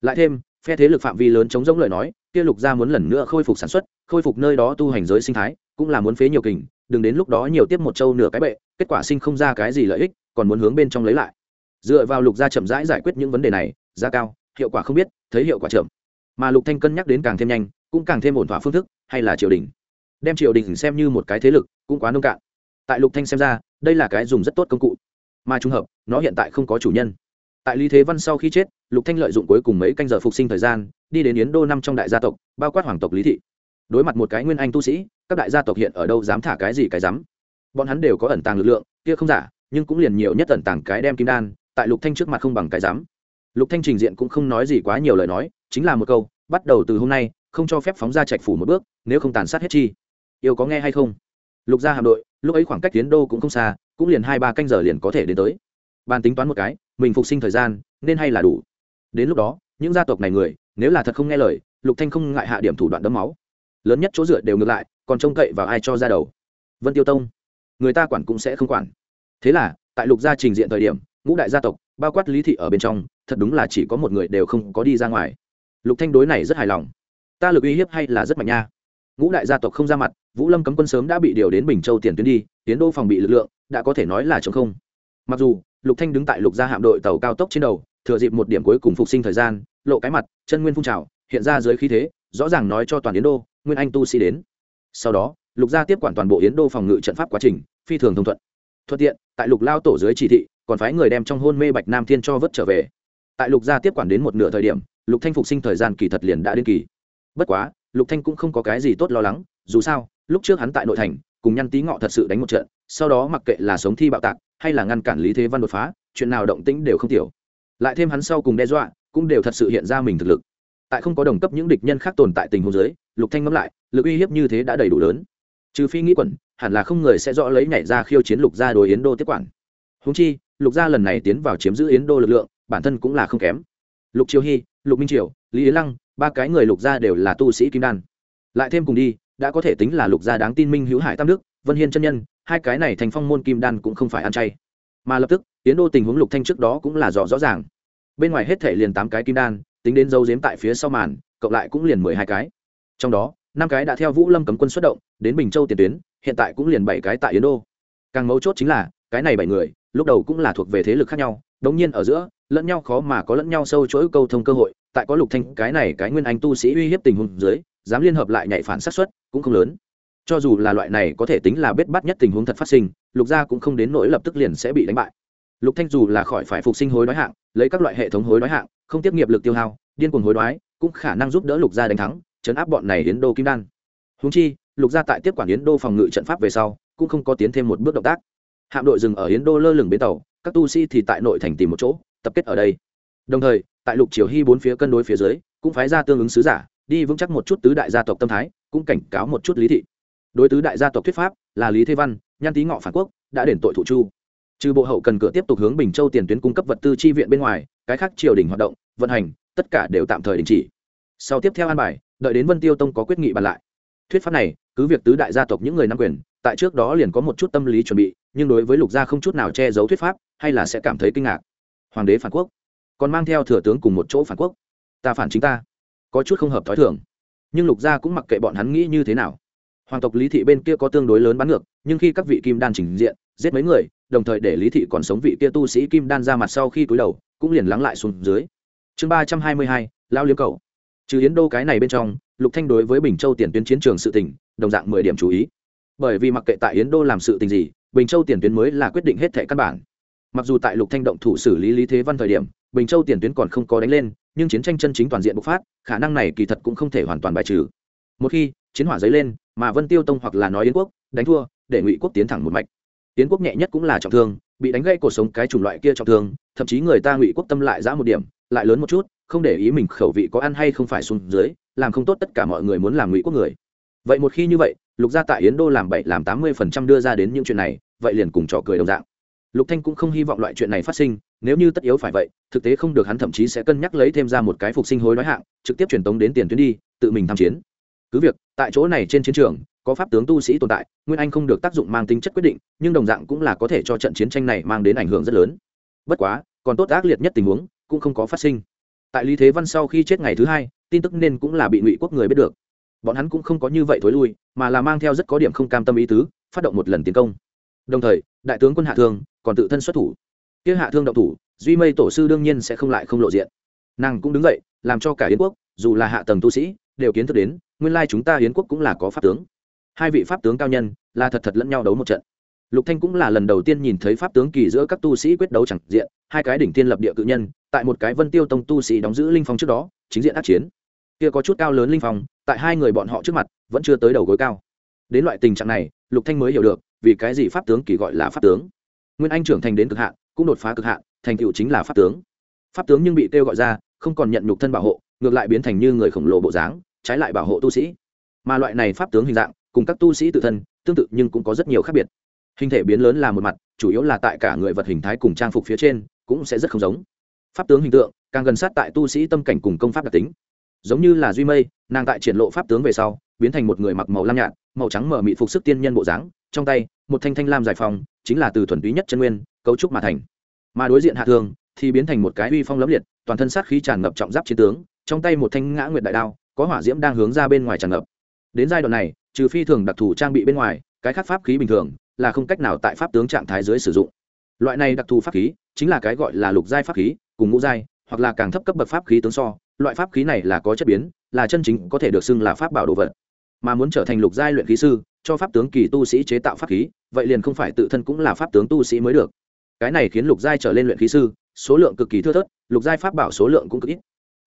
Lại thêm, phe thế lực phạm vi lớn chống giống lời nói, kia lục gia muốn lần nữa khôi phục sản xuất, khôi phục nơi đó tu hành giới sinh thái, cũng là muốn phế nhiều kình, đừng đến lúc đó nhiều tiếp một châu nửa cái bệ, kết quả sinh không ra cái gì lợi ích, còn muốn hướng bên trong lấy lại. Dựa vào lục gia chậm rãi giải quyết những vấn đề này giá cao, hiệu quả không biết, thấy hiệu quả chậm. Mà lục thanh cân nhắc đến càng thêm nhanh, cũng càng thêm ổn thỏa phương thức, hay là triều đình. Đem triều đình xem như một cái thế lực, cũng quá nông cạn. Tại lục thanh xem ra, đây là cái dùng rất tốt công cụ. Mà trùng hợp, nó hiện tại không có chủ nhân. Tại lý thế văn sau khi chết, lục thanh lợi dụng cuối cùng mấy canh giờ phục sinh thời gian, đi đến yến đô năm trong đại gia tộc, bao quát hoàng tộc lý thị. Đối mặt một cái nguyên anh tu sĩ, các đại gia tộc hiện ở đâu dám thả cái gì cái dám. Bọn hắn đều có ẩn tàng lực lượng, kia không giả, nhưng cũng liền nhiều nhất ẩn tàng cái đem kim đan, tại lục thanh trước mặt không bằng cái dám lục thanh trình diện cũng không nói gì quá nhiều lời nói, chính là một câu, bắt đầu từ hôm nay, không cho phép phóng ra trạch phủ một bước, nếu không tàn sát hết chi. Yêu có nghe hay không? Lục gia hạm đội, lúc ấy khoảng cách tiến đô cũng không xa, cũng liền hai ba canh giờ liền có thể đến tới. Bàn tính toán một cái, mình phục sinh thời gian, nên hay là đủ. Đến lúc đó, những gia tộc này người, nếu là thật không nghe lời, lục thanh không ngại hạ điểm thủ đoạn đấm máu. Lớn nhất chỗ dựa đều ngược lại, còn trông cậy vào ai cho ra đầu? Vân tiêu tông. Người ta quản cũng sẽ không quản. Thế là, tại lục gia trình diện thời điểm, ngũ đại gia tộc, bao quát lý thị ở bên trong thật đúng là chỉ có một người đều không có đi ra ngoài. Lục thanh đối này rất hài lòng. Ta lực uy hiếp hay là rất mạnh nha. Ngũ đại gia tộc không ra mặt, vũ lâm cấm quân sớm đã bị điều đến bình châu tiền tuyến đi, tiến đô phòng bị lực lượng, đã có thể nói là chống không. Mặc dù, lục thanh đứng tại lục gia hạm đội tàu cao tốc trên đầu, thừa dịp một điểm cuối cùng phục sinh thời gian, lộ cái mặt, chân nguyên phun trào, hiện ra dưới khí thế, rõ ràng nói cho toàn yến đô, nguyên anh tu sĩ đến. Sau đó, lục gia tiếp quản toàn bộ yến đô phòng ngự trận pháp quá trình, phi thường thông thuận. Thuận tiện, tại lục lao tổ dưới chỉ thị, còn phái người đem trong hôn mê bạch nam thiên cho vớt trở về tại lục gia tiếp quản đến một nửa thời điểm lục thanh phục sinh thời gian kỳ thật liền đã đến kỳ. Bất quá lục thanh cũng không có cái gì tốt lo lắng dù sao lúc trước hắn tại nội thành cùng nhăn tí ngọ thật sự đánh một trận sau đó mặc kệ là sống thi bạo tạc hay là ngăn cản lý thế văn đột phá chuyện nào động tĩnh đều không tiểu. Lại thêm hắn sau cùng đe dọa cũng đều thật sự hiện ra mình thực lực. Tại không có đồng cấp những địch nhân khác tồn tại tình huống dưới, lục thanh ngẫm lại lực uy hiếp như thế đã đầy đủ lớn. Trừ phi nghĩ quẩn hẳn là không người sẽ rõ lấy nhảy ra khiêu chiến lục gia đối yến đô tiếp quản. Húng chi lục gia lần này tiến vào chiếm giữ yến đô lực lượng bản thân cũng là không kém. Lục triều hy lục minh triều, lý yến lăng, ba cái người lục gia đều là tu sĩ kim đan. Lại thêm cùng đi, đã có thể tính là lục gia đáng tin minh hữu hải tam đức, vân hiên chân nhân, hai cái này thành phong môn kim đan cũng không phải ăn chay. Mà lập tức, tiến đô tình huống lục thanh trước đó cũng là rõ rõ ràng. Bên ngoài hết thể liền tám cái kim đan, tính đến dấu giếm tại phía sau màn, cộng lại cũng liền mười hai cái. Trong đó, năm cái đã theo vũ lâm cấm quân xuất động, đến bình châu tiền tuyến, hiện tại cũng liền bảy cái tại yến đô. Càng mấu chốt chính là, cái này bảy người, lúc đầu cũng là thuộc về thế lực khác nhau đống nhiên ở giữa, lẫn nhau khó mà có lẫn nhau sâu chuỗi câu thông cơ hội, tại có lục thanh, cái này cái nguyên anh tu sĩ uy hiếp tình huống dưới, dám liên hợp lại nhảy phản sát xuất cũng không lớn. Cho dù là loại này có thể tính là bết bát nhất tình huống thật phát sinh, lục gia cũng không đến nỗi lập tức liền sẽ bị đánh bại. Lục thanh dù là khỏi phải phục sinh hối đoái hạng, lấy các loại hệ thống hối đoái hạng, không tiếp nghiệp lực tiêu hao, điên cuồng hối đoái, cũng khả năng giúp đỡ lục gia đánh thắng, chấn áp bọn này đến đô kim đan. Huống chi, lục gia tại tiếp quản yến đô phòng ngự trận pháp về sau, cũng không có tiến thêm một bước động tác hạm đội dừng ở hiến đô lơ lửng bến tàu, các tu sĩ thì tại nội thành tìm một chỗ, tập kết ở đây. Đồng thời, tại lục triều hy bốn phía cân đối phía dưới, cũng phái ra tương ứng sứ giả, đi vững chắc một chút tứ đại gia tộc tâm thái, cũng cảnh cáo một chút lý thị. Đối tứ đại gia tộc thuyết pháp là lý thế văn, nhan tý ngọ phản quốc, đã đền tội thụ chu. Trừ bộ hậu cần cửa tiếp tục hướng bình châu tiền tuyến cung cấp vật tư chi viện bên ngoài, cái khác triều đình hoạt động, vận hành, tất cả đều tạm thời đình chỉ. Sau tiếp theo an bài, đợi đến vân tiêu tông có quyết nghị bàn lại. Thuyết pháp này, cứ việc tứ đại gia tộc những người nắm quyền tại trước đó liền có một chút tâm lý chuẩn bị, nhưng đối với lục gia không chút nào che giấu thuyết pháp, hay là sẽ cảm thấy kinh ngạc. Hoàng đế phản quốc, còn mang theo thừa tướng cùng một chỗ phản quốc. Ta phản chính ta. Có chút không hợp t h ó i thường. Nhưng lục gia cũng mặc kệ bọn hắn nghĩ như thế nào. Hoàng tộc lý thị bên kia có tương đối lớn bắn ngược, nhưng khi các vị kim đan trình diện, giết mấy người, đồng thời để lý thị còn sống vị kia tu sĩ kim đan ra mặt sau khi cúi đầu, cũng liền lắng lại xuống dưới. Chương ba trăm hai mươi hai lao liếm cầu. Trừ yến đô cái này bên trong, lục thanh đối với bình châu tiền tuyến chiến trường sự tình, đồng dạng mười điểm chú ý bởi vì mặc kệ tại yến đô làm sự tình gì, bình châu tiền tuyến mới là quyết định hết thẻ căn bản. Mặc dù tại lục thanh động thủ xử lý lý thế văn thời điểm, bình châu tiền tuyến còn không có đánh lên, nhưng chiến tranh chân chính toàn diện bộc phát, khả năng này kỳ thật cũng không thể hoàn toàn bài trừ. Một khi chiến hỏa dấy lên, mà vân tiêu tông hoặc là nói yến quốc, đánh thua, để ngụy quốc tiến thẳng một mạch. Yến quốc nhẹ nhất cũng là trọng thương, bị đánh gây cuộc sống cái chủng loại kia trọng thương, thậm chí người ta ngụy quốc tâm lại giã một điểm, lại lớn một chút, không để ý mình khẩu vị có ăn hay không phải xuống dưới, làm không tốt tất cả mọi người muốn làm ngụy quốc người. Vậy một khi như vậy lục gia tại yến đô làm bảy, làm tám mươi phần trăm đưa ra đến những chuyện này, vậy liền cùng trò cười đồng dạng. Lục thanh cũng không hy vọng loại chuyện này phát sinh, nếu như tất yếu phải vậy, thực tế không được hắn thậm chí sẽ cân nhắc lấy thêm ra một cái phục sinh hối nói hạng, trực tiếp truyền tống đến tiền tuyến đi, tự mình tham chiến. Cứ việc, tại chỗ này trên chiến trường, có pháp tướng tu sĩ tồn tại, nguyên anh không được tác dụng mang tính chất quyết định, nhưng đồng dạng cũng là có thể cho trận chiến tranh này mang đến ảnh hưởng rất lớn. Bất quá, còn tốt ác liệt nhất tình huống cũng không có phát sinh. Tại lý thế văn sau khi chết ngày thứ hai, tin tức nên cũng là bị ngụy quốc người biết được bọn hắn cũng không có như vậy thối lui, mà là mang theo rất có điểm không cam tâm ý tứ, phát động một lần tiến công. Đồng thời, đại tướng quân hạ thương còn tự thân xuất thủ. Kia hạ thương động thủ, duy mây tổ sư đương nhiên sẽ không lại không lộ diện. Nàng cũng đứng dậy, làm cho cả yến quốc, dù là hạ tầng tu sĩ, đều kiến thức đến, nguyên lai chúng ta yến quốc cũng là có pháp tướng. Hai vị pháp tướng cao nhân, là thật thật lẫn nhau đấu một trận. Lục thanh cũng là lần đầu tiên nhìn thấy pháp tướng kỳ giữa các tu sĩ quyết đấu chẳng diện, hai cái đỉnh tiên lập địa cự nhân, tại một cái vân tiêu tông tu sĩ đóng giữ linh phong trước đó, chính diện ác chiến. Kia có chút cao lớn linh phong tại hai người bọn họ trước mặt, vẫn chưa tới đầu gối cao. Đến loại tình trạng này, lục thanh mới hiểu được, vì cái gì pháp tướng kỳ gọi là pháp tướng. Nguyên anh trưởng thành đến cực hạn, cũng đột phá cực hạn, thành tựu chính là pháp tướng. Pháp tướng nhưng bị kêu gọi ra, không còn nhận nhục thân bảo hộ, ngược lại biến thành như người khổng lồ bộ dáng, trái lại bảo hộ tu sĩ. Mà loại này pháp tướng hình dạng, cùng các tu sĩ tự thân, tương tự nhưng cũng có rất nhiều khác biệt. Hình thể biến lớn là một mặt, chủ yếu là tại cả người vật hình thái cùng trang phục phía trên, cũng sẽ rất không giống. Pháp tướng hình tượng, càng gần sát tại tu sĩ tâm cảnh cùng công pháp đặc tính giống như là duy mây, nàng tại triển lộ pháp tướng về sau, biến thành một người mặc màu lam nhạt, màu trắng mở mị phục sức tiên nhân bộ dáng, trong tay, một thanh thanh lam giải phòng chính là từ thuần túy nhất chân nguyên, cấu trúc mà thành. Mà đối diện hạ thương thì biến thành một cái uy phong lẫm liệt, toàn thân sát khí tràn ngập trọng giáp chiến tướng, trong tay một thanh ngã nguyệt đại đao, có hỏa diễm đang hướng ra bên ngoài tràn ngập. Đến giai đoạn này, trừ phi thường đặc thù trang bị bên ngoài, cái khác pháp khí bình thường, là không cách nào tại pháp tướng trạng thái dưới sử dụng. Loại này đặc thù pháp khí, chính là cái gọi là lục giai pháp khí, cùng ngũ giai, hoặc là càng thấp cấp bậc pháp khí tướng so loại pháp khí này là có chất biến, là chân chính, có thể được xưng là pháp bảo đồ vật. Mà muốn trở thành lục giai luyện khí sư, cho pháp tướng kỳ tu sĩ chế tạo pháp khí, vậy liền không phải tự thân cũng là pháp tướng tu sĩ mới được. Cái này khiến lục giai trở lên luyện khí sư, số lượng cực kỳ thưa thớt, lục giai pháp bảo số lượng cũng cực ít.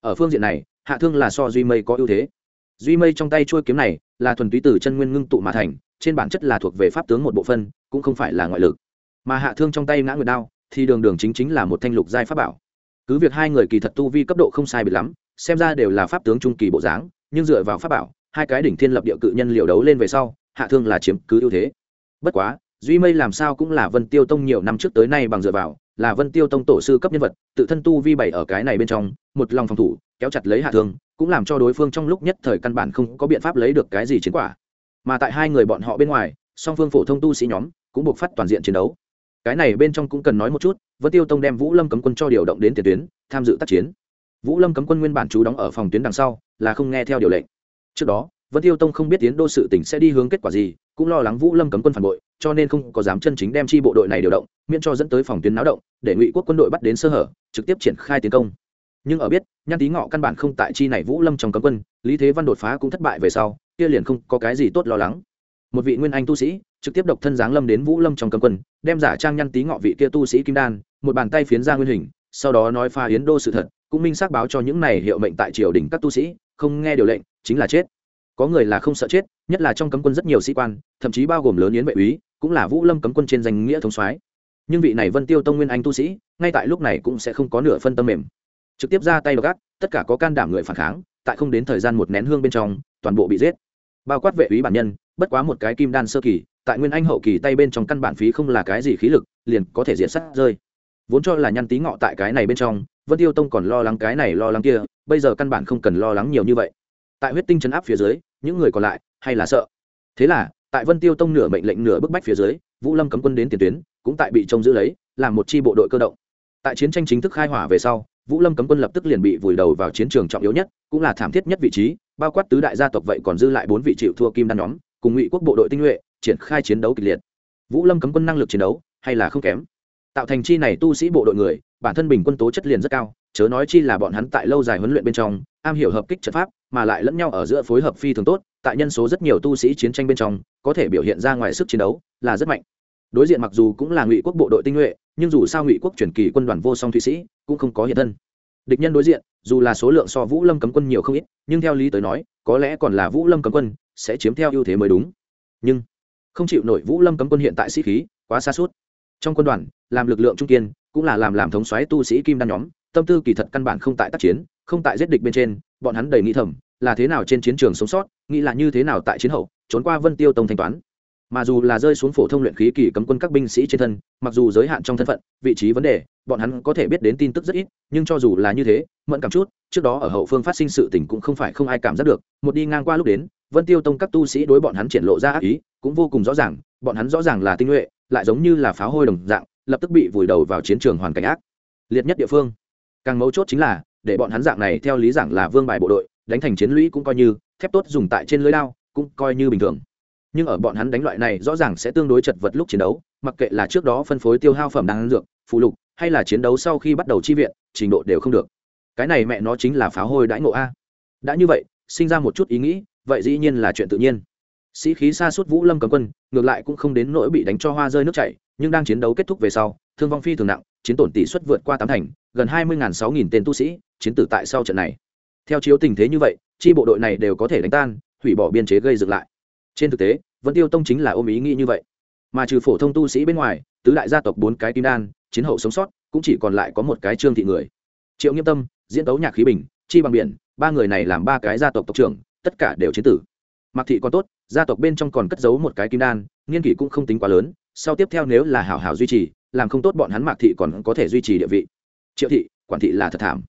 Ở phương diện này, hạ thương là so duy mây có ưu thế. Duy mây trong tay chuôi kiếm này là thuần túy từ chân nguyên ngưng tụ mà thành, trên bản chất là thuộc về pháp tướng một bộ phân, cũng không phải là ngoại lực. Mà hạ thương trong tay ngã nguyệt đao, thì đường đường chính chính là một thanh lục giai pháp bảo. Cứ việc hai người kỳ thật tu vi cấp độ không sai biệt lắm xem ra đều là pháp tướng trung kỳ bộ dáng, nhưng dựa vào pháp bảo, hai cái đỉnh thiên lập địa cự nhân liều đấu lên về sau, hạ thương là chiếm cứ ưu thế. Bất quá, duy mây làm sao cũng là vân tiêu tông nhiều năm trước tới nay bằng dựa vào, là vân tiêu tông tổ sư cấp nhân vật, tự thân tu vi bảy ở cái này bên trong, một lòng phòng thủ, kéo chặt lấy hạ thương, cũng làm cho đối phương trong lúc nhất thời căn bản không có biện pháp lấy được cái gì chiến quả. Mà tại hai người bọn họ bên ngoài, song phương phổ thông tu sĩ nhóm cũng buộc phát toàn diện chiến đấu. Cái này bên trong cũng cần nói một chút, vân tiêu tông đem vũ lâm cấm quân cho điều động đến tiền tuyến, tham dự tác chiến vũ lâm cấm quân nguyên bản chú đóng ở phòng tuyến đằng sau, là không nghe theo điều lệnh. Trước đó, vân tiêu tông không biết tiến đô sự tỉnh sẽ đi hướng kết quả gì, cũng lo lắng vũ lâm cấm quân phản bội, cho nên không có dám chân chính đem chi bộ đội này điều động, miễn cho dẫn tới phòng tuyến náo động, để ngụy quốc quân đội bắt đến sơ hở, trực tiếp triển khai tiến công. Nhưng ở biết, nhan tý ngọ căn bản không tại chi này vũ lâm trong cấm quân, lý thế văn đột phá cũng thất bại về sau, kia liền không có cái gì tốt lo lắng. Một vị nguyên anh tu sĩ, trực tiếp độc thân giáng lâm đến vũ lâm trong cấm quân, đem giả trang nhăn tý ngọ vị kia tu sĩ kim đan, một bàn tay phiến ra nguyên hình, sau đó nói pha yến đô sự thật cũng minh xác báo cho những này hiệu mệnh tại triều đình các tu sĩ, không nghe điều lệnh, chính là chết. Có người là không sợ chết, nhất là trong cấm quân rất nhiều sĩ quan, thậm chí bao gồm lớn yến vệ úy, cũng là vũ lâm cấm quân trên danh nghĩa thống soái. Nhưng vị này vân tiêu tông nguyên anh tu sĩ, ngay tại lúc này cũng sẽ không có nửa phân tâm mềm. Trực tiếp ra tay gác tất cả có can đảm người phản kháng, tại không đến thời gian một nén hương bên trong, toàn bộ bị giết. Bao quát vệ úy bản nhân, bất quá một cái kim đan sơ kỳ, tại nguyên anh hậu kỳ tay bên trong căn bản phí không là cái gì khí lực, liền có thể diện sắt rơi. Vốn cho là nhăn tí ngọ tại cái này bên trong vân tiêu tông còn lo lắng cái này lo lắng kia, bây giờ căn bản không cần lo lắng nhiều như vậy. Tại huyết tinh chấn áp phía dưới, những người còn lại, hay là sợ? Thế là, tại vân tiêu tông nửa mệnh lệnh nửa bức bách phía dưới, vũ lâm cấm quân đến tiền tuyến, cũng tại bị trông giữ lấy, làm một chi bộ đội cơ động. Tại chiến tranh chính thức khai hỏa về sau, vũ lâm cấm quân lập tức liền bị vùi đầu vào chiến trường trọng yếu nhất, cũng là thảm thiết nhất vị trí, bao quát tứ đại gia tộc vậy còn dư lại bốn vị chịu thua kim đan nhóm, cùng ngụy quốc bộ đội tinh nhuệ, triển khai chiến đấu kịch liệt. Vũ lâm cấm quân năng lực chiến đấu, hay là không kém. Tạo thành chi này tu sĩ bộ đội người bản thân bình quân tố chất liền rất cao, chớ nói chi là bọn hắn tại lâu dài huấn luyện bên trong, am hiểu hợp kích trận pháp, mà lại lẫn nhau ở giữa phối hợp phi thường tốt, tại nhân số rất nhiều tu sĩ chiến tranh bên trong, có thể biểu hiện ra ngoài sức chiến đấu là rất mạnh. Đối diện mặc dù cũng là ngụy quốc bộ đội tinh nhuệ, nhưng dù sao ngụy quốc chuyển kỳ quân đoàn vô song thụy sĩ cũng không có hiện thân. Địch nhân đối diện, dù là số lượng so vũ lâm cấm quân nhiều không ít, nhưng theo lý tới nói, có lẽ còn là vũ lâm cấm quân sẽ chiếm theo ưu thế mới đúng. Nhưng không chịu nổi vũ lâm cấm quân hiện tại sĩ khí quá xa suốt. Trong quân đoàn làm lực lượng trung kiên, cũng là làm làm thống soái tu sĩ kim đan nhóm, tâm tư kỳ thật căn bản không tại tác chiến, không tại giết địch bên trên, bọn hắn đầy nghĩ thầm, là thế nào trên chiến trường sống sót, nghĩ là như thế nào tại chiến hậu, trốn qua vân tiêu tông thanh toán. Mà dù là rơi xuống phổ thông luyện khí kỳ cấm quân các binh sĩ trên thân, mặc dù giới hạn trong thân phận, vị trí vấn đề, bọn hắn có thể biết đến tin tức rất ít, nhưng cho dù là như thế, mẫn cảm chút, trước đó ở hậu phương phát sinh sự tình cũng không phải không ai cảm giác được, một đi ngang qua lúc đến, vân tiêu tông các tu sĩ đối bọn hắn triển lộ ra ác ý, cũng vô cùng rõ ràng, bọn hắn rõ ràng là tinh nhuệ, lại giống như là pháo hôi đồng dạng lập tức bị vùi đầu vào chiến trường hoàn cảnh ác. Liệt nhất địa phương. Càng mấu chốt chính là, để bọn hắn dạng này theo lý giảng là vương bài bộ đội, đánh thành chiến lũy cũng coi như, thép tốt dùng tại trên lưới lao cũng coi như bình thường. Nhưng ở bọn hắn đánh loại này rõ ràng sẽ tương đối chật vật lúc chiến đấu, mặc kệ là trước đó phân phối tiêu hao phẩm đang dược, phụ lục, hay là chiến đấu sau khi bắt đầu chi viện, trình độ đều không được. Cái này mẹ nó chính là pháo hôi đãi ngộ a. Đã như vậy, sinh ra một chút ý nghĩ, vậy dĩ nhiên là chuyện tự nhiên sĩ khí xa suốt vũ lâm cấm quân, ngược lại cũng không đến nỗi bị đánh cho hoa rơi nước chảy, nhưng đang chiến đấu kết thúc về sau, thương vong phi thường nặng, chiến tổn tỷ suất vượt qua tám thành, gần hai mươi sáu nghìn tên tu sĩ, chiến tử tại sau trận này. Theo chiếu tình thế như vậy, chi bộ đội này đều có thể đánh tan, hủy bỏ biên chế gây dựng lại. Trên thực tế vẫn tiêu tông chính là ôm ý nghĩ như vậy. Mà trừ phổ thông tu sĩ bên ngoài, tứ đại gia tộc bốn cái kim đan, chiến hậu sống sót, cũng chỉ còn lại có một cái trương thị người. Triệu nghiêm tâm, diễn tấu nhạc khí bình, chi bằng biển, ba người này làm ba cái gia tộc tộc trưởng, tất cả đều chiến tử. Mạc thị còn tốt, gia tộc bên trong còn cất giấu một cái kim đan, nghiên kỷ cũng không tính quá lớn, sau tiếp theo nếu là hảo hảo duy trì, làm không tốt bọn hắn mạc thị còn có thể duy trì địa vị. Triệu thị, quản thị là thật thảm.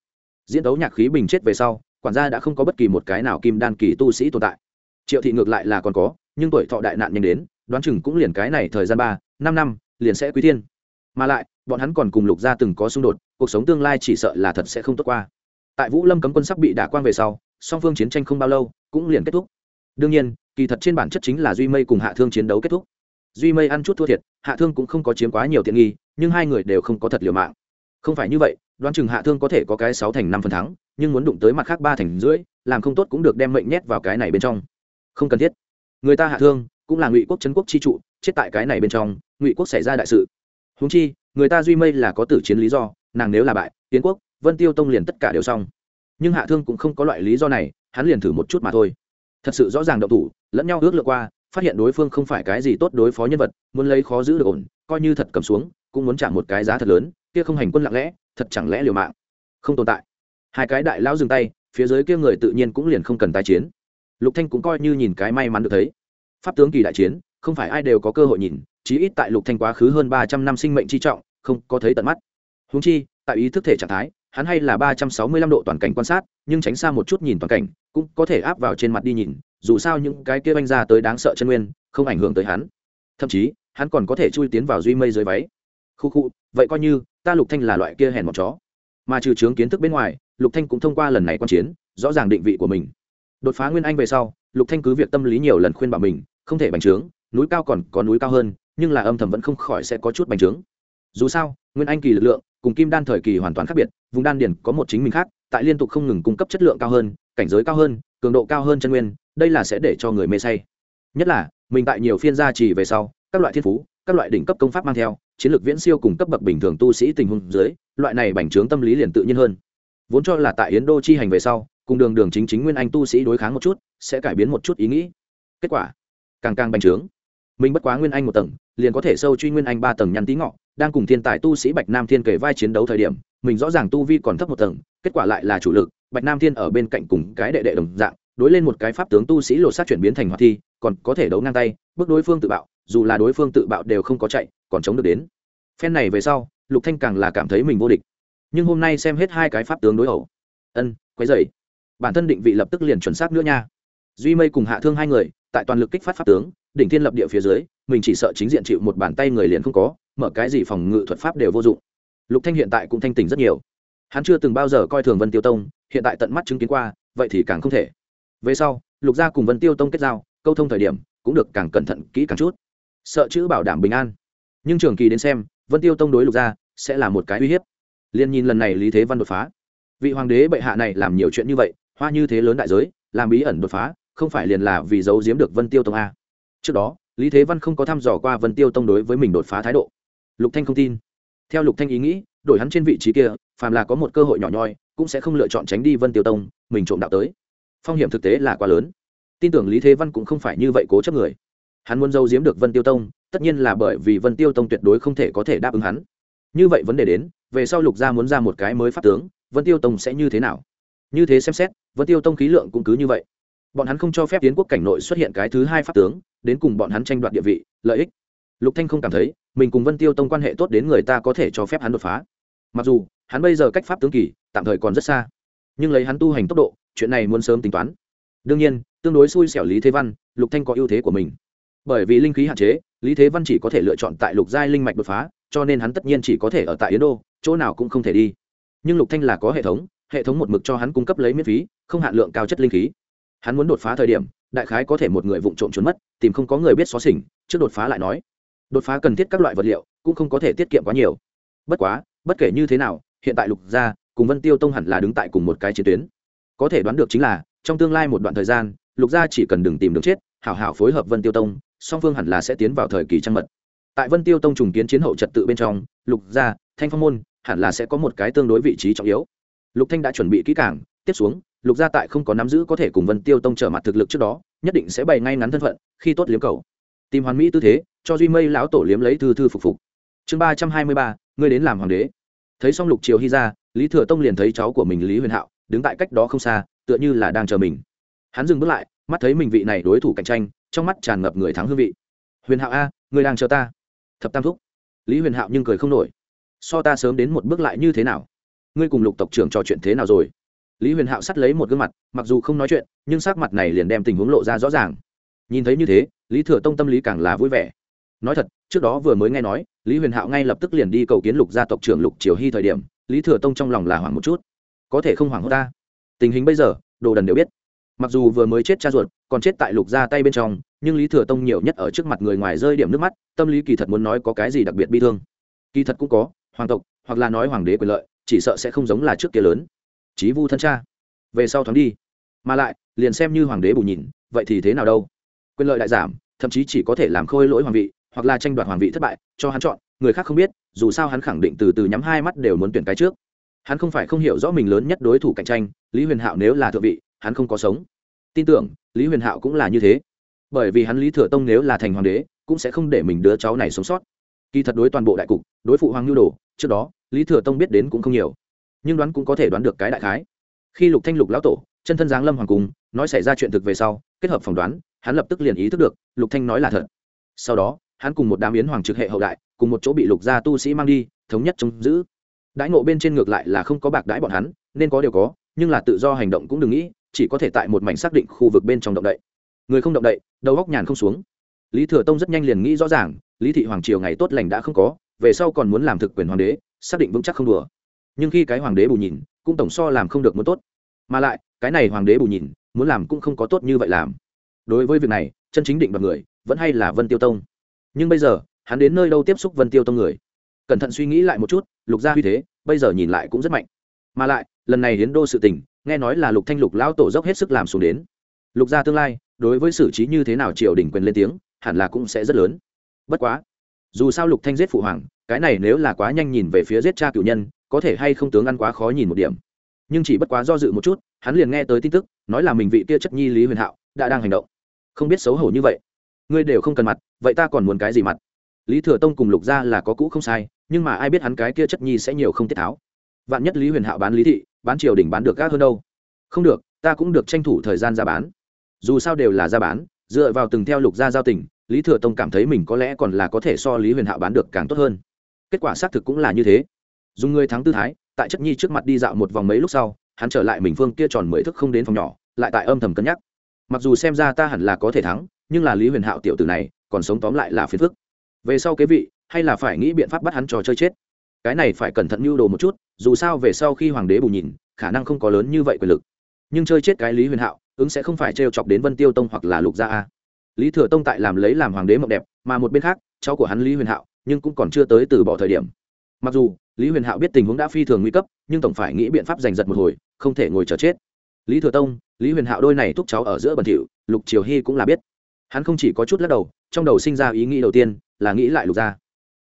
Diễn đấu nhạc khí bình chết về sau, quản gia đã không có bất kỳ một cái nào kim đan kỳ tu sĩ tồn tại. Triệu thị ngược lại là còn có, nhưng tuổi thọ đại nạn nhanh đến, đoán chừng cũng liền cái này thời gian ba, năm năm, liền sẽ quý thiên. Mà lại, bọn hắn còn cùng lục gia từng có xung đột, cuộc sống tương lai chỉ sợ là thật sẽ không tốt qua. Tại vũ lâm cấm quân sắc bị đả quang về sau, song phương chiến tranh không bao lâu, cũng liền kết thúc đương nhiên, kỳ thật trên bản chất chính là duy mây cùng hạ thương chiến đấu kết thúc. Duy mây ăn chút thua thiệt, hạ thương cũng không có chiếm quá nhiều tiện nghi, nhưng hai người đều không có thật liều mạng. Không phải như vậy, đoán chừng hạ thương có thể có cái sáu thành năm phần thắng, nhưng muốn đụng tới mặt khác ba thành rưỡi, làm không tốt cũng được đem mệnh nhét vào cái này bên trong. Không cần thiết. Người ta hạ thương, cũng là ngụy quốc trấn quốc chi trụ, chết tại cái này bên trong, ngụy quốc xảy ra đại sự. Húng chi, người ta duy mây là có tử chiến lý do, nàng nếu là bại tiến quốc, vân tiêu tông liền tất cả đều xong. Nhưng hạ thương cũng không có loại lý do này, hắn liền thử một chút mà thôi thật sự rõ ràng động thủ, lẫn nhau ước lượt qua, phát hiện đối phương không phải cái gì tốt đối phó nhân vật, muốn lấy khó giữ được ổn, coi như thật cầm xuống, cũng muốn trả một cái giá thật lớn, kia không hành quân lặng lẽ, thật chẳng lẽ liều mạng? Không tồn tại. Hai cái đại lão dừng tay, phía dưới kia người tự nhiên cũng liền không cần tái chiến. Lục thanh cũng coi như nhìn cái may mắn được thấy. Pháp tướng kỳ đại chiến, không phải ai đều có cơ hội nhìn, chí ít tại lục thanh quá khứ hơn ba trăm năm sinh mệnh chi trọng, không có thấy tận mắt. Huống chi, tại ý thức thể trạng thái hắn hay là ba trăm sáu mươi lăm độ toàn cảnh quan sát, nhưng tránh xa một chút nhìn toàn cảnh, cũng có thể áp vào trên mặt đi nhìn, dù sao những cái kia banh ra tới đáng sợ chân nguyên, không ảnh hưởng tới hắn. Thậm chí, hắn còn có thể chui tiến vào duy mây dưới váy. Khu khu, vậy coi như, ta lục thanh là loại kia hèn một chó. Mà trừ chướng kiến thức bên ngoài, lục thanh cũng thông qua lần này quan chiến, rõ ràng định vị của mình. Đột phá nguyên anh về sau, lục thanh cứ việc tâm lý nhiều lần khuyên bảo mình, không thể bành trướng, núi cao còn có núi cao hơn, nhưng là âm thầm vẫn không khỏi sẽ có chút bành trướng. Dù sao, nguyên anh kỳ lực lượng cùng kim đan thời kỳ hoàn toàn khác biệt, vùng đan điển có một chính mình khác, tại liên tục không ngừng cung cấp chất lượng cao hơn, cảnh giới cao hơn, cường độ cao hơn chân nguyên, đây là sẽ để cho người mê say. Nhất là, mình tại nhiều phiên gia trì về sau, các loại thiên phú, các loại đỉnh cấp công pháp mang theo, chiến lược viễn siêu cùng cấp bậc bình thường tu sĩ tình huống dưới, loại này bành trướng tâm lý liền tự nhiên hơn. Vốn cho là tại yến đô chi hành về sau, cùng đường đường chính chính nguyên anh tu sĩ đối kháng một chút, sẽ cải biến một chút ý nghĩ. Kết quả, càng càng bành trướng. Mình bất quá nguyên anh một tầng, liền có thể sâu truy nguyên anh ba tầng nhăn tí ngọ đang cùng thiên tài tu sĩ bạch nam thiên kể vai chiến đấu thời điểm, mình rõ ràng tu vi còn thấp một tầng, kết quả lại là chủ lực, bạch nam thiên ở bên cạnh cùng cái đệ đệ đồng dạng, đối lên một cái pháp tướng tu sĩ lột xác chuyển biến thành hoạt thi, còn có thể đấu ngang tay, bước đối phương tự bạo, dù là đối phương tự bạo đều không có chạy, còn chống được đến. Phen này về sau, lục thanh càng là cảm thấy mình vô địch. Nhưng hôm nay xem hết hai cái pháp tướng đối ẩu ân, quấy dậy bản thân định vị lập tức liền chuẩn xác nữa nha. Duy mây cùng hạ thương hai người, tại toàn lực kích phát pháp tướng, đỉnh thiên lập địa phía dưới, mình chỉ sợ chính diện chịu một bàn tay người liền không có mở cái gì phòng ngự thuật pháp đều vô dụng. Lục thanh hiện tại cũng thanh tỉnh rất nhiều. Hắn chưa từng bao giờ coi thường vân tiêu tông, hiện tại tận mắt chứng kiến qua, vậy thì càng không thể. Về sau, lục gia cùng vân tiêu tông kết giao, câu thông thời điểm cũng được càng cẩn thận kỹ càng chút. Sợ chữ bảo đảm bình an. Nhưng trường kỳ đến xem, vân tiêu tông đối lục gia sẽ là một cái uy hiếp. Liên nhìn lần này lý thế văn đột phá. Vị hoàng đế bệ hạ này làm nhiều chuyện như vậy, hoa như thế lớn đại giới, làm bí ẩn đột phá, không phải liền là vì giấu giếm được vân tiêu tông a. Trước đó, lý thế văn không có thăm dò qua vân tiêu tông đối với mình đột phá thái độ lục thanh không tin. Theo lục thanh ý nghĩ, đổi hắn trên vị trí kia, phàm là có một cơ hội nhỏ nhoi, cũng sẽ không lựa chọn tránh đi vân tiêu tông, mình trộm đạo tới. Phong hiểm thực tế là quá lớn. Tin tưởng lý thế văn cũng không phải như vậy cố chấp người. Hắn muốn giấu giếm được vân tiêu tông, tất nhiên là bởi vì vân tiêu tông tuyệt đối không thể có thể đáp ứng hắn. Như vậy vấn đề đến, về sau lục gia muốn ra một cái mới pháp tướng, vân tiêu tông sẽ như thế nào? Như thế xem xét, vân tiêu tông khí lượng cũng cứ như vậy. Bọn hắn không cho phép tiến quốc cảnh nội xuất hiện cái thứ hai pháp tướng, đến cùng bọn hắn tranh đoạt địa vị, lợi ích lục thanh không cảm thấy, mình cùng vân tiêu tông quan hệ tốt đến người ta có thể cho phép hắn đột phá. Mặc dù, hắn bây giờ cách pháp tướng kỳ, tạm thời còn rất xa. Nhưng lấy hắn tu hành tốc độ, chuyện này muốn sớm tính toán. Đương nhiên, tương đối xui xẻo lý thế văn, lục thanh có ưu thế của mình. Bởi vì linh khí hạn chế, lý thế văn chỉ có thể lựa chọn tại lục giai linh mạch đột phá, cho nên hắn tất nhiên chỉ có thể ở tại yến đô, chỗ nào cũng không thể đi. Nhưng lục thanh là có hệ thống hệ thống một mực cho hắn cung cấp lấy miễn phí, không hạn lượng cao chất linh khí. Hắn muốn đột phá thời điểm, đại khái có thể một người vụng trộm trốn mất, tìm không có người biết xóa xỉnh, trước đột phá lại nói đột phá cần thiết các loại vật liệu, cũng không có thể tiết kiệm quá nhiều. Bất quá, bất kể như thế nào, hiện tại lục gia cùng vân tiêu tông hẳn là đứng tại cùng một cái chiến tuyến. Có thể đoán được chính là, trong tương lai một đoạn thời gian, lục gia chỉ cần đừng tìm được chết, hảo hảo phối hợp vân tiêu tông, song phương hẳn là sẽ tiến vào thời kỳ trăng mật. Tại vân tiêu tông trùng kiến chiến hậu trật tự bên trong, lục gia, thanh phong môn hẳn là sẽ có một cái tương đối vị trí trọng yếu. Lục thanh đã chuẩn bị kỹ càng, tiếp xuống, lục gia tại không có nắm giữ có thể cùng vân tiêu tông trở mặt thực lực trước đó, nhất định sẽ bày ngay ngắn thân phận, khi tốt liếm cầu tìm hoàn mỹ tư thế, cho duy mây lão tổ liếm lấy thư thư phục phục. Chương ba trăm hai mươi ba, ngươi đến làm hoàng đế. Thấy xong lục triều hy ra, lý thừa tông liền thấy cháu của mình lý huyền hạo đứng tại cách đó không xa, tựa như là đang chờ mình. Hắn dừng bước lại, mắt thấy mình vị này đối thủ cạnh tranh, trong mắt tràn ngập người thắng hương vị. Huyền hạo a người đang chờ ta. Thập tam thúc. Lý huyền hạo nhưng cười không nổi. So ta sớm đến một bước lại như thế nào? Ngươi cùng lục tộc trưởng trò chuyện thế nào rồi? Lý huyền hạo sắt lấy một gương mặt, mặc dù không nói chuyện, nhưng sắc mặt này liền đem tình huống lộ ra rõ ràng nhìn thấy như thế, lý thừa tông tâm lý càng là vui vẻ. Nói thật, trước đó vừa mới nghe nói, lý huyền hạo ngay lập tức liền đi cầu kiến lục gia tộc trưởng lục triều hy thời điểm, lý thừa tông trong lòng là hoảng một chút. Có thể không hoảng hốt ta. Tình hình bây giờ, đồ đần đều biết. Mặc dù vừa mới chết cha ruột, còn chết tại lục gia tay bên trong, nhưng lý thừa tông nhiều nhất ở trước mặt người ngoài rơi điểm nước mắt, tâm lý kỳ thật muốn nói có cái gì đặc biệt bi thương. Kỳ thật cũng có, hoàng tộc, hoặc là nói hoàng đế quyền lợi, chỉ sợ sẽ không giống là trước kia lớn. Chí vu thân cha. Về sau thoáng đi. Mà lại, liền xem như hoàng đế bù nhìn, vậy thì thế nào đâu? Quyền lợi đại giảm, thậm chí chỉ có thể làm khôi lỗi hoàng vị, hoặc là tranh đoạt hoàng vị thất bại, cho hắn chọn, người khác không biết, dù sao hắn khẳng định từ từ nhắm hai mắt đều muốn tuyển cái trước. Hắn không phải không hiểu rõ mình lớn nhất đối thủ cạnh tranh, lý huyền hạo nếu là thượng vị, hắn không có sống. Tin tưởng, lý huyền hạo cũng là như thế. Bởi vì hắn lý thừa tông nếu là thành hoàng đế, cũng sẽ không để mình đứa cháu này sống sót. Kỳ thật đối toàn bộ đại cục, đối phụ hoàng nhu đồ, trước đó, lý thừa tông biết đến cũng không nhiều. Nhưng đoán cũng có thể đoán được cái đại khái. Khi lục thanh lục lão tổ, chân thân giáng lâm hoàng cung nói xảy ra chuyện thực về sau, kết hợp phỏng đoán hắn lập tức liền ý thức được, lục thanh nói là thật. Sau đó, hắn cùng một đám yến hoàng trực hệ hậu đại, cùng một chỗ bị lục gia tu sĩ mang đi, thống nhất chống giữ. Đãi ngộ bên trên ngược lại là không có bạc đãi bọn hắn, nên có điều có, nhưng là tự do hành động cũng đừng nghĩ, chỉ có thể tại một mảnh xác định khu vực bên trong động đậy. Người không động đậy, đầu góc nhàn không xuống. Lý thừa tông rất nhanh liền nghĩ rõ ràng, lý thị hoàng triều ngày tốt lành đã không có, về sau còn muốn làm thực quyền hoàng đế, xác định vững chắc không đùa. Nhưng khi cái hoàng đế bù nhìn, cũng tổng so làm không được muốn tốt. Mà lại, cái này hoàng đế bù nhìn, muốn làm cũng không có tốt như vậy làm đối với việc này, chân chính định bằng người, vẫn hay là vân tiêu tông. Nhưng bây giờ, hắn đến nơi đâu tiếp xúc vân tiêu tông người? Cẩn thận suy nghĩ lại một chút, lục gia huy thế, bây giờ nhìn lại cũng rất mạnh. Mà lại, lần này hiến đô sự tình, nghe nói là lục thanh lục lão tổ dốc hết sức làm xuống đến. Lục gia tương lai, đối với xử trí như thế nào triều đình quyền lên tiếng, hẳn là cũng sẽ rất lớn. Bất quá, dù sao lục thanh giết phụ hoàng, cái này nếu là quá nhanh nhìn về phía giết cha cựu nhân, có thể hay không tướng ăn quá khó nhìn một điểm. Nhưng chỉ bất quá do dự một chút, hắn liền nghe tới tin tức, nói là mình vị kia chất nhi lý huyền hạo đã đang hành động. Không biết xấu hổ như vậy. Ngươi đều không cần mặt, vậy ta còn muốn cái gì mặt? Lý thừa tông cùng lục gia là có cũ không sai, nhưng mà ai biết hắn cái kia chất nhi sẽ nhiều không tiết tháo. Vạn nhất lý huyền hạo bán lý thị, bán triều đình bán được gác hơn đâu? Không được, ta cũng được tranh thủ thời gian ra bán. Dù sao đều là ra bán, dựa vào từng theo lục gia giao tình, lý thừa tông cảm thấy mình có lẽ còn là có thể so lý huyền hạo bán được càng tốt hơn. Kết quả xác thực cũng là như thế. Dùng người thắng tư thái, tại chất nhi trước mặt đi dạo một vòng mấy lúc sau, hắn trở lại mình phương kia tròn mười thức không đến phòng nhỏ, lại tại âm thầm cân nhắc mặc dù xem ra ta hẳn là có thể thắng, nhưng là lý huyền hạo tiểu tử này, còn sống tóm lại là phiền phức. Về sau kế vị, hay là phải nghĩ biện pháp bắt hắn trò chơi chết. Cái này phải cẩn thận mưu đồ một chút, dù sao về sau khi hoàng đế bù nhìn, khả năng không có lớn như vậy quyền lực. Nhưng chơi chết cái lý huyền hạo, ứng sẽ không phải trêu chọc đến vân tiêu tông hoặc là lục gia a. Lý thừa tông tại làm lấy làm hoàng đế mộng đẹp, mà một bên khác, cháu của hắn lý huyền hạo, nhưng cũng còn chưa tới từ bỏ thời điểm. Mặc dù, lý huyền hạo biết tình huống đã phi thường nguy cấp, nhưng tổng phải nghĩ biện pháp giành giật một hồi, không thể ngồi chờ chết lý thừa tông, lý huyền hạo đôi này thúc cháu ở giữa bẩn thỉu, lục triều hy cũng là biết. Hắn không chỉ có chút lắc đầu, trong đầu sinh ra ý nghĩ đầu tiên là nghĩ lại lục gia.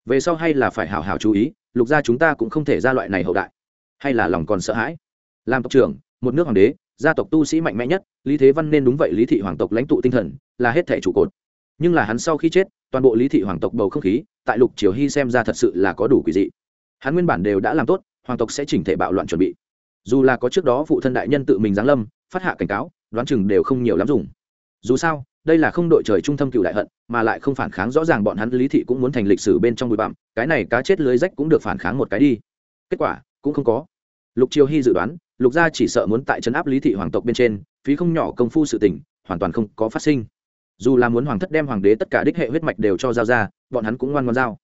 Về sau hay là phải hảo hảo chú ý, lục gia chúng ta cũng không thể ra loại này hậu đại. Hay là lòng còn sợ hãi. Làm tộc trưởng, một nước hoàng đế, gia tộc tu sĩ mạnh mẽ nhất, lý thế văn nên đúng vậy lý thị hoàng tộc lãnh tụ tinh thần, là hết thể trụ cột. Nhưng là hắn sau khi chết, toàn bộ lý thị hoàng tộc bầu không khí, tại lục triều hy xem ra thật sự là có đủ quỷ dị. Hắn nguyên bản đều đã làm tốt, hoàng tộc sẽ chỉnh thể bạo loạn chuẩn bị dù là có trước đó phụ thân đại nhân tự mình giáng lâm phát hạ cảnh cáo đoán chừng đều không nhiều lắm dùng. Dù sao đây là không đội trời trung thâm cựu đại hận mà lại không phản kháng rõ ràng bọn hắn lý thị cũng muốn thành lịch sử bên trong bụi bặm cái này cá chết lưới rách cũng được phản kháng một cái đi. Kết quả cũng không có. Lục triều hy dự đoán lục gia chỉ sợ muốn tại trấn áp lý thị hoàng tộc bên trên phí không nhỏ công phu sự tỉnh, hoàn toàn không có phát sinh. Dù là muốn hoàng thất đem hoàng đế tất cả đích hệ huyết mạch đều cho giao ra bọn hắn cũng ngoan ngoan giao.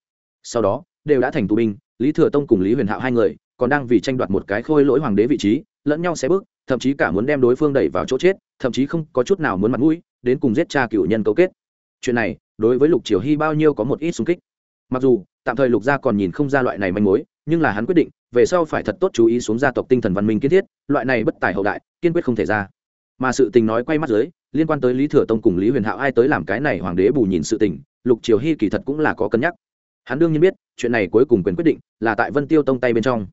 Sau đó đều đã thành tù binh lý thừa tông cùng lý huyền hạo hai người còn đang vì tranh đoạt một cái khôi lỗi hoàng đế vị trí, lẫn nhau xé bước, thậm chí cả muốn đem đối phương đẩy vào chỗ chết, thậm chí không có chút nào muốn mặt mũi, đến cùng giết cha cựu nhân cấu kết. Chuyện này, đối với lục triều hy bao nhiêu có một ít xung kích. Mặc dù, tạm thời lục gia còn nhìn không ra loại này manh mối, nhưng là hắn quyết định, về sau phải thật tốt chú ý xuống gia tộc tinh thần văn minh kiến thiết, loại này bất tài hậu đại, kiên quyết không thể ra. Mà sự tình nói quay mắt dưới, liên quan tới lý thừa tông cùng lý huyền hạo ai tới làm cái này hoàng đế bù nhìn sự tình, lục triều hy kỳ thật cũng là có cân nhắc. Hắn đương nhiên biết, chuyện này cuối cùng quyền quyết định là tại vân tiêu tông tay bên trong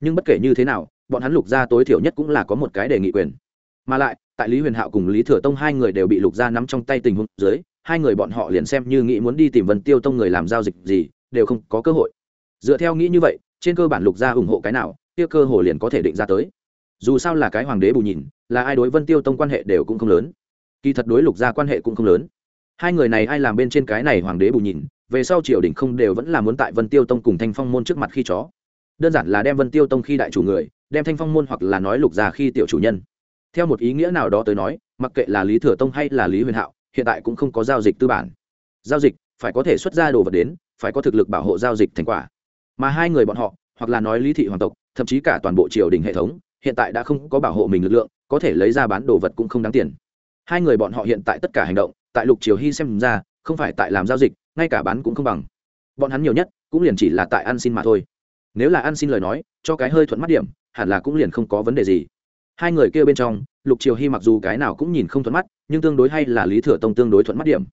nhưng bất kể như thế nào, bọn hắn lục gia tối thiểu nhất cũng là có một cái đề nghị quyền. Mà lại, tại lý huyền hạo cùng lý thừa tông hai người đều bị lục gia nắm trong tay tình huống dưới, hai người bọn họ liền xem như nghĩ muốn đi tìm vân tiêu tông người làm giao dịch gì, đều không có cơ hội. Dựa theo nghĩ như vậy, trên cơ bản lục gia ủng hộ cái nào, kia cơ hội liền có thể định ra tới. Dù sao là cái hoàng đế bù nhìn, là ai đối vân tiêu tông quan hệ đều cũng không lớn. Kỳ thật đối lục gia quan hệ cũng không lớn. Hai người này ai làm bên trên cái này hoàng đế bù nhìn, về sau triều đình không đều vẫn là muốn tại vân tiêu tông cùng thanh phong môn trước mặt khi chó đơn giản là đem vân tiêu tông khi đại chủ người, đem thanh phong môn hoặc là nói lục già khi tiểu chủ nhân. Theo một ý nghĩa nào đó tới nói, mặc kệ là lý thừa tông hay là lý huyền hạo, hiện tại cũng không có giao dịch tư bản. Giao dịch, phải có thể xuất ra đồ vật đến, phải có thực lực bảo hộ giao dịch thành quả. Mà hai người bọn họ, hoặc là nói lý thị hoàng tộc, thậm chí cả toàn bộ triều đình hệ thống, hiện tại đã không có bảo hộ mình lực lượng, có thể lấy ra bán đồ vật cũng không đáng tiền. Hai người bọn họ hiện tại tất cả hành động, tại lục triều hy xem ra, không phải tại làm giao dịch, ngay cả bán cũng không bằng. Bọn hắn nhiều nhất, cũng liền chỉ là tại ăn xin mà thôi nếu là ăn xin lời nói, cho cái hơi thuận mắt điểm, hẳn là cũng liền không có vấn đề gì. Hai người kia bên trong, lục triều hy mặc dù cái nào cũng nhìn không thuận mắt, nhưng tương đối hay là lý thừa tông tương đối thuận mắt điểm.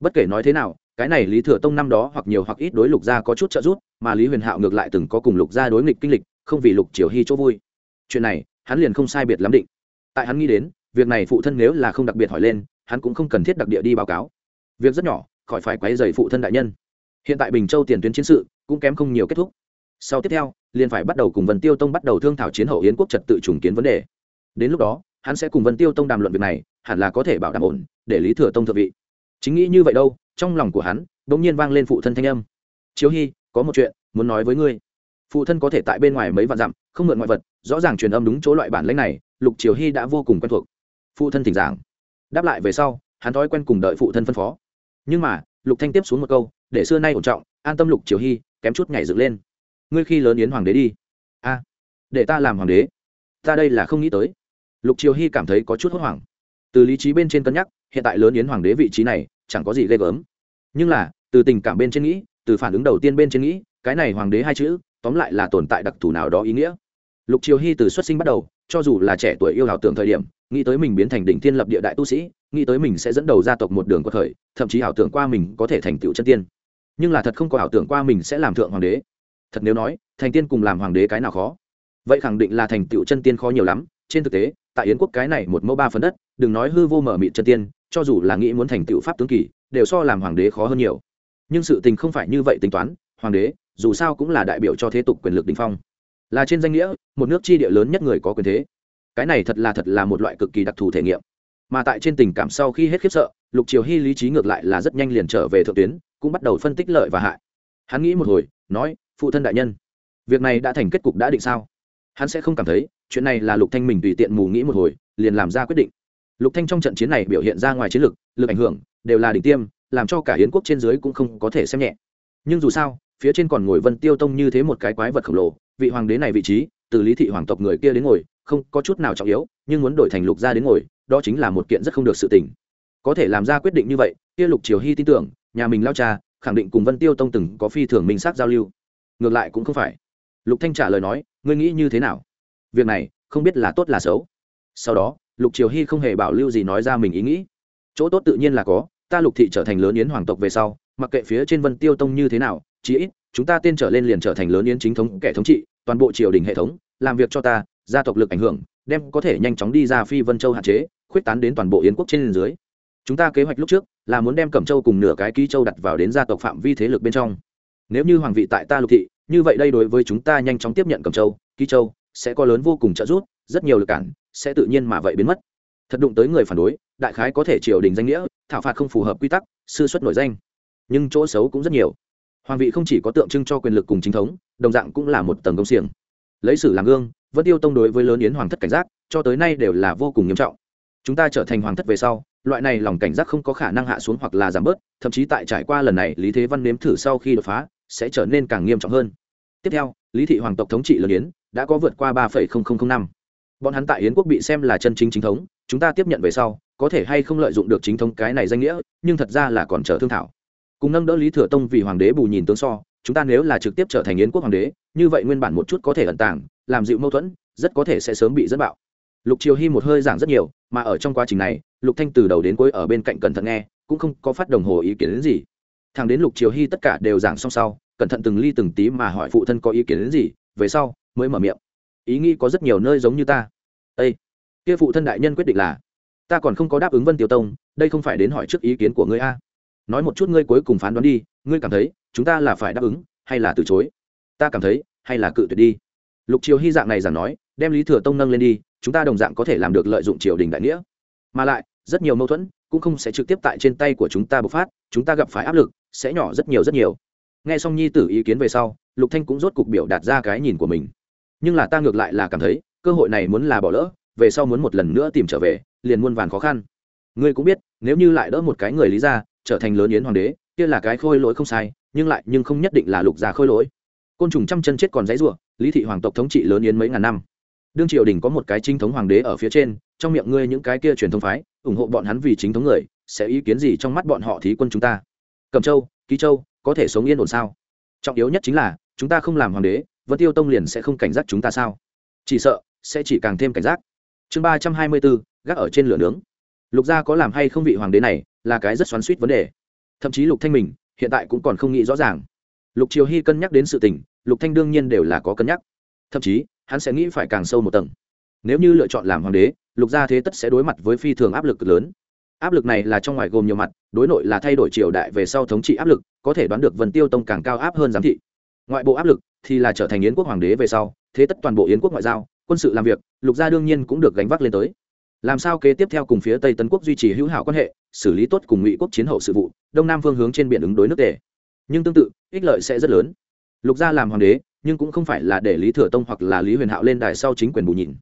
Bất kể nói thế nào, cái này lý thừa tông năm đó hoặc nhiều hoặc ít đối lục gia có chút trợ giúp, mà lý huyền hạo ngược lại từng có cùng lục gia đối nghịch kinh lịch, không vì lục triều hy chỗ vui. Chuyện này, hắn liền không sai biệt lắm định. Tại hắn nghĩ đến, việc này phụ thân nếu là không đặc biệt hỏi lên, hắn cũng không cần thiết đặc địa đi báo cáo. Việc rất nhỏ, khỏi phải quấy dày phụ thân đại nhân. Hiện tại bình châu tiền tuyến chiến sự cũng kém không nhiều kết thúc sau tiếp theo, liền phải bắt đầu cùng vân tiêu tông bắt đầu thương thảo chiến hậu yến quốc trật tự trùng kiến vấn đề. Đến lúc đó, hắn sẽ cùng vân tiêu tông đàm luận việc này, hẳn là có thể bảo đảm ổn, để lý thừa tông thượng vị. Chính nghĩ như vậy đâu, trong lòng của hắn đ ỗ n g nhiên vang lên phụ thân thanh âm. Chiếu hy có một chuyện muốn nói với ngươi. Phụ thân có thể tại bên ngoài mấy vạn dặm, không mượn ngoại vật, rõ ràng truyền âm đúng chỗ loại bản lãnh này, lục triều hy đã vô cùng quen thuộc. Phụ thân thỉnh giảng. Đáp lại về sau, hắn thói quen cùng đợi phụ thân phân phó. Nhưng mà, lục thanh tiếp xuống một câu, để xưa nay ổn trọng, an tâm lục triều hy kém chút nhảy dựng lên ngươi khi lớn yến hoàng đế đi. A, để ta làm hoàng đế. Ta đây là không nghĩ tới. Lục triều hy cảm thấy có chút hốt hoảng. Từ lý trí bên trên cân nhắc, hiện tại lớn yến hoàng đế vị trí này chẳng có gì ghê gớm. Nhưng là, từ tình cảm bên trên nghĩ, từ phản ứng đầu tiên bên trên nghĩ, cái này hoàng đế hai chữ, tóm lại là tồn tại đặc thù nào đó ý nghĩa. Lục triều hy từ xuất sinh bắt đầu, cho dù là trẻ tuổi yêu hào tưởng thời điểm, nghĩ tới mình biến thành đỉnh tiên lập địa đại tu sĩ, nghĩ tới mình sẽ dẫn đầu gia tộc một đường có thời thậm chí ảo tưởng qua mình có thể thành tựu chân tiên. Nhưng là thật không có ảo tưởng qua mình sẽ làm thượng hoàng đế thật nếu nói, thành tiên cùng làm hoàng đế cái nào khó? Vậy khẳng định là thành tựu chân tiên khó nhiều lắm. Trên thực tế, tại yến quốc cái này một mẫu ba phần đất, đừng nói hư vô mở mịt chân tiên, cho dù là nghĩ muốn thành tựu pháp tướng kỳ, đều so làm hoàng đế khó hơn nhiều. Nhưng sự tình không phải như vậy tính toán, hoàng đế, dù sao cũng là đại biểu cho thế tục quyền lực đình phong. Là trên danh nghĩa, một nước chi địa lớn nhất người có quyền thế. Cái này thật là thật là một loại cực kỳ đặc thù thể nghiệm. Mà tại trên tình cảm sau khi hết khiếp sợ, lục triều hy lý trí ngược lại là rất nhanh liền trở về thượng tuyến, cũng bắt đầu phân tích lợi và hại. Hắn nghĩ một hồi, nói phụ thân đại nhân. Việc này đã thành kết cục đã định sao? Hắn sẽ không cảm thấy, chuyện này là lục thanh mình tùy tiện mù nghĩ một hồi, liền làm ra quyết định. Lục thanh trong trận chiến này biểu hiện ra ngoài chiến lực lực ảnh hưởng, đều là đỉnh tiêm, làm cho cả hiến quốc trên dưới cũng không có thể xem nhẹ. Nhưng dù sao, phía trên còn ngồi vân tiêu tông như thế một cái quái vật khổng lồ, vị hoàng đế này vị trí, từ lý thị hoàng tộc người kia đến ngồi, không có chút nào trọng yếu, nhưng muốn đổi thành lục gia đến ngồi, đó chính là một kiện rất không được sự tình. Có thể làm ra quyết định như vậy, kia lục triều hy tin tưởng, nhà mình lao cha, khẳng định cùng vân tiêu tông từng có phi thường minh xác giao lưu ngược lại cũng không phải. Lục thanh trả lời nói, ngươi nghĩ như thế nào? Việc này, không biết là tốt là xấu. Sau đó, lục triều hy không hề bảo lưu gì nói ra mình ý nghĩ. Chỗ tốt tự nhiên là có, ta lục thị trở thành lớn yến hoàng tộc về sau, mặc kệ phía trên vân tiêu tông như thế nào, chí ít, chúng ta tên trở lên liền trở thành lớn yến chính thống kẻ thống trị, toàn bộ triều đình hệ thống, làm việc cho ta, gia tộc lực ảnh hưởng, đem có thể nhanh chóng đi ra phi vân châu hạn chế, khuyết tán đến toàn bộ yến quốc trên dưới. Chúng ta kế hoạch lúc trước là muốn đem cẩm châu cùng nửa cái ký châu đặt vào đến gia tộc phạm vi thế lực bên trong nếu như hoàng vị tại ta lục thị, như vậy đây đối với chúng ta nhanh chóng tiếp nhận cầm châu, ký châu, sẽ có lớn vô cùng trợ giúp, rất nhiều lực cản sẽ tự nhiên mà vậy biến mất. Thật đụng tới người phản đối, đại khái có thể triều đình danh nghĩa, thảo phạt không phù hợp quy tắc, sư xuất nổi danh. Nhưng chỗ xấu cũng rất nhiều. Hoàng vị không chỉ có tượng trưng cho quyền lực cùng chính thống, đồng dạng cũng là một tầng công xiềng. Lấy sử làm gương vẫn tiêu tông đối với lớn yến hoàng thất cảnh giác, cho tới nay đều là vô cùng nghiêm trọng. Chúng ta trở thành hoàng thất về sau, loại này lòng cảnh giác không có khả năng hạ xuống hoặc là giảm bớt, thậm chí tại trải qua lần này, lý thế văn nếm thử sau khi đột phá sẽ trở nên càng nghiêm trọng hơn. Tiếp theo, lý thị hoàng tộc thống trị lớn yến đã có vượt qua ba năm. Bọn hắn tại yến quốc bị xem là chân chính chính thống, chúng ta tiếp nhận về sau, có thể hay không lợi dụng được chính thống cái này danh nghĩa, nhưng thật ra là còn chờ thương thảo. Cùng nâng đỡ lý thừa tông vì hoàng đế bù nhìn tướng so, chúng ta nếu là trực tiếp trở thành yến quốc hoàng đế, như vậy nguyên bản một chút có thể ẩn tàng, làm dịu mâu thuẫn, rất có thể sẽ sớm bị dẫn bạo. Lục triều hy một hơi giảng rất nhiều, mà ở trong quá trình này, lục thanh từ đầu đến cuối ở bên cạnh cẩn thận nghe, cũng không có phát đồng hồ ý kiến đến gì thằng đến lục triều hy tất cả đều giảng xong sau, cẩn thận từng ly từng tí mà hỏi phụ thân có ý kiến đến gì, về sau mới mở miệng. Ý nghĩ có rất nhiều nơi giống như ta. Ây kia phụ thân đại nhân quyết định là, ta còn không có đáp ứng vân tiêu tông, đây không phải đến hỏi trước ý kiến của ngươi a. Nói một chút ngươi cuối cùng phán đoán đi, ngươi cảm thấy chúng ta là phải đáp ứng hay là từ chối? Ta cảm thấy hay là cự tuyệt đi. Lục triều hy dạng này giảng nói, đem lý thừa tông nâng lên đi, chúng ta đồng dạng có thể làm được lợi dụng triều đình đại nghĩa. Mà lại, rất nhiều mâu thuẫn cũng không sẽ trực tiếp tại trên tay của chúng ta bộc phát, chúng ta gặp phải áp lực sẽ nhỏ rất nhiều rất nhiều. Nghe xong nhi tử ý kiến về sau, lục thanh cũng rốt cục biểu đạt ra cái nhìn của mình. Nhưng là ta ngược lại là cảm thấy, cơ hội này muốn là bỏ lỡ, về sau muốn một lần nữa tìm trở về, liền muôn vàn khó khăn. Ngươi cũng biết, nếu như lại đỡ một cái người lý ra trở thành lớn yến hoàng đế, kia là cái khôi lỗi không sai, nhưng lại, nhưng không nhất định là lục gia khôi lỗi. Côn trùng trăm chân chết còn dãy rủa, lý thị hoàng tộc thống trị lớn yến mấy ngàn năm. Đương triều đình có một cái chính thống hoàng đế ở phía trên, trong miệng ngươi những cái kia truyền thống phái, ủng hộ bọn hắn vì chính thống người, sẽ ý kiến gì trong mắt bọn họ thí quân chúng ta? Cầm châu, ký châu, có thể sống yên ổn sao? Trọng yếu nhất chính là, chúng ta không làm hoàng đế, vân tiêu tông liền sẽ không cảnh giác chúng ta sao? Chỉ sợ, sẽ chỉ càng thêm cảnh giác. Chương ba trăm hai mươi bốn, gác ở trên lửa nướng. Lục gia có làm hay không vị hoàng đế này, là cái rất xoắn suýt vấn đề. Thậm chí lục thanh mình, hiện tại cũng còn không nghĩ rõ ràng. Lục triều hy cân nhắc đến sự tình, lục thanh đương nhiên đều là có cân nhắc. Thậm chí, hắn sẽ nghĩ phải càng sâu một tầng. Nếu như lựa chọn làm hoàng đế, lục gia thế tất sẽ đối mặt với phi thường áp lực lớn áp lực này là trong ngoài gồm nhiều mặt, đối nội là thay đổi triều đại về sau thống trị áp lực, có thể đoán được vân tiêu tông càng cao áp hơn giám thị. Ngoại bộ áp lực thì là trở thành yến quốc hoàng đế về sau, thế tất toàn bộ yến quốc ngoại giao, quân sự làm việc, lục gia đương nhiên cũng được gánh vác lên tới. Làm sao kế tiếp theo cùng phía tây tấn quốc duy trì hữu hảo quan hệ, xử lý tốt cùng ngụy quốc chiến hậu sự vụ, đông nam phương hướng trên biển ứng đối nước tề. Nhưng tương tự, ích lợi sẽ rất lớn. Lục gia làm hoàng đế, nhưng cũng không phải là để lý thừa tông hoặc là lý huyền hạo lên đài sau chính quyền bù nhìn.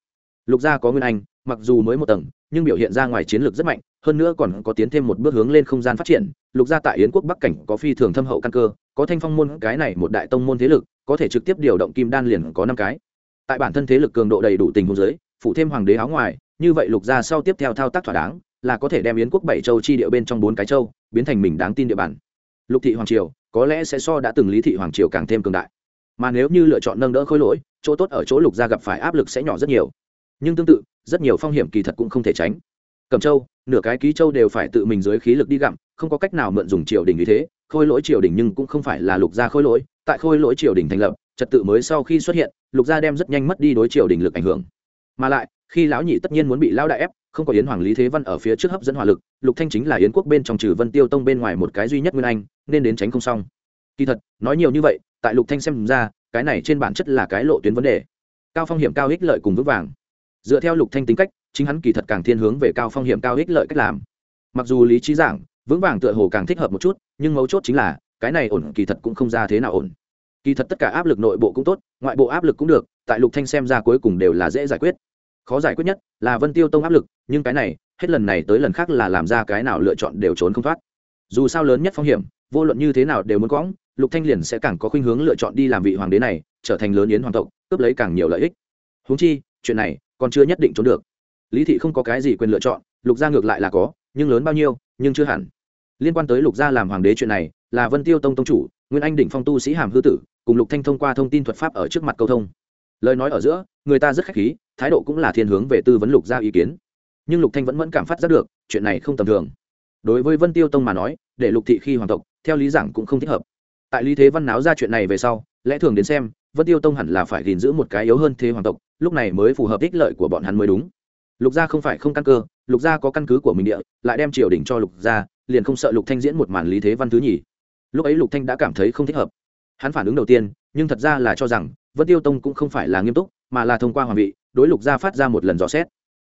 Lục gia có nguyên anh mặc dù mới một tầng, nhưng biểu hiện ra ngoài chiến lược rất mạnh, hơn nữa còn có tiến thêm một bước hướng lên không gian phát triển. Lục gia tại yến quốc bắc cảnh có phi thường thâm hậu căn cơ, có thanh phong môn, cái này một đại tông môn thế lực, có thể trực tiếp điều động kim đan liền có năm cái. Tại bản thân thế lực cường độ đầy đủ tình huống giới phụ thêm hoàng đế áo ngoài, như vậy lục gia sau tiếp theo thao tác thỏa đáng, là có thể đem yến quốc bảy châu chi địa bên trong bốn cái châu, biến thành mình đáng tin địa bàn. Lục thị hoàng triều, có lẽ sẽ so đã từng lý thị hoàng triều càng thêm cường đại. Mà nếu như lựa chọn nâng đỡ khối lỗi, chỗ tốt ở chỗ lục gia gặp phải áp lực sẽ nhỏ rất nhiều. Nhưng tương tự rất nhiều phong hiểm kỳ thật cũng không thể tránh. Cầm châu, nửa cái ký châu đều phải tự mình dưới khí lực đi gặm, không có cách nào mượn dùng triều đình như thế, khôi lỗi triều đình nhưng cũng không phải là lục gia khôi lỗi, tại khôi lỗi triều đình thành lập, trật tự mới sau khi xuất hiện, lục gia đem rất nhanh mất đi đối triều đình lực ảnh hưởng. Mà lại, khi lão nhị tất nhiên muốn bị lão đại ép, không có yến hoàng lý thế văn ở phía trước hấp dẫn hỏa lực, lục thanh chính là yến quốc bên trong trừ vân tiêu tông bên ngoài một cái duy nhất nguyên anh, nên đến tránh không xong. Kỳ thật, nói nhiều như vậy, tại lục thanh xem ra, cái này trên bản chất là cái lộ tuyến vấn đề. Cao phong hiểm cao ích lợi cùng vững vàng dựa theo lục thanh tính cách, chính hắn kỳ thật càng thiên hướng về cao phong hiểm cao ích lợi cách làm. Mặc dù lý trí giảng, vững vàng tựa hồ càng thích hợp một chút, nhưng mấu chốt chính là, cái này ổn kỳ thật cũng không ra thế nào ổn. Kỳ thật tất cả áp lực nội bộ cũng tốt, ngoại bộ áp lực cũng được, tại lục thanh xem ra cuối cùng đều là dễ giải quyết. Khó giải quyết nhất là vân tiêu tông áp lực, nhưng cái này, hết lần này tới lần khác là làm ra cái nào lựa chọn đều trốn không thoát. Dù sao lớn nhất phong hiểm, vô luận như thế nào đều muốn cõng lục thanh liền sẽ càng có khuynh hướng lựa chọn đi làm vị hoàng đế này, trở thành lớn yến hoàng tộc, cướp lấy càng nhiều lợi ích. Huống chi, chuyện này còn chưa nhất định trốn được. Lý thị không có cái gì quyền lựa chọn, lục gia ngược lại là có, nhưng lớn bao nhiêu, nhưng chưa hẳn. Liên quan tới lục gia làm hoàng đế chuyện này, là vân tiêu tông tông chủ, nguyên anh đỉnh phong tu sĩ hàm hư tử, cùng lục thanh thông qua thông tin thuật pháp ở trước mặt câu thông. Lời nói ở giữa, người ta rất khách khí, thái độ cũng là thiên hướng về tư vấn lục gia ý kiến. Nhưng lục thanh vẫn vẫn cảm phát giác được, chuyện này không tầm thường. Đối với vân tiêu tông mà nói, để lục thị khi hoàng tộc, theo lý giảng cũng không thích hợp. Tại lý thế văn náo ra chuyện này về sau, lẽ thường đến xem, vân tiêu tông hẳn là phải gìn giữ một cái yếu hơn thế hoàng tộc lúc này mới phù hợp ích lợi của bọn hắn mới đúng. Lục gia không phải không căn cơ, lục gia có căn cứ của mình địa, lại đem triều đình cho lục gia, liền không sợ lục thanh diễn một màn lý thế văn thứ nhì. Lúc ấy lục thanh đã cảm thấy không thích hợp. Hắn phản ứng đầu tiên, nhưng thật ra là cho rằng, vân tiêu tông cũng không phải là nghiêm túc, mà là thông qua hoàng vị, đối lục gia phát ra một lần dò xét.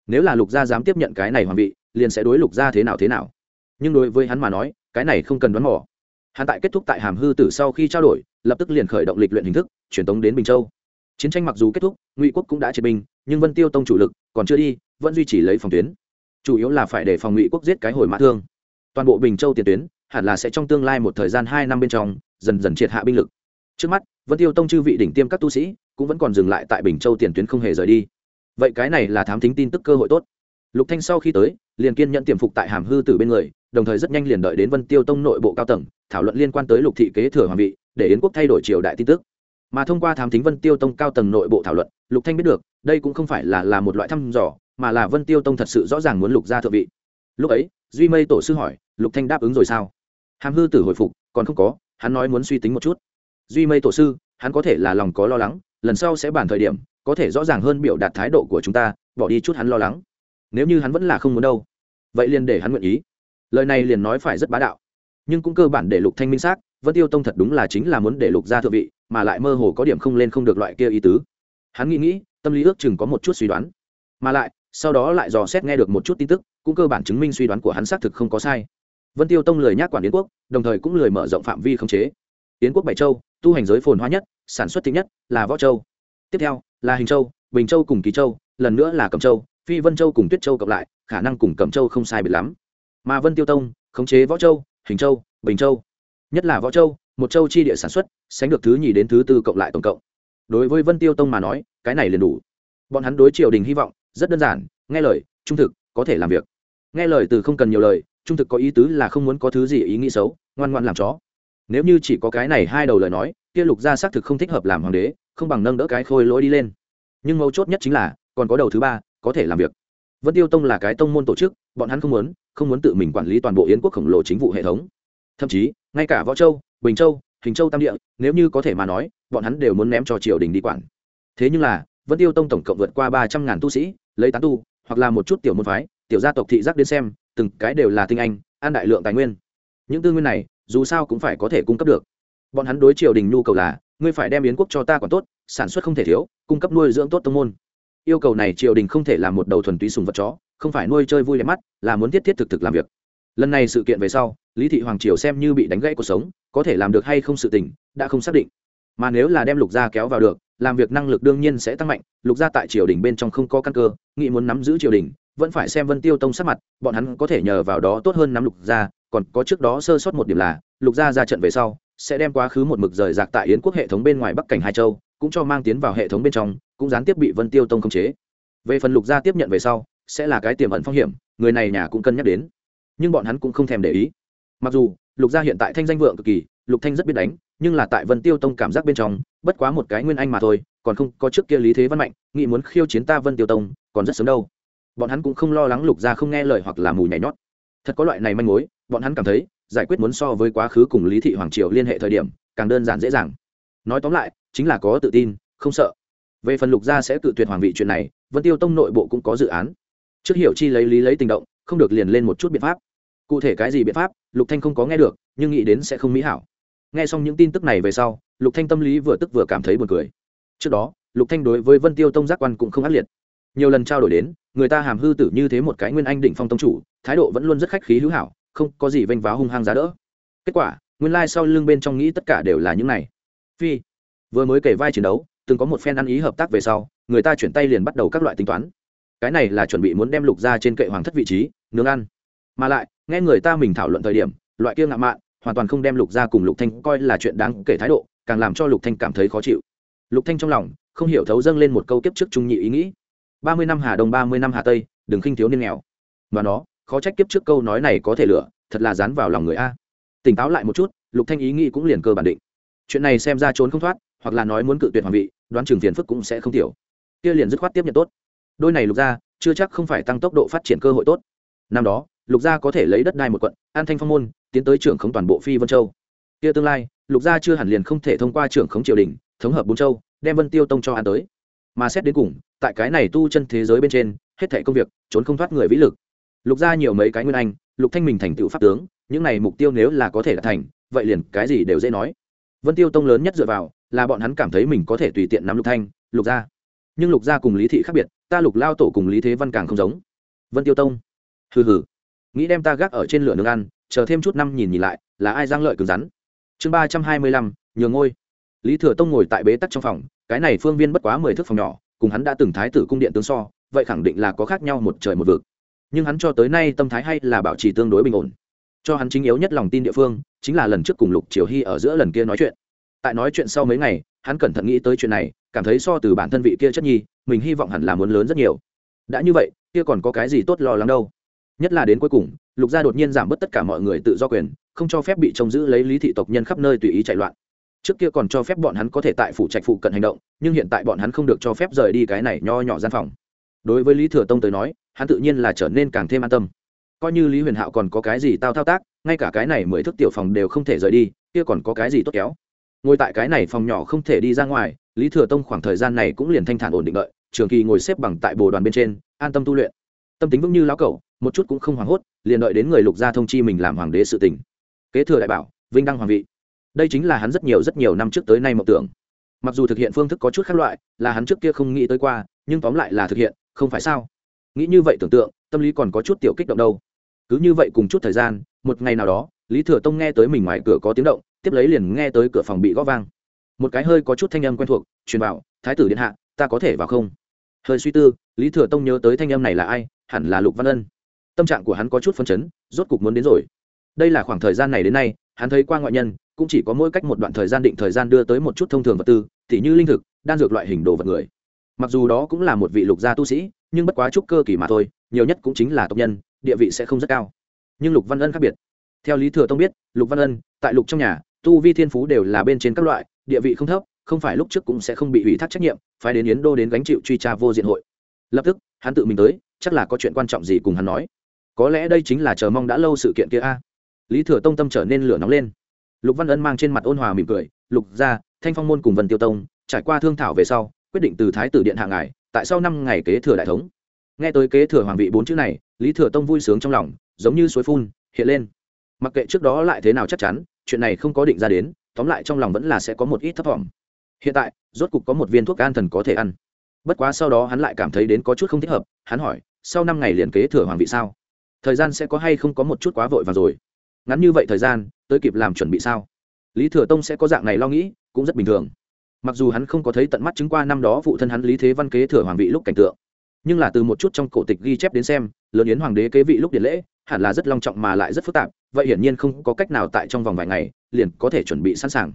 Nếu là lục gia dám tiếp nhận cái này hoàng vị, liền sẽ đối lục gia thế nào thế nào. Nhưng đối với hắn mà nói, cái này không cần đoán mò. Hắn tại kết thúc tại hàm hư tử sau khi trao đổi, lập tức liền khởi động lịch luyện hình thức, truyền tống đến bình châu chiến tranh mặc dù kết thúc, ngụy quốc cũng đã triệt binh, nhưng vân tiêu tông chủ lực còn chưa đi, vẫn duy trì lấy phòng tuyến. Chủ yếu là phải để phòng ngụy quốc giết cái hồi mã thương. Toàn bộ bình châu tiền tuyến, hẳn là sẽ trong tương lai một thời gian hai năm bên trong, dần dần triệt hạ binh lực. Trước mắt, vân tiêu tông chư vị đỉnh tiêm các tu sĩ cũng vẫn còn dừng lại tại bình châu tiền tuyến không hề rời đi. Vậy cái này là thám thính tin tức cơ hội tốt. Lục thanh sau khi tới, liền kiên nhận tiềm phục tại hàm hư tử bên người, đồng thời rất nhanh liền đợi đến vân tiêu tông nội bộ cao tầng, thảo luận liên quan tới lục thị kế thừa hoàng vị, để yến quốc thay đổi triều đại tin tức mà thông qua thám thính vân tiêu tông cao tầng nội bộ thảo luận, lục thanh biết được, đây cũng không phải là là một loại thăm dò, mà là vân tiêu tông thật sự rõ ràng muốn lục gia thượng vị. Lúc ấy, duy mây tổ sư hỏi, lục thanh đáp ứng rồi sao? Hàm hư tử hồi phục, còn không có, hắn nói muốn suy tính một chút. Duy mây tổ sư, hắn có thể là lòng có lo lắng, lần sau sẽ bàn thời điểm, có thể rõ ràng hơn biểu đạt thái độ của chúng ta, bỏ đi chút hắn lo lắng. Nếu như hắn vẫn là không muốn đâu, vậy liền để hắn nguyện ý. Lời này liền nói phải rất bá đạo, nhưng cũng cơ bản để lục thanh minh xác vân tiêu tông thật đúng là chính là muốn để lục gia thượng vị, mà lại mơ hồ có điểm không lên không được loại kia ý tứ. Hắn nghĩ nghĩ, tâm lý ước chừng có một chút suy đoán. Mà lại, sau đó lại dò xét nghe được một chút tin tức, cũng cơ bản chứng minh suy đoán của hắn xác thực không có sai. Vân tiêu tông lười nhác quản yến quốc, đồng thời cũng lười mở rộng phạm vi khống chế. Yến quốc bảy châu, tu hành giới phồn hoa nhất, sản xuất thịnh nhất, là võ châu. Tiếp theo, là hình châu, bình châu cùng ký châu, lần nữa là cẩm châu, phi vân châu cùng tuyết châu cộng lại, khả năng cùng cẩm châu không sai biệt lắm. Mà vân tiêu tông, khống chế võ châu, hình châu, bình châu nhất là võ châu, một châu chi địa sản xuất, sánh được thứ nhì đến thứ tư cộng lại tổng cộng. Đối với vân tiêu tông mà nói, cái này liền đủ. Bọn hắn đối triều đình hy vọng rất đơn giản, nghe lời, trung thực, có thể làm việc. Nghe lời từ không cần nhiều lời, trung thực có ý tứ là không muốn có thứ gì ý nghĩ xấu, ngoan ngoan làm chó. Nếu như chỉ có cái này hai đầu lời nói, kia lục gia xác thực không thích hợp làm hoàng đế, không bằng nâng đỡ cái khôi lỗi đi lên. Nhưng mấu chốt nhất chính là, còn có đầu thứ ba, có thể làm việc. Vân tiêu tông là cái tông môn tổ chức, bọn hắn không muốn không muốn tự mình quản lý toàn bộ yến quốc khổng lồ chính vụ hệ thống. Thậm chí ngay cả võ châu, bình châu, hình châu tam địa, nếu như có thể mà nói, bọn hắn đều muốn ném cho triều đình đi quản. Thế nhưng là, vân tiêu tông tổng cộng vượt qua ba trăm ngàn tu sĩ, lấy tán tu, hoặc là một chút tiểu môn phái, tiểu gia tộc thị giác đến xem, từng cái đều là tinh anh, an đại lượng tài nguyên. Những tư nguyên này, dù sao cũng phải có thể cung cấp được. Bọn hắn đối triều đình nhu cầu là, ngươi phải đem yến quốc cho ta còn tốt, sản xuất không thể thiếu, cung cấp nuôi dưỡng tốt tông môn. Yêu cầu này triều đình không thể làm một đầu thuần túy sùng vật chó, không phải nuôi chơi vui đẹp mắt, là muốn thiết thiết thực thực làm việc lần này sự kiện về sau, lý thị hoàng triều xem như bị đánh gãy cuộc sống, có thể làm được hay không sự tình, đã không xác định. Mà nếu là đem lục gia kéo vào được, làm việc năng lực đương nhiên sẽ tăng mạnh, lục gia tại triều đình bên trong không có căn cơ nghị muốn nắm giữ triều đình, vẫn phải xem vân tiêu tông sát mặt, bọn hắn có thể nhờ vào đó tốt hơn nắm lục gia, còn có trước đó sơ sót một điểm là, lục gia ra trận về sau, sẽ đem quá khứ một mực rời rạc tại yến quốc hệ thống bên ngoài bắc cảnh hai châu, cũng cho mang tiến vào hệ thống bên trong, cũng gián tiếp bị vân tiêu tông khống chế. Về phần lục gia tiếp nhận về sau, sẽ là cái tiềm ẩn phong hiểm, người này nhà cũng cân nhắc đến nhưng bọn hắn cũng không thèm để ý. Mặc dù, lục gia hiện tại thanh danh vượng cực kỳ, lục thanh rất biết đánh, nhưng là tại vân tiêu tông cảm giác bên trong, bất quá một cái nguyên anh mà thôi, còn không có trước kia lý thế văn mạnh, nghĩ muốn khiêu chiến ta vân tiêu tông, còn rất sớm đâu. Bọn hắn cũng không lo lắng lục gia không nghe lời hoặc là mù nhảy nhót. Thật có loại này manh mối, bọn hắn cảm thấy, giải quyết muốn so với quá khứ cùng lý thị hoàng triều liên hệ thời điểm, càng đơn giản dễ dàng. Nói tóm lại, chính là có tự tin, không sợ. Về phần lục gia sẽ tự tuyệt hoàng vị chuyện này, vân tiêu tông nội bộ cũng có dự án. Trước hiểu chi lấy lý lấy tình động không được liền lên một chút biện pháp. Cụ thể cái gì biện pháp, lục thanh không có nghe được, nhưng nghĩ đến sẽ không mỹ hảo. Nghe xong những tin tức này về sau, lục thanh tâm lý vừa tức vừa cảm thấy buồn cười. Trước đó, lục thanh đối với vân tiêu tông giác quan cũng không ác liệt. Nhiều lần trao đổi đến, người ta hàm hư tử như thế một cái nguyên anh đỉnh phong tông chủ, thái độ vẫn luôn rất khách khí hữu hảo, không có gì vênh váo hung hăng giá đỡ. Kết quả, nguyên lai sau lưng bên trong nghĩ tất cả đều là những này. Phi, vừa mới kể vai chiến đấu, từng có một phen ăn ý hợp tác về sau, người ta chuyển tay liền bắt đầu các loại tính toán cái này là chuẩn bị muốn đem lục ra trên kệ hoàng thất vị trí, nướng ăn. Mà lại, nghe người ta mình thảo luận thời điểm, loại kia ngạo mạn, hoàn toàn không đem lục ra cùng lục thanh coi là chuyện đáng kể thái độ, càng làm cho lục thanh cảm thấy khó chịu. Lục thanh trong lòng, không hiểu thấu dâng lên một câu kiếp trước trung nhị ý nghĩ. Ba mươi năm hà đông, ba mươi năm hà tây, đừng khinh thiếu niên nghèo. Và nó, khó trách kiếp trước câu nói này có thể lửa, thật là dán vào lòng người a. Tỉnh táo lại một chút, lục thanh ý nghĩ cũng liền cơ bản định. Chuyện này xem ra trốn không thoát, hoặc là nói muốn cự tuyệt hoàng vị, đoán trường phiền phức cũng sẽ không tiểu. Kia liền dứt khoát tiếp nhận tốt đôi này lục gia, chưa chắc không phải tăng tốc độ phát triển cơ hội tốt. Năm đó, lục gia có thể lấy đất đai một quận, an thanh phong môn, tiến tới trưởng khống toàn bộ phi vân châu. Kia tương lai, lục gia chưa hẳn liền không thể thông qua trưởng khống triều đình, thống hợp bốn châu, đem vân tiêu tông cho an tới. Mà xét đến cùng, tại cái này tu chân thế giới bên trên, hết thảy công việc, trốn không thoát người vĩ lực. Lục gia nhiều mấy cái nguyên anh, lục thanh mình thành tựu pháp tướng, những này mục tiêu nếu là có thể đạt thành, vậy liền cái gì đều dễ nói. Vân tiêu tông lớn nhất dựa vào, là bọn hắn cảm thấy mình có thể tùy tiện nắm lục thanh, lục gia. Nhưng lục gia cùng lý thị khác biệt ta lục lao tổ cùng lý thế văn càng không giống. Vân tiêu tông. Hừ hừ. Nghĩ đem ta gác ở trên lửa nương ăn, chờ thêm chút năm nhìn nhìn lại, là ai giang lợi cứng rắn. Chương ba trăm hai mươi lăm, nhường ngôi. Lý thừa tông ngồi tại bế tắc trong phòng, cái này phương viên bất quá mười thước phòng nhỏ, cùng hắn đã từng thái tử cung điện tướng so, vậy khẳng định là có khác nhau một trời một vực. Nhưng hắn cho tới nay tâm thái hay là bảo trì tương đối bình ổn. Cho hắn chính yếu nhất lòng tin địa phương, chính là lần trước cùng lục triều hy ở giữa lần kia nói chuyện. Tại nói chuyện sau mấy ngày hắn cẩn thận nghĩ tới chuyện này, cảm thấy so từ bản thân vị kia chất nhi, mình hy vọng hẳn là muốn lớn rất nhiều. Đã như vậy, kia còn có cái gì tốt lo lắng đâu? Nhất là đến cuối cùng, lục gia đột nhiên giảm bớt tất cả mọi người tự do quyền, không cho phép bị trông giữ lấy lý thị tộc nhân khắp nơi tùy ý chạy loạn. Trước kia còn cho phép bọn hắn có thể tại phủ trạch phụ cận hành động, nhưng hiện tại bọn hắn không được cho phép rời đi cái này nho nhỏ gian phòng. Đối với lý thừa tông tới nói, hắn tự nhiên là trở nên càng thêm an tâm. Coi như lý huyền hạo còn có cái gì tao thao tác, ngay cả cái này mới thức tiểu phòng đều không thể rời đi, kia còn có cái gì tốt kéo? Ngồi tại cái này phòng nhỏ không thể đi ra ngoài, lý thừa tông khoảng thời gian này cũng liền thanh thản ổn định đợi, trường kỳ ngồi xếp bằng tại bồ đoàn bên trên, an tâm tu luyện. Tâm tính vững như lão cẩu, một chút cũng không hoảng hốt, liền đợi đến người lục gia thông chi mình làm hoàng đế sự tình. Kế thừa đại bảo, vinh đăng hoàng vị. Đây chính là hắn rất nhiều rất nhiều năm trước tới nay mộng tưởng. Mặc dù thực hiện phương thức có chút khác loại, là hắn trước kia không nghĩ tới qua, nhưng tóm lại là thực hiện, không phải sao? Nghĩ như vậy tưởng tượng, tâm lý còn có chút tiểu kích động đâu. Cứ như vậy cùng chút thời gian, một ngày nào đó, lý thừa tông nghe tới mình ngoài cửa có tiếng động tiếp lấy liền nghe tới cửa phòng bị gõ vang. Một cái hơi có chút thanh âm quen thuộc, truyền vào thái tử điện hạ, ta có thể vào không? Hơi suy tư, lý thừa tông nhớ tới thanh âm này là ai, hẳn là lục văn ân. Tâm trạng của hắn có chút phân chấn, rốt cục muốn đến rồi. Đây là khoảng thời gian này đến nay, hắn thấy qua ngoại nhân, cũng chỉ có mỗi cách một đoạn thời gian định thời gian đưa tới một chút thông thường vật tư, tỉ như linh thực, đan dược loại hình đồ vật người. Mặc dù đó cũng là một vị lục gia tu sĩ, nhưng bất quá chút cơ kỳ mà thôi, nhiều nhất cũng chính là tộc nhân, địa vị sẽ không rất cao. Nhưng lục văn ân khác biệt. Theo lý thừa tông biết, lục văn ân, tại lục trong nhà tu vi thiên phú đều là bên trên các loại, địa vị không thấp, không phải lúc trước cũng sẽ không bị ủy thác trách nhiệm phải đến yến đô đến gánh chịu truy tra vô diện hội. Lập tức, hắn tự mình tới, chắc là có chuyện quan trọng gì cùng hắn nói. Có lẽ đây chính là chờ mong đã lâu sự kiện kia a. Lý thừa tông tâm trở nên lửa nóng lên. Lục văn ân mang trên mặt ôn hòa mỉm cười, lục gia, thanh phong môn cùng vần tiêu tông, trải qua thương thảo về sau, quyết định từ thái tử điện hạ ngài, tại sau năm ngày kế thừa đại thống. Nghe tới kế thừa hoàng vị bốn chữ này, lý thừa tông vui sướng trong lòng, giống như suối phun, hiện lên. Mặc kệ trước đó lại thế nào chắc chắn chuyện này không có định ra đến, tóm lại trong lòng vẫn là sẽ có một ít thấp thỏm hiện tại, rốt cục có một viên thuốc an thần có thể ăn. Bất quá sau đó hắn lại cảm thấy đến có chút không thích hợp, hắn hỏi, sau năm ngày liền kế thừa hoàng vị sao? Thời gian sẽ có hay không có một chút quá vội vàng rồi? Ngắn như vậy thời gian, tới kịp làm chuẩn bị sao? Lý thừa tông sẽ có dạng này lo nghĩ, cũng rất bình thường. Mặc dù hắn không có thấy tận mắt chứng qua năm đó phụ thân hắn lý thế văn kế thừa hoàng vị lúc cảnh tượng, nhưng là từ một chút trong cổ tịch ghi chép đến xem, lớn yến hoàng đế kế vị lúc điện lễ hẳn là rất long trọng mà lại rất phức tạp, vậy hiển nhiên không có cách nào tại trong vòng vài ngày, liền có thể chuẩn bị sẵn sàng.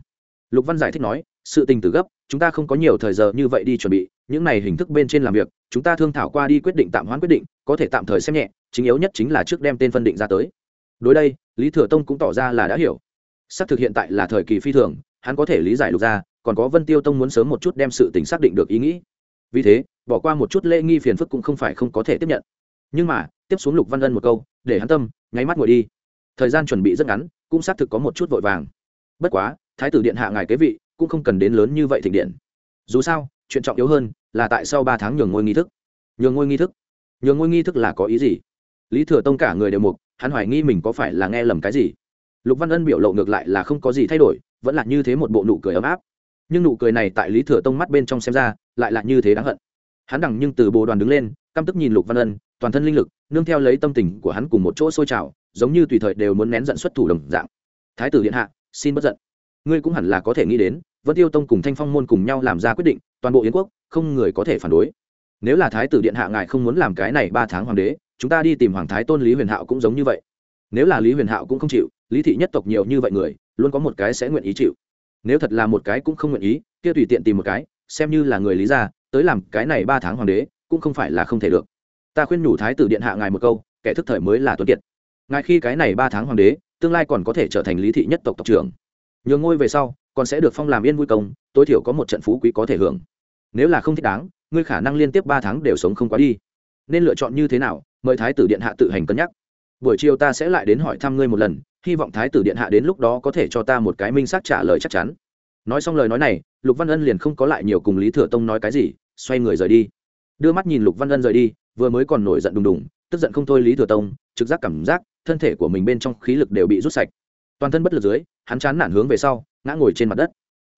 Lục văn giải thích nói, sự tình từ gấp, chúng ta không có nhiều thời giờ như vậy đi chuẩn bị, những này hình thức bên trên làm việc, chúng ta thương thảo qua đi quyết định tạm hoãn quyết định, có thể tạm thời xem nhẹ, chính yếu nhất chính là trước đem tên phân định ra tới. Đối đây, lý thừa tông cũng tỏ ra là đã hiểu. Xác thực hiện tại là thời kỳ phi thường, hắn có thể lý giải lục ra còn có vân tiêu tông muốn sớm một chút đem sự tình xác định được ý nghĩ. Vì thế, bỏ qua một chút lễ nghi phiền phức cũng không phải không có thể tiếp nhận. Nhưng mà tiếp xuống lục văn ân một câu, để hắn tâm, nháy mắt ngồi đi. Thời gian chuẩn bị rất ngắn, cũng xác thực có một chút vội vàng. Bất quá, thái tử điện hạ ngài kế vị, cũng không cần đến lớn như vậy thịnh điện. Dù sao, chuyện trọng yếu hơn là tại sau ba tháng nhường ngôi nghi thức. Nhường ngôi nghi thức? Nhường ngôi nghi thức là có ý gì? Lý thừa tông cả người đều mục, hắn hoài nghi mình có phải là nghe lầm cái gì? Lục văn ân biểu lộ ngược lại là không có gì thay đổi, vẫn là như thế một bộ nụ cười ấm áp. Nhưng nụ cười này tại lý thừa tông mắt bên trong xem ra, lại là như thế đáng hận. Hắn đằng nhưng từ bồ đoàn đứng lên, căm tức nhìn lục văn ân toàn thân linh lực, nương theo lấy tâm tình của hắn cùng một chỗ sôi trào, giống như tùy thời đều muốn nén giận xuất thủ đồng dạng. Thái tử điện hạ, xin bất giận. Ngươi cũng hẳn là có thể nghĩ đến, vân tiêu tông cùng thanh phong môn cùng nhau làm ra quyết định, toàn bộ yến quốc, không người có thể phản đối. Nếu là thái tử điện hạ ngài không muốn làm cái này ba tháng hoàng đế, chúng ta đi tìm hoàng thái tôn lý huyền hạo cũng giống như vậy. Nếu là lý huyền hạo cũng không chịu, lý thị nhất tộc nhiều như vậy người, luôn có một cái sẽ nguyện ý chịu. Nếu thật là một cái cũng không nguyện ý, kia tùy tiện tìm một cái, xem như là người lý gia, tới làm cái này ba tháng hoàng đế, cũng không phải là không thể được ta khuyên nhủ thái tử điện hạ ngài một câu, kẻ thức thời mới là tuấn kiệt. Ngài khi cái này ba tháng hoàng đế, tương lai còn có thể trở thành lý thị nhất tộc tộc trưởng. Nhường ngôi về sau, còn sẽ được phong làm yên vui công, tối thiểu có một trận phú quý có thể hưởng. Nếu là không thích đáng, ngươi khả năng liên tiếp ba tháng đều sống không quá đi. Nên lựa chọn như thế nào, mời thái tử điện hạ tự hành cân nhắc. Buổi chiều ta sẽ lại đến hỏi thăm ngươi một lần, hy vọng thái tử điện hạ đến lúc đó có thể cho ta một cái minh xác trả lời chắc chắn. Nói xong lời nói này, lục văn ân liền không có lại nhiều cùng lý thừa tông nói cái gì, xoay người rời đi. Đưa mắt nhìn lục văn ân rời đi vừa mới còn nổi giận đùng đùng, tức giận không thôi lý thừa tông, trực giác cảm giác, thân thể của mình bên trong khí lực đều bị rút sạch. Toàn thân bất lực dưới, hắn chán nản hướng về sau, ngã ngồi trên mặt đất.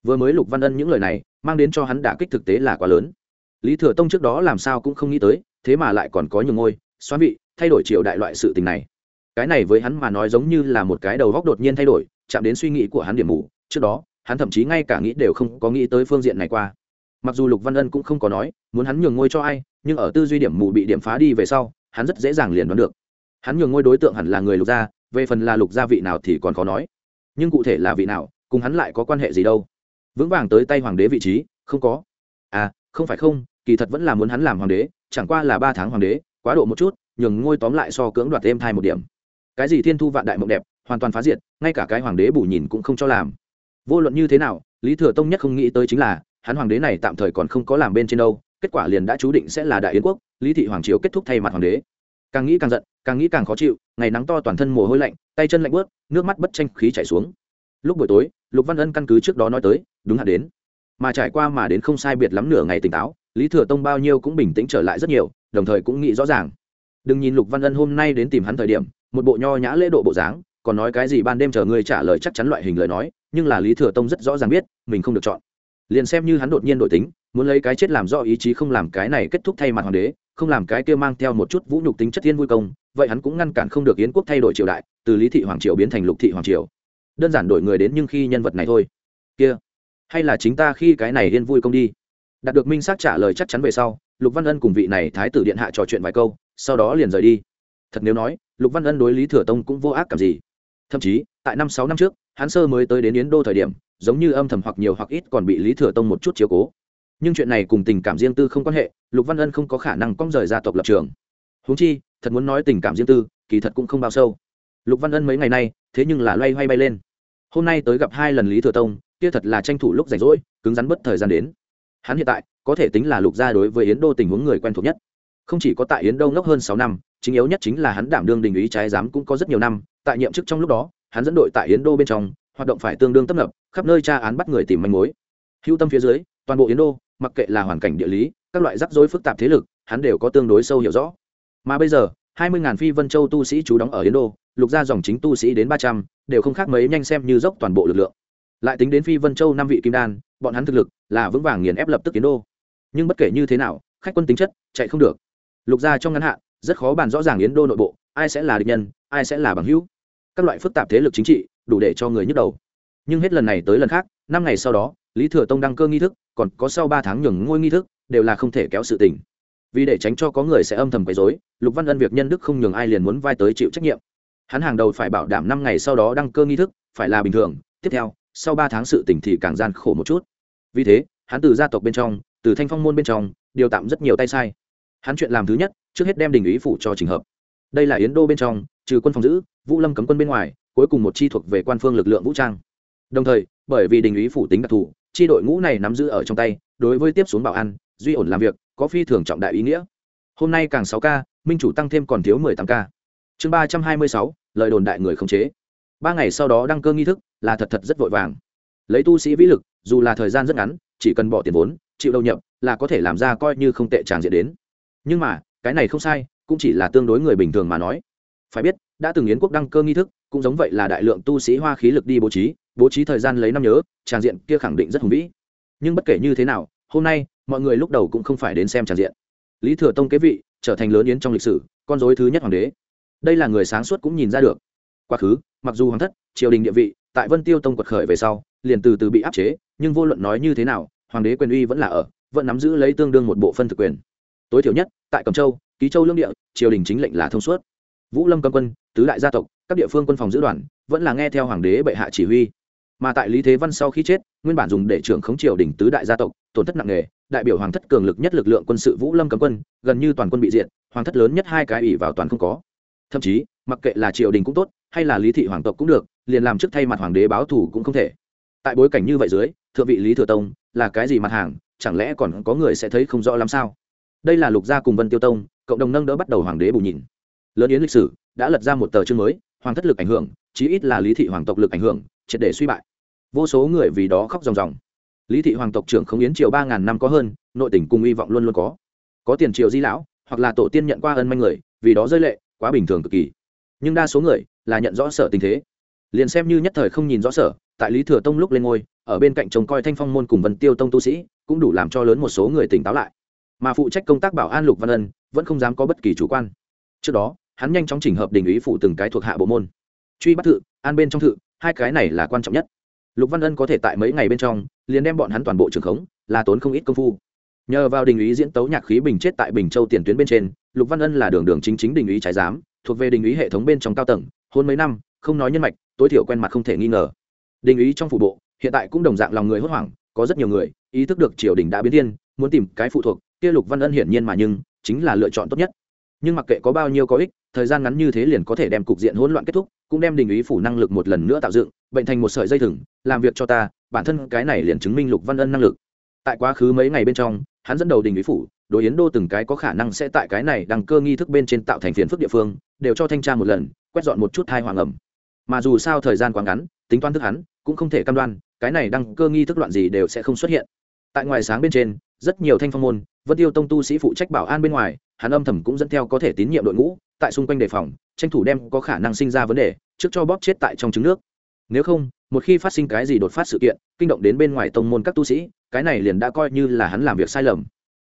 Vừa mới lục văn ân những lời này, mang đến cho hắn đả kích thực tế là quá lớn. Lý thừa tông trước đó làm sao cũng không nghĩ tới, thế mà lại còn có nhiều ngôi xoắn vị, thay đổi triều đại loại sự tình này. Cái này với hắn mà nói giống như là một cái đầu góc đột nhiên thay đổi, chạm đến suy nghĩ của hắn điểm mù. Trước đó, hắn thậm chí ngay cả nghĩ đều không có nghĩ tới phương diện này qua mặc dù lục văn ân cũng không có nói, muốn hắn nhường ngôi cho ai, nhưng ở tư duy điểm mù bị điểm phá đi về sau, hắn rất dễ dàng liền đoán được. Hắn nhường ngôi đối tượng hẳn là người lục gia, về phần là lục gia vị nào thì còn khó nói. Nhưng cụ thể là vị nào, cùng hắn lại có quan hệ gì đâu. Vững vàng tới tay hoàng đế vị trí, không có. À không phải không, kỳ thật vẫn là muốn hắn làm hoàng đế, chẳng qua là ba tháng hoàng đế, quá độ một chút, nhường ngôi tóm lại so cưỡng đoạt êm thai một điểm. Cái gì thiên thu vạn đại mộng đẹp, hoàn toàn phá diệt, ngay cả cái hoàng đế bù nhìn cũng không cho làm. Vô luận như thế nào, lý thừa tông nhất không nghĩ tới chính là hắn hoàng đế này tạm thời còn không có làm bên trên đâu, kết quả liền đã chú định sẽ là đại yến quốc, lý thị hoàng chiếu kết thúc thay mặt hoàng đế. Càng nghĩ càng giận, càng nghĩ càng khó chịu, ngày nắng to toàn thân mồ hôi lạnh, tay chân lạnh bớt nước mắt bất tranh khí chảy xuống. Lúc buổi tối, lục văn ân căn cứ trước đó nói tới, đúng hạn đến. Mà trải qua mà đến không sai biệt lắm nửa ngày tỉnh táo, lý thừa tông bao nhiêu cũng bình tĩnh trở lại rất nhiều, đồng thời cũng nghĩ rõ ràng. Đừng nhìn lục văn ân hôm nay đến tìm hắn thời điểm, một bộ nho nhã lễ độ bộ dáng, còn nói cái gì ban đêm chờ ngươi trả lời chắc chắn loại hình lời nói, nhưng là lý thừa tông rất rõ ràng biết, mình không được chọn liền xem như hắn đột nhiên đổi tính, muốn lấy cái chết làm do ý chí không làm cái này kết thúc thay mặt hoàng đế, không làm cái kia mang theo một chút vũ nhục tính chất thiên vui công, vậy hắn cũng ngăn cản không được yến quốc thay đổi triều đại, từ lý thị hoàng triều biến thành lục thị hoàng triều. Đơn giản đổi người đến nhưng khi nhân vật này thôi. Kia, hay là chính ta khi cái này yên vui công đi. Đạt được minh xác trả lời chắc chắn về sau, lục văn ân cùng vị này thái tử điện hạ trò chuyện vài câu, sau đó liền rời đi. Thật nếu nói, lục văn ân đối lý thừa tông cũng vô ác cảm gì. Thậm chí, tại năm sáu năm trước hắn sơ mới tới đến yến đô thời điểm, giống như âm thầm hoặc nhiều hoặc ít còn bị lý thừa tông một chút chiếu cố. Nhưng chuyện này cùng tình cảm riêng tư không quan hệ, lục văn ân không có khả năng cong rời gia tộc lập trường. Húng chi, thật muốn nói tình cảm riêng tư, kỳ thật cũng không bao sâu. Lục văn ân mấy ngày nay, thế nhưng là loay hoay bay lên. Hôm nay tới gặp hai lần lý thừa tông, kia thật là tranh thủ lúc rảnh rỗi, cứng rắn bất thời gian đến. Hắn hiện tại, có thể tính là lục gia đối với yến đô tình huống người quen thuộc nhất. Không chỉ có tại yến đô ngốc hơn sáu năm, chính yếu nhất chính là hắn đảm đương đình ý trái giám cũng có rất nhiều năm, tại nhiệm chức trong lúc đó hắn dẫn đội tại yến đô bên trong, hoạt động phải tương đương tấp nập, khắp nơi tra án bắt người tìm manh mối. Hữu tâm phía dưới, toàn bộ yến đô, mặc kệ là hoàn cảnh địa lý, các loại rắc rối phức tạp thế lực, hắn đều có tương đối sâu hiểu rõ. Mà bây giờ, hai mươi ngàn phi vân châu tu sĩ trú đóng ở yến đô, lục gia dòng chính tu sĩ đến ba trăm, đều không khác mấy nhanh xem như dốc toàn bộ lực lượng. Lại tính đến phi vân châu năm vị kim đan, bọn hắn thực lực là vững vàng nghiền ép lập tức yến đô. Nhưng bất kể như thế nào, khách quân tính chất, chạy không được. Lục gia trong ngắn hạn, rất khó bàn rõ ràng yến đô nội bộ, ai sẽ là địch nhân, ai sẽ là bằng hữu các loại phức tạp thế lực chính trị, đủ để cho người nhức đầu. Nhưng hết lần này tới lần khác, năm ngày sau đó, lý thừa tông đăng cơ nghi thức, còn có sau ba tháng nhường ngôi nghi thức, đều là không thể kéo sự tình. Vì để tránh cho có người sẽ âm thầm quấy dối lục văn ân việc nhân đức không nhường ai liền muốn vai tới chịu trách nhiệm. Hắn hàng đầu phải bảo đảm năm ngày sau đó đăng cơ nghi thức, phải là bình thường, tiếp theo, sau ba tháng sự tỉnh thì càng gian khổ một chút. Vì thế, hắn từ gia tộc bên trong, từ thanh phong môn bên trong, điều tạm rất nhiều tay sai. Hắn chuyện làm thứ nhất, trước hết đem đình ý phủ cho trình hợp. Đây là yến đô bên trong, trừ quân phòng giữ vũ lâm cấm quân bên ngoài, cuối cùng một chi thuộc về quan phương lực lượng vũ trang. Đồng thời, bởi vì đình ý phủ tính đặc thù, chi đội ngũ này nắm giữ ở trong tay, đối với tiếp xuống bảo an, duy ổn làm việc, có phi thường trọng đại ý nghĩa. Hôm nay càng sáu ca, minh chủ tăng thêm còn thiếu mười tám ca. Chương ba trăm hai mươi sáu, lời đồn đại người khống chế. Ba ngày sau đó đăng cơ nghi thức, là thật thật rất vội vàng. Lấy tu sĩ vĩ lực, dù là thời gian rất ngắn, chỉ cần bỏ tiền vốn, chịu đầu nhập, là có thể làm ra coi như không tệ tràng diện đến. Nhưng mà, cái này không sai, cũng chỉ là tương đối người bình thường mà nói. Phải biết đã từng yến quốc đăng cơ nghi thức, cũng giống vậy là đại lượng tu sĩ hoa khí lực đi bố trí bố trí thời gian lấy năm nhớ, tràng diện kia khẳng định rất hùng vĩ. Nhưng bất kể như thế nào, hôm nay, mọi người lúc đầu cũng không phải đến xem tràng diện. Lý thừa tông kế vị, trở thành lớn yến trong lịch sử, con dối thứ nhất hoàng đế. Đây là người sáng suốt cũng nhìn ra được. Quá khứ, mặc dù hoàng thất, triều đình địa vị, tại vân tiêu tông quật khởi về sau, liền từ từ bị áp chế, nhưng vô luận nói như thế nào, hoàng đế quyền uy vẫn là ở, vẫn nắm giữ lấy tương đương một bộ phân thực quyền. Tối thiểu nhất, tại cẩm châu, ký châu lương địa, triều đình chính lệnh là thông suốt vũ lâm cầm quân tứ đại gia tộc các địa phương quân phòng giữ đoàn vẫn là nghe theo hoàng đế bệ hạ chỉ huy. Mà tại lý thế văn sau khi chết nguyên bản dùng để trưởng khống triều đình tứ đại gia tộc tổn thất nặng nề đại biểu hoàng thất cường lực nhất lực lượng quân sự vũ lâm cấm quân gần như toàn quân bị diện, hoàng thất lớn nhất hai cái ủy vào toàn không có. Thậm chí mặc kệ là triều đình cũng tốt hay là lý thị hoàng tộc cũng được liền làm trước thay mặt hoàng đế báo thù cũng không thể. Tại bối cảnh như vậy dưới thượng vị lý thừa tông là cái gì mặt hàng chẳng lẽ còn có người sẽ thấy không rõ làm sao? Đây là lục gia cùng vân tiêu tông cộng đồng nâng đỡ bắt đầu hoàng đế bù nhìn lớn yến lịch sử đã lật ra một tờ chương mới, hoàng thất lực ảnh hưởng, chí ít là lý thị hoàng tộc lực ảnh hưởng, triệt để suy bại. Vô số người vì đó khóc ròng ròng. Lý thị hoàng tộc trưởng không yến triều ba ngàn năm có hơn, nội tỉnh cùng hy vọng luôn luôn có. Có tiền triều di lão, hoặc là tổ tiên nhận qua ân manh người, vì đó rơi lệ, quá bình thường cực kỳ. Nhưng đa số người là nhận rõ sở tình thế. Liền xem như nhất thời không nhìn rõ sở, tại lý thừa tông lúc lên ngôi, ở bên cạnh trông coi thanh phong môn cùng vân tiêu tông tu sĩ, cũng đủ làm cho lớn một số người tỉnh táo lại. Mà phụ trách công tác bảo an lục văn ân vẫn không dám có bất kỳ chủ quan. Trước đó hắn nhanh chóng chỉnh hợp đình ý phụ từng cái thuộc hạ bộ môn. Truy bắt thự, an bên trong thự, hai cái này là quan trọng nhất. Lục văn ân có thể tại mấy ngày bên trong, liền đem bọn hắn toàn bộ trường khống, là tốn không ít công phu. Nhờ vào đình ý diễn tấu nhạc khí bình chết tại bình châu tiền tuyến bên trên, lục văn ân là đường đường chính chính đình ý trái giám, thuộc về đình ý hệ thống bên trong cao tầng, hôn mấy năm, không nói nhân mạch, tối thiểu quen mặt không thể nghi ngờ. Đình ý trong phủ bộ, hiện tại cũng đồng dạng lòng người hốt hoảng, có rất nhiều người, ý thức được triều đình đã biến thiên, muốn tìm cái phụ thuộc, kia lục văn ân hiển nhiên mà nhưng, chính là lựa chọn tốt nhất nhưng mặc kệ có bao nhiêu có ích, thời gian ngắn như thế liền có thể đem cục diện hỗn loạn kết thúc, cũng đem đình ý phủ năng lực một lần nữa tạo dựng, bệnh thành một sợi dây thừng, làm việc cho ta, bản thân cái này liền chứng minh lục văn ân năng lực. Tại quá khứ mấy ngày bên trong, hắn dẫn đầu đình ý phủ, đối yến đô từng cái có khả năng sẽ tại cái này đăng cơ nghi thức bên trên tạo thành phiền phức địa phương, đều cho thanh tra một lần, quét dọn một chút thai hoàng ẩm. Mà dù sao thời gian quá ngắn, tính toán thức hắn, cũng không thể cam đoan, cái này đăng cơ nghi thức loạn gì đều sẽ không xuất hiện tại ngoài sáng bên trên, rất nhiều thanh phong môn, vân tiêu tông tu sĩ phụ trách bảo an bên ngoài, hắn âm thầm cũng dẫn theo có thể tín nhiệm đội ngũ, tại xung quanh đề phòng, tranh thủ đem có khả năng sinh ra vấn đề, trước cho bóp chết tại trong trứng nước. Nếu không, một khi phát sinh cái gì đột phát sự kiện, kinh động đến bên ngoài tông môn các tu sĩ, cái này liền đã coi như là hắn làm việc sai lầm.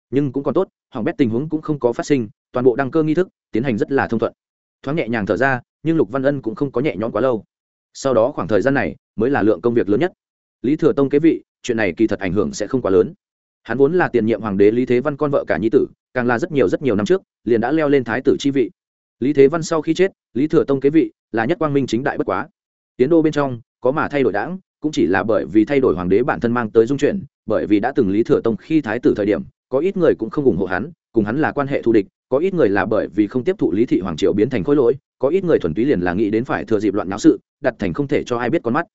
Nhưng cũng còn tốt, hỏng bét tình huống cũng không có phát sinh, toàn bộ đăng cơ nghi thức tiến hành rất là thông thuận. Thoáng nhẹ nhàng thở ra, nhưng lục văn ân cũng không có nhẹ nhõm quá lâu. Sau đó khoảng thời gian này mới là lượng công việc lớn nhất. Lý thừa tông kế vị chuyện này kỳ thật ảnh hưởng sẽ không quá lớn. Hắn vốn là tiền nhiệm hoàng đế lý thế văn con vợ cả nhi tử, càng là rất nhiều rất nhiều năm trước, liền đã leo lên thái tử chi vị. Lý thế văn sau khi chết, lý thừa tông kế vị là nhất quang minh chính đại bất quá. Tiến đô bên trong, có mà thay đổi đảng, cũng chỉ là bởi vì thay đổi hoàng đế bản thân mang tới dung chuyển bởi vì đã từng lý thừa tông khi thái tử thời điểm, có ít người cũng không ủng hộ hắn, cùng hắn là quan hệ thù địch, có ít người là bởi vì không tiếp thụ lý thị hoàng triều biến thành khối lỗi, có ít người thuần túy liền là nghĩ đến phải thừa dịp loạn náo sự, đặt thành không thể cho ai biết con mắt.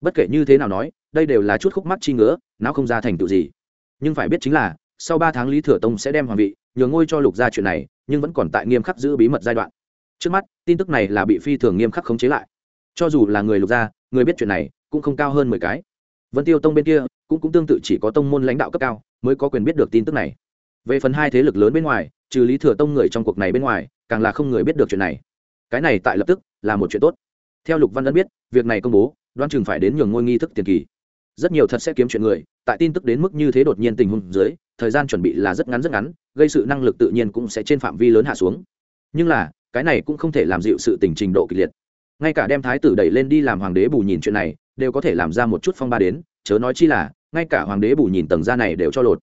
Bất kể như thế nào nói đây đều là chút khúc mắc chi ngứa, não không ra thành tựu gì. Nhưng phải biết chính là, sau ba tháng lý thừa tông sẽ đem hoàng vị nhường ngôi cho lục gia chuyện này, nhưng vẫn còn tại nghiêm khắc giữ bí mật giai đoạn. Trước mắt, tin tức này là bị phi thường nghiêm khắc khống chế lại. Cho dù là người lục gia, người biết chuyện này cũng không cao hơn mười cái. Vân tiêu tông bên kia cũng cũng tương tự chỉ có tông môn lãnh đạo cấp cao mới có quyền biết được tin tức này. Về phần hai thế lực lớn bên ngoài, trừ lý thừa tông người trong cuộc này bên ngoài, càng là không người biết được chuyện này. Cái này tại lập tức là một chuyện tốt. Theo lục văn ân biết, việc này công bố đoan chừng phải đến nhường ngôi nghi thức tiền kỳ rất nhiều thật sẽ kiếm chuyện người, tại tin tức đến mức như thế đột nhiên tình huống dưới, thời gian chuẩn bị là rất ngắn rất ngắn, gây sự năng lực tự nhiên cũng sẽ trên phạm vi lớn hạ xuống. Nhưng là, cái này cũng không thể làm dịu sự tình trình độ kịch liệt. Ngay cả đem thái tử đẩy lên đi làm hoàng đế bù nhìn chuyện này, đều có thể làm ra một chút phong ba đến, chớ nói chi là, ngay cả hoàng đế bù nhìn tầng ra này đều cho lột.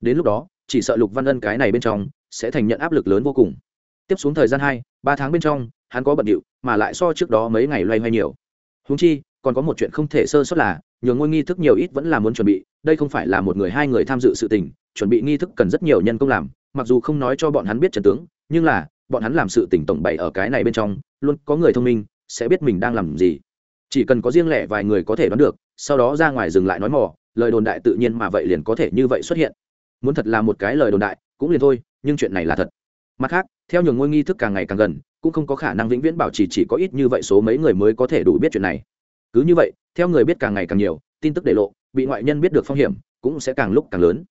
Đến lúc đó, chỉ sợ lục văn ân cái này bên trong, sẽ thành nhận áp lực lớn vô cùng. Tiếp xuống thời gian hai, ba tháng bên trong, hắn có bận điệu, mà lại so trước đó mấy ngày loay hoay nhiều. Húng chi còn có một chuyện không thể sơ suất là nhường ngôi nghi thức nhiều ít vẫn là muốn chuẩn bị đây không phải là một người hai người tham dự sự tình chuẩn bị nghi thức cần rất nhiều nhân công làm mặc dù không nói cho bọn hắn biết trần tướng nhưng là bọn hắn làm sự tỉnh tổng bày ở cái này bên trong luôn có người thông minh sẽ biết mình đang làm gì. Chỉ cần có riêng lẻ vài người có thể đoán được sau đó ra ngoài dừng lại nói mỏ lời đồn đại tự nhiên mà vậy liền có thể như vậy xuất hiện. Muốn thật là một cái lời đồn đại cũng liền thôi nhưng chuyện này là thật. Mặt khác theo nhường ngôi nghi thức càng ngày càng gần cũng không có khả năng vĩnh viễn bảo trì chỉ, chỉ có ít như vậy số mấy người mới có thể đủ biết chuyện này cứ như vậy, theo người biết càng ngày càng nhiều, tin tức để lộ, bị ngoại nhân biết được phong hiểm, cũng sẽ càng lúc càng lớn.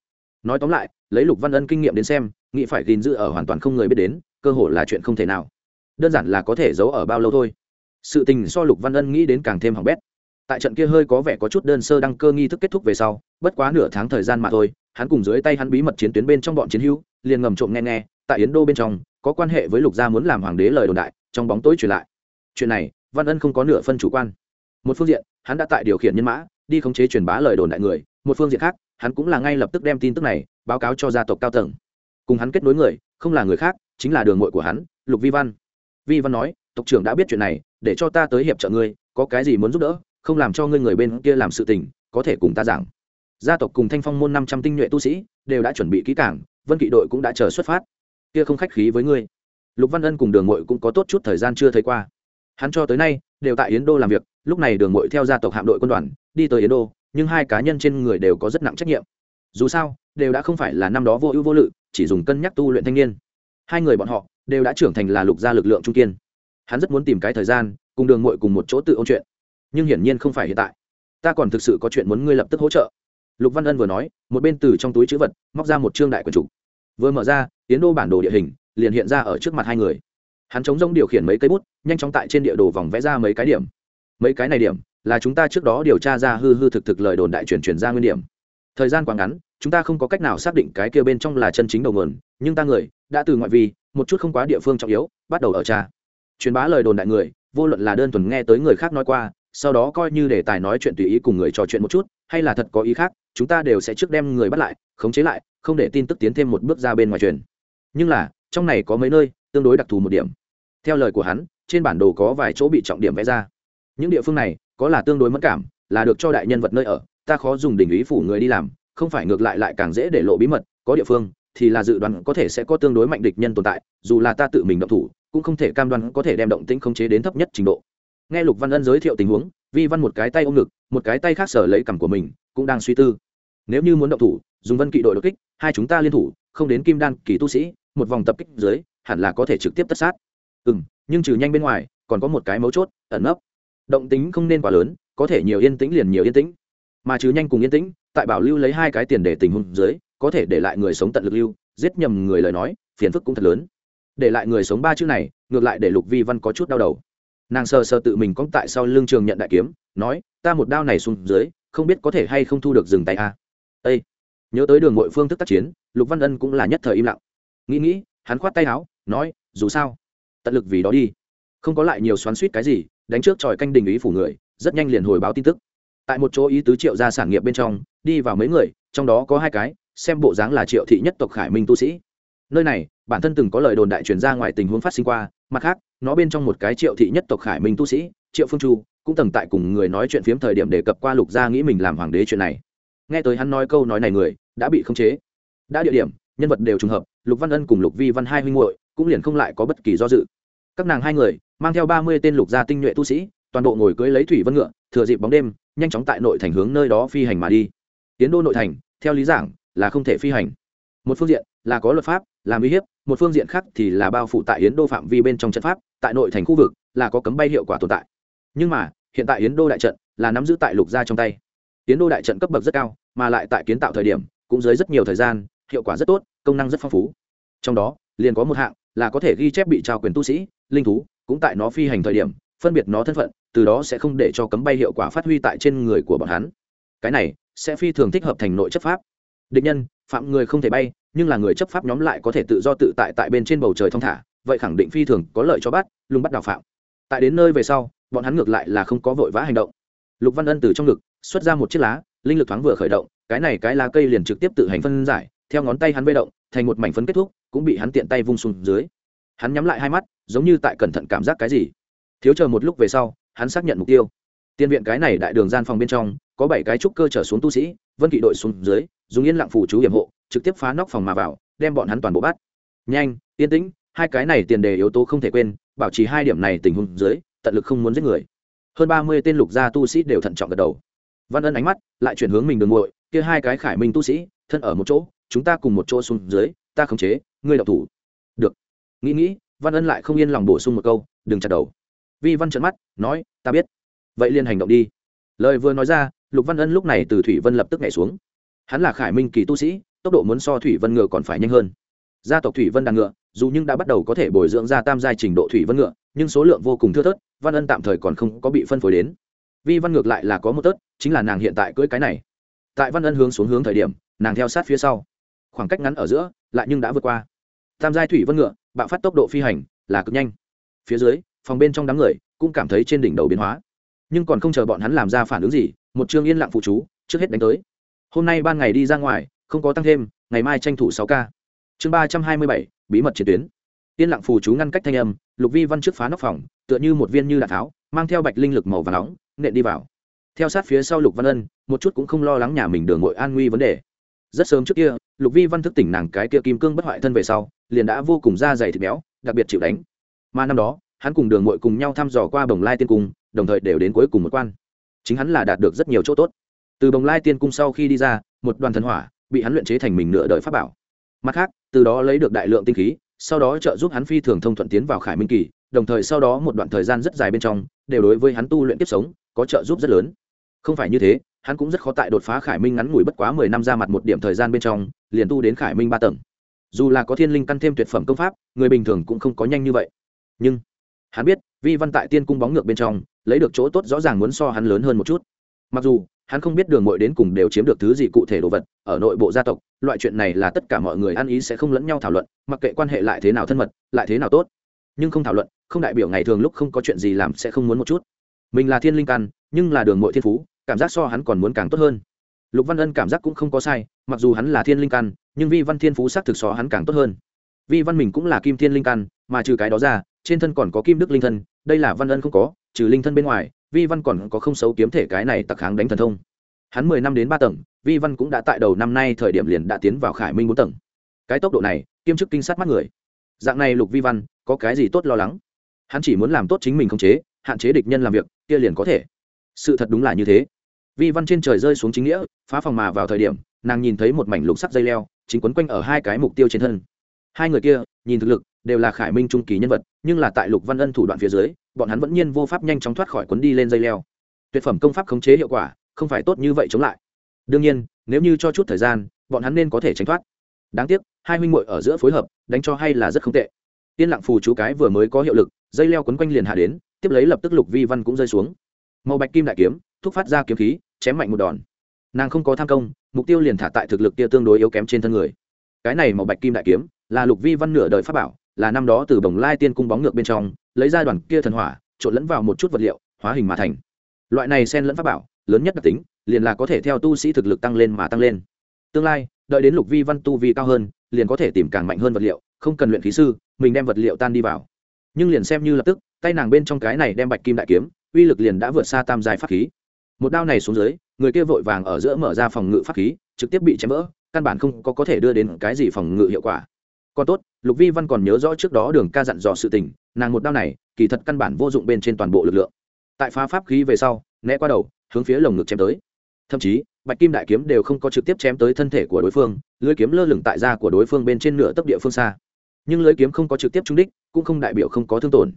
Nói tóm lại, lấy lục văn ân kinh nghiệm đến xem, nghĩ phải gìn giữ ở hoàn toàn không người biết đến, cơ hội là chuyện không thể nào. Đơn giản là có thể giấu ở bao lâu thôi. Sự tình so lục văn ân nghĩ đến càng thêm hỏng bét. Tại trận kia hơi có vẻ có chút đơn sơ đăng cơ nghi thức kết thúc về sau, bất quá nửa tháng thời gian mà thôi, hắn cùng dưới tay hắn bí mật chiến tuyến bên trong bọn chiến hữu, liền ngầm trộm nghe nghe, tại yến đô bên trong, có quan hệ với lục gia muốn làm hoàng đế lời đồn đại, trong bóng tối truyền lại. Chuyện này, văn ân không có nửa phân chủ quan một phương diện, hắn đã tại điều khiển nhân mã, đi khống chế truyền bá lời đồn đại người. Một phương diện khác, hắn cũng là ngay lập tức đem tin tức này báo cáo cho gia tộc cao tầng. Cùng hắn kết nối người, không là người khác, chính là đường mội của hắn, lục vi văn. Vi văn nói, tộc trưởng đã biết chuyện này, để cho ta tới hiệp trợ ngươi, có cái gì muốn giúp đỡ, không làm cho ngươi người bên kia làm sự tình, có thể cùng ta giảng. Gia tộc cùng thanh phong môn năm trăm tinh nhuệ tu sĩ, đều đã chuẩn bị kỹ cảng vân kỵ đội cũng đã chờ xuất phát. Kia không khách khí với ngươi. Lục văn ân cùng đường mội cũng có tốt chút thời gian chưa thấy qua. Hắn cho tới nay đều tại yến đô làm việc, lúc này đường mội theo gia tộc hạm đội quân đoàn, đi tới yến đô, nhưng hai cá nhân trên người đều có rất nặng trách nhiệm. Dù sao, đều đã không phải là năm đó vô ưu vô lự, chỉ dùng cân nhắc tu luyện thanh niên. Hai người bọn họ đều đã trưởng thành là lục gia lực lượng trung kiên. Hắn rất muốn tìm cái thời gian, cùng đường mội cùng một chỗ tự ôn chuyện. Nhưng hiển nhiên không phải hiện tại. Ta còn thực sự có chuyện muốn ngươi lập tức hỗ trợ. Lục văn ân vừa nói, một bên từ trong túi chữ vật, móc ra một trương đại quần trục vừa mở ra tiến đô bản đồ địa hình liền hiện ra ở trước mặt hai người hắn chống rông điều khiển mấy cây bút, nhanh chóng tại trên địa đồ vòng vẽ ra mấy cái điểm. Mấy cái này điểm là chúng ta trước đó điều tra ra hư hư thực thực lời đồn đại truyền truyền ra nguyên điểm. Thời gian quá ngắn, chúng ta không có cách nào xác định cái kia bên trong là chân chính đầu nguồn, nhưng ta người đã từ ngoại vi, một chút không quá địa phương trọng yếu, bắt đầu ở cha truyền bá lời đồn đại người, vô luận là đơn thuần nghe tới người khác nói qua, sau đó coi như đề tài nói chuyện tùy ý cùng người trò chuyện một chút, hay là thật có ý khác, chúng ta đều sẽ trước đem người bắt lại, khống chế lại, không để tin tức tiến thêm một bước ra bên ngoài truyền. Nhưng là, trong này có mấy nơi, tương đối đặc thù một điểm theo lời của hắn, trên bản đồ có vài chỗ bị trọng điểm vẽ ra. Những địa phương này, có là tương đối mất cảm, là được cho đại nhân vật nơi ở, ta khó dùng đỉnh ý phủ người đi làm, không phải ngược lại lại càng dễ để lộ bí mật, có địa phương thì là dự đoán có thể sẽ có tương đối mạnh địch nhân tồn tại, dù là ta tự mình động thủ, cũng không thể cam đoan có thể đem động tĩnh khống chế đến thấp nhất trình độ. Nghe lục văn ân giới thiệu tình huống, vi văn một cái tay ôm ngực, một cái tay khác sở lấy cằm của mình, cũng đang suy tư. Nếu như muốn động thủ, dùng vân kỵ đội đột kích, hai chúng ta liên thủ, không đến kim đan kỳ tu sĩ, một vòng tập kích dưới, hẳn là có thể trực tiếp tất sát ừ m nhưng trừ nhanh bên ngoài, còn có một cái mấu chốt, ẩn nấp. Động tính không nên quá lớn, có thể nhiều yên tĩnh liền nhiều yên tĩnh. Mà trừ nhanh cùng yên tĩnh, tại bảo lưu lấy hai cái tiền để tình huống dưới, có thể để lại người sống tận lực lưu, giết nhầm người lời nói, phiền phức cũng thật lớn. Để lại người sống ba chữ này, ngược lại để lục vi văn có chút đau đầu. Nàng sờ sờ tự mình cóng tại sau lưng trường nhận đại kiếm, nói, ta một đao này xuống dưới, không biết có thể hay không thu được dừng tay a. À. ây nhớ tới đường mội phương thức tác chiến, lục văn ân cũng là nhất thời im lặng. Nghĩ nghĩ, hắn khoát tay áo, nói, dù sao tận lực vì đó đi. Không có lại nhiều xoắn suýt cái gì, đánh trước tròi canh đình ý phủ người, rất nhanh liền hồi báo tin tức. Tại một chỗ ý tứ triệu gia sản nghiệp bên trong, đi vào mấy người, trong đó có hai cái, xem bộ dáng là triệu thị nhất tộc khải minh tu sĩ. Nơi này, bản thân từng có lời đồn đại truyền ra ngoài tình huống phát sinh qua, mặt khác, nó bên trong một cái triệu thị nhất tộc khải minh tu sĩ, triệu phương chu, cũng từng tại cùng người nói chuyện phiếm thời điểm đề cập qua lục gia nghĩ mình làm hoàng đế chuyện này. Nghe tới hắn nói câu nói này người, đã bị khống chế. Đã địa điểm, nhân vật đều trùng hợp, lục văn ân cùng lục vi văn hai huynh muội cũng liền không lại có bất kỳ do dự. Các nàng hai người, mang theo ba mươi tên lục gia tinh nhuệ tu sĩ, toàn bộ ngồi cưới lấy thủy vân ngựa, thừa dịp bóng đêm, nhanh chóng tại nội thành hướng nơi đó phi hành mà đi. Tiến đô nội thành, theo lý giảng, là không thể phi hành. Một phương diện là có luật pháp làm uy hiếp, một phương diện khác thì là bao phủ tại yến đô phạm vi bên trong trận pháp, tại nội thành khu vực là có cấm bay hiệu quả tồn tại. Nhưng mà, hiện tại yến đô đại trận là nắm giữ tại lục gia trong tay. Yến đô đại trận cấp bậc rất cao, mà lại tại kiến tạo thời điểm cũng dưới rất nhiều thời gian, hiệu quả rất tốt, công năng rất phong phú. Trong đó, liền có một hạng là có thể ghi chép bị trao quyền tu sĩ, linh thú, cũng tại nó phi hành thời điểm, phân biệt nó thân phận, từ đó sẽ không để cho cấm bay hiệu quả phát huy tại trên người của bọn hắn. Cái này sẽ phi thường thích hợp thành nội chấp pháp. Định nhân, phạm người không thể bay, nhưng là người chấp pháp nhóm lại có thể tự do tự tại tại bên trên bầu trời thong thả, vậy khẳng định phi thường có lợi cho bắt, lùng bắt đào phạm. Tại đến nơi về sau, bọn hắn ngược lại là không có vội vã hành động. Lục văn ân từ trong ngực, xuất ra một chiếc lá, linh lực thoáng vừa khởi động, cái này cái lá cây liền trực tiếp tự hành phân giải, theo ngón tay hắn vây động thành một mảnh phấn kết thúc, cũng bị hắn tiện tay vung xuống dưới. Hắn nhắm lại hai mắt, giống như tại cẩn thận cảm giác cái gì. Thiếu chờ một lúc về sau, hắn xác nhận mục tiêu. Tiên viện cái này đại đường gian phòng bên trong, có bảy cái trúc cơ trở xuống tu sĩ, vân kỵ đội xuống dưới, dùng yên lặng phủ chú hiểm hộ, trực tiếp phá nóc phòng mà vào, đem bọn hắn toàn bộ bắt. Nhanh, yên tĩnh, hai cái này tiền đề yếu tố không thể quên, bảo trì hai điểm này tình huống dưới, tận lực không muốn giết người. Hơn ba mươi tên lục gia tu sĩ đều thận trọng gật đầu. Văn ân ánh mắt lại chuyển hướng mình đường ngội kia hai cái khải minh tu sĩ thân ở một chỗ, chúng ta cùng một chỗ xuống dưới, ta khống chế, ngươi đậu thủ. Được. Nghĩ nghĩ, văn ân lại không yên lòng bổ sung một câu, đừng chặt đầu. Vi văn trợn mắt, nói, ta biết. Vậy liền hành động đi. Lời vừa nói ra, lục văn ân lúc này từ thủy vân lập tức nhảy xuống. Hắn là khải minh kỳ tu sĩ, tốc độ muốn so thủy vân ngựa còn phải nhanh hơn. Gia tộc thủy vân đàn ngựa, dù nhưng đã bắt đầu có thể bồi dưỡng ra tam giai trình độ thủy vân ngựa, nhưng số lượng vô cùng thưa thớt, văn ân tạm thời còn không có bị phân phối đến. Vi văn ngược lại là có một tớt, chính là nàng hiện tại cưỡi cái này tại văn ân hướng xuống hướng thời điểm, nàng theo sát phía sau. Khoảng cách ngắn ở giữa, lại nhưng đã vượt qua. Tam giai thủy vân ngựa, bạo phát tốc độ phi hành, là cực nhanh. Phía dưới, phòng bên trong đám người cũng cảm thấy trên đỉnh đầu biến hóa. Nhưng còn không chờ bọn hắn làm ra phản ứng gì, một chương yên lặng phụ chú, trước hết đánh tới. Hôm nay ban ngày đi ra ngoài, không có tăng thêm, ngày mai tranh thủ sáu k chương ba trăm hai mươi bảy, bí mật chiến tuyến. Yên lặng phù chú ngăn cách thanh âm, lục vi văn trước phá nóc phòng, tựa như một viên như đạn tháo, mang theo bạch linh lực màu và nóng, nện đi vào theo sát phía sau lục văn ân, một chút cũng không lo lắng nhà mình đường ngội an nguy vấn đề. Rất sớm trước kia, lục vi văn thức tỉnh nàng cái kia kim cương bất hoại thân về sau, liền đã vô cùng da dày thịt béo, đặc biệt chịu đánh. Mà năm đó, hắn cùng đường ngội cùng nhau thăm dò qua bồng lai tiên cung, đồng thời đều đến cuối cùng một quan. Chính hắn là đạt được rất nhiều chỗ tốt. Từ bồng lai tiên cung sau khi đi ra, một đoàn thần hỏa bị hắn luyện chế thành mình nửa đời pháp bảo. Mặt khác, từ đó lấy được đại lượng tinh khí, sau đó trợ giúp hắn phi thường thông thuận tiến vào khải minh kỳ, đồng thời sau đó một đoạn thời gian rất dài bên trong, đều đối với hắn tu luyện tiếp sống có trợ giúp rất lớn không phải như thế, hắn cũng rất khó tại đột phá khải minh ngắn ngủi bất quá mười năm ra mặt một điểm thời gian bên trong, liền tu đến khải minh ba tầng. Dù là có thiên linh căn thêm tuyệt phẩm công pháp, người bình thường cũng không có nhanh như vậy. Nhưng, hắn biết, vi văn tại tiên cung bóng ngược bên trong, lấy được chỗ tốt rõ ràng muốn so hắn lớn hơn một chút. Mặc dù, hắn không biết đường mội đến cùng đều chiếm được thứ gì cụ thể đồ vật, ở nội bộ gia tộc, loại chuyện này là tất cả mọi người ăn ý sẽ không lẫn nhau thảo luận, mặc kệ quan hệ lại thế nào thân mật, lại thế nào tốt. Nhưng không thảo luận, không đại biểu ngày thường lúc không có chuyện gì làm sẽ không muốn một chút. Mình là thiên linh căn nhưng là đường mội thiên phú, cảm giác so hắn còn muốn càng tốt hơn. Lục văn ân cảm giác cũng không có sai, mặc dù hắn là thiên linh căn, nhưng vi văn thiên phú xác thực so hắn càng tốt hơn. Vi văn mình cũng là kim thiên linh căn, mà trừ cái đó ra, trên thân còn có kim đức linh thân, đây là văn ân không có, trừ linh thân bên ngoài, vi văn còn có không xấu kiếm thể cái này tặc kháng đánh thần thông. Hắn mười năm đến ba tầng, vi văn cũng đã tại đầu năm nay thời điểm liền đã tiến vào khải minh bốn tầng. Cái tốc độ này, kiêm chức kinh sát mắt người. Dạng này lục vi văn, có cái gì tốt lo lắng? Hắn chỉ muốn làm tốt chính mình không chế, hạn chế địch nhân làm việc, kia liền có thể sự thật đúng là như thế. Vi văn trên trời rơi xuống chính nghĩa, phá phòng mà vào thời điểm, nàng nhìn thấy một mảnh lục sắc dây leo, chính quấn quanh ở hai cái mục tiêu trên thân. Hai người kia, nhìn thực lực, đều là khải minh trung kỳ nhân vật, nhưng là tại lục văn ân thủ đoạn phía dưới, bọn hắn vẫn nhiên vô pháp nhanh chóng thoát khỏi quấn đi lên dây leo. Tuyệt phẩm công pháp khống chế hiệu quả, không phải tốt như vậy chống lại. Đương nhiên, nếu như cho chút thời gian, bọn hắn nên có thể tránh thoát. Đáng tiếc, hai huynh muội ở giữa phối hợp, đánh cho hay là rất không tệ. Tiên lặng phù chú cái vừa mới có hiệu lực, dây leo quấn quanh liền hạ đến, tiếp lấy lập tức lục vi văn cũng rơi xuống màu bạch kim đại kiếm, thúc phát ra kiếm khí, chém mạnh một đòn. Nàng không có tham công, mục tiêu liền thả tại thực lực kia tương đối yếu kém trên thân người. Cái này màu bạch kim đại kiếm, là lục vi văn nửa đời pháp bảo, là năm đó từ bồng lai tiên cung bóng ngược bên trong, lấy ra đoàn kia thần hỏa, trộn lẫn vào một chút vật liệu, hóa hình mà thành. Loại này xen lẫn pháp bảo, lớn nhất đặc tính, liền là có thể theo tu sĩ thực lực tăng lên mà tăng lên. Tương lai, đợi đến lục vi văn tu vi cao hơn, liền có thể tìm càng mạnh hơn vật liệu, không cần luyện khí sư, mình đem vật liệu tan đi vào. Nhưng liền xem như lập tức, tay nàng bên trong cái này đem bạch kim đại kiếm uy lực liền đã vượt xa tam dài pháp khí. Một đao này xuống dưới, người kia vội vàng ở giữa mở ra phòng ngự pháp khí, trực tiếp bị chém vỡ, căn bản không có có thể đưa đến cái gì phòng ngự hiệu quả. Còn tốt, lục vi văn còn nhớ rõ trước đó đường ca dặn dò sự tình, nàng một đao này, kỳ thật căn bản vô dụng bên trên toàn bộ lực lượng. Tại phá pháp khí về sau, né qua đầu, hướng phía lồng ngực chém tới. Thậm chí, bạch kim đại kiếm đều không có trực tiếp chém tới thân thể của đối phương, lưới kiếm lơ lửng tại da của đối phương bên trên nửa tấc địa phương xa. Nhưng lưới kiếm không có trực tiếp trúng đích, cũng không đại biểu không có thương tổn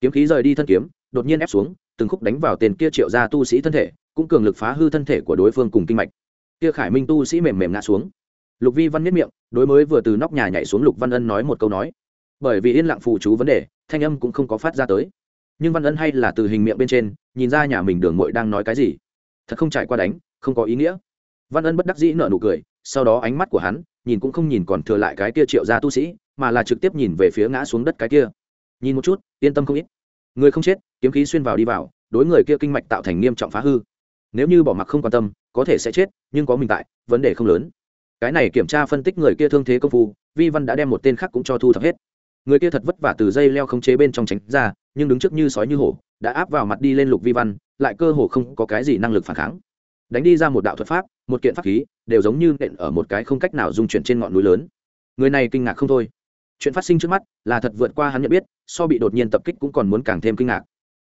kiếm khí rời đi thân kiếm, đột nhiên ép xuống, từng khúc đánh vào tên kia triệu ra tu sĩ thân thể, cũng cường lực phá hư thân thể của đối phương cùng kinh mạch. Kia khải minh tu sĩ mềm mềm ngã xuống. Lục vi văn miết miệng, đối mới vừa từ nóc nhà nhảy xuống lục văn ân nói một câu nói. Bởi vì yên lặng phụ chú vấn đề, thanh âm cũng không có phát ra tới. Nhưng văn ân hay là từ hình miệng bên trên, nhìn ra nhà mình đường mội đang nói cái gì. Thật không trải qua đánh, không có ý nghĩa. Văn ân bất đắc dĩ nợ nụ cười, sau đó ánh mắt của hắn, nhìn cũng không nhìn còn thừa lại cái kia triệu ra tu sĩ, mà là trực tiếp nhìn về phía ngã xuống đất cái kia nhìn một chút, yên tâm không ít. Người không chết, kiếm khí xuyên vào đi vào, đối người kia kinh mạch tạo thành nghiêm trọng phá hư. Nếu như bỏ mặc không quan tâm, có thể sẽ chết, nhưng có mình tại, vấn đề không lớn. Cái này kiểm tra phân tích người kia thương thế công phu, vi văn đã đem một tên khác cũng cho thu thập hết. Người kia thật vất vả từ dây leo không chế bên trong tránh ra, nhưng đứng trước như sói như hổ, đã áp vào mặt đi lên lục vi văn, lại cơ hồ không có cái gì năng lực phản kháng. Đánh đi ra một đạo thuật pháp, một kiện pháp khí, đều giống như nện ở một cái không cách nào dung chuyển trên ngọn núi lớn. Người này kinh ngạc không thôi chuyện phát sinh trước mắt là thật vượt qua hắn nhận biết, so bị đột nhiên tập kích cũng còn muốn càng thêm kinh ngạc.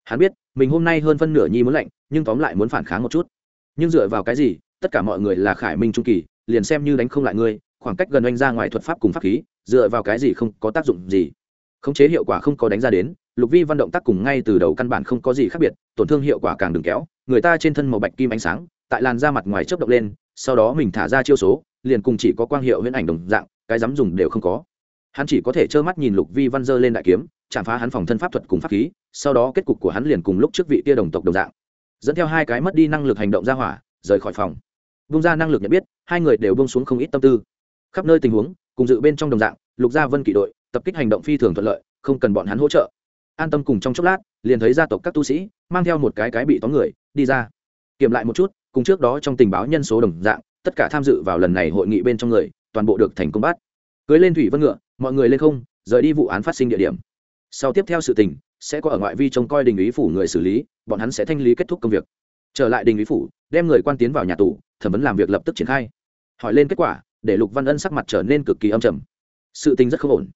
Hắn biết, mình hôm nay hơn phân nửa nhi muốn lạnh, nhưng tóm lại muốn phản kháng một chút. Nhưng dựa vào cái gì, tất cả mọi người là khải minh trung kỳ, liền xem như đánh không lại ngươi, khoảng cách gần anh ra ngoài thuật pháp cùng pháp khí, dựa vào cái gì không có tác dụng gì? Khống chế hiệu quả không có đánh ra đến, lục vi văn động tác cùng ngay từ đầu căn bản không có gì khác biệt, tổn thương hiệu quả càng đừng kéo, người ta trên thân màu bạch kim ánh sáng, tại làn da mặt ngoài chớp động lên, sau đó mình thả ra chiêu số, liền cùng chỉ có quang hiệu huyễn ảnh đồng dạng, cái dám dùng đều không có hắn chỉ có thể trơ mắt nhìn lục vi văn dơ lên đại kiếm, chạm phá hắn phòng thân pháp thuật cùng pháp khí, sau đó kết cục của hắn liền cùng lúc trước vị tia đồng tộc đồng dạng. Dẫn theo hai cái mất đi năng lực hành động ra hỏa, rời khỏi phòng. Bung ra năng lực nhận biết, hai người đều bung xuống không ít tâm tư. Khắp nơi tình huống, cùng dự bên trong đồng dạng, lục gia vân kỷ đội, tập kích hành động phi thường thuận lợi, không cần bọn hắn hỗ trợ. An tâm cùng trong chốc lát, liền thấy gia tộc các tu sĩ, mang theo một cái cái bị tóm người, đi ra. Kiểm lại một chút, cùng trước đó trong tình báo nhân số đồng dạng, tất cả tham dự vào lần này hội nghị bên trong người, toàn bộ được thành công bắt. Cưới lên thủy vân ngựa mọi người lên không, rời đi vụ án phát sinh địa điểm. Sau tiếp theo sự tình, sẽ có ở ngoại vi trông coi đình ý phủ người xử lý, bọn hắn sẽ thanh lý kết thúc công việc. Trở lại đình ý phủ, đem người quan tiến vào nhà tù, thẩm vấn làm việc lập tức triển khai. Hỏi lên kết quả, để lục văn ân sắc mặt trở nên cực kỳ âm trầm. Sự tình rất không ổn.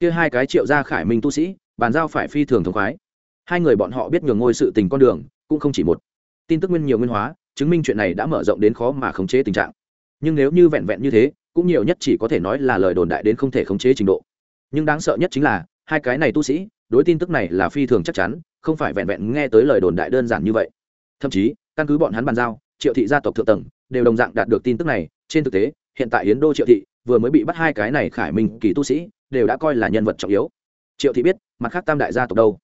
Kia hai cái triệu gia khải minh tu sĩ, bàn giao phải phi thường thống khoái. Hai người bọn họ biết nhường ngôi sự tình con đường, cũng không chỉ một. Tin tức nguyên nhiều nguyên hóa, chứng minh chuyện này đã mở rộng đến khó mà khống chế tình trạng. Nhưng nếu như vẹn vẹn như thế cũng nhiều nhất chỉ có thể nói là lời đồn đại đến không thể khống chế trình độ. Nhưng đáng sợ nhất chính là, hai cái này tu sĩ, đối tin tức này là phi thường chắc chắn, không phải vẹn vẹn nghe tới lời đồn đại đơn giản như vậy. Thậm chí, căn cứ bọn hắn bàn giao, triệu thị gia tộc thượng tầng đều đồng dạng đạt được tin tức này. Trên thực tế, hiện tại yến đô triệu thị vừa mới bị bắt hai cái này khải minh kỳ tu sĩ, đều đã coi là nhân vật trọng yếu. Triệu thị biết, mặt khác tam đại gia tộc đâu?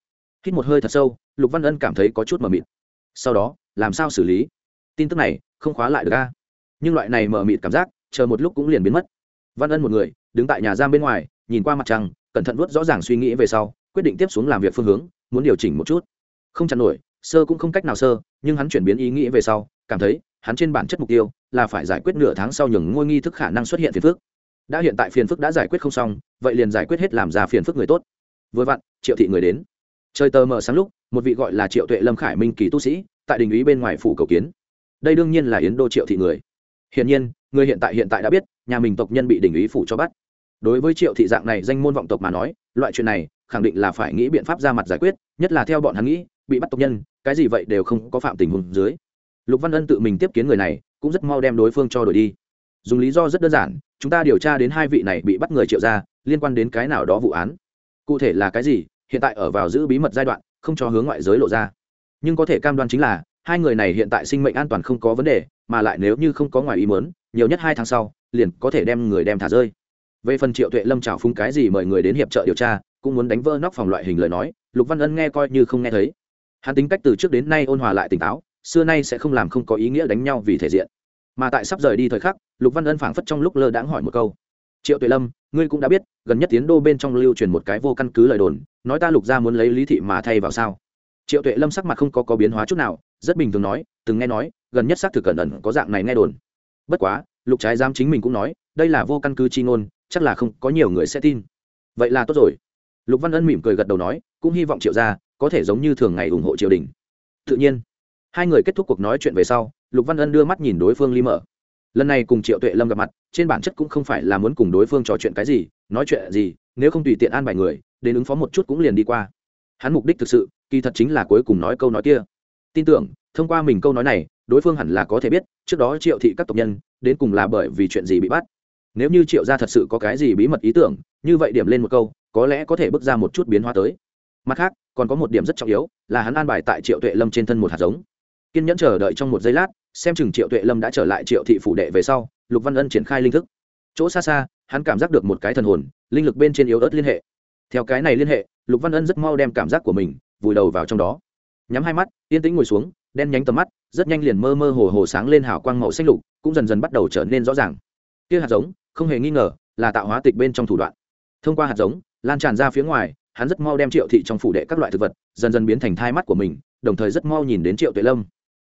Hít một hơi thật sâu, lục văn ân cảm thấy có chút mờ mịt. Sau đó, làm sao xử lý? Tin tức này không khóa lại được a? Nhưng loại này mờ mịt cảm giác chờ một lúc cũng liền biến mất. Văn ân một người, đứng tại nhà giam bên ngoài, nhìn qua mặt trăng, cẩn thận vuốt rõ ràng suy nghĩ về sau, quyết định tiếp xuống làm việc phương hướng, muốn điều chỉnh một chút. Không chặn nổi, sơ cũng không cách nào sơ, nhưng hắn chuyển biến ý nghĩ về sau, cảm thấy, hắn trên bản chất mục tiêu, là phải giải quyết nửa tháng sau nhường ngôi nghi thức khả năng xuất hiện phiền phức. Đã hiện tại phiền phức đã giải quyết không xong, vậy liền giải quyết hết làm ra phiền phức người tốt. Vừa vặn, triệu thị người đến. Trời tờ mờ sáng lúc, một vị gọi là triệu tuệ lâm khải minh kỳ tu sĩ, tại đình ý bên ngoài phủ cầu kiến. Đây đương nhiên là yến đô triệu thị người. Hiển nhiên người hiện tại hiện tại đã biết, nhà mình tộc nhân bị đình ý phủ cho bắt. Đối với triệu thị dạng này danh môn vọng tộc mà nói, loại chuyện này khẳng định là phải nghĩ biện pháp ra mặt giải quyết, nhất là theo bọn hắn nghĩ, bị bắt tộc nhân, cái gì vậy đều không có phạm tình huống dưới. Lục văn ân tự mình tiếp kiến người này, cũng rất mau đem đối phương cho đổi đi. Dùng lý do rất đơn giản, chúng ta điều tra đến hai vị này bị bắt người triệu ra liên quan đến cái nào đó vụ án. Cụ thể là cái gì, hiện tại ở vào giữ bí mật giai đoạn, không cho hướng ngoại giới lộ ra. Nhưng có thể cam đoan chính là, hai người này hiện tại sinh mệnh an toàn không có vấn đề mà lại nếu như không có ngoài ý mớn nhiều nhất hai tháng sau, liền có thể đem người đem thả rơi. Về phần triệu tuệ lâm trào phúng cái gì mời người đến hiệp trợ điều tra, cũng muốn đánh vỡ nóc phòng loại hình lời nói, lục văn ân nghe coi như không nghe thấy. Hắn tính cách từ trước đến nay ôn hòa lại tỉnh táo, xưa nay sẽ không làm không có ý nghĩa đánh nhau vì thể diện. Mà tại sắp rời đi thời khắc, lục văn ân phảng phất trong lúc lơ đãng hỏi một câu. Triệu tuệ lâm, ngươi cũng đã biết, gần nhất tiến đô bên trong lưu truyền một cái vô căn cứ lời đồn, nói ta lục gia muốn lấy lý thị mà thay vào sao? Triệu tuệ lâm sắc mặt không có có biến hóa chút nào rất bình thường nói, từng nghe nói, gần nhất xác thực cẩn ẩn có dạng này nghe đồn. Bất quá, lục trái giám chính mình cũng nói, đây là vô căn cứ chi ngôn, chắc là không có nhiều người sẽ tin. Vậy là tốt rồi. Lục văn ân mỉm cười gật đầu nói, cũng hy vọng triệu gia có thể giống như thường ngày ủng hộ triều đình. Tự nhiên. Hai người kết thúc cuộc nói chuyện về sau, lục văn ân đưa mắt nhìn đối phương ly mở. Lần này cùng triệu tuệ lâm gặp mặt, trên bản chất cũng không phải là muốn cùng đối phương trò chuyện cái gì, nói chuyện gì, nếu không tùy tiện an bài người, đến ứng phó một chút cũng liền đi qua. Hắn mục đích thực sự, kỳ thật chính là cuối cùng nói câu nói kia tin tưởng, thông qua mình câu nói này, đối phương hẳn là có thể biết, trước đó triệu thị các tộc nhân, đến cùng là bởi vì chuyện gì bị bắt. Nếu như triệu gia thật sự có cái gì bí mật ý tưởng, như vậy điểm lên một câu, có lẽ có thể bước ra một chút biến hóa tới. Mặt khác, còn có một điểm rất trọng yếu, là hắn an bài tại triệu tuệ lâm trên thân một hạt giống. Kiên nhẫn chờ đợi trong một giây lát, xem chừng triệu tuệ lâm đã trở lại triệu thị phủ đệ về sau, lục văn ân triển khai linh thức. Chỗ xa xa, hắn cảm giác được một cái thần hồn, linh lực bên trên yếu ớt liên hệ. Theo cái này liên hệ, lục văn ân rất mau đem cảm giác của mình vùi đầu vào trong đó. Nhắm hai mắt yên tĩnh ngồi xuống, đen nhánh tầm mắt, rất nhanh liền mơ mơ hồ hồ sáng lên hào quang màu xanh lục, cũng dần dần bắt đầu trở nên rõ ràng. Kia hạt giống, không hề nghi ngờ, là tạo hóa tịch bên trong thủ đoạn. Thông qua hạt giống, lan tràn ra phía ngoài, hắn rất mau đem triệu thị trong phủ đệ các loại thực vật, dần dần biến thành thai mắt của mình, đồng thời rất mau nhìn đến triệu tuệ lâm.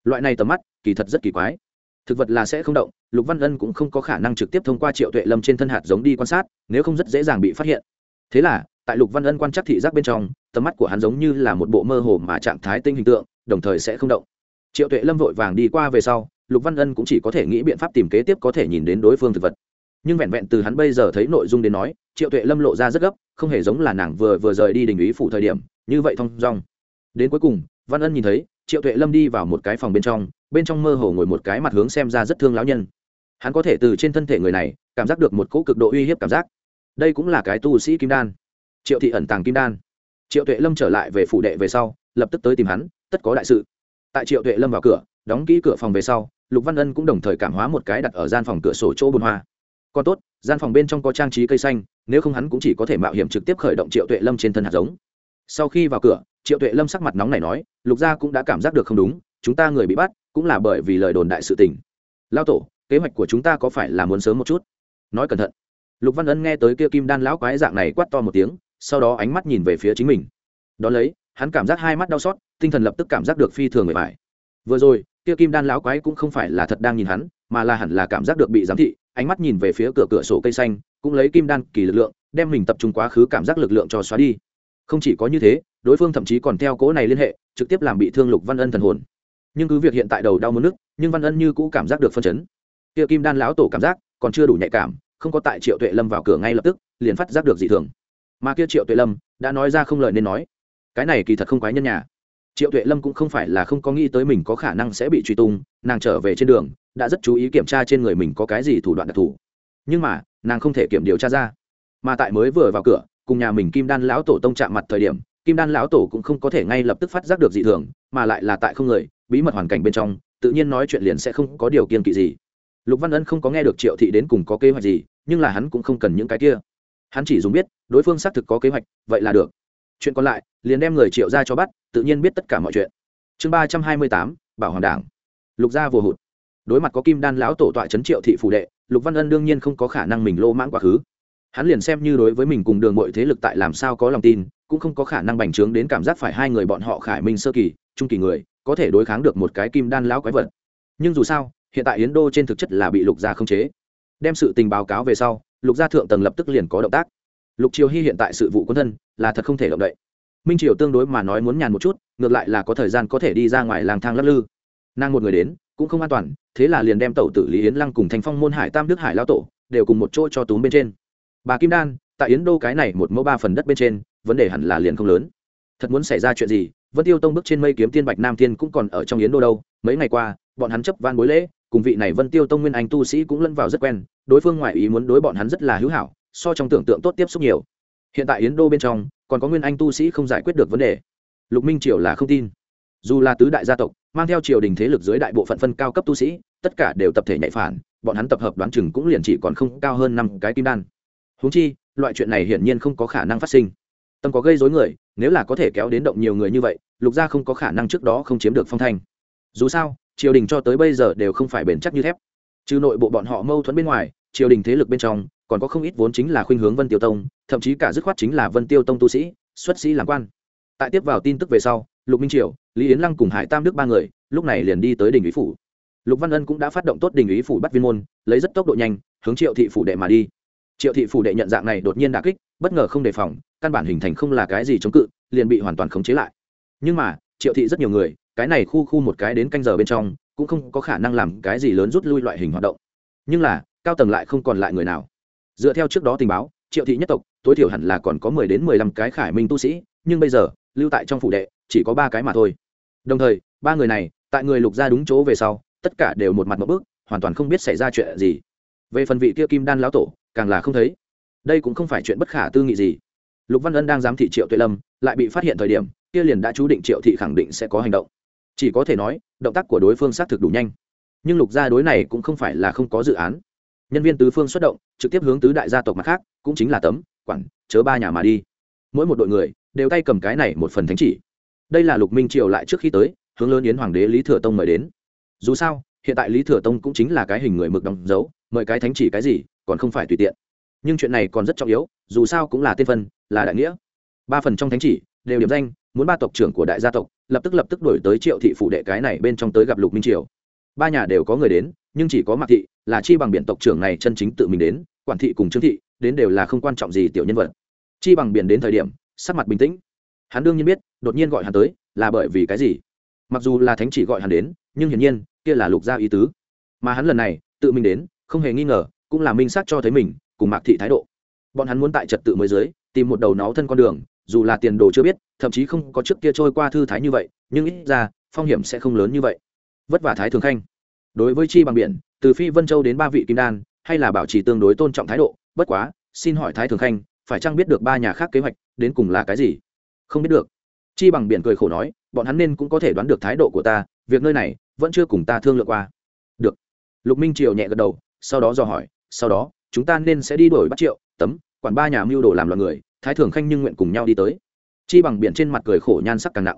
Loại này tầm mắt, kỳ thật rất kỳ quái. Thực vật là sẽ không động, lục văn ân cũng không có khả năng trực tiếp thông qua triệu tuệ lâm trên thân hạt giống đi quan sát, nếu không rất dễ dàng bị phát hiện. Thế là, tại lục văn ân quan trắc thị giác bên trong, tầm mắt của hắn giống như là một bộ mơ hồ mà trạng thái tinh hình tượng đồng thời sẽ không động. Triệu tuệ lâm vội vàng đi qua về sau, lục văn ân cũng chỉ có thể nghĩ biện pháp tìm kế tiếp có thể nhìn đến đối phương thực vật. Nhưng vẹn vẹn từ hắn bây giờ thấy nội dung đến nói, triệu tuệ lâm lộ ra rất gấp, không hề giống là nàng vừa vừa rời đi đình ý phủ thời điểm, như vậy thong dong. Đến cuối cùng, văn ân nhìn thấy, triệu tuệ lâm đi vào một cái phòng bên trong bên trong mơ hồ ngồi một cái mặt hướng xem ra rất thương lão nhân. Hắn có thể từ trên thân thể người này, cảm giác được một cỗ cực độ uy hiếp cảm giác. Đây cũng là cái tu sĩ kim đan. Triệu thị ẩn tàng kim đan triệu tuệ lâm trở lại về phủ đệ về sau, lập tức tới tìm hắn, tất có đại sự. Tại triệu tuệ lâm vào cửa, đóng kỹ cửa phòng về sau, lục văn ân cũng đồng thời cảm hóa một cái đặt ở gian phòng cửa sổ chỗ bồn hoa. Còn tốt, gian phòng bên trong có trang trí cây xanh, nếu không hắn cũng chỉ có thể mạo hiểm trực tiếp khởi động triệu tuệ lâm trên thân hạt giống. Sau khi vào cửa, triệu tuệ lâm sắc mặt nóng này nói, lục gia cũng đã cảm giác được không đúng, chúng ta người bị bắt, cũng là bởi vì lời đồn đại sự tình. Lao tổ, kế hoạch của chúng ta có phải là muốn sớm một chút? Nói cẩn thận. Lục văn ân nghe tới kia kim đan lão quái dạng này quát to một tiếng sau đó ánh mắt nhìn về phía chính mình. Đón lấy, hắn cảm giác hai mắt đau xót, tinh thần lập tức cảm giác được phi thường người phải vừa rồi, kia kim đan lão quái cũng không phải là thật đang nhìn hắn, mà là hẳn là cảm giác được bị giám thị, ánh mắt nhìn về phía cửa cửa sổ cây xanh, cũng lấy kim đan kỳ lực lượng, đem mình tập trung quá khứ cảm giác lực lượng cho xóa đi. Không chỉ có như thế, đối phương thậm chí còn theo cố này liên hệ, trực tiếp làm bị thương lục văn ân thần hồn. Nhưng cứ việc hiện tại đầu đau mất nước nhưng văn ân như cũ cảm giác được phân chấn. Kia kim đan lão tổ cảm giác còn chưa đủ nhạy cảm, không có tại triệu tuệ lâm vào cửa ngay lập tức, liền phát giác được dị thường mà kia triệu tuệ lâm đã nói ra không lời nên nói. Cái này kỳ thật không quái nhân nhà. Triệu tuệ lâm cũng không phải là không có nghĩ tới mình có khả năng sẽ bị truy tung, nàng trở về trên đường, đã rất chú ý kiểm tra trên người mình có cái gì thủ đoạn đặc thù. Nhưng mà, nàng không thể kiểm điều tra ra. Mà tại mới vừa vào cửa, cùng nhà mình kim đan lão tổ tông chạm mặt thời điểm, kim đan lão tổ cũng không có thể ngay lập tức phát giác được dị thường, mà lại là tại không người, bí mật hoàn cảnh bên trong, tự nhiên nói chuyện liền sẽ không có điều kiên kỵ gì. Lục văn ân không có nghe được triệu thị đến cùng có kế hoạch gì, nhưng là hắn cũng không cần những cái kia hắn chỉ dùng biết, đối phương xác thực có kế hoạch, vậy là được. Chuyện còn lại, liền đem người triệu ra cho bắt, tự nhiên biết tất cả mọi chuyện. Chương ba trăm hai mươi tám, bảo hoàng đảng. Lục gia vừa hụt. Đối mặt có kim đan lão tổ tọa trấn triệu thị phủ đệ, lục văn ân đương nhiên không có khả năng mình lô mãng quá khứ. Hắn liền xem như đối với mình cùng đường mọi thế lực tại làm sao có lòng tin, cũng không có khả năng bành trướng đến cảm giác phải hai người bọn họ khải minh sơ kỳ, trung kỳ người, có thể đối kháng được một cái kim đan lão quái vật. Nhưng dù sao, hiện tại yến đô trên thực chất là bị lục gia không chế. Đem sự tình báo cáo về sau lục gia thượng tầng lập tức liền có động tác. Lục triều hy hiện tại sự vụ quân thân là thật không thể động đậy. Minh triều tương đối mà nói muốn nhàn một chút, ngược lại là có thời gian có thể đi ra ngoài lang thang lắc lư. Nàng một người đến, cũng không an toàn, thế là liền đem tẩu tử lý yến lăng cùng thành phong môn hải tam đức hải lao tổ đều cùng một chỗ cho túm bên trên. Bà kim đan, tại yến đô cái này một mẫu ba phần đất bên trên, vấn đề hẳn là liền không lớn. Thật muốn xảy ra chuyện gì, vân tiêu tông bước trên mây kiếm tiên bạch nam tiên cũng còn ở trong yến đô đâu. Mấy ngày qua, bọn hắn chấp van bối lễ cùng vị này vân tiêu tông nguyên anh tu sĩ cũng lẫn vào rất quen, đối phương ngoại ý muốn đối bọn hắn rất là hữu hảo, so trong tưởng tượng tốt tiếp xúc nhiều. Hiện tại yến đô bên trong, còn có nguyên anh tu sĩ không giải quyết được vấn đề. Lục minh triều là không tin. Dù là tứ đại gia tộc, mang theo triều đình thế lực dưới đại bộ phận phân cao cấp tu sĩ, tất cả đều tập thể nhạy phản, bọn hắn tập hợp đoán chừng cũng liền chỉ còn không cao hơn năm cái kim đan. Húng chi, loại chuyện này hiển nhiên không có khả năng phát sinh. Tâm có gây dối người, nếu là có thể kéo đến động nhiều người như vậy, lục gia không có khả năng trước đó không chiếm được phong thanh. Dù sao triều đình cho tới bây giờ đều không phải bền chắc như thép. Trừ nội bộ bọn họ mâu thuẫn bên ngoài, triều đình thế lực bên trong, còn có không ít vốn chính là khuynh hướng vân tiêu tông, thậm chí cả dứt khoát chính là vân tiêu tông tu sĩ, xuất sĩ làm quan. Tại tiếp vào tin tức về sau, lục minh triều, lý yến lăng cùng hải tam đức ba người, lúc này liền đi tới đình ý phủ. Lục văn ân cũng đã phát động tốt đình ý phủ bắt viên môn, lấy rất tốc độ nhanh, hướng triệu thị phủ đệ mà đi. Triệu thị phủ đệ nhận dạng này đột nhiên đà kích, bất ngờ không đề phòng, căn bản hình thành không là cái gì chống cự, liền bị hoàn toàn khống chế lại. Nhưng mà, triệu thị rất nhiều người cái này khu khu một cái đến canh giờ bên trong, cũng không có khả năng làm cái gì lớn rút lui loại hình hoạt động. Nhưng là, cao tầng lại không còn lại người nào. Dựa theo trước đó tình báo, triệu thị nhất tộc, tối thiểu hẳn là còn có mười đến mười lăm cái khải minh tu sĩ, nhưng bây giờ, lưu tại trong phủ đệ, chỉ có ba cái mà thôi. Đồng thời, ba người này, tại người lục gia đúng chỗ về sau, tất cả đều một mặt một bước, hoàn toàn không biết xảy ra chuyện gì. Về phần vị kia kim đan lão tổ, càng là không thấy. Đây cũng không phải chuyện bất khả tư nghị gì. Lục văn ân đang giám thị triệu tuệ lâm, lại bị phát hiện thời điểm, kia liền đã chú định triệu thị khẳng định sẽ có hành động chỉ có thể nói, động tác của đối phương xác thực đủ nhanh. Nhưng lục gia đối này cũng không phải là không có dự án. Nhân viên tứ phương xuất động, trực tiếp hướng tứ đại gia tộc mặt khác, cũng chính là tấm, quản, chớ ba nhà mà đi. Mỗi một đội người, đều tay cầm cái này một phần thánh chỉ. Đây là lục minh triều lại trước khi tới, hướng lớn yến hoàng đế lý thừa tông mời đến. Dù sao, hiện tại lý thừa tông cũng chính là cái hình người mực đóng dấu, mời cái thánh chỉ cái gì, còn không phải tùy tiện. Nhưng chuyện này còn rất trọng yếu, dù sao cũng là tên phân, là đại nghĩa. Ba phần trong thánh chỉ, đều điểm danh muốn ba tộc trưởng của đại gia tộc, lập tức lập tức đổi tới triệu thị phụ đệ cái này bên trong tới gặp lục minh triều. Ba nhà đều có người đến, nhưng chỉ có mạc thị là chi bằng biển tộc trưởng này chân chính tự mình đến, quản thị cùng trương thị đến đều là không quan trọng gì tiểu nhân vật. Chi bằng biển đến thời điểm, sắc mặt bình tĩnh. Hắn đương nhiên biết, đột nhiên gọi hắn tới là bởi vì cái gì. Mặc dù là thánh chỉ gọi hắn đến, nhưng hiển nhiên, kia là lục gia ý tứ. Mà hắn lần này, tự mình đến, không hề nghi ngờ, cũng là minh xác cho thấy mình cùng mạc thị thái độ. Bọn hắn muốn tại trật tự mới dưới, tìm một đầu náu thân con đường dù là tiền đồ chưa biết, thậm chí không có trước kia trôi qua thư thái như vậy, nhưng ít ra, phong hiểm sẽ không lớn như vậy. Vất vả thái thường khanh. Đối với chi bằng biển, từ phi vân châu đến ba vị kim đan, hay là bảo trì tương đối tôn trọng thái độ, bất quá, xin hỏi thái thường khanh, phải chăng biết được ba nhà khác kế hoạch, đến cùng là cái gì? Không biết được. Chi bằng biển cười khổ nói, bọn hắn nên cũng có thể đoán được thái độ của ta, việc nơi này, vẫn chưa cùng ta thương lượng qua. Được. Lục minh triều nhẹ gật đầu, sau đó dò hỏi, sau đó, chúng ta nên sẽ đi đổi bắt triệu, tấm, quản ba nhà mưu đồ làm loạn người thái thường khanh nhưng nguyện cùng nhau đi tới. Chi bằng biển trên mặt cười khổ nhan sắc càng nặng.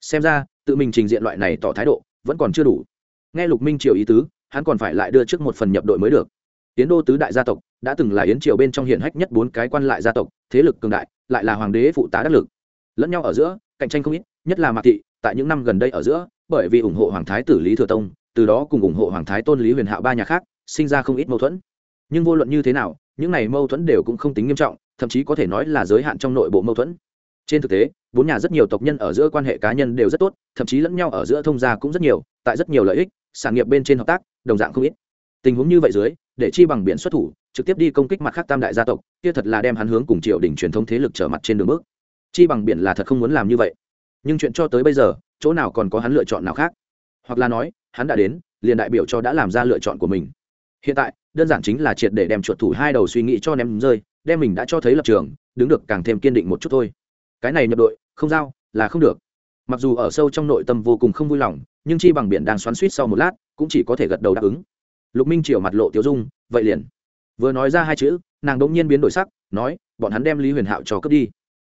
Xem ra, tự mình trình diện loại này tỏ thái độ, vẫn còn chưa đủ. Nghe lục minh triều ý tứ, hắn còn phải lại đưa trước một phần nhập đội mới được. Tiến đô tứ đại gia tộc, đã từng là yến triều bên trong hiển hách nhất bốn cái quan lại gia tộc, thế lực cường đại, lại là hoàng đế phụ tá đắc lực. Lẫn nhau ở giữa, cạnh tranh không ít, nhất là mạc thị, tại những năm gần đây ở giữa, bởi vì ủng hộ hoàng thái tử lý thừa tông, từ đó cùng ủng hộ hoàng thái tôn lý huyền hạo ba nhà khác, sinh ra không ít mâu thuẫn. Nhưng vô luận như thế nào, những này mâu thuẫn đều cũng không tính nghiêm trọng thậm chí có thể nói là giới hạn trong nội bộ mâu thuẫn. Trên thực tế, bốn nhà rất nhiều tộc nhân ở giữa quan hệ cá nhân đều rất tốt, thậm chí lẫn nhau ở giữa thông gia cũng rất nhiều, tại rất nhiều lợi ích, sản nghiệp bên trên hợp tác, đồng dạng không ít. Tình huống như vậy dưới, để chi bằng biển xuất thủ, trực tiếp đi công kích mặt khác tam đại gia tộc, kia thật là đem hắn hướng cùng triều đình truyền thống thế lực trở mặt trên đường bước. Chi bằng biển là thật không muốn làm như vậy. Nhưng chuyện cho tới bây giờ, chỗ nào còn có hắn lựa chọn nào khác? Hoặc là nói, hắn đã đến, liền đại biểu cho đã làm ra lựa chọn của mình. Hiện tại, đơn giản chính là triệt để đem chuột thủ hai đầu suy nghĩ cho ném rơi đem mình đã cho thấy lập trường, đứng được càng thêm kiên định một chút thôi. Cái này nhập đội, không giao, là không được. Mặc dù ở sâu trong nội tâm vô cùng không vui lòng, nhưng chi bằng biển đang xoắn suýt sau một lát, cũng chỉ có thể gật đầu đáp ứng. Lục minh triều mặt lộ tiêu dung, vậy liền. Vừa nói ra hai chữ, nàng đ ỗ n g nhiên biến đổi sắc, nói, bọn hắn đem lý huyền hạo cho cướp đi.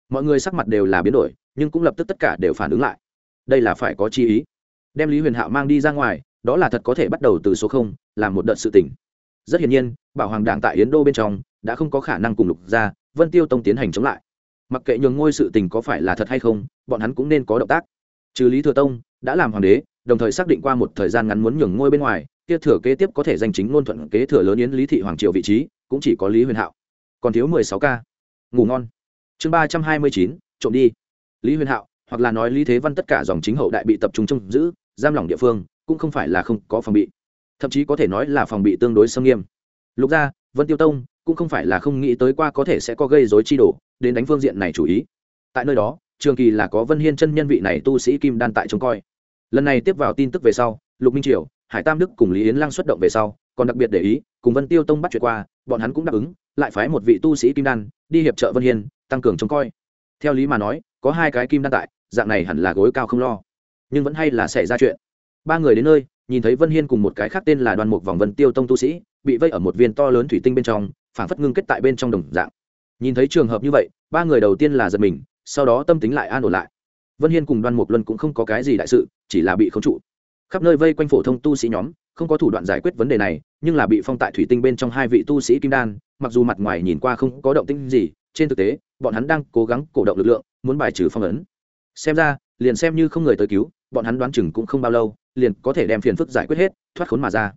Mọi người sắc mặt đều là biến đổi, nhưng cũng lập tức tất cả đều phản ứng lại. Đây là phải có chi ý. Đem lý huyền hạo mang đi ra ngoài, đó là thật có thể bắt đầu từ số không làm một đợt sự tỉnh rất hiển nhiên, bảo hoàng đảng tại yến đô bên trong đã không có khả năng cùng lục gia vân tiêu tông tiến hành chống lại. Mặc kệ nhường ngôi sự tình có phải là thật hay không, bọn hắn cũng nên có động tác. Trừ lý thừa tông, đã làm hoàng đế, đồng thời xác định qua một thời gian ngắn muốn nhường ngôi bên ngoài, kia thừa kế tiếp có thể danh chính ngôn thuận kế thừa lớn yến lý thị hoàng triều vị trí, cũng chỉ có lý huyền hạo. Còn thiếu mười sáu ca. Ngủ ngon. Chương ba trăm hai mươi chín, trộm đi. Lý huyền hạo, hoặc là nói lý thế văn tất cả dòng chính hậu đại bị tập trung trông giữ, giam lỏng địa phương, cũng không phải là không có phòng bị. Thậm chí có thể nói là phòng bị tương đối xâm nghiêm. Lục gia, vân tiêu tông cũng không phải là không nghĩ tới qua có thể sẽ có gây dối chi đổ đến đánh phương diện này chủ ý. Tại nơi đó, trường kỳ là có vân hiên chân nhân vị này tu sĩ kim đan tại trông coi. Lần này tiếp vào tin tức về sau, lục minh triều, hải tam đức cùng lý yến lang xuất động về sau, còn đặc biệt để ý, cùng vân tiêu tông bắt chuyện qua, bọn hắn cũng đáp ứng, lại phái một vị tu sĩ kim đan, đi hiệp trợ vân hiên, tăng cường trông coi. Theo lý mà nói, có hai cái kim đan tại, dạng này hẳn là gối cao không lo. Nhưng vẫn hay là xảy ra chuyện. Ba người đến nơi, nhìn thấy vân hiên cùng một cái khác tên là đoàn mục vòng vân tiêu tông tu sĩ bị vây ở một viên to lớn thủy tinh bên trong, phảng phất ngưng kết tại bên trong đồng dạng. Nhìn thấy trường hợp như vậy, ba người đầu tiên là giật mình, sau đó tâm tính lại an ổn lại. Vân hiên cùng đoan mục luân cũng không có cái gì đại sự, chỉ là bị khống trụ. Khắp nơi vây quanh phổ thông tu sĩ nhóm, không có thủ đoạn giải quyết vấn đề này, nhưng là bị phong tại thủy tinh bên trong hai vị tu sĩ kim đan, mặc dù mặt ngoài nhìn qua không có động tinh gì, trên thực tế, bọn hắn đang cố gắng cổ động lực lượng, muốn bài trừ phong ấn. Xem ra, liền xem như không người tới cứu, bọn hắn đoán chừng cũng không bao lâu, liền có thể đem phiền phức giải quyết hết, thoát khốn mà ra.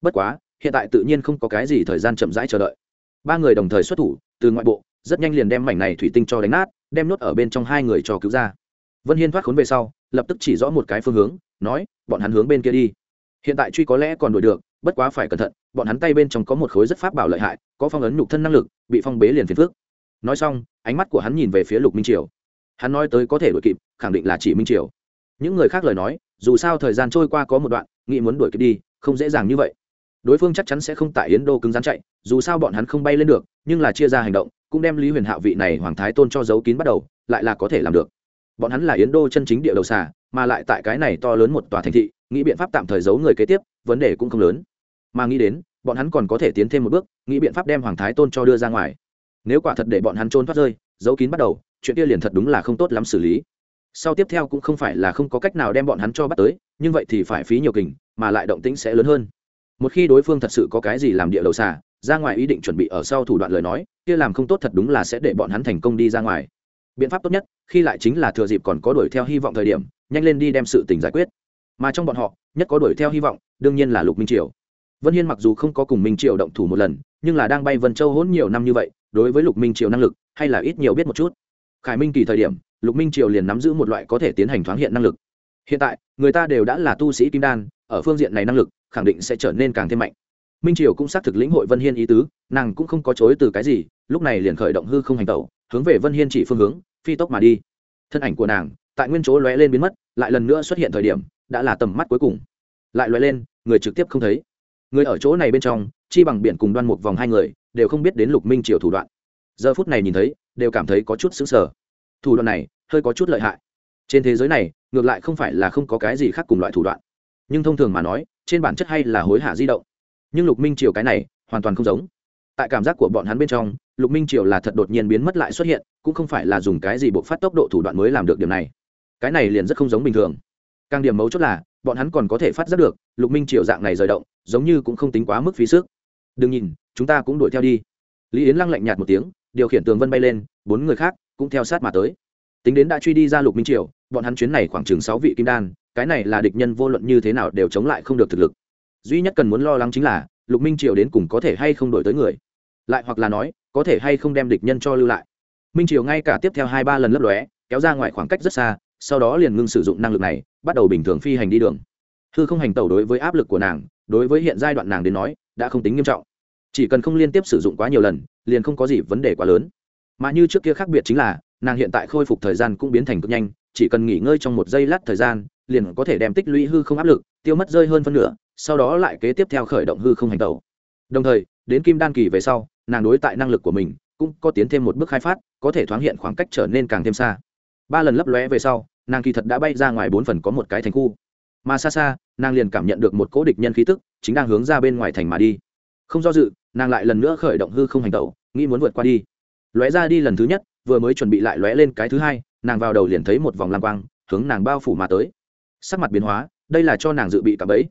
Bất quá hiện tại tự nhiên không có cái gì thời gian chậm rãi chờ đợi. Ba người đồng thời xuất thủ, từ ngoại bộ, rất nhanh liền đem mảnh này thủy tinh cho đánh nát, đem nốt ở bên trong hai người cho cứu ra. Vân hiên thoát khốn về sau, lập tức chỉ rõ một cái phương hướng, nói, bọn hắn hướng bên kia đi. Hiện tại truy có lẽ còn đuổi được, bất quá phải cẩn thận, bọn hắn tay bên trong có một khối rất pháp bảo lợi hại, có phong ấn nhục thân năng lực, bị phong bế liền phiền phước nói xong, ánh mắt của hắn nhìn về phía lục minh triều. Hắn nói tới có thể đuổi kịp, khẳng định là chỉ minh triều. Những người khác lời nói, dù sao thời gian trôi qua có một đoạn nghĩ muốn đuổi kịp đi, không dễ dàng như vậy đối phương chắc chắn sẽ không tại yến đô cứng rắn chạy, dù sao bọn hắn không bay lên được, nhưng là chia ra hành động, cũng đem lý huyền hạo vị này hoàng thái tôn cho giấu kín bắt đầu, lại là có thể làm được. Bọn hắn là yến đô chân chính địa đầu xà, mà lại tại cái này to lớn một tòa thành thị, nghĩ biện pháp tạm thời giấu người kế tiếp, vấn đề cũng không lớn. Mà nghĩ đến, bọn hắn còn có thể tiến thêm một bước, nghĩ biện pháp đem hoàng thái tôn cho đưa ra ngoài. Nếu quả thật để bọn hắn trốn thoát rơi, giấu kín bắt đầu, chuyện kia liền thật đúng là không tốt lắm xử lý. Sau tiếp theo cũng không phải là không có cách nào đem bọn hắn cho bắt tới, nhưng vậy thì phải phí nhiều kình, mà lại động tĩnh sẽ lớn hơn một khi đối phương thật sự có cái gì làm địa đầu xà, ra ngoài ý định chuẩn bị ở sau thủ đoạn lời nói, kia làm không tốt thật đúng là sẽ để bọn hắn thành công đi ra ngoài. Biện pháp tốt nhất, khi lại chính là thừa dịp còn có đuổi theo hy vọng thời điểm, nhanh lên đi đem sự tình giải quyết. Mà trong bọn họ, nhất có đuổi theo hy vọng, đương nhiên là lục minh triều. Vân hiên mặc dù không có cùng minh triều động thủ một lần, nhưng là đang bay vân châu hỗn nhiều năm như vậy, đối với lục minh triều năng lực, hay là ít nhiều biết một chút. Khải minh kỳ thời điểm, lục minh triều liền nắm giữ một loại có thể tiến hành thoáng hiện năng lực. Hiện tại, người ta đều đã là tu sĩ kim đan ở phương diện này năng lực, khẳng định sẽ trở nên càng thêm mạnh. Minh triều cũng xác thực lĩnh hội vân hiên ý tứ, nàng cũng không có chối từ cái gì, lúc này liền khởi động hư không hành tẩu, hướng về vân hiên chỉ phương hướng, phi tốc mà đi. Thân ảnh của nàng, tại nguyên chỗ lóe lên biến mất, lại lần nữa xuất hiện thời điểm, đã là tầm mắt cuối cùng. Lại lóe lên, người trực tiếp không thấy. Người ở chỗ này bên trong, chi bằng biển cùng đoan một vòng hai người, đều không biết đến lục minh triều thủ đoạn. Giờ phút này nhìn thấy, đều cảm thấy có chút xứng sở thủ đoạn này, hơi có chút lợi hại. Trên thế giới này, ngược lại không phải là không có cái gì khác cùng loại thủ đoạn nhưng thông thường mà nói, trên bản chất hay là hối hả di động. Nhưng lục minh triều cái này, hoàn toàn không giống. Tại cảm giác của bọn hắn bên trong, lục minh triều là thật đột nhiên biến mất lại xuất hiện, cũng không phải là dùng cái gì buộc phát tốc độ thủ đoạn mới làm được điều này. Cái này liền rất không giống bình thường. Càng điểm mấu chốt là, bọn hắn còn có thể phát giác được, lục minh triều dạng này rời động, giống như cũng không tính quá mức phí sức. Đừng nhìn, chúng ta cũng đuổi theo đi. Lý yến lăng lạnh nhạt một tiếng, điều khiển tường vân bay lên, bốn người khác cũng theo sát mà tới. Tính đến đã truy đi ra lục minh triều bọn hắn chuyến này khoảng chừng sáu vị kim đan, cái này là địch nhân vô luận như thế nào đều chống lại không được thực lực. Duy nhất cần muốn lo lắng chính là, lục minh triều đến cùng có thể hay không đổi tới người. Lại hoặc là nói, có thể hay không đem địch nhân cho lưu lại. Minh triều ngay cả tiếp theo hai ba lần lấp lóe, kéo ra ngoài khoảng cách rất xa, sau đó liền ngưng sử dụng năng lực này, bắt đầu bình thường phi hành đi đường. Hư không hành tẩu đối với áp lực của nàng, đối với hiện giai đoạn nàng đến nói, đã không tính nghiêm trọng. Chỉ cần không liên tiếp sử dụng quá nhiều lần, liền không có gì vấn đề quá lớn. Mà như trước kia khác biệt chính là, nàng hiện tại khôi phục thời gian cũng biến thành cực nhanh chỉ cần nghỉ ngơi trong một giây lát thời gian, liền có thể đem tích lũy hư không áp lực tiêu mất rơi hơn phân nửa, sau đó lại kế tiếp theo khởi động hư không hành tẩu. Đồng thời, đến kim đan kỳ về sau, nàng đối tại năng lực của mình cũng có tiến thêm một bước khai phát, có thể thoáng hiện khoảng cách trở nên càng thêm xa. Ba lần lấp lóe về sau, nàng kỳ thật đã bay ra ngoài bốn phần có một cái thành khu. Mà xa xa, nàng liền cảm nhận được một cố địch nhân khí tức chính đang hướng ra bên ngoài thành mà đi. Không do dự, nàng lại lần nữa khởi động hư không hành tẩu, nghĩ muốn vượt qua đi. Lóe ra đi lần thứ nhất vừa mới chuẩn bị lại lóe lên cái thứ hai, nàng vào đầu liền thấy một vòng lam quang, hướng nàng bao phủ mà tới. Sắc mặt biến hóa, đây là cho nàng dự bị cả bẫy.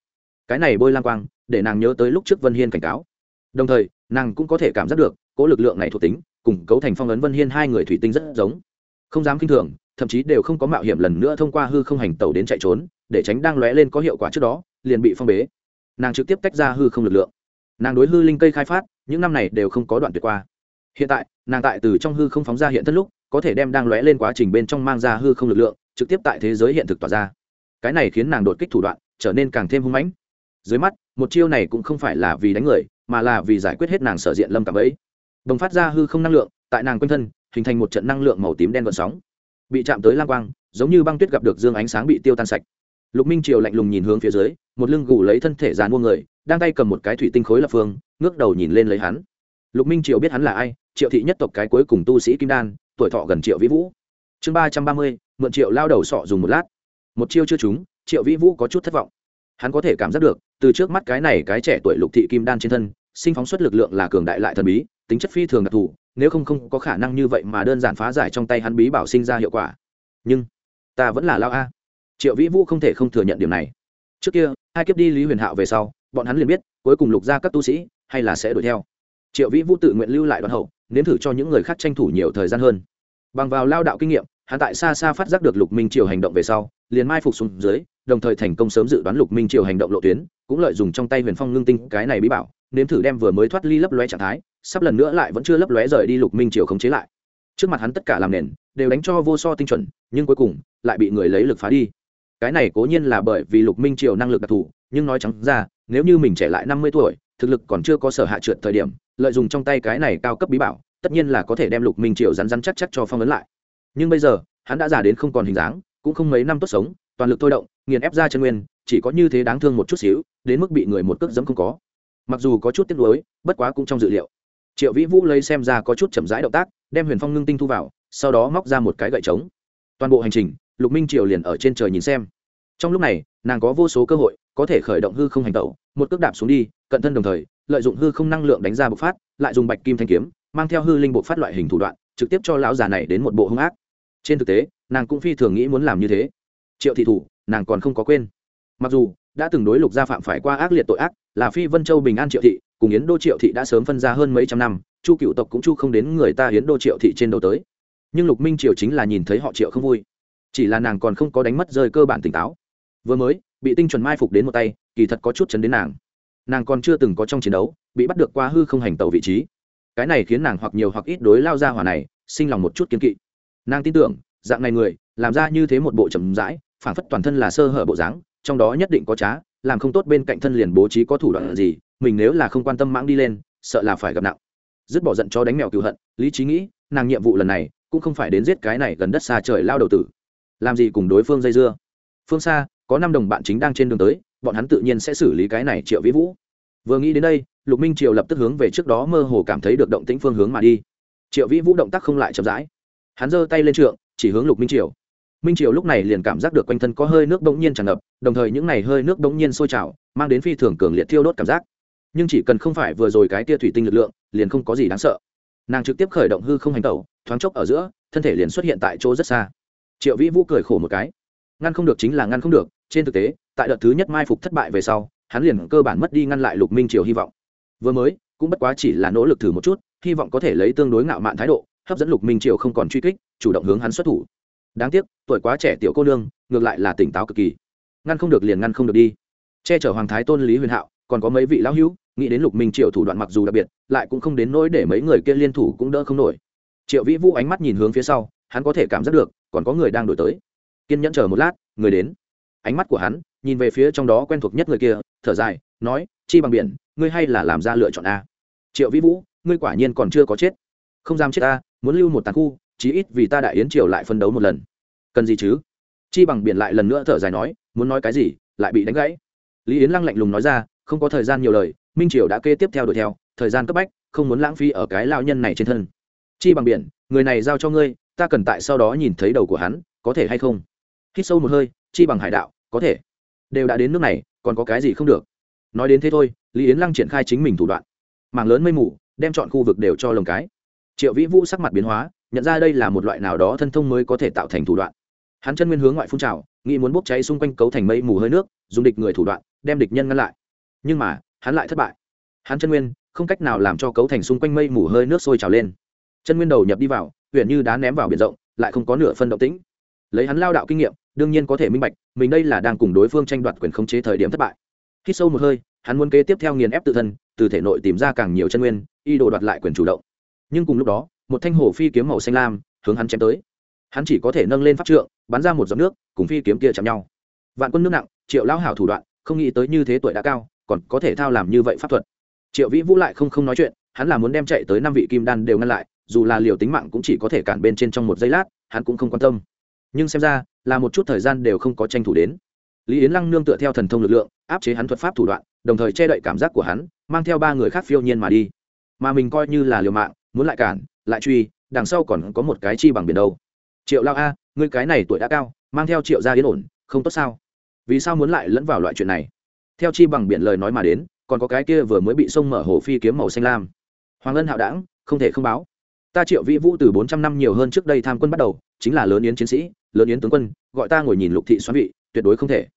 Cái này bôi lam quang, để nàng nhớ tới lúc trước vân hiên cảnh cáo. Đồng thời, nàng cũng có thể cảm giác được, cỗ lực lượng này thuộc tính, cùng cấu thành phong ấn vân hiên hai người thủy tinh rất giống. Không dám k i n h thường, thậm chí đều không có mạo hiểm lần nữa thông qua hư không hành tàu đến chạy trốn, để tránh đang lóe lên có hiệu quả trước đó, liền bị phong bế. Nàng trực tiếp tách ra hư không lực lượng. Nàng đối hư linh cây khai phát, những năm này đều không có đoạn tuyệt qua hiện tại, nàng tại từ trong hư không phóng ra hiện thân lúc, có thể đem đang lóe lên quá trình bên trong mang ra hư không lực lượng, trực tiếp tại thế giới hiện thực tỏa ra. Cái này khiến nàng đột kích thủ đoạn, trở nên càng thêm hung mãnh. Dưới mắt, một chiêu này cũng không phải là vì đánh người, mà là vì giải quyết hết nàng sở diện lâm cảm ấy. Đồng phát ra hư không năng lượng, tại nàng quanh thân, hình thành một trận năng lượng màu tím đen vận sóng. Bị chạm tới lang quang, giống như băng tuyết gặp được dương ánh sáng bị tiêu tan sạch. Lục minh triều lạnh lùng nhìn hướng phía dưới, một lưng gù lấy thân thể dàn mua người, đang tay cầm một cái thủy tinh khối lập phương, ngước đầu nhìn lên lấy hắn lục minh triều biết hắn là ai, triệu thị nhất tộc cái cuối cùng tu sĩ kim đan, tuổi thọ gần triệu vĩ vũ. Chương ba trăm ba mươi, mượn triệu lao đầu sọ dùng một lát. Một chiêu chưa trúng, triệu vĩ vũ có chút thất vọng. Hắn có thể cảm giác được, từ trước mắt cái này cái trẻ tuổi lục thị kim đan trên thân, sinh phóng xuất lực lượng là cường đại lại thần bí, tính chất phi thường đặc thù, nếu không không có khả năng như vậy mà đơn giản phá giải trong tay hắn bí bảo sinh ra hiệu quả. Nhưng, ta vẫn là lao a. Triệu vĩ vũ không thể không thừa nhận điểm này. Trước kia, hai kiếp đi lý huyền hạo về sau, bọn hắn liền biết, cuối cùng lục ra các tu sĩ, hay là sẽ đuổi theo triệu vĩ vũ tự nguyện lưu lại đoàn hậu, nếm thử cho những người khác tranh thủ nhiều thời gian hơn. Bằng vào lao đạo kinh nghiệm, hắn tại xa xa phát giác được lục minh triều hành động về sau, liền mai phục xuống dưới, đồng thời thành công sớm dự đoán lục minh triều hành động lộ tuyến, cũng lợi dụng trong tay huyền phong ngưng tinh cái này bí bảo, nếm thử đem vừa mới thoát ly lấp lóe trạng thái, sắp lần nữa lại vẫn chưa lấp lóe rời đi lục minh triều khống chế lại. Trước mặt hắn tất cả làm nền, đều đánh cho vô so tinh chuẩn, nhưng cuối cùng, lại bị người lấy lực phá đi. Cái này cố nhiên là bởi vì lục minh triều năng lực đặc thù, nhưng nói trắng ra, nếu như mình trẻ lại năm mươi tuổi thực lực còn chưa có sở hạ trượt thời điểm, lợi dụng trong tay cái này cao cấp bí bảo, tất nhiên là có thể đem lục minh triều rắn rắn chắc chắc cho phong ấn lại. Nhưng bây giờ, hắn đã già đến không còn hình dáng, cũng không mấy năm tốt sống, toàn lực thôi động, nghiền ép ra chân nguyên, chỉ có như thế đáng thương một chút xíu, đến mức bị người một cước dẫm không có. Mặc dù có chút tiếc nuối, bất quá cũng trong dự liệu. Triệu vĩ vũ lấy xem ra có chút chậm rãi động tác, đem huyền phong ngưng tinh thu vào, sau đó móc ra một cái gậy trống. Toàn bộ hành trình, lục minh triều liền ở trên trời nhìn xem. Trong lúc này, nàng có vô số cơ hội có thể khởi động hư không hành tẩu, một cước đạp xuống đi, cận thân đồng thời, lợi dụng hư không năng lượng đánh ra bộc phát, lại dùng bạch kim thanh kiếm, mang theo hư linh bộc phát loại hình thủ đoạn, trực tiếp cho lão già này đến một bộ hung ác. Trên thực tế, nàng cũng phi thường nghĩ muốn làm như thế. Triệu thị thủ, nàng còn không có quên. Mặc dù, đã từng đối lục gia phạm phải qua ác liệt tội ác, là phi vân châu bình an triệu thị, cùng yến đô triệu thị đã sớm phân ra hơn mấy trăm năm, chu cựu tộc cũng chu không đến người ta yến đô triệu thị trên đâu tới. Nhưng lục minh triều chính là nhìn thấy họ triệu không vui. Chỉ là nàng còn không có đánh mất rơi cơ bản tỉnh táo. Vừa mới bị tinh chuẩn mai phục đến một tay, kỳ thật có chút chấn đến nàng. Nàng còn chưa từng có trong chiến đấu, bị bắt được qua hư không hành tàu vị trí. Cái này khiến nàng hoặc nhiều hoặc ít đối lao ra hỏa này, sinh lòng một chút kiến kỵ. Nàng tin tưởng, dạng này người, làm ra như thế một bộ chậm rãi phản phất toàn thân là sơ hở bộ dáng, trong đó nhất định có trá, làm không tốt bên cạnh thân liền bố trí có thủ đoạn gì, mình nếu là không quan tâm mãng đi lên, sợ là phải gặp nặng. Dứt bỏ giận cho đánh mèo cựu hận, lý trí nghĩ, nàng nhiệm vụ lần này, cũng không phải đến giết cái này gần đất xa trời lao đầu tử. Làm gì cùng đối phương dây dưa? Phương xa có năm đồng bạn chính đang trên đường tới, bọn hắn tự nhiên sẽ xử lý cái này triệu vĩ vũ. Vừa nghĩ đến đây, lục minh triều lập tức hướng về trước đó mơ hồ cảm thấy được động tĩnh phương hướng mà đi. Triệu vĩ vũ động tác không lại chậm rãi. Hắn giơ tay lên trượng, chỉ hướng lục minh triều. Minh triều lúc này liền cảm giác được quanh thân có hơi nước bỗng nhiên tràn ngập, đồng thời những n à y hơi nước bỗng nhiên sôi trào, mang đến phi thường cường liệt thiêu đốt cảm giác. Nhưng chỉ cần không phải vừa rồi cái tia thủy tinh lực lượng, liền không có gì đáng sợ. Nàng trực tiếp khởi động hư không hành tẩu, thoáng chốc ở giữa, thân thể liền xuất hiện tại chỗ rất xa. Triệu vĩ vũ cười khổ một cái. Ngăn không được chính là ngăn không được trên thực tế, tại đợt thứ nhất mai phục thất bại về sau, hắn liền cơ bản mất đi ngăn lại lục minh triều hy vọng. Vừa mới, cũng bất quá chỉ là nỗ lực thử một chút, hy vọng có thể lấy tương đối ngạo mạn thái độ, hấp dẫn lục minh triều không còn truy kích, chủ động hướng hắn xuất thủ. Đáng tiếc, tuổi quá trẻ tiểu cô nương, ngược lại là tỉnh táo cực kỳ. Ngăn không được liền ngăn không được đi. Che chở hoàng thái tôn lý huyền hạo, còn có mấy vị lão hữu, nghĩ đến lục minh triều thủ đoạn mặc dù đặc biệt, lại cũng không đến nỗi để mấy người kia liên thủ cũng đỡ không nổi. Triệu vĩ vũ ánh mắt nhìn hướng phía sau, hắn có thể cảm giác được, còn có người đang đổi tới. Kiên nhẫn chờ một lát, người đến ánh mắt của hắn, nhìn về phía trong đó quen thuộc nhất người kia, thở dài, nói, chi bằng biển, ngươi hay là làm ra lựa chọn a. Triệu vĩ vũ, ngươi quả nhiên còn chưa có chết. Không dám chết ta, muốn lưu một tàn khu, chí ít vì ta đại yến triều lại phân đấu một lần. Cần gì chứ? Chi bằng biển lại lần nữa thở dài nói, muốn nói cái gì, lại bị đánh gãy. Lý yến lăng lạnh lùng nói ra, không có thời gian nhiều lời, minh triều đã kê tiếp theo đuổi theo, thời gian cấp bách, không muốn lãng phí ở cái lao nhân này trên thân. Chi bằng biển, người này giao cho ngươi, ta cần tại sau đó nhìn thấy đầu của hắn, có thể hay không? Hít sâu một hơi, chi bằng hải đạo có thể. Đều đã đến nước này, còn có cái gì không được? Nói đến thế thôi, lý yến lăng triển khai chính mình thủ đoạn. Mảng lớn mây mù, đem chọn khu vực đều cho lồng cái. Triệu vĩ vũ sắc mặt biến hóa, nhận ra đây là một loại nào đó thân thông mới có thể tạo thành thủ đoạn. Hắn chân nguyên hướng ngoại phun trào, nghĩ muốn bốc cháy xung quanh cấu thành mây mù hơi nước, dùng địch người thủ đoạn, đem địch nhân ngăn lại. Nhưng mà, hắn lại thất bại. Hắn chân nguyên, không cách nào làm cho cấu thành xung quanh mây mù hơi nước sôi trào lên. Chân nguyên đầu nhập đi vào huyện như đá ném vào biển rộng, lại không có nửa phân động tĩnh. Lấy hắn lao đạo kinh nghiệm đương nhiên có thể minh bạch, mình đây là đang cùng đối phương tranh đoạt quyền khống chế thời điểm thất bại. Khi sâu một hơi, hắn muốn kế tiếp theo nghiền ép tự thân, từ thể nội tìm ra càng nhiều chân nguyên, y đồ đoạt lại quyền chủ động. Nhưng cùng lúc đó, một thanh hổ phi kiếm màu xanh lam hướng hắn chém tới. Hắn chỉ có thể nâng lên pháp trượng, bắn ra một giọt nước, cùng phi kiếm kia chạm nhau. Vạn quân nước nặng, triệu lão hảo thủ đoạn, không nghĩ tới như thế tuổi đã cao, còn có thể thao làm như vậy pháp thuật. Triệu vĩ vũ lại không không nói chuyện, hắn là muốn đem chạy tới năm vị kim đan đều ngăn lại, dù là liều tính mạng cũng chỉ có thể cản bên trên trong một giây lát, hắn cũng không quan tâm. Nhưng xem ra là một chút thời gian đều không có tranh thủ đến. Lý yến lăng nương tựa theo thần thông lực lượng, áp chế hắn thuật pháp thủ đoạn, đồng thời che đậy cảm giác của hắn, mang theo ba người khác phiêu nhiên mà đi. Mà mình coi như là liều mạng, muốn lại cản, lại truy, đằng sau còn có một cái chi bằng biển đâu. Triệu lao a, ngươi cái này tuổi đã cao, mang theo triệu gia yên ổn, không tốt sao? Vì sao muốn lại lẫn vào loại chuyện này? Theo chi bằng biển lời nói mà đến, còn có cái kia vừa mới bị sông mở hồ phi kiếm màu xanh lam. Hoàng ân hạo đảng, không thể không báo. Ta triệu vĩ vũ từ bốn trăm năm nhiều hơn trước đây tham quân bắt đầu, chính là lớn yến chiến sĩ lớn yến tướng quân, gọi ta ngồi nhìn lục thị xoắn vị, tuyệt đối không thể.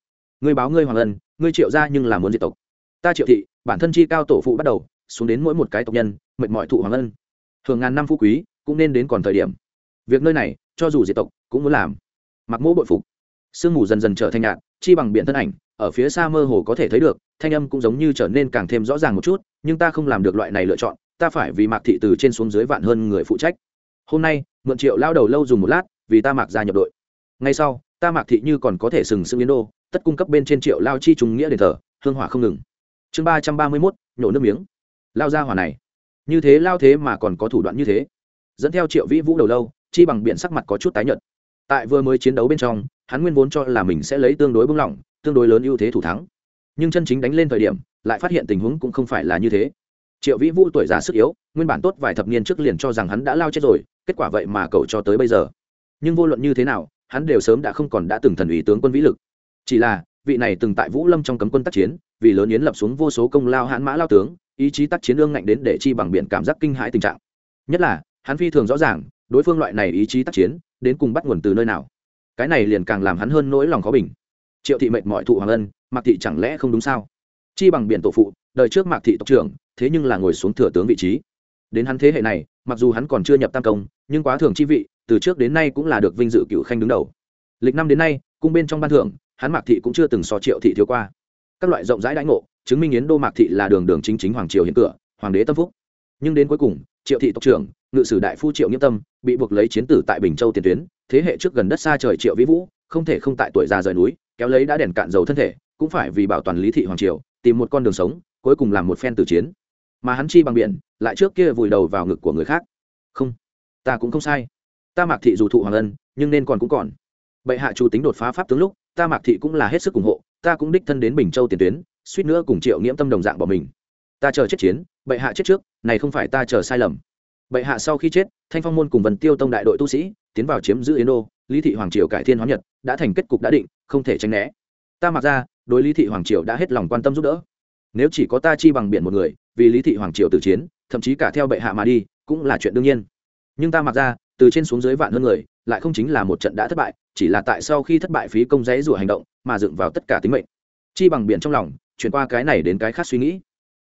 Ngươi báo ngươi hoàng ân, ngươi triệu ra nhưng là muốn diệt tộc. Ta triệu thị, bản thân chi cao tổ phụ bắt đầu, xuống đến mỗi một cái tộc nhân, mệt mỏi thụ hoàng ân. Thường ngàn năm phú quý, cũng nên đến còn thời điểm. Việc nơi này, cho dù diệt tộc, cũng muốn làm. Mặc mỗ bội phục. Sương mù dần dần trở thành nhạt, chi bằng biện thân ảnh, ở phía xa mơ hồ có thể thấy được, thanh âm cũng giống như trở nên càng thêm rõ ràng một chút, nhưng ta không làm được loại này lựa chọn, ta phải vì mạc thị từ trên xuống dưới vạn hơn người phụ trách. Hôm nay, mượn triệu lao đầu lâu dùng một lát, vì ta mạc ra nhập đội ngay sau, ta mạc thị như còn có thể sừng sững yến đô, tất cung cấp bên trên triệu lao chi trùng nghĩa đền thờ, hương hỏa không ngừng. Chương ba trăm ba mươi mốt, nhổ nước miếng. Lao ra hỏa này, như thế lao thế mà còn có thủ đoạn như thế. Dẫn theo triệu vĩ vũ đầu lâu, chi bằng biện sắc mặt có chút tái nhợt. Tại vừa mới chiến đấu bên trong, hắn nguyên vốn cho là mình sẽ lấy tương đối bung lỏng, tương đối lớn ưu thế thủ thắng. Nhưng chân chính đánh lên thời điểm, lại phát hiện tình huống cũng không phải là như thế. Triệu vĩ vũ tuổi già sức yếu, nguyên bản tốt vài thập niên trước liền cho rằng hắn đã lao chết rồi, kết quả vậy mà cậu cho tới bây giờ. Nhưng vô luận như thế nào hắn đều sớm đã không còn đã từng thần ủy tướng quân vĩ lực. Chỉ là, vị này từng tại vũ lâm trong cấm quân tác chiến, vì lớn yến lập xuống vô số công lao hãn mã lao tướng, ý chí tác chiến ương ngạnh đến để chi bằng biển cảm giác kinh hãi tình trạng. Nhất là, hắn phi thường rõ ràng, đối phương loại này ý chí tác chiến, đến cùng bắt nguồn từ nơi nào. Cái này liền càng làm hắn hơn nỗi lòng khó bình. Triệu thị mệnh mọi thụ hoàng ân, mạc thị chẳng lẽ không đúng sao? Chi bằng biển tổ phụ, đời trước mạc thị tộc trưởng, thế nhưng là ngồi xuống thừa tướng vị trí. Đến hắn thế hệ này, mặc dù hắn còn chưa nhập tam công, nhưng quá thường chi vị từ trước đến nay cũng là được vinh dự cựu khanh đứng đầu. Lịch năm đến nay, cung bên trong ban thưởng, hắn mạc thị cũng chưa từng so triệu thị thiếu qua. Các loại rộng rãi đãi ngộ, chứng minh yến đô mạc thị là đường đường chính chính hoàng triều hiện cửa, hoàng đế tâm phúc. Nhưng đến cuối cùng, triệu thị tộc trưởng, ngự sử đại phu triệu nghiêm tâm, bị buộc lấy chiến tử tại bình châu tiền tuyến, thế hệ trước gần đất xa trời triệu vĩ vũ, không thể không tại tuổi già rời núi, kéo lấy đã đèn cạn dầu thân thể, cũng phải vì bảo toàn lý thị hoàng triều, tìm một con đường sống, cuối cùng làm một phen tử chiến. Mà hắn chi bằng biển, lại trước kia vùi đầu vào ngực của người khác. Không, ta cũng không sai ta mạc thị dù thụ hoàng ân, nhưng nên còn cũng còn. Bệ hạ chủ tính đột phá pháp tướng lúc, ta mạc thị cũng là hết sức ủng hộ, ta cũng đích thân đến bình châu tiền tuyến, suýt nữa cùng triệu nghiễm tâm đồng dạng bỏ mình. Ta chờ chết chiến, bệ hạ chết trước, này không phải ta chờ sai lầm. Bệ hạ sau khi chết, thanh phong môn cùng vần tiêu tông đại đội tu sĩ, tiến vào chiếm giữ yến đô, lý thị hoàng triều cải thiên hóa nhật, đã thành kết cục đã định, không thể tránh né. Ta mặc ra, đối lý thị hoàng triều đã hết lòng quan tâm giúp đỡ. Nếu chỉ có ta chi bằng biển một người, vì lý thị hoàng triều tử chiến, thậm chí cả theo bệ hạ mà đi, cũng là chuyện đương nhiên. Nhưng ta mặc ra từ trên xuống dưới vạn hơn người, lại không chính là một trận đã thất bại, chỉ là tại sau khi thất bại phí công giấy rủa hành động, mà dựng vào tất cả tính mệnh. Chi bằng biển trong lòng, chuyển qua cái này đến cái khác suy nghĩ.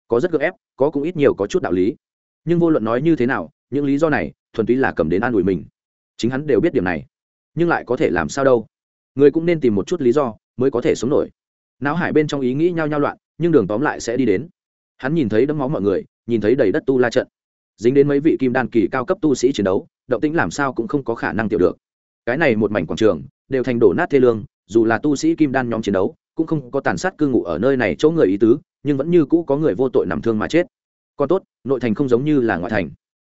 Có rất gượng ép, có cũng ít nhiều có chút đạo lý. Nhưng vô luận nói như thế nào, những lý do này, thuần túy là cầm đến an ủi mình. Chính hắn đều biết điểm này. Nhưng lại có thể làm sao đâu? Người cũng nên tìm một chút lý do, mới có thể sống nổi. Não hải bên trong ý nghĩ nhao nhao loạn, nhưng đường tóm lại sẽ đi đến. Hắn nhìn thấy đấm máu mọi người, nhìn thấy đầy đất tu la trận. Dính đến mấy vị kim đan kỳ cao cấp tu sĩ chiến đấu động tĩnh làm sao cũng không có khả năng tiểu được. Cái này một mảnh quảng trường, đều thành đổ nát thê lương, dù là tu sĩ kim đan nhóm chiến đấu, cũng không có tàn sát cư ngụ ở nơi này chỗ người ý tứ, nhưng vẫn như cũ có người vô tội nằm thương mà chết. Còn tốt, nội thành không giống như là ngoại thành.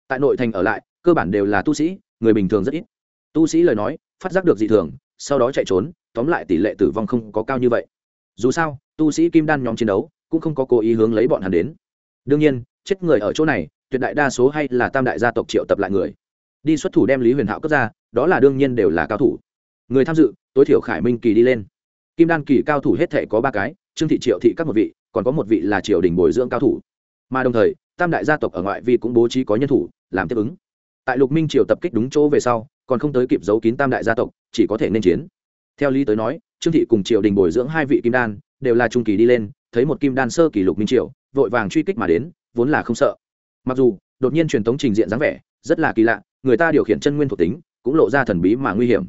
Tại nội thành ở lại, cơ bản đều là tu sĩ, người bình thường rất ít. Tu sĩ lời nói, phát giác được dị thường, sau đó chạy trốn, tóm lại tỷ lệ tử vong không có cao như vậy. Dù sao, tu sĩ kim đan nhóm chiến đấu, cũng không có cố ý hướng lấy bọn hắn đến. Đương nhiên, chết người ở chỗ này, tuyệt đại đa số hay là tam đại gia tộc triệu tập lại người đi xuất thủ đem lý huyền hạo cất ra, đó là đương nhiên đều là cao thủ. Người tham dự, tối thiểu khải minh kỳ đi lên. Kim đan kỳ cao thủ hết thể có ba cái, trương thị triệu thị các một vị, còn có một vị là triều đình bồi dưỡng cao thủ. Mà đồng thời, tam đại gia tộc ở ngoại vi cũng bố trí có nhân thủ, làm tiếp ứng. Tại lục minh triều tập kích đúng chỗ về sau, còn không tới kịp giấu kín tam đại gia tộc, chỉ có thể nên chiến. Theo lý tới nói, trương thị cùng triều đình bồi dưỡng hai vị kim đan, đều là trung kỳ đi lên, thấy một kim đan sơ kỳ lục minh triều, vội vàng truy kích mà đến, vốn là không sợ. Mặc dù, đột nhiên truyền thống trình diện dáng vẻ, rất là kỳ lạ người ta điều khiển chân nguyên thuộc tính, cũng lộ ra thần bí mà nguy hiểm.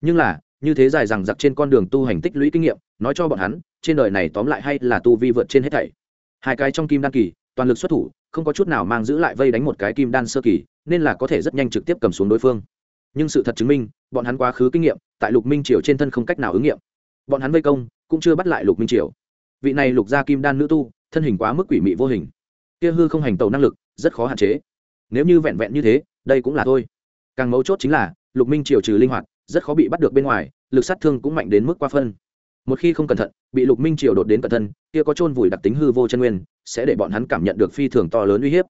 Nhưng là, như thế dài rằng giặc trên con đường tu hành tích lũy kinh nghiệm, nói cho bọn hắn, trên đời này tóm lại hay là tu vi vượt trên hết thảy. Hai cái trong kim đan kỳ, toàn lực xuất thủ, không có chút nào mang giữ lại vây đánh một cái kim đan sơ kỳ, nên là có thể rất nhanh trực tiếp cầm xuống đối phương. Nhưng sự thật chứng minh, bọn hắn quá khứ kinh nghiệm, tại lục minh triều trên thân không cách nào ứng nghiệm. Bọn hắn vây công, cũng chưa bắt lại lục minh triều. Vị này lục gia kim đan nữ tu, thân hình quá mức quỷ mị vô hình. Kia hư không hành tàu năng lực, rất khó hạn chế. Nếu như vẹn vẹn như thế đây cũng là thôi. Càng mấu chốt chính là, lục minh triều trừ linh hoạt, rất khó bị bắt được bên ngoài, lực sát thương cũng mạnh đến mức qua phân. Một khi không cẩn thận, bị lục minh triều đột đến cẩn thân, kia có chôn vùi đặc tính hư vô chân nguyên, sẽ để bọn hắn cảm nhận được phi thường to lớn uy hiếp.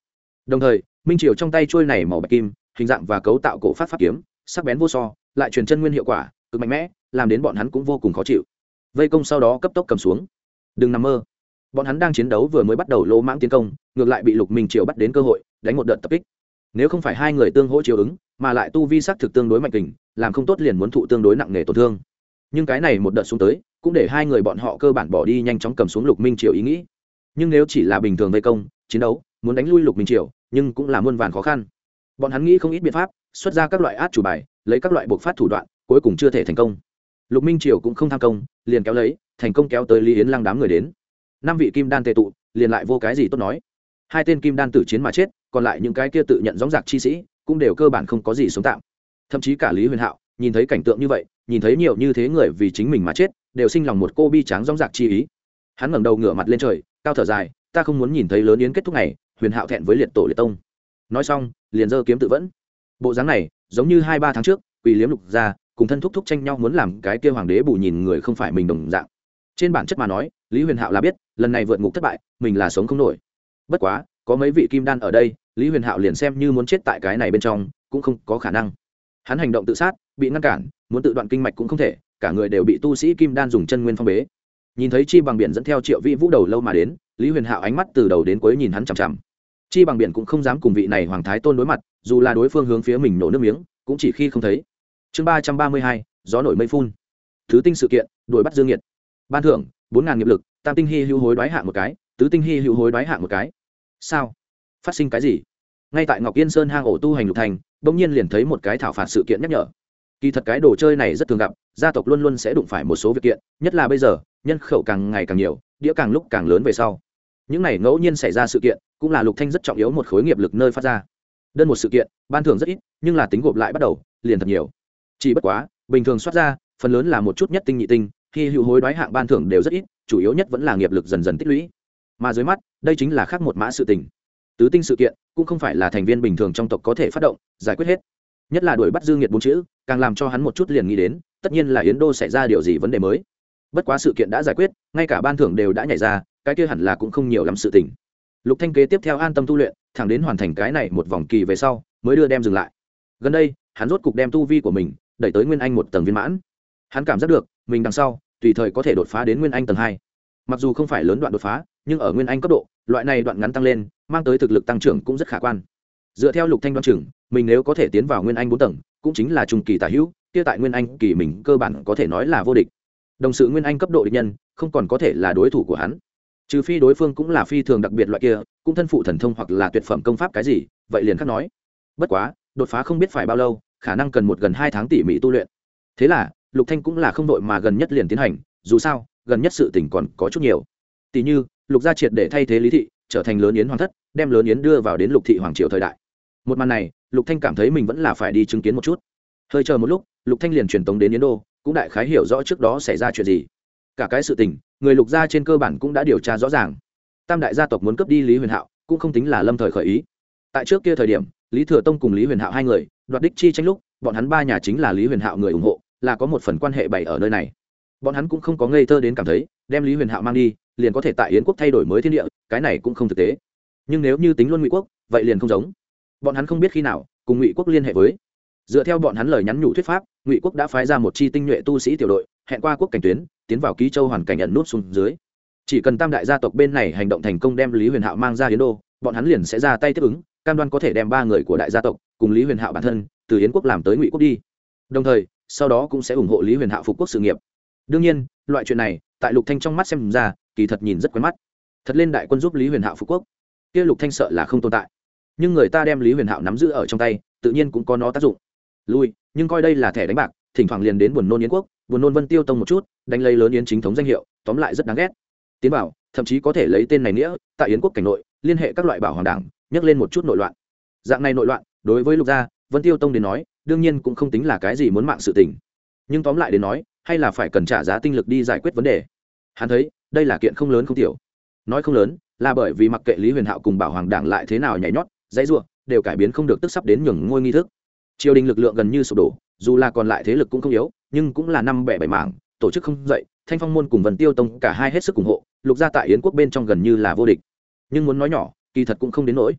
Đồng thời, minh triều trong tay trôi này màu bạch kim, hình dạng và cấu tạo cổ phát pháp kiếm, sắc bén vô so, lại truyền chân nguyên hiệu quả, cực mạnh mẽ, làm đến bọn hắn cũng vô cùng khó chịu. Vây công sau đó cấp tốc cầm xuống. Đừng nằm mơ. Bọn hắn đang chiến đấu vừa mới bắt đầu lỗ mãng tiến công, ngược lại bị lục minh triều bắt đến cơ hội, đánh một đợt tập kích nếu không phải hai người tương hỗ chiều ứng, mà lại tu vi sắc thực tương đối mạnh tình làm không tốt liền muốn thụ tương đối nặng nề tổn thương. Nhưng cái này một đợt xuống tới, cũng để hai người bọn họ cơ bản bỏ đi nhanh chóng cầm xuống lục minh triều ý nghĩ. Nhưng nếu chỉ là bình thường vây công, chiến đấu, muốn đánh lui lục minh triều, nhưng cũng là muôn vàn khó khăn. Bọn hắn nghĩ không ít biện pháp, xuất ra các loại át chủ bài, lấy các loại buộc phát thủ đoạn, cuối cùng chưa thể thành công. Lục minh triều cũng không tham công, liền kéo lấy, thành công kéo tới lý yến lăng đám người đến. Năm vị kim đan tệ tụ, liền lại vô cái gì tốt nói hai tên kim đan tử chiến mà chết, còn lại những cái kia tự nhận gióng giặc chi sĩ, cũng đều cơ bản không có gì sống tạm. Thậm chí cả lý huyền hạo, nhìn thấy cảnh tượng như vậy, nhìn thấy nhiều như thế người vì chính mình mà chết, đều sinh lòng một cô bi tráng gióng giặc chi ý. Hắn ngẩng đầu ngửa mặt lên trời, cao thở dài, ta không muốn nhìn thấy lớn yến kết thúc này, huyền hạo thẹn với liệt tổ liệt tông. Nói xong, liền giơ kiếm tự vẫn. Bộ dáng này, giống như hai ba tháng trước, quỳ liếm lục ra, cùng thân thúc thúc tranh nhau muốn làm cái kia hoàng đế bù nhìn người không phải mình đồng dạng. Trên bản chất mà nói, lý huyền hạo là biết, lần này vượt ngục thất bại, mình là sống không nổi bất quá, có mấy vị kim đan ở đây, lý huyền hạo liền xem như muốn chết tại cái này bên trong, cũng không có khả năng. Hắn hành động tự sát, bị ngăn cản, muốn tự đoạn kinh mạch cũng không thể, cả người đều bị tu sĩ kim đan dùng chân nguyên phong bế. Nhìn thấy chi bằng biển dẫn theo triệu vị vũ đầu lâu mà đến, lý huyền hạo ánh mắt từ đầu đến cuối nhìn hắn chằm chằm. Chi bằng biển cũng không dám cùng vị này hoàng thái tôn đối mặt, dù là đối phương hướng phía mình nổ nước miếng, cũng chỉ khi không thấy. Chương ba trăm ba mươi hai, gió nổi mây phun. Thứ tinh sự kiện, đuổi bắt dương nhiệt. Ban thưởng, bốn ngàn nghiệp lực, tam tinh hy hữu hối đoái hạng một cái, tứ tinh hy hữu hối đoái hạng một cái sao? Phát sinh cái gì? Ngay tại ngọc yên sơn hang ổ tu hành lục thành, bỗng nhiên liền thấy một cái thảo phạt sự kiện nhắc nhở. Kỳ thật cái đồ chơi này rất thường gặp, gia tộc luôn luôn sẽ đụng phải một số việc kiện, nhất là bây giờ, nhân khẩu càng ngày càng nhiều, đĩa càng lúc càng lớn về sau. Những này ngẫu nhiên xảy ra sự kiện, cũng là lục thanh rất trọng yếu một khối nghiệp lực nơi phát ra. Đơn một sự kiện, ban thưởng rất ít, nhưng là tính gộp lại bắt đầu, liền thật nhiều. Chỉ bất quá, bình thường xuất ra, phần lớn là một chút nhất tinh nhị tinh khi hữu hối đoái hạng ban thưởng đều rất ít, chủ yếu nhất vẫn là nghiệp lực dần dần tích lũy mà dưới mắt, đây chính là khác một mã sự tình. Tứ tinh sự kiện cũng không phải là thành viên bình thường trong tộc có thể phát động, giải quyết hết. Nhất là đuổi bắt dương nhiệt bốn chữ, càng làm cho hắn một chút liền nghĩ đến, tất nhiên là yến đô xảy ra điều gì vấn đề mới. Bất quá sự kiện đã giải quyết, ngay cả ban thưởng đều đã nhảy ra, cái kia hẳn là cũng không nhiều lắm sự tình. Lục thanh kế tiếp theo an tâm tu luyện, thẳng đến hoàn thành cái này một vòng kỳ về sau, mới đưa đem dừng lại. Gần đây, hắn rốt cục đem tu vi của mình đẩy tới nguyên anh một tầng viên mãn. Hắn cảm giác được, mình đằng sau, tùy thời có thể đột phá đến nguyên anh tầng hai. Mặc dù không phải lớn đoạn đột phá nhưng ở nguyên anh cấp độ, loại này đoạn ngắn tăng lên, mang tới thực lực tăng trưởng cũng rất khả quan. Dựa theo lục thanh đoan trưởng mình nếu có thể tiến vào nguyên anh bốn tầng, cũng chính là trung kỳ tả hữu, kia tại nguyên anh kỳ mình cơ bản có thể nói là vô địch. Đồng sự nguyên anh cấp độ địch nhân, không còn có thể là đối thủ của hắn. Trừ phi đối phương cũng là phi thường đặc biệt loại kia, cũng thân phụ thần thông hoặc là tuyệt phẩm công pháp cái gì, vậy liền khắc nói. Bất quá, đột phá không biết phải bao lâu, khả năng cần một gần hai tháng tỉ mỉ tu luyện. Thế là, lục thanh cũng là không đội mà gần nhất liền tiến hành, dù sao, gần nhất sự tình còn có chút nhiều. Tỷ như lục gia triệt để thay thế lý thị, trở thành lớn yến hoàng thất, đem lớn yến đưa vào đến lục thị hoàng triều thời đại. Một màn này, lục thanh cảm thấy mình vẫn là phải đi chứng kiến một chút. Hơi chờ một lúc, lục thanh liền truyền tống đến yến đô, cũng đại khái hiểu rõ trước đó xảy ra chuyện gì. Cả cái sự tình, người lục gia trên cơ bản cũng đã điều tra rõ ràng. Tam đại gia tộc muốn cướp đi lý huyền hạo, cũng không tính là lâm thời khởi ý. Tại trước kia thời điểm, lý thừa tông cùng lý huyền hạo hai người, đoạt đích chi tranh lúc, bọn hắn ba nhà chính là lý huyền hạo người ủng hộ, là có một phần quan hệ bày ở nơi này. Bọn hắn cũng không có ngây thơ đến cảm thấy, đem lý huyền hạo mang đi liền có thể tại yến quốc thay đổi mới thiên địa, cái này cũng không thực tế. Nhưng nếu như tính luôn ngụy quốc, vậy liền không giống. Bọn hắn không biết khi nào, cùng ngụy quốc liên hệ với. Dựa theo bọn hắn lời nhắn nhủ thuyết pháp, ngụy quốc đã phái ra một chi tinh nhuệ tu sĩ tiểu đội, hẹn qua quốc cảnh tuyến, tiến vào ký châu hoàn cảnh ẩn nút xuống dưới. Chỉ cần tam đại gia tộc bên này hành động thành công đem lý huyền hạo mang ra yến đô, bọn hắn liền sẽ ra tay tiếp ứng, cam đoan có thể đem ba người của đại gia tộc cùng lý huyền hạo bản thân từ yến quốc làm tới ngụy quốc đi. Đồng thời, sau đó cũng sẽ ủng hộ lý huyền hạo phục quốc sự nghiệp. Đương nhiên, loại chuyện này, tại lục thanh trong mắt xem ra kỳ thật nhìn rất quen mắt. Thật lên đại quân giúp lý huyền hạo phú quốc. Kia lục thanh sợ là không tồn tại. Nhưng người ta đem lý huyền hạo nắm giữ ở trong tay, tự nhiên cũng có nó tác dụng. Lui, nhưng coi đây là thẻ đánh bạc, thỉnh thoảng liền đến buồn nôn yến quốc, buồn nôn vân tiêu tông một chút, đánh lấy lớn yến chính thống danh hiệu, tóm lại rất đáng ghét. Tiến bảo, thậm chí có thể lấy tên này nghĩa, tại yến quốc cảnh nội, liên hệ các loại bảo hoàng đảng, nhắc lên một chút nội loạn. Dạng này nội loạn, đối với lục gia, vân tiêu tông đến nói, đương nhiên cũng không tính là cái gì muốn mạng sự tình. Nhưng tóm lại đến nói, hay là phải cần trả giá tinh lực đi giải quyết vấn đề. Hắn thấy đây là kiện không lớn không tiểu. Nói không lớn, là bởi vì mặc kệ lý huyền hạo cùng bảo hoàng đảng lại thế nào nhảy nhót, dãy ruộng đều cải biến không được tức sắp đến nhường ngôi nghi thức. Triều đình lực lượng gần như sụp đổ, dù là còn lại thế lực cũng không yếu, nhưng cũng là năm bẻ bảy mảng, tổ chức không dậy, thanh phong môn cùng vần tiêu tông cả hai hết sức ủng hộ, lục gia tại yến quốc bên trong gần như là vô địch. Nhưng muốn nói nhỏ, kỳ thật cũng không đến nỗi.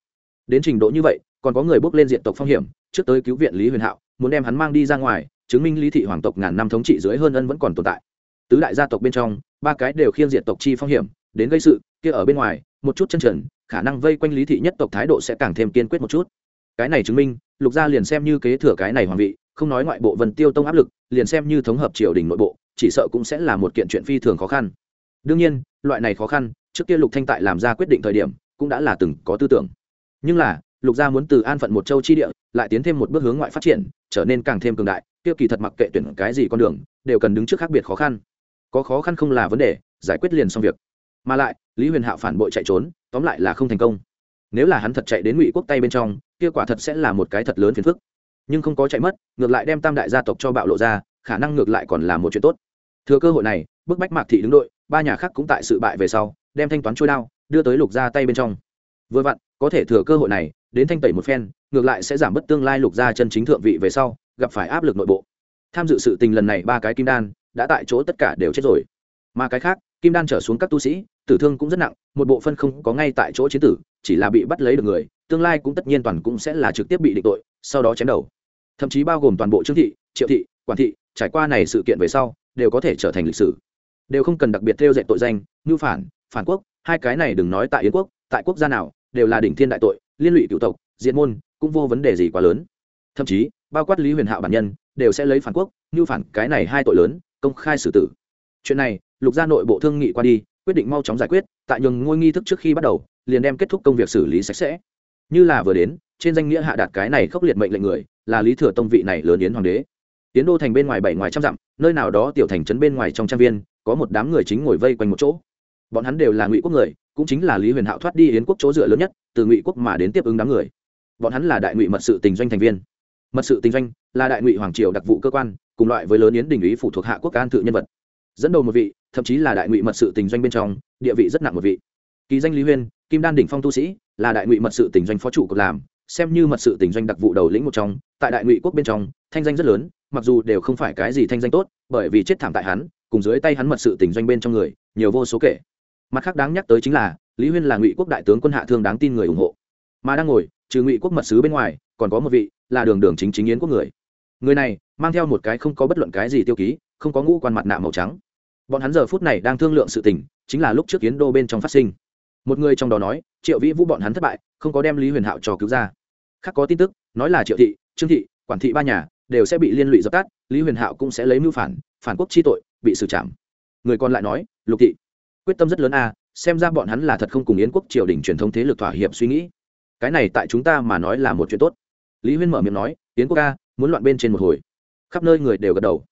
Đến trình độ như vậy, còn có người bước lên diện tộc phong hiểm, trước tới cứu viện lý huyền hạo, muốn đem hắn mang đi ra ngoài, chứng minh lý thị hoàng tộc ngàn năm thống trị dưới hơn ân vẫn còn tồn tại tứ đại gia tộc bên trong, ba cái đều khiêng diện tộc chi phong hiểm, đến gây sự, kia ở bên ngoài, một chút chân trần, khả năng vây quanh lý thị nhất tộc thái độ sẽ càng thêm kiên quyết một chút. Cái này chứng minh, lục gia liền xem như kế thừa cái này hoàng vị, không nói ngoại bộ vân tiêu tông áp lực, liền xem như thống hợp triều đình nội bộ, chỉ sợ cũng sẽ là một kiện chuyện phi thường khó khăn. Đương nhiên, loại này khó khăn, trước kia lục thanh tại làm ra quyết định thời điểm, cũng đã là từng có tư tưởng. Nhưng là, lục gia muốn từ an phận một châu chi địa, lại tiến thêm một bước hướng ngoại phát triển, trở nên càng thêm cường đại, kia kỳ thật mặc kệ tuyển cái gì con đường, đều cần đứng trước khác biệt khó khăn có khó khăn không là vấn đề, giải quyết liền xong việc. Mà lại, lý huyền hạo phản bội chạy trốn, tóm lại là không thành công. Nếu là hắn thật chạy đến ngụy quốc tay bên trong, kia quả thật sẽ là một cái thật lớn phiền phức. Nhưng không có chạy mất, ngược lại đem tam đại gia tộc cho bạo lộ ra, khả năng ngược lại còn là một chuyện tốt. Thừa cơ hội này, bức bách mạc thị đứng đội, ba nhà khác cũng tại sự bại về sau, đem thanh toán trôi đao, đưa tới lục ra tay bên trong. Vừa vặn, có thể thừa cơ hội này, đến thanh tẩy một phen, ngược lại sẽ giảm bớt tương lai lục gia chân chính thượng vị về sau, gặp phải áp lực nội bộ. Tham dự sự tình lần này ba cái kim đan đã tại chỗ tất cả đều chết rồi. Mà cái khác, kim đan trở xuống các tu sĩ, tử thương cũng rất nặng, một bộ phân không có ngay tại chỗ chiến tử, chỉ là bị bắt lấy được người, tương lai cũng tất nhiên toàn cũng sẽ là trực tiếp bị định tội, sau đó chém đầu. Thậm chí bao gồm toàn bộ trương thị, triệu thị, quản thị, trải qua này sự kiện về sau, đều có thể trở thành lịch sử. Đều không cần đặc biệt theo dạy tội danh ngư phản phản quốc, hai cái này đừng nói tại yến quốc, tại quốc gia nào, đều là đỉnh thiên đại tội, liên lụy cựu tộc diện môn, cũng vô vấn đề gì quá lớn. Thậm chí, bao quát lý huyền hạo bản nhân, đều sẽ lấy phản quốc như phản cái này hai tội lớn công khai xử tử. Chuyện này, lục gia nội bộ thương nghị qua đi, quyết định mau chóng giải quyết, tại nhường ngôi nghi thức trước khi bắt đầu, liền đem kết thúc công việc xử lý sạch sẽ. Như là vừa đến, trên danh nghĩa hạ đạt cái này khốc liệt mệnh lệnh người, là lý thừa tông vị này lớn yến hoàng đế. Tiến đô thành bên ngoài bảy ngoài trăm dặm, nơi nào đó tiểu thành trấn bên ngoài trong trang viên, có một đám người chính ngồi vây quanh một chỗ. Bọn hắn đều là ngụy quốc người, cũng chính là lý huyền hạo thoát đi yến quốc chỗ dựa lớn nhất, từ ngụy quốc mà đến tiếp ứng đám người. Bọn hắn là đại ngụy mật sự tình doanh thành viên mật sự tình doanh là đại ngụy hoàng triều đặc vụ cơ quan, cùng loại với lớn yến đình ý phụ thuộc hạ quốc an tự nhân vật. Dẫn đầu một vị, thậm chí là đại ngụy mật sự tình doanh bên trong, địa vị rất nặng một vị. Kỳ danh lý huyên, kim đan đỉnh phong tu sĩ, là đại ngụy mật sự tình doanh phó chủ của làm, xem như mật sự tình doanh đặc vụ đầu lĩnh một trong, tại đại ngụy quốc bên trong, thanh danh rất lớn, mặc dù đều không phải cái gì thanh danh tốt, bởi vì chết thảm tại hắn, cùng dưới tay hắn mật sự tình doanh bên trong người, nhiều vô số kể. Mặt khác đáng nhắc tới chính là, lý huyên là ngụy quốc đại tướng quân hạ thương đáng tin người ủng hộ. Mà đang ngồi trừ ngụy quốc mật sứ bên ngoài, còn có một vị là đường đường chính chính yến quốc người. Người này mang theo một cái không có bất luận cái gì tiêu ký, không có ngũ quan mặt nạ màu trắng. Bọn hắn giờ phút này đang thương lượng sự tình, chính là lúc trước yến đô bên trong phát sinh. Một người trong đó nói, triệu vĩ vũ bọn hắn thất bại, không có đem lý huyền hạo cho cứu ra. Khác có tin tức, nói là triệu thị, trương thị, quản thị ba nhà đều sẽ bị liên lụy dập tắt, lý huyền hạo cũng sẽ lấy mưu phản phản quốc chi tội, bị xử trảm. Người còn lại nói, lục thị, quyết tâm rất lớn a, xem ra bọn hắn là thật không cùng yến quốc triều đình truyền thống thế lực thỏa hiệp suy nghĩ cái này tại chúng ta mà nói là một chuyện tốt. Lý huyên mở miệng nói, yến quốc ca, muốn loạn bên trên một hồi. Khắp nơi người đều gật đầu.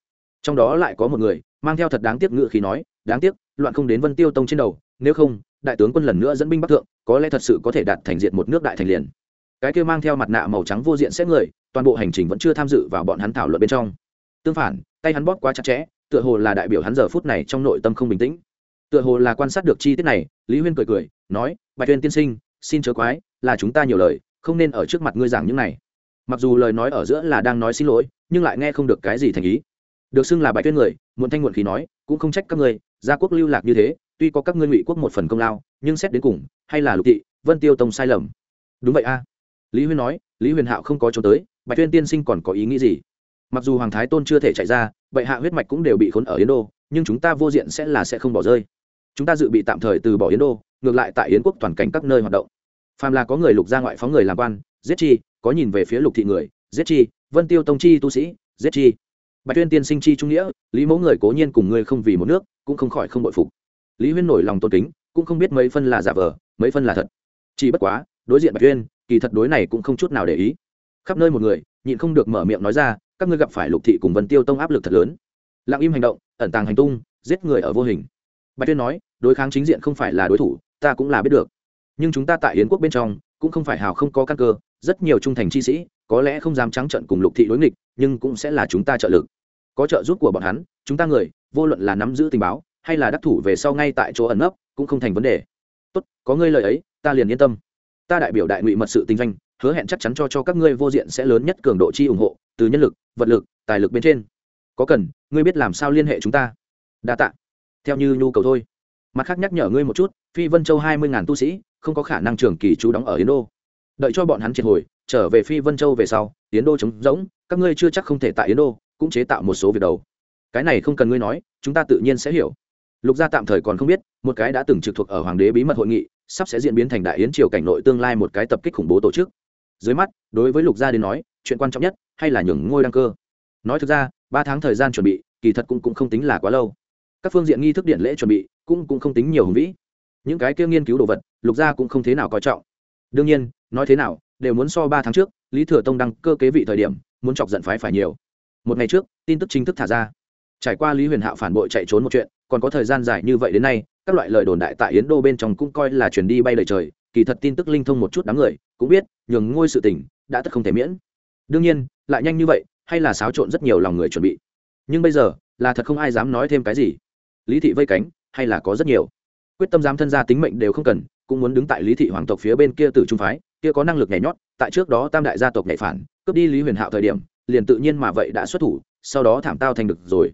Trong đó lại có một người, mang theo thật đáng tiếc ngự khí nói, đáng tiếc, loạn không đến vân tiêu tông trên đầu, nếu không, đại tướng quân lần nữa dẫn binh bắc thượng, có lẽ thật sự có thể đạt thành diện một nước đại thành liền. Cái kia mang theo mặt nạ màu trắng vô diện xét người, toàn bộ hành trình vẫn chưa tham dự vào bọn hắn thảo luận bên trong. Tương phản, tay hắn bóp quá chặt chẽ, tựa hồ là đại biểu hắn giờ phút này trong nội tâm không bình tĩnh. Tựa hồ là quan sát được chi tiết này, lý huyên cười cười, nói, bạch huyên tiên sinh, xin chớ quái là chúng ta nhiều lời, không nên ở trước mặt ngươi giảng những này. Mặc dù lời nói ở giữa là đang nói xin lỗi, nhưng lại nghe không được cái gì thành ý. Được xưng là bạch tuyên người, muộn thanh muộn khí nói, cũng không trách các ngươi, gia quốc lưu lạc như thế, tuy có các ngươi ngụy quốc một phần công lao, nhưng xét đến cùng, hay là lục thị, vân tiêu tông sai lầm. Đúng vậy a. Lý huyên nói, lý huyền hạo không có trốn tới, bạch tuyên tiên sinh còn có ý nghĩ gì? Mặc dù hoàng thái tôn chưa thể chạy ra, bệ hạ huyết mạch cũng đều bị khốn ở yến đô, nhưng chúng ta vô diện sẽ là sẽ không bỏ rơi. Chúng ta dự bị tạm thời từ bỏ yến đô, ngược lại tại yến quốc toàn cảnh các nơi hoạt động phàm là có người lục ra ngoại phóng người làm quan, giết chi, có nhìn về phía lục thị người, giết chi, vân tiêu tông chi tu sĩ, giết chi. Bạch tuyên tiên sinh chi trung nghĩa, lý mẫu người cố nhiên cùng ngươi không vì một nước, cũng không khỏi không bội phục. Lý huyên nổi lòng tôn kính, cũng không biết mấy phân là giả vờ, mấy phân là thật. Chỉ bất quá, đối diện bạch tuyên, kỳ thật đối này cũng không chút nào để ý. Khắp nơi một người, nhịn không được mở miệng nói ra, các ngươi gặp phải lục thị cùng vân tiêu tông áp lực thật lớn. Lặng im hành động, ẩn tàng hành tung, giết người ở vô hình. Bạch tuyên nói, đối kháng chính diện không phải là đối thủ, ta cũng là biết được nhưng chúng ta tại yến quốc bên trong cũng không phải hào không có căn cơ, rất nhiều trung thành chi sĩ, có lẽ không dám trắng trận cùng lục thị đối nghịch, nhưng cũng sẽ là chúng ta trợ lực. Có trợ giúp của bọn hắn, chúng ta người, vô luận là nắm giữ tình báo, hay là đắc thủ về sau ngay tại chỗ ẩn nấp, cũng không thành vấn đề. Tốt, có ngươi lời ấy, ta liền yên tâm. Ta đại biểu đại ngụy mật sự tinh doanh, hứa hẹn chắc chắn cho cho các ngươi vô diện sẽ lớn nhất cường độ chi ủng hộ, từ nhân lực, vật lực, tài lực bên trên. Có cần, ngươi biết làm sao liên hệ chúng ta? Đa tạ. Theo như nhu cầu thôi. Mặt khác nhắc nhở ngươi một chút phi vân châu hai mươi ngàn tu sĩ không có khả năng trường kỳ trú đóng ở yến đô. Đợi cho bọn hắn triệt hồi trở về phi vân châu về sau yến đô trống rỗng các ngươi chưa chắc không thể tại yến đô cũng chế tạo một số việc đầu. Cái này không cần ngươi nói chúng ta tự nhiên sẽ hiểu. Lục gia tạm thời còn không biết một cái đã từng trực thuộc ở hoàng đế bí mật hội nghị sắp sẽ diễn biến thành đại yến triều cảnh nội tương lai một cái tập kích khủng bố tổ chức. Dưới mắt đối với lục gia đến nói chuyện quan trọng nhất hay là nhường ngôi đăng cơ. Nói thực ra ba tháng thời gian chuẩn bị kỳ thật cũng, cũng không tính là quá lâu. Các phương diện nghi thức điện lễ chuẩn bị cũng, cũng không tính nhiều hùng vĩ những cái kia nghiên cứu đồ vật, lục gia cũng không thế nào coi trọng. Đương nhiên, nói thế nào, đều muốn so ba tháng trước, lý thừa tông đăng cơ kế vị thời điểm, muốn chọc giận phái phải nhiều. Một ngày trước, tin tức chính thức thả ra. Trải qua lý huyền hạo phản bội chạy trốn một chuyện, còn có thời gian dài như vậy đến nay, các loại lời đồn đại tại yến đô bên trong cũng coi là chuyển đi bay lời trời, kỳ thật tin tức linh thông một chút đám người, cũng biết, nhường ngôi sự tình, đã tất không thể miễn. Đương nhiên, lại nhanh như vậy, hay là xáo trộn rất nhiều lòng người chuẩn bị. Nhưng bây giờ, là thật không ai dám nói thêm cái gì. Lý thị vây cánh, hay là có rất nhiều quyết tâm dám thân ra tính mệnh đều không cần, cũng muốn đứng tại lý thị hoàng tộc phía bên kia từ trung phái, kia có năng lực nhảy nhót, tại trước đó tam đại gia tộc nhảy phản, cướp đi lý huyền hạo thời điểm, liền tự nhiên mà vậy đã xuất thủ, sau đó thảm tao thành được rồi.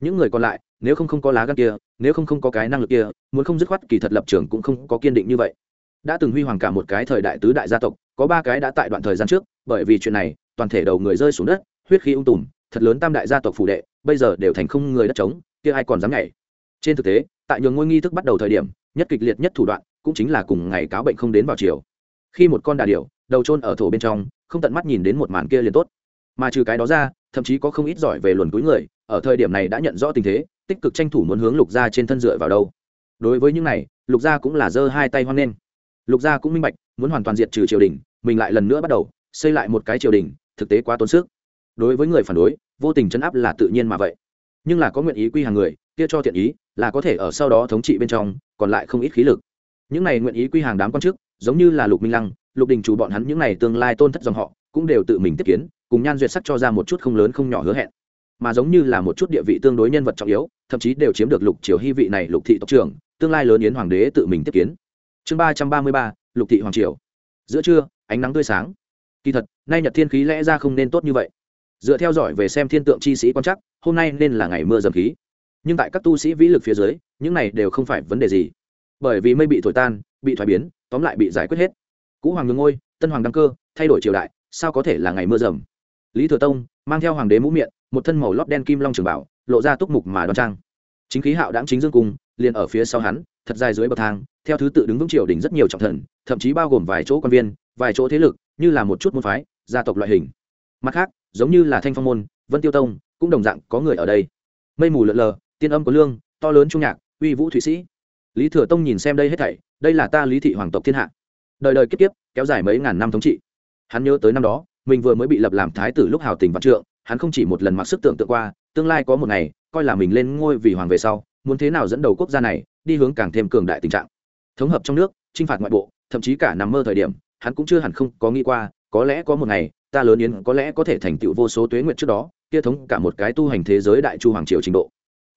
Những người còn lại, nếu không không có lá gan kia, nếu không không có cái năng lực kia, muốn không dứt khoát kỳ thật lập trường cũng không có kiên định như vậy. Đã từng huy hoàng cả một cái thời đại tứ đại gia tộc, có ba cái đã tại đoạn thời gian trước, bởi vì chuyện này, toàn thể đầu người rơi xuống đất, huyết khí ung tùm, thật lớn tam đại gia tộc phủ đệ, bây giờ đều thành không người đất trống, kia ai còn dám nhảy? Trên thực tế tại nhường ngôi nghi thức bắt đầu thời điểm, nhất kịch liệt nhất thủ đoạn cũng chính là cùng ngày cáo bệnh không đến vào chiều. Khi một con đà điểu đầu trôn ở thổ bên trong, không tận mắt nhìn đến một màn kia liền tốt. Mà trừ cái đó ra, thậm chí có không ít giỏi về luồn túi người, ở thời điểm này đã nhận rõ tình thế, tích cực tranh thủ muốn hướng lục gia trên thân dựa vào đâu. Đối với những này, lục gia cũng là giơ hai tay hoan nghênh. Lục gia cũng minh bạch, muốn hoàn toàn diệt trừ triều đình, mình lại lần nữa bắt đầu xây lại một cái triều đình, thực tế quá tốn sức. Đối với người phản đối, vô tình chấn áp là tự nhiên mà vậy. Nhưng là có nguyện ý quy hàng người, kia cho thiện ý là có thể ở sau đó thống trị bên trong, còn lại không ít khí lực. Những này nguyện ý quy hàng đám quan chức, giống như là lục minh lăng, lục đình chủ bọn hắn những này tương lai tôn thất dòng họ, cũng đều tự mình tiếp kiến, cùng nhan duyệt sắc cho ra một chút không lớn không nhỏ hứa hẹn. Mà giống như là một chút địa vị tương đối nhân vật trọng yếu, thậm chí đều chiếm được lục triều hy vị này lục thị tộc trưởng, tương lai lớn yến hoàng đế tự mình tiếp kiến. Chương ba trăm ba mươi ba, lục thị hoàng triều. Giữa trưa, ánh nắng tươi sáng. Kỳ thật, nay nhật thiên khí lẽ ra không nên tốt như vậy. Dựa theo dõi về xem thiên tượng chi sĩ quan chắc, hôm nay nên là ngày mưa dầm khí nhưng tại các tu sĩ vĩ lực phía dưới, những này đều không phải vấn đề gì. Bởi vì mây bị thổi tan, bị thoái biến, tóm lại bị giải quyết hết. Cũ hoàng ngưng ngôi, tân hoàng đăng cơ, thay đổi triều đại, sao có thể là ngày mưa rầm? Lý thừa tông mang theo hoàng đế mũ miệng, một thân màu lót đen kim long trường bảo, lộ ra túc mục mà đoan trang. Chính khí hạo đáng chính dương cung, liền ở phía sau hắn, thật dài dưới bậc thang, theo thứ tự đứng vững triều đình rất nhiều trọng thần, thậm chí bao gồm vài chỗ quan viên, vài chỗ thế lực, như là một chút môn phái, gia tộc loại hình. Mặt khác, giống như là thanh phong môn, vân tiêu tông, cũng đồng dạng có người ở đây. Mây mù lợn lờ tiên âm có lương, to lớn trung nhạc, uy vũ thụy sĩ. Lý thừa tông nhìn xem đây hết thảy, đây là ta lý thị hoàng tộc thiên hạ. Đời đời kiếp kiếp, kéo dài mấy ngàn năm thống trị. Hắn nhớ tới năm đó, mình vừa mới bị lập làm thái tử lúc hào tình vạn trượng, hắn không chỉ một lần mặc sức tưởng tượng qua, tương lai có một ngày, coi là mình lên ngôi vì hoàng về sau, muốn thế nào dẫn đầu quốc gia này, đi hướng càng thêm cường đại tình trạng. Thống hợp trong nước, chinh phạt ngoại bộ, thậm chí cả nằm mơ thời điểm, hắn cũng chưa hẳn không có nghĩ qua, có lẽ có một ngày, ta lớn yến có lẽ có thể thành tựu vô số tuế nguyện trước đó, kia thống cả một cái tu hành thế giới đại chu hoàng triều trình độ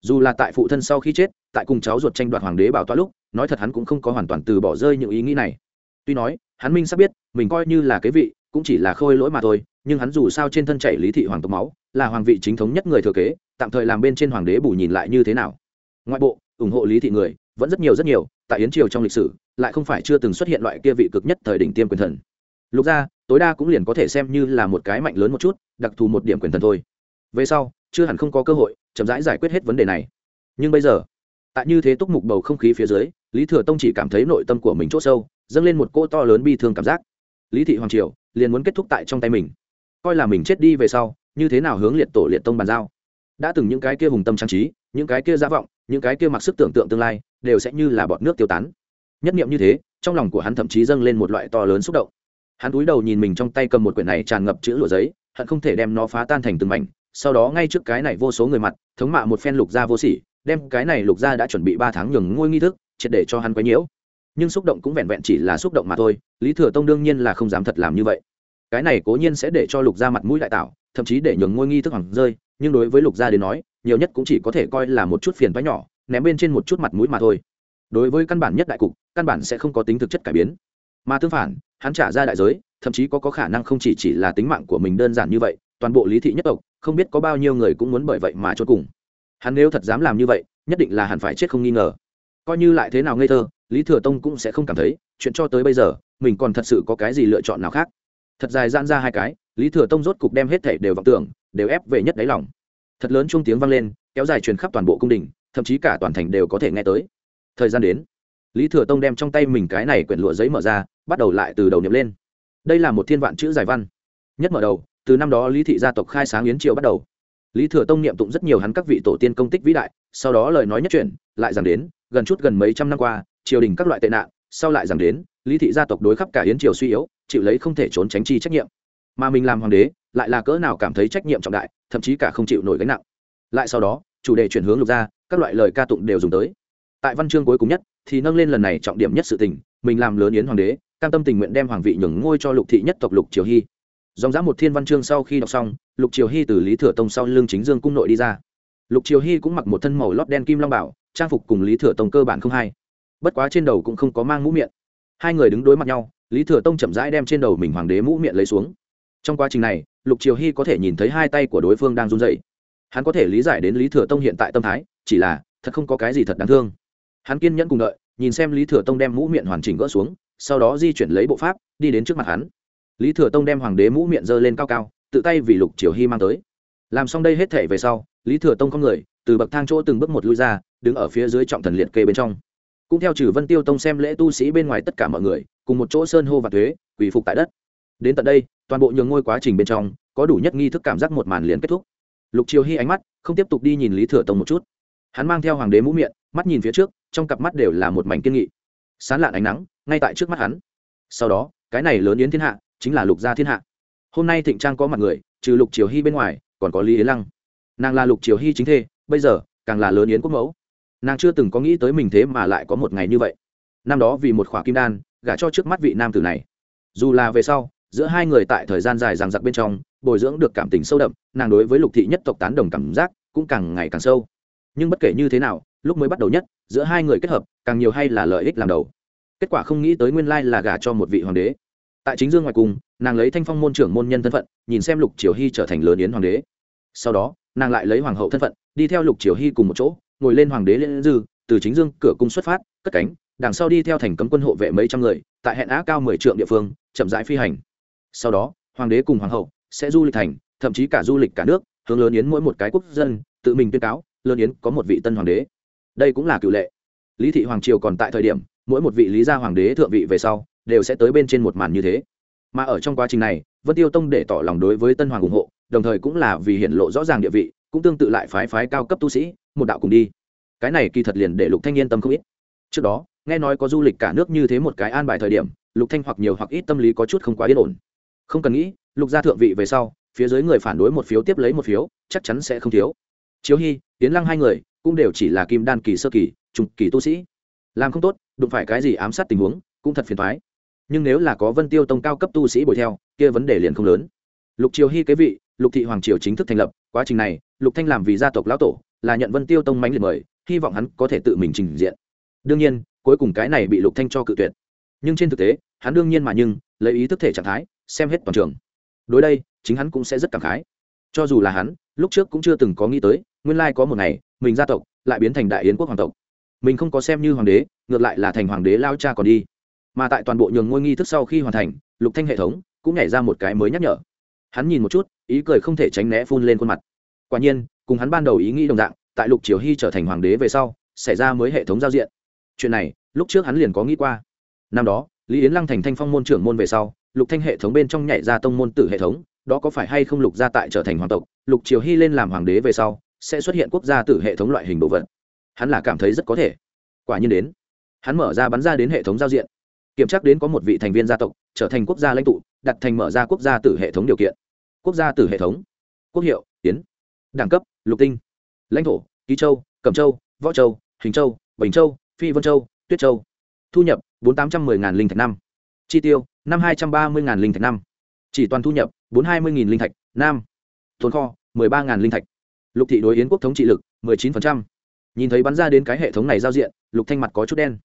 dù là tại phụ thân sau khi chết, tại cùng cháu ruột tranh đoạt hoàng đế bảo toa lúc, nói thật hắn cũng không có hoàn toàn từ bỏ rơi những ý nghĩ này. Tuy nói, hắn minh sắp biết, mình coi như là cái vị, cũng chỉ là khôi lỗi mà thôi, nhưng hắn dù sao trên thân chảy lý thị hoàng tộc máu, là hoàng vị chính thống nhất người thừa kế, tạm thời làm bên trên hoàng đế bù nhìn lại như thế nào. Ngoại bộ, ủng hộ lý thị người, vẫn rất nhiều rất nhiều, tại yến triều trong lịch sử, lại không phải chưa từng xuất hiện loại kia vị cực nhất thời đỉnh tiêm quyền thần. Lục gia, tối đa cũng liền có thể xem như là một cái mạnh lớn một chút, đặc thù một điểm quyền thần thôi. Về sau chưa hẳn không có cơ hội, chậm rãi giải quyết hết vấn đề này. Nhưng bây giờ, tại như thế túc mục bầu không khí phía dưới, lý thừa tông chỉ cảm thấy nội tâm của mình c h ỗ sâu, dâng lên một cô to lớn bi thương cảm giác. Lý thị hoàng triều liền muốn kết thúc tại trong tay mình. Coi là mình chết đi về sau, như thế nào hướng liệt tổ liệt tông bàn giao? Đã từng những cái kia hùng tâm trang trí, những cái kia giả vọng, những cái kia mặc sức tưởng tượng tương lai, đều sẽ như là bọt nước tiêu tán. Nhất niệm như thế, trong lòng của hắn thậm chí dâng lên một loại to lớn xúc động. Hắn cúi đầu nhìn mình trong tay cầm một quyển này tràn ngập chữ lụa giấy, hận không thể đem nó phá tan thành từng mảnh sau đó ngay trước cái này vô số người mặt, thống mạ một phen lục gia vô sỉ, đem cái này lục gia đã chuẩn bị ba tháng nhường ngôi nghi thức, triệt để cho hắn quấy nhiễu. Nhưng xúc động cũng vẹn vẹn chỉ là xúc động mà thôi, lý thừa tông đương nhiên là không dám thật làm như vậy. Cái này cố nhiên sẽ để cho lục gia mặt mũi đại tạo, thậm chí để nhường ngôi nghi thức hoàng rơi, nhưng đối với lục gia đến nói, nhiều nhất cũng chỉ có thể coi là một chút phiền toái nhỏ, ném bên trên một chút mặt mũi mà thôi. Đối với căn bản nhất đại cục, căn bản sẽ không có tính thực chất cải biến. Mà tương phản, hắn trả ra đại giới, thậm chí có có khả năng không chỉ chỉ là tính mạng của mình đơn giản như vậy, toàn bộ lý thị nhất tộc không biết có bao nhiêu người cũng muốn bởi vậy mà chốt cùng. Hắn nếu thật dám làm như vậy, nhất định là hắn phải chết không nghi ngờ. Coi như lại thế nào ngây thơ, lý thừa tông cũng sẽ không cảm thấy, chuyện cho tới bây giờ, mình còn thật sự có cái gì lựa chọn nào khác. Thật dài gian ra hai cái, lý thừa tông rốt cục đem hết thảy đều vọng tưởng, đều ép về nhất đáy lòng. Thật lớn chung tiếng vang lên, kéo dài truyền khắp toàn bộ cung đình, thậm chí cả toàn thành đều có thể nghe tới. Thời gian đến, lý thừa tông đem trong tay mình cái này quyển lụa giấy mở ra, bắt đầu lại từ đầu nhậm lên. Đây là một thiên vạn chữ giải văn. Nhất mở đầu từ năm đó lý thị gia tộc khai sáng yến triều bắt đầu. Lý thừa tông niệm tụng rất nhiều hắn các vị tổ tiên công tích vĩ đại, sau đó lời nói nhất chuyển, lại giảm đến, gần chút gần mấy trăm năm qua, triều đình các loại tệ nạn, sau lại giảm đến, lý thị gia tộc đối khắp cả yến triều suy yếu, chịu lấy không thể trốn tránh chi trách nhiệm. Mà mình làm hoàng đế, lại là cỡ nào cảm thấy trách nhiệm trọng đại, thậm chí cả không chịu nổi gánh nặng. Lại sau đó, chủ đề chuyển hướng lục ra các loại lời ca tụng đều dùng tới. Tại văn chương cuối cùng nhất, thì nâng lên lần này trọng điểm nhất sự tình, mình làm lớn yến hoàng đế, cam tâm tình nguyện đem hoàng vị nhường ngôi cho lục thị nhất tộc lục triều hy dòng dã một thiên văn chương sau khi đọc xong, lục triều hy từ lý thừa tông sau lưng chính dương cung nội đi ra. Lục triều hy cũng mặc một thân màu lót đen kim long bảo, trang phục cùng lý thừa tông cơ bản không hay. Bất quá trên đầu cũng không có mang mũ miệng. Hai người đứng đối mặt nhau, lý thừa tông chậm rãi đem trên đầu mình hoàng đế mũ miệng lấy xuống. Trong quá trình này, lục triều hy có thể nhìn thấy hai tay của đối phương đang run dậy hắn có thể lý giải đến lý thừa tông hiện tại tâm thái, chỉ là, thật không có cái gì thật đáng thương. Hắn kiên nhẫn cùng đợi, nhìn xem lý thừa tông đem mũ miệng hoàn chỉnh gỡ xuống, sau đó di chuyển lấy bộ pháp, đi đến trước mặt hắn lý thừa tông đem hoàng đế mũ miệng giơ lên cao cao, tự tay vì lục triều hy mang tới. Làm xong đây hết thể về sau, lý thừa tông không người, từ bậc thang chỗ từng bước một lui ra, đứng ở phía dưới trọng thần liệt kê bên trong. Cũng theo trừ vân tiêu tông xem lễ tu sĩ bên ngoài tất cả mọi người, cùng một chỗ sơn hô và thuế, quỳ phục tại đất. Đến tận đây, toàn bộ nhường ngôi quá trình bên trong, có đủ nhất nghi thức cảm giác một màn liền kết thúc. Lục triều hy ánh mắt, không tiếp tục đi nhìn lý thừa tông một chút. Hắn mang theo hoàng đế mũ miệng, mắt nhìn phía trước, trong cặp mắt đều là một mảnh kiên nghị. Sán lạn ánh nắng, ngay tại trước mắt hắn. Sau đó, cái này lớn yến thiên hạ chính là lục gia thiên hạ. Hôm nay thịnh trang có mặt người, trừ lục triều hy bên ngoài, còn có lý yến lăng. Nàng là lục triều hy chính thê, bây giờ, càng là lớn yến quốc mẫu. Nàng chưa từng có nghĩ tới mình thế mà lại có một ngày như vậy. Năm đó vì một khỏa kim đan, gả cho trước mắt vị nam tử này. Dù là về sau, giữa hai người tại thời gian dài ràng giặc bên trong, bồi dưỡng được cảm tình sâu đậm, nàng đối với lục thị nhất tộc tán đồng cảm giác cũng càng ngày càng sâu. Nhưng bất kể như thế nào, lúc mới bắt đầu nhất, giữa hai người kết hợp, càng nhiều hay là lợi ích làm đầu. Kết quả không nghĩ tới nguyên lai là gả cho một vị hoàng đế tại chính dương ngoài cùng, nàng lấy thanh phong môn trưởng môn nhân thân phận, nhìn xem lục triều hy trở thành lớn yến hoàng đế. Sau đó, nàng lại lấy hoàng hậu thân phận, đi theo lục triều hy cùng một chỗ, ngồi lên hoàng đế liên dư, từ chính dương cửa cung xuất phát, cất cánh, đằng sau đi theo thành cấm quân hộ vệ mấy trăm người, tại hẹn á cao mười trượng địa phương, chậm rãi phi hành. Sau đó, hoàng đế cùng hoàng hậu sẽ du lịch thành, thậm chí cả du lịch cả nước, hướng lớn yến mỗi một cái quốc dân, tự mình tuyên cáo, lớn yến có một vị tân hoàng đế. Đây cũng là cựu lệ. Lý thị hoàng triều còn tại thời điểm, mỗi một vị lý gia hoàng đế thượng vị về sau đều sẽ tới bên trên một màn như thế. Mà ở trong quá trình này, vân tiêu tông để tỏ lòng đối với tân hoàng ủng hộ, đồng thời cũng là vì hiện lộ rõ ràng địa vị, cũng tương tự lại phái phái cao cấp tu sĩ, một đạo cùng đi. Cái này kỳ thật liền để lục thanh yên tâm không ít. Trước đó, nghe nói có du lịch cả nước như thế một cái an bài thời điểm, lục thanh hoặc nhiều hoặc ít tâm lý có chút không quá yên ổn. Không cần nghĩ, lục gia thượng vị về sau, phía dưới người phản đối một phiếu tiếp lấy một phiếu, chắc chắn sẽ không thiếu. Chiếu hy tiến lăng hai người, cũng đều chỉ là kim đan kỳ sơ kỳ, trung kỳ tu sĩ. Làm không tốt, đụng phải cái gì ám sát tình huống, cũng thật phiền thoái nhưng nếu là có vân tiêu tông cao cấp tu sĩ bồi theo, kia vấn đề liền không lớn. Lục triều hy kế vị, lục thị hoàng triều chính thức thành lập, quá trình này, lục thanh làm vì gia tộc lão tổ, là nhận vân tiêu tông mánh liệt mời, hy vọng hắn có thể tự mình trình diện. Đương nhiên, cuối cùng cái này bị lục thanh cho cự tuyệt. Nhưng trên thực tế, hắn đương nhiên mà nhưng, lấy ý thức thể trạng thái, xem hết toàn trường. Đối đây, chính hắn cũng sẽ rất cảm khái. Cho dù là hắn, lúc trước cũng chưa từng có nghĩ tới, nguyên lai có một ngày, mình gia tộc lại biến thành đại yến quốc hoàng tộc. Mình không có xem như hoàng đế, ngược lại là thành hoàng đế lao cha còn đi mà tại toàn bộ nhường ngôi nghi thức sau khi hoàn thành, lục thanh hệ thống cũng nhảy ra một cái mới nhắc nhở. Hắn nhìn một chút, ý cười không thể tránh né phun lên khuôn mặt. Quả nhiên, cùng hắn ban đầu ý nghĩ đồng dạng, tại lục triều hy trở thành hoàng đế về sau, xảy ra mới hệ thống giao diện. Chuyện này, lúc trước hắn liền có nghĩ qua. Năm đó, lý yến lăng thành thanh phong môn trưởng môn về sau, lục thanh hệ thống bên trong nhảy ra tông môn tử hệ thống, đó có phải hay không lục gia tại trở thành hoàng tộc, lục triều hy lên làm hoàng đế về sau, sẽ xuất hiện quốc gia tử hệ thống loại hình đồ vật. Hắn là cảm thấy rất có thể. Quả nhiên đến, hắn mở ra bắn ra đến hệ thống giao diện kiểm tra đến có một vị thành viên gia tộc, trở thành quốc gia lãnh tụ, đặt thành mở ra quốc gia tử hệ thống điều kiện. Quốc gia tử hệ thống. Quốc hiệu tiến đẳng cấp, lục tinh. Lãnh thổ, ký châu, cẩm châu, võ châu, hình châu, bình châu, phi vân châu, tuyết châu. Thu nhập, bốn tám trăm mười ngàn linh thạch năm. Chi tiêu, năm hai trăm ba mươi ngàn linh thạch năm. Chỉ toàn thu nhập, bốn hai mươi nghìn linh thạch nam. Tồn kho, mười ba ngàn linh thạch. Lục thị đối yến quốc thống trị lực, mười chín phần trăm. Nhìn thấy bắn ra đến cái hệ thống này giao diện, lục thanh mặt có chút đen.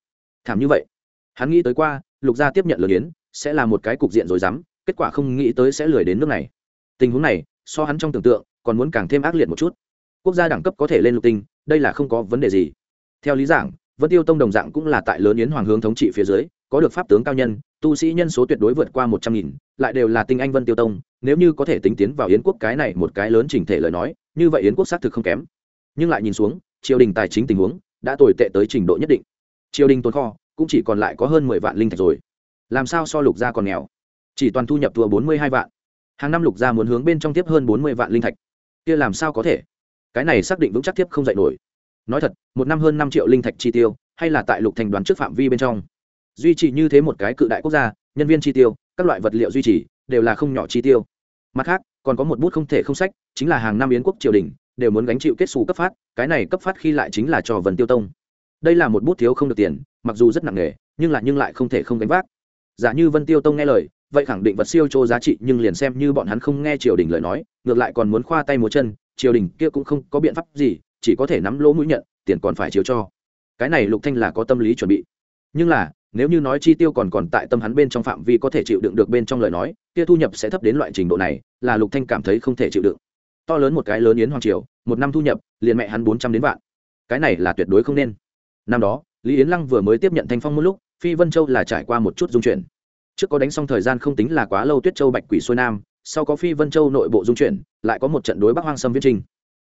Thảm như vậy hắn nghĩ tới qua, lục gia tiếp nhận lời yến, sẽ là một cái cục diện rồi dám kết quả không nghĩ tới sẽ lười đến nước này. Tình huống này, so hắn trong tưởng tượng, còn muốn càng thêm ác liệt một chút. Quốc gia đẳng cấp có thể lên lục tinh, đây là không có vấn đề gì. Theo lý giảng, vân tiêu tông đồng dạng cũng là tại lớn yến hoàng hướng thống trị phía dưới, có được pháp tướng cao nhân, tu sĩ nhân số tuyệt đối vượt qua một trăm nghìn, lại đều là tinh anh vân tiêu tông, nếu như có thể tính tiến vào yến quốc cái này một cái lớn chỉnh thể lời nói, như vậy yến quốc xác thực không kém. Nhưng lại nhìn xuống, triều đình tài chính tình huống, đã tồi tệ tới trình độ nhất định. Triều đình tồn kho cũng chỉ còn lại có hơn mười vạn linh thạch rồi. Làm sao so lục gia còn nghèo? Chỉ toàn thu nhập thua bốn mươi hai vạn. Hàng năm lục gia muốn hướng bên trong tiếp hơn bốn mươi vạn linh thạch. Kia làm sao có thể? Cái này xác định vững chắc tiếp không dạy nổi. Nói thật, một năm hơn năm triệu linh thạch chi tiêu, hay là tại lục thành đoán trước phạm vi bên trong. Duy trì như thế một cái cự đại quốc gia, nhân viên chi tiêu, các loại vật liệu duy trì, đều là không nhỏ chi tiêu. Mặt khác, còn có một bút không thể không sách, chính là hàng năm yến quốc triều đình, đều muốn gánh chịu kết xù cấp phát, cái này cấp phát khi lại chính là cho vần tiêu tông. Đây là một bút thiếu không được tiền mặc dù rất nặng nề, nhưng lại nhưng lại không thể không gánh vác. Giả như vân tiêu tông nghe lời, vậy khẳng định vật siêu chô giá trị, nhưng liền xem như bọn hắn không nghe triều đình lời nói, ngược lại còn muốn khoa tay múa chân, triều đình kia cũng không có biện pháp gì, chỉ có thể nắm lỗ mũi nhận, tiền còn phải chiếu cho. Cái này lục thanh là có tâm lý chuẩn bị. Nhưng là, nếu như nói chi tiêu còn còn tại tâm hắn bên trong phạm vi có thể chịu đựng được bên trong lời nói, kia thu nhập sẽ thấp đến loại trình độ này, là lục thanh cảm thấy không thể chịu đựng. To lớn một cái lớn yến hoàng triều, một năm thu nhập, liền mẹ hắn bốn trăm đến vạn. Cái này là tuyệt đối không nên. Năm đó lý yến lăng vừa mới tiếp nhận thanh phong một lúc, phi vân châu là trải qua một chút dung chuyển. Trước có đánh xong thời gian không tính là quá lâu tuyết châu bạch quỷ xuôi nam, sau có phi vân châu nội bộ dung chuyển, lại có một trận đối bắc hoang sâm viết Trình.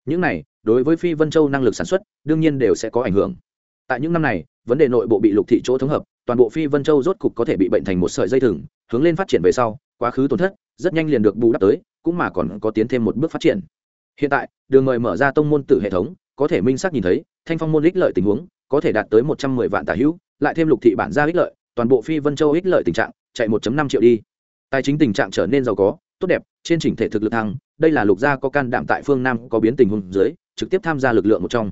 những này, đối với phi vân châu năng lực sản xuất, đương nhiên đều sẽ có ảnh hưởng. Tại những năm này, vấn đề nội bộ bị lục thị chỗ thống hợp, toàn bộ phi vân châu rốt cục có thể bị bệnh thành một sợi dây thừng, hướng lên phát triển về sau, quá khứ tổn thất, rất nhanh liền được bù đắp tới, cũng mà còn có tiến thêm một bước phát triển. Hiện tại, đường mời mở ra tông môn tử hệ thống, có thể minh xác nhìn thấy, thanh phong môn lích lợi tình huống có thể đạt tới một trăm mười vạn tả hữu, lại thêm lục thị bản gia ích lợi, toàn bộ phi vân châu ích lợi tình trạng chạy một năm triệu đi. Tài chính tình trạng trở nên giàu có, tốt đẹp, trên chỉnh thể thực lực thăng, đây là lục gia có can đảm tại phương nam có biến tình huống dưới, trực tiếp tham gia lực lượng một trong.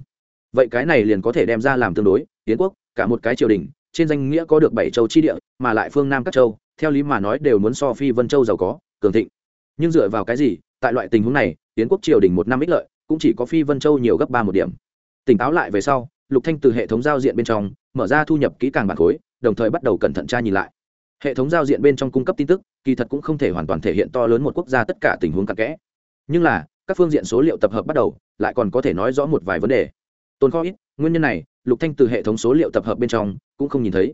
Vậy cái này liền có thể đem ra làm tương đối tiến quốc, cả một cái triều đình, trên danh nghĩa có được bảy châu chi địa, mà lại phương nam các châu, theo lý mà nói đều muốn so phi vân châu giàu có, cường thịnh. Nhưng dựa vào cái gì, tại loại tình huống này tiến quốc triều đình một năm ích lợi, cũng chỉ có phi vân châu nhiều gấp ba một điểm. Tỉnh táo lại về sau lục thanh từ hệ thống giao diện bên trong mở ra thu nhập kỹ càng bản khối, đồng thời bắt đầu cẩn thận tra nhìn lại. Hệ thống giao diện bên trong cung cấp tin tức, kỳ thật cũng không thể hoàn toàn thể hiện to lớn một quốc gia tất cả tình huống cặn kẽ. Nhưng là, các phương diện số liệu tập hợp bắt đầu, lại còn có thể nói rõ một vài vấn đề. Tồn kho ít, nguyên nhân này, lục thanh từ hệ thống số liệu tập hợp bên trong cũng không nhìn thấy.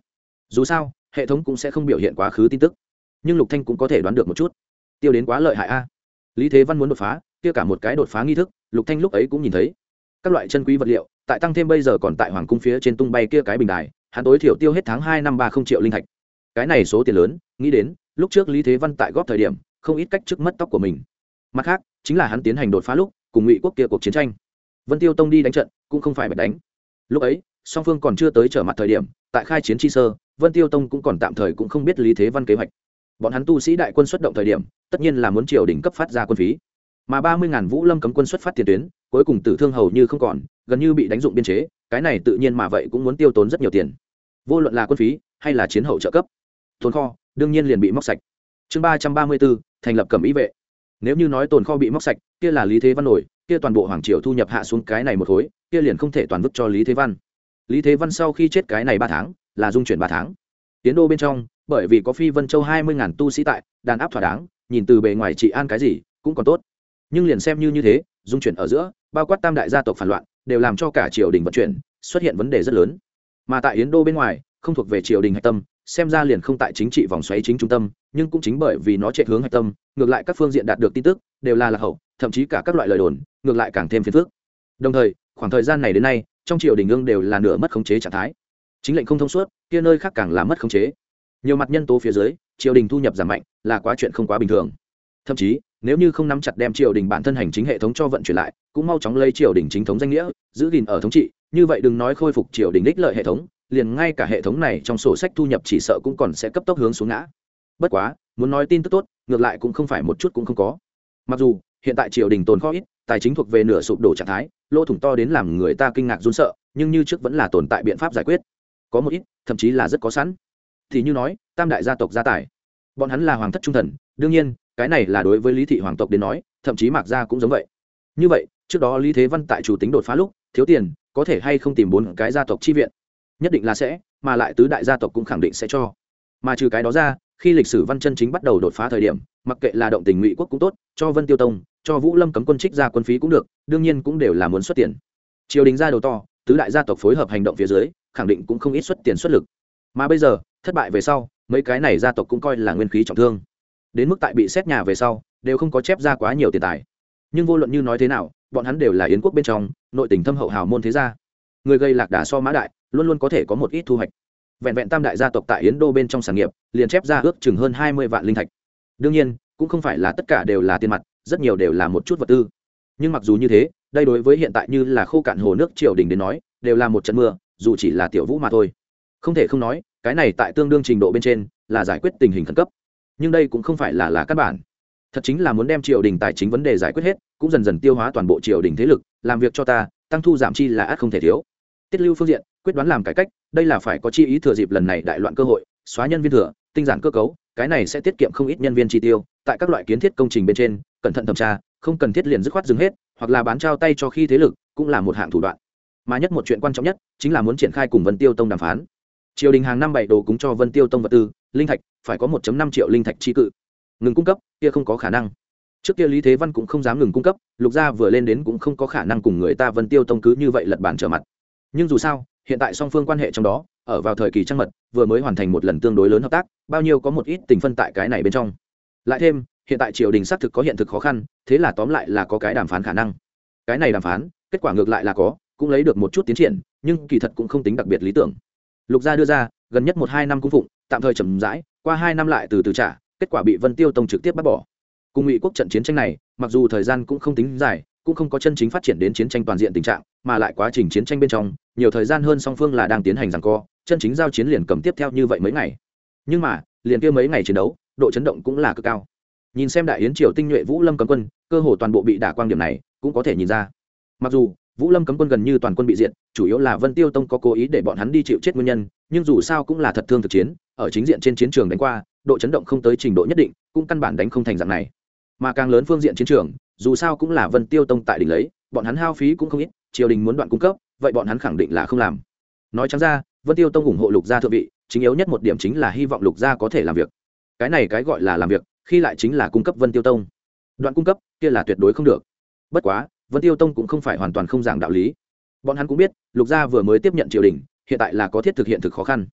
Dù sao, hệ thống cũng sẽ không biểu hiện quá khứ tin tức. Nhưng lục thanh cũng có thể đoán được một chút. Tiêu đến quá lợi hại a. Lý thế văn muốn đột phá, kia cả một cái đột phá nghi thức, lục thanh lúc ấy cũng nhìn thấy các loại chân quý vật liệu, tại tăng thêm bây giờ còn tại hoàng cung phía trên tung bay kia cái bình đài, hắn tối thiểu tiêu hết tháng hai năm ba không triệu linh thạch. Cái này số tiền lớn, nghĩ đến, lúc trước lý thế văn tại góp thời điểm, không ít cách trước mất tóc của mình. Mặt khác, chính là hắn tiến hành đột phá lúc, cùng ngụy quốc kia cuộc chiến tranh. Vân tiêu tông đi đánh trận, cũng không phải bạch đánh. Lúc ấy, song phương còn chưa tới trở mặt thời điểm, tại khai chiến chi sơ, vân tiêu tông cũng còn tạm thời cũng không biết lý thế văn kế hoạch. Bọn hắn tu sĩ đại quân xuất động thời điểm, tất nhiên là muốn triều đình cấp phát ra quân phí mà ba mươi ngàn vũ lâm cấm quân xuất phát tiền tuyến, cuối cùng tử thương hầu như không còn, gần như bị đánh dụng biên chế, cái này tự nhiên mà vậy cũng muốn tiêu tốn rất nhiều tiền. Vô luận là quân phí, hay là chiến hậu trợ cấp, tồn kho, đương nhiên liền bị móc sạch. Chương ba trăm ba mươi bốn thành lập cẩm ý vệ. Nếu như nói tồn kho bị móc sạch, kia là lý thế văn nổi, kia toàn bộ hoàng triều thu nhập hạ xuống cái này một khối, kia liền không thể toàn vứt cho lý thế văn. Lý thế văn sau khi chết cái này ba tháng, là dung chuyển ba tháng. Tiến đô bên trong, bởi vì có phi vân châu hai mươi ngàn tu sĩ tại, đàn áp thỏa đáng, nhìn từ bề ngoài trị an cái gì, cũng còn tốt nhưng liền xem như như thế, dung chuyển ở giữa, bao quát tam đại gia tộc phản loạn, đều làm cho cả triều đình vận chuyển, xuất hiện vấn đề rất lớn. Mà tại yến đô bên ngoài, không thuộc về triều đình hạch tâm, xem ra liền không tại chính trị vòng xoáy chính trung tâm, nhưng cũng chính bởi vì nó chạy hướng hạch tâm, ngược lại các phương diện đạt được tin tức, đều là lạc hậu, thậm chí cả các loại lời đồn, ngược lại càng thêm phiền phức. Đồng thời, khoảng thời gian này đến nay, trong triều đình ương đều là nửa mất khống chế trạng thái. Chính lệnh không thông suốt, kia nơi khác càng là mất khống chế. Nhiều mặt nhân tố phía dưới, triều đình thu nhập giảm mạnh, là quá chuyện không quá bình thường. Thậm chí nếu như không nắm chặt đem triều đình bản thân hành chính hệ thống cho vận chuyển lại, cũng mau chóng lấy triều đình chính thống danh nghĩa, giữ gìn ở thống trị, như vậy đừng nói khôi phục triều đình đích lợi hệ thống, liền ngay cả hệ thống này trong sổ sách thu nhập chỉ sợ cũng còn sẽ cấp tốc hướng xuống ngã. Bất quá, muốn nói tin tức tốt, ngược lại cũng không phải một chút cũng không có. Mặc dù, hiện tại triều đình tồn kho ít, tài chính thuộc về nửa sụp đổ trạng thái, lỗ thủng to đến làm người ta kinh ngạc run sợ, nhưng như trước vẫn là tồn tại biện pháp giải quyết. Có một ít, thậm chí là rất có sẵn. Thì như nói, tam đại gia tộc gia tài. Bọn hắn là hoàng thất trung thần, đương nhiên cái này là đối với lý thị hoàng tộc đến nói, thậm chí mạc gia cũng giống vậy. Như vậy, trước đó lý thế văn tại chủ tính đột phá lúc, thiếu tiền, có thể hay không tìm bốn cái gia tộc chi viện? Nhất định là sẽ, mà lại tứ đại gia tộc cũng khẳng định sẽ cho. Mà trừ cái đó ra, khi lịch sử văn chân chính bắt đầu đột phá thời điểm, mặc kệ là động tình ngụy quốc cũng tốt, cho vân tiêu tông, cho vũ lâm cấm quân trích ra quân phí cũng được, đương nhiên cũng đều là muốn xuất tiền. Triều đình ra đầu to, tứ đại gia tộc phối hợp hành động phía dưới, khẳng định cũng không ít xuất tiền xuất lực. Mà bây giờ, thất bại về sau, mấy cái này gia tộc cũng coi là nguyên khí trọng thương đến mức tại bị xét nhà về sau, đều không có chép ra quá nhiều tiền tài. Nhưng vô luận như nói thế nào, bọn hắn đều là yến quốc bên trong, nội tình thâm hậu hào môn thế gia. Người gây lạc đà so mã đại, luôn luôn có thể có một ít thu hoạch. Vẹn vẹn tam đại gia tộc tại yến đô bên trong sản nghiệp, liền chép ra ước chừng hơn hai mươi vạn linh thạch. Đương nhiên, cũng không phải là tất cả đều là tiền mặt, rất nhiều đều là một chút vật tư. Nhưng mặc dù như thế, đây đối với hiện tại như là khô cạn hồ nước triều đình đến nói, đều là một trận mưa, dù chỉ là tiểu vũ mà thôi. Không thể không nói, cái này tại tương đương trình độ bên trên, là giải quyết tình hình khẩn cấp nhưng đây cũng không phải là là căn bản. Thật chính là muốn đem triều đình tài chính vấn đề giải quyết hết, cũng dần dần tiêu hóa toàn bộ triều đình thế lực, làm việc cho ta, tăng thu giảm chi là át không thể thiếu. Tiết lưu phương diện, quyết đoán làm cải cách, đây là phải có chi ý thừa dịp lần này đại loạn cơ hội, xóa nhân viên thừa, tinh giản cơ cấu, cái này sẽ tiết kiệm không ít nhân viên chi tiêu, tại các loại kiến thiết công trình bên trên, cẩn thận thẩm tra, không cần thiết liền dứt khoát dừng hết, hoặc là bán trao tay cho khi thế lực, cũng là một hạng thủ đoạn. Mà nhất một chuyện quan trọng nhất, chính là muốn triển khai cùng vân tiêu tông đàm phán. Triều đình hàng năm bảy đồ cúng cho vân tiêu tông vật tư linh thạch, phải có 1 năm triệu linh thạch chi cự. Ngừng cung cấp, kia không có khả năng. Trước kia lý thế văn cũng không dám ngừng cung cấp, lục gia vừa lên đến cũng không có khả năng cùng người ta vân tiêu tông cứ như vậy lật bàn trở mặt. Nhưng dù sao, hiện tại song phương quan hệ trong đó, ở vào thời kỳ trăng mật, vừa mới hoàn thành một lần tương đối lớn hợp tác, bao nhiêu có một ít tình phân tại cái này bên trong. Lại thêm, hiện tại triều đình xác thực có hiện thực khó khăn, thế là tóm lại là có cái đàm phán khả năng. Cái này đàm phán, kết quả ngược lại là có, cũng lấy được một chút tiến triển, nhưng kỳ thật cũng không tính đặc biệt lý tưởng. Lục gia đưa ra, gần nhất một hai năm cung phụng tạm thời chậm rãi, qua hai năm lại từ từ trả, kết quả bị vân tiêu tông trực tiếp bắt bỏ. Cùng ngụy quốc trận chiến tranh này, mặc dù thời gian cũng không tính dài, cũng không có chân chính phát triển đến chiến tranh toàn diện tình trạng, mà lại quá trình chiến tranh bên trong, nhiều thời gian hơn song phương là đang tiến hành rằng co, chân chính giao chiến liền cầm tiếp theo như vậy mấy ngày. Nhưng mà, liền kia mấy ngày chiến đấu, độ chấn động cũng là cực cao. Nhìn xem đại yến triều tinh nhuệ vũ lâm cấm quân, cơ hồ toàn bộ bị đả quang điểm này, cũng có thể nhìn ra. Mặc dù, vũ lâm cấm quân gần như toàn quân bị diệt, chủ yếu là vân tiêu tông có cố ý để bọn hắn đi chịu chết nguyên nhân, nhưng dù sao cũng là thật thương thực chiến ở chính diện trên chiến trường đánh qua, độ chấn động không tới trình độ nhất định, cũng căn bản đánh không thành dạng này. Mà càng lớn phương diện chiến trường, dù sao cũng là vân tiêu tông tại đỉnh lấy, bọn hắn hao phí cũng không ít, triều đình muốn đoạn cung cấp, vậy bọn hắn khẳng định là không làm. Nói chẳng ra, vân tiêu tông ủng hộ lục gia thượng vị, chính yếu nhất một điểm chính là hy vọng lục gia có thể làm việc. Cái này cái gọi là làm việc, khi lại chính là cung cấp vân tiêu tông. Đoạn cung cấp, kia là tuyệt đối không được. Bất quá, vân tiêu tông cũng không phải hoàn toàn không giảng đạo lý. Bọn hắn cũng biết, lục gia vừa mới tiếp nhận triều đình, hiện tại là có thiết thực hiện thực khó khăn.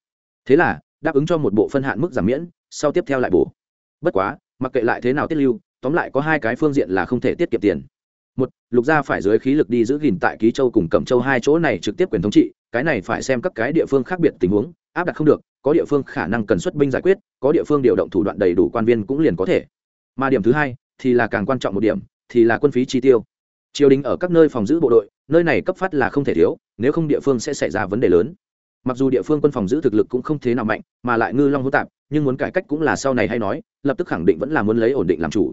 Thế là đáp ứng cho một bộ phân hạn mức giảm miễn, sau tiếp theo lại bổ. Bất quá, mặc kệ lại thế nào tiết lưu, tóm lại có hai cái phương diện là không thể tiết kiệm tiền. Một, lục gia phải dưới khí lực đi giữ gìn tại ký châu cùng cẩm châu hai chỗ này trực tiếp quyền thống trị, cái này phải xem các cái địa phương khác biệt tình huống, áp đặt không được, có địa phương khả năng cần xuất binh giải quyết, có địa phương điều động thủ đoạn đầy đủ quan viên cũng liền có thể. Mà điểm thứ hai, thì là càng quan trọng một điểm, thì là quân phí chi tiêu. Triều đình ở các nơi phòng giữ bộ đội, nơi này cấp phát là không thể thiếu, nếu không địa phương sẽ xảy ra vấn đề lớn mặc dù địa phương quân phòng giữ thực lực cũng không thế nào mạnh, mà lại ngư long hữu tạp, nhưng muốn cải cách cũng là sau này hay nói, lập tức khẳng định vẫn là muốn lấy ổn định làm chủ.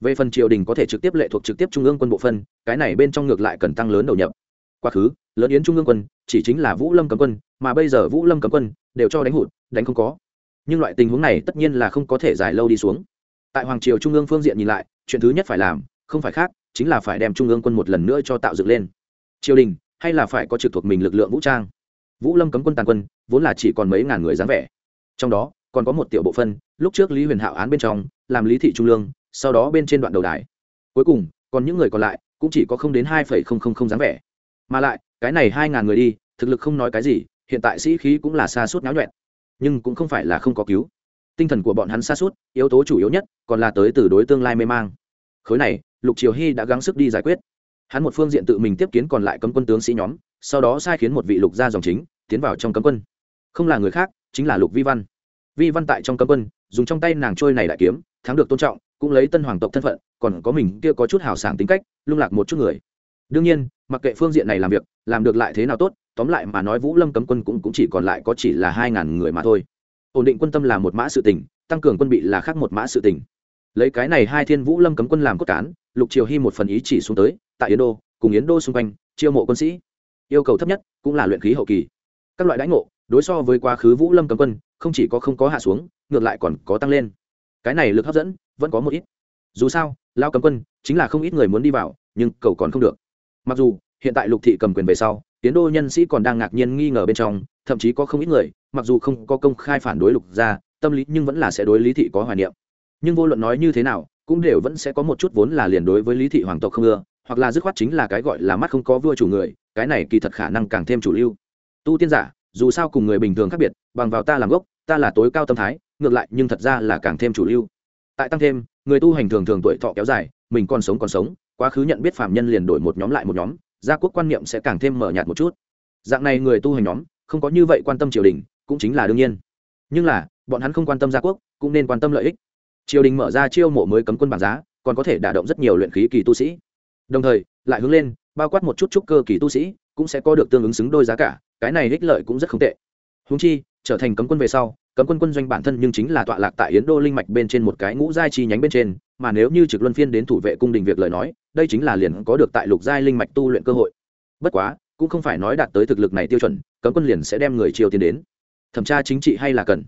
Về phần triều đình có thể trực tiếp lệ thuộc trực tiếp trung ương quân bộ phân, cái này bên trong ngược lại cần tăng lớn đầu nhập. Quá khứ, lớn yến trung ương quân, chỉ chính là vũ lâm cấm quân, mà bây giờ vũ lâm cấm quân, đều cho đánh hụt, đánh không có. Nhưng loại tình huống này tất nhiên là không có thể dài lâu đi xuống. Tại hoàng triều trung ương phương diện nhìn lại, chuyện thứ nhất phải làm, không phải khác, chính là phải đem trung ương quân một lần nữa cho tạo dựng lên. Triều đình, hay là phải có trực thuộc mình lực lượng vũ trang? Vũ lâm cấm quân tàn quân, vốn là chỉ còn mấy ngàn người dáng vẻ. Trong đó, còn có một tiểu bộ phân, lúc trước lý huyền hạo án bên trong, làm lý thị trung lương, sau đó bên trên đoạn đầu đài. Cuối cùng, còn những người còn lại, cũng chỉ có không đến hai phẩy không không không dáng vẻ. Mà lại, cái này hai ngàn người đi, thực lực không nói cái gì, hiện tại sĩ khí cũng là xa suốt náo nhuẹn. Nhưng cũng không phải là không có cứu. Tinh thần của bọn hắn xa suốt, yếu tố chủ yếu nhất, còn là tới từ đối tương lai mê mang. Khối này, lục triều hy đã gắng sức đi giải quyết hắn một phương diện tự mình tiếp kiến còn lại cấm quân tướng sĩ nhóm sau đó sai khiến một vị lục gia dòng chính tiến vào trong cấm quân. Không là người khác chính là lục vi văn. Vi văn tại trong cấm quân dùng trong tay nàng trôi này đại kiếm thắng được tôn trọng cũng lấy tân hoàng tộc thân phận còn có mình kia có chút hào sảng tính cách lung lạc một chút người. Đương nhiên mặc kệ phương diện này làm việc làm được lại thế nào tốt tóm lại mà nói vũ lâm cấm quân cũng, cũng chỉ còn lại có chỉ là hai ngàn người mà thôi. Ổn định quân tâm là một mã sự tình tăng cường quân bị là khác một mã sự tình. Lấy cái này hai thiên vũ lâm cấm quân làm cốt cán lục triều hy một phần ý chỉ xuống tới tại yến đô, cùng yến đô xung quanh, chiêu mộ quân sĩ. Yêu cầu thấp nhất cũng là luyện khí hậu kỳ. Các loại đãi ngộ, đối so với quá khứ vũ lâm cấm quân, không chỉ có không có hạ xuống, ngược lại còn có tăng lên. Cái này lực hấp dẫn vẫn có một ít. Dù sao, lao cấm quân chính là không ít người muốn đi vào, nhưng cầu còn không được. Mặc dù, hiện tại lục thị cầm quyền về sau tiến đô nhân sĩ còn đang ngạc nhiên nghi ngờ bên trong, thậm chí có không ít người, mặc dù không có công khai phản đối lục gia, tâm lý nhưng vẫn là sẽ đối lý thị có hoài niệm. Nhưng vô luận nói như thế nào, cũng đều vẫn sẽ có một chút vốn là liền đối với lý thị hoàng tộc không ưa hoặc là dứt khoát chính là cái gọi là mắt không có vua chủ người, cái này kỳ thật khả năng càng thêm chủ lưu. Tu tiên giả, dù sao cùng người bình thường khác biệt, bằng vào ta làm gốc, ta là tối cao tâm thái, ngược lại nhưng thật ra là càng thêm chủ lưu. Tại tăng thêm, người tu hành thường thường tuổi thọ kéo dài, mình còn sống còn sống, quá khứ nhận biết phạm nhân liền đổi một nhóm lại một nhóm, gia quốc quan niệm sẽ càng thêm mở nhạt một chút. Dạng này người tu hành nhóm, không có như vậy quan tâm triều đình, cũng chính là đương nhiên. Nhưng là, bọn hắn không quan tâm gia quốc, cũng nên quan tâm lợi ích. Triều đình mở ra chiêu mộ mới cấm quân bảng giá, còn có thể đả động rất nhiều luyện khí kỳ tu sĩ đồng thời, lại hướng lên, bao quát một chút trúc cơ kỳ tu sĩ, cũng sẽ có được tương ứng xứng đôi giá cả, cái này ích lợi cũng rất không tệ. Húng chi, trở thành cấm quân về sau, cấm quân quân doanh bản thân nhưng chính là tọa lạc tại yến đô linh mạch bên trên một cái ngũ giai chi nhánh bên trên, mà nếu như trực luân phiên đến thủ vệ cung đình việc lời nói, đây chính là liền có được tại lục giai linh mạch tu luyện cơ hội. Bất quá, cũng không phải nói đạt tới thực lực này tiêu chuẩn, cấm quân liền sẽ đem người triều tiến đến. Thẩm tra chính trị hay là cần?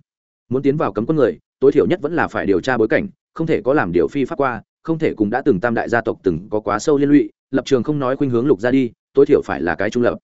Muốn tiến vào cấm quân người, tối thiểu nhất vẫn là phải điều tra bối cảnh, không thể có làm điều phi pháp qua không thể cùng đã từng tam đại gia tộc từng có quá sâu liên lụy, lập trường không nói khuynh hướng lục ra đi, tối thiểu phải là cái trung lập.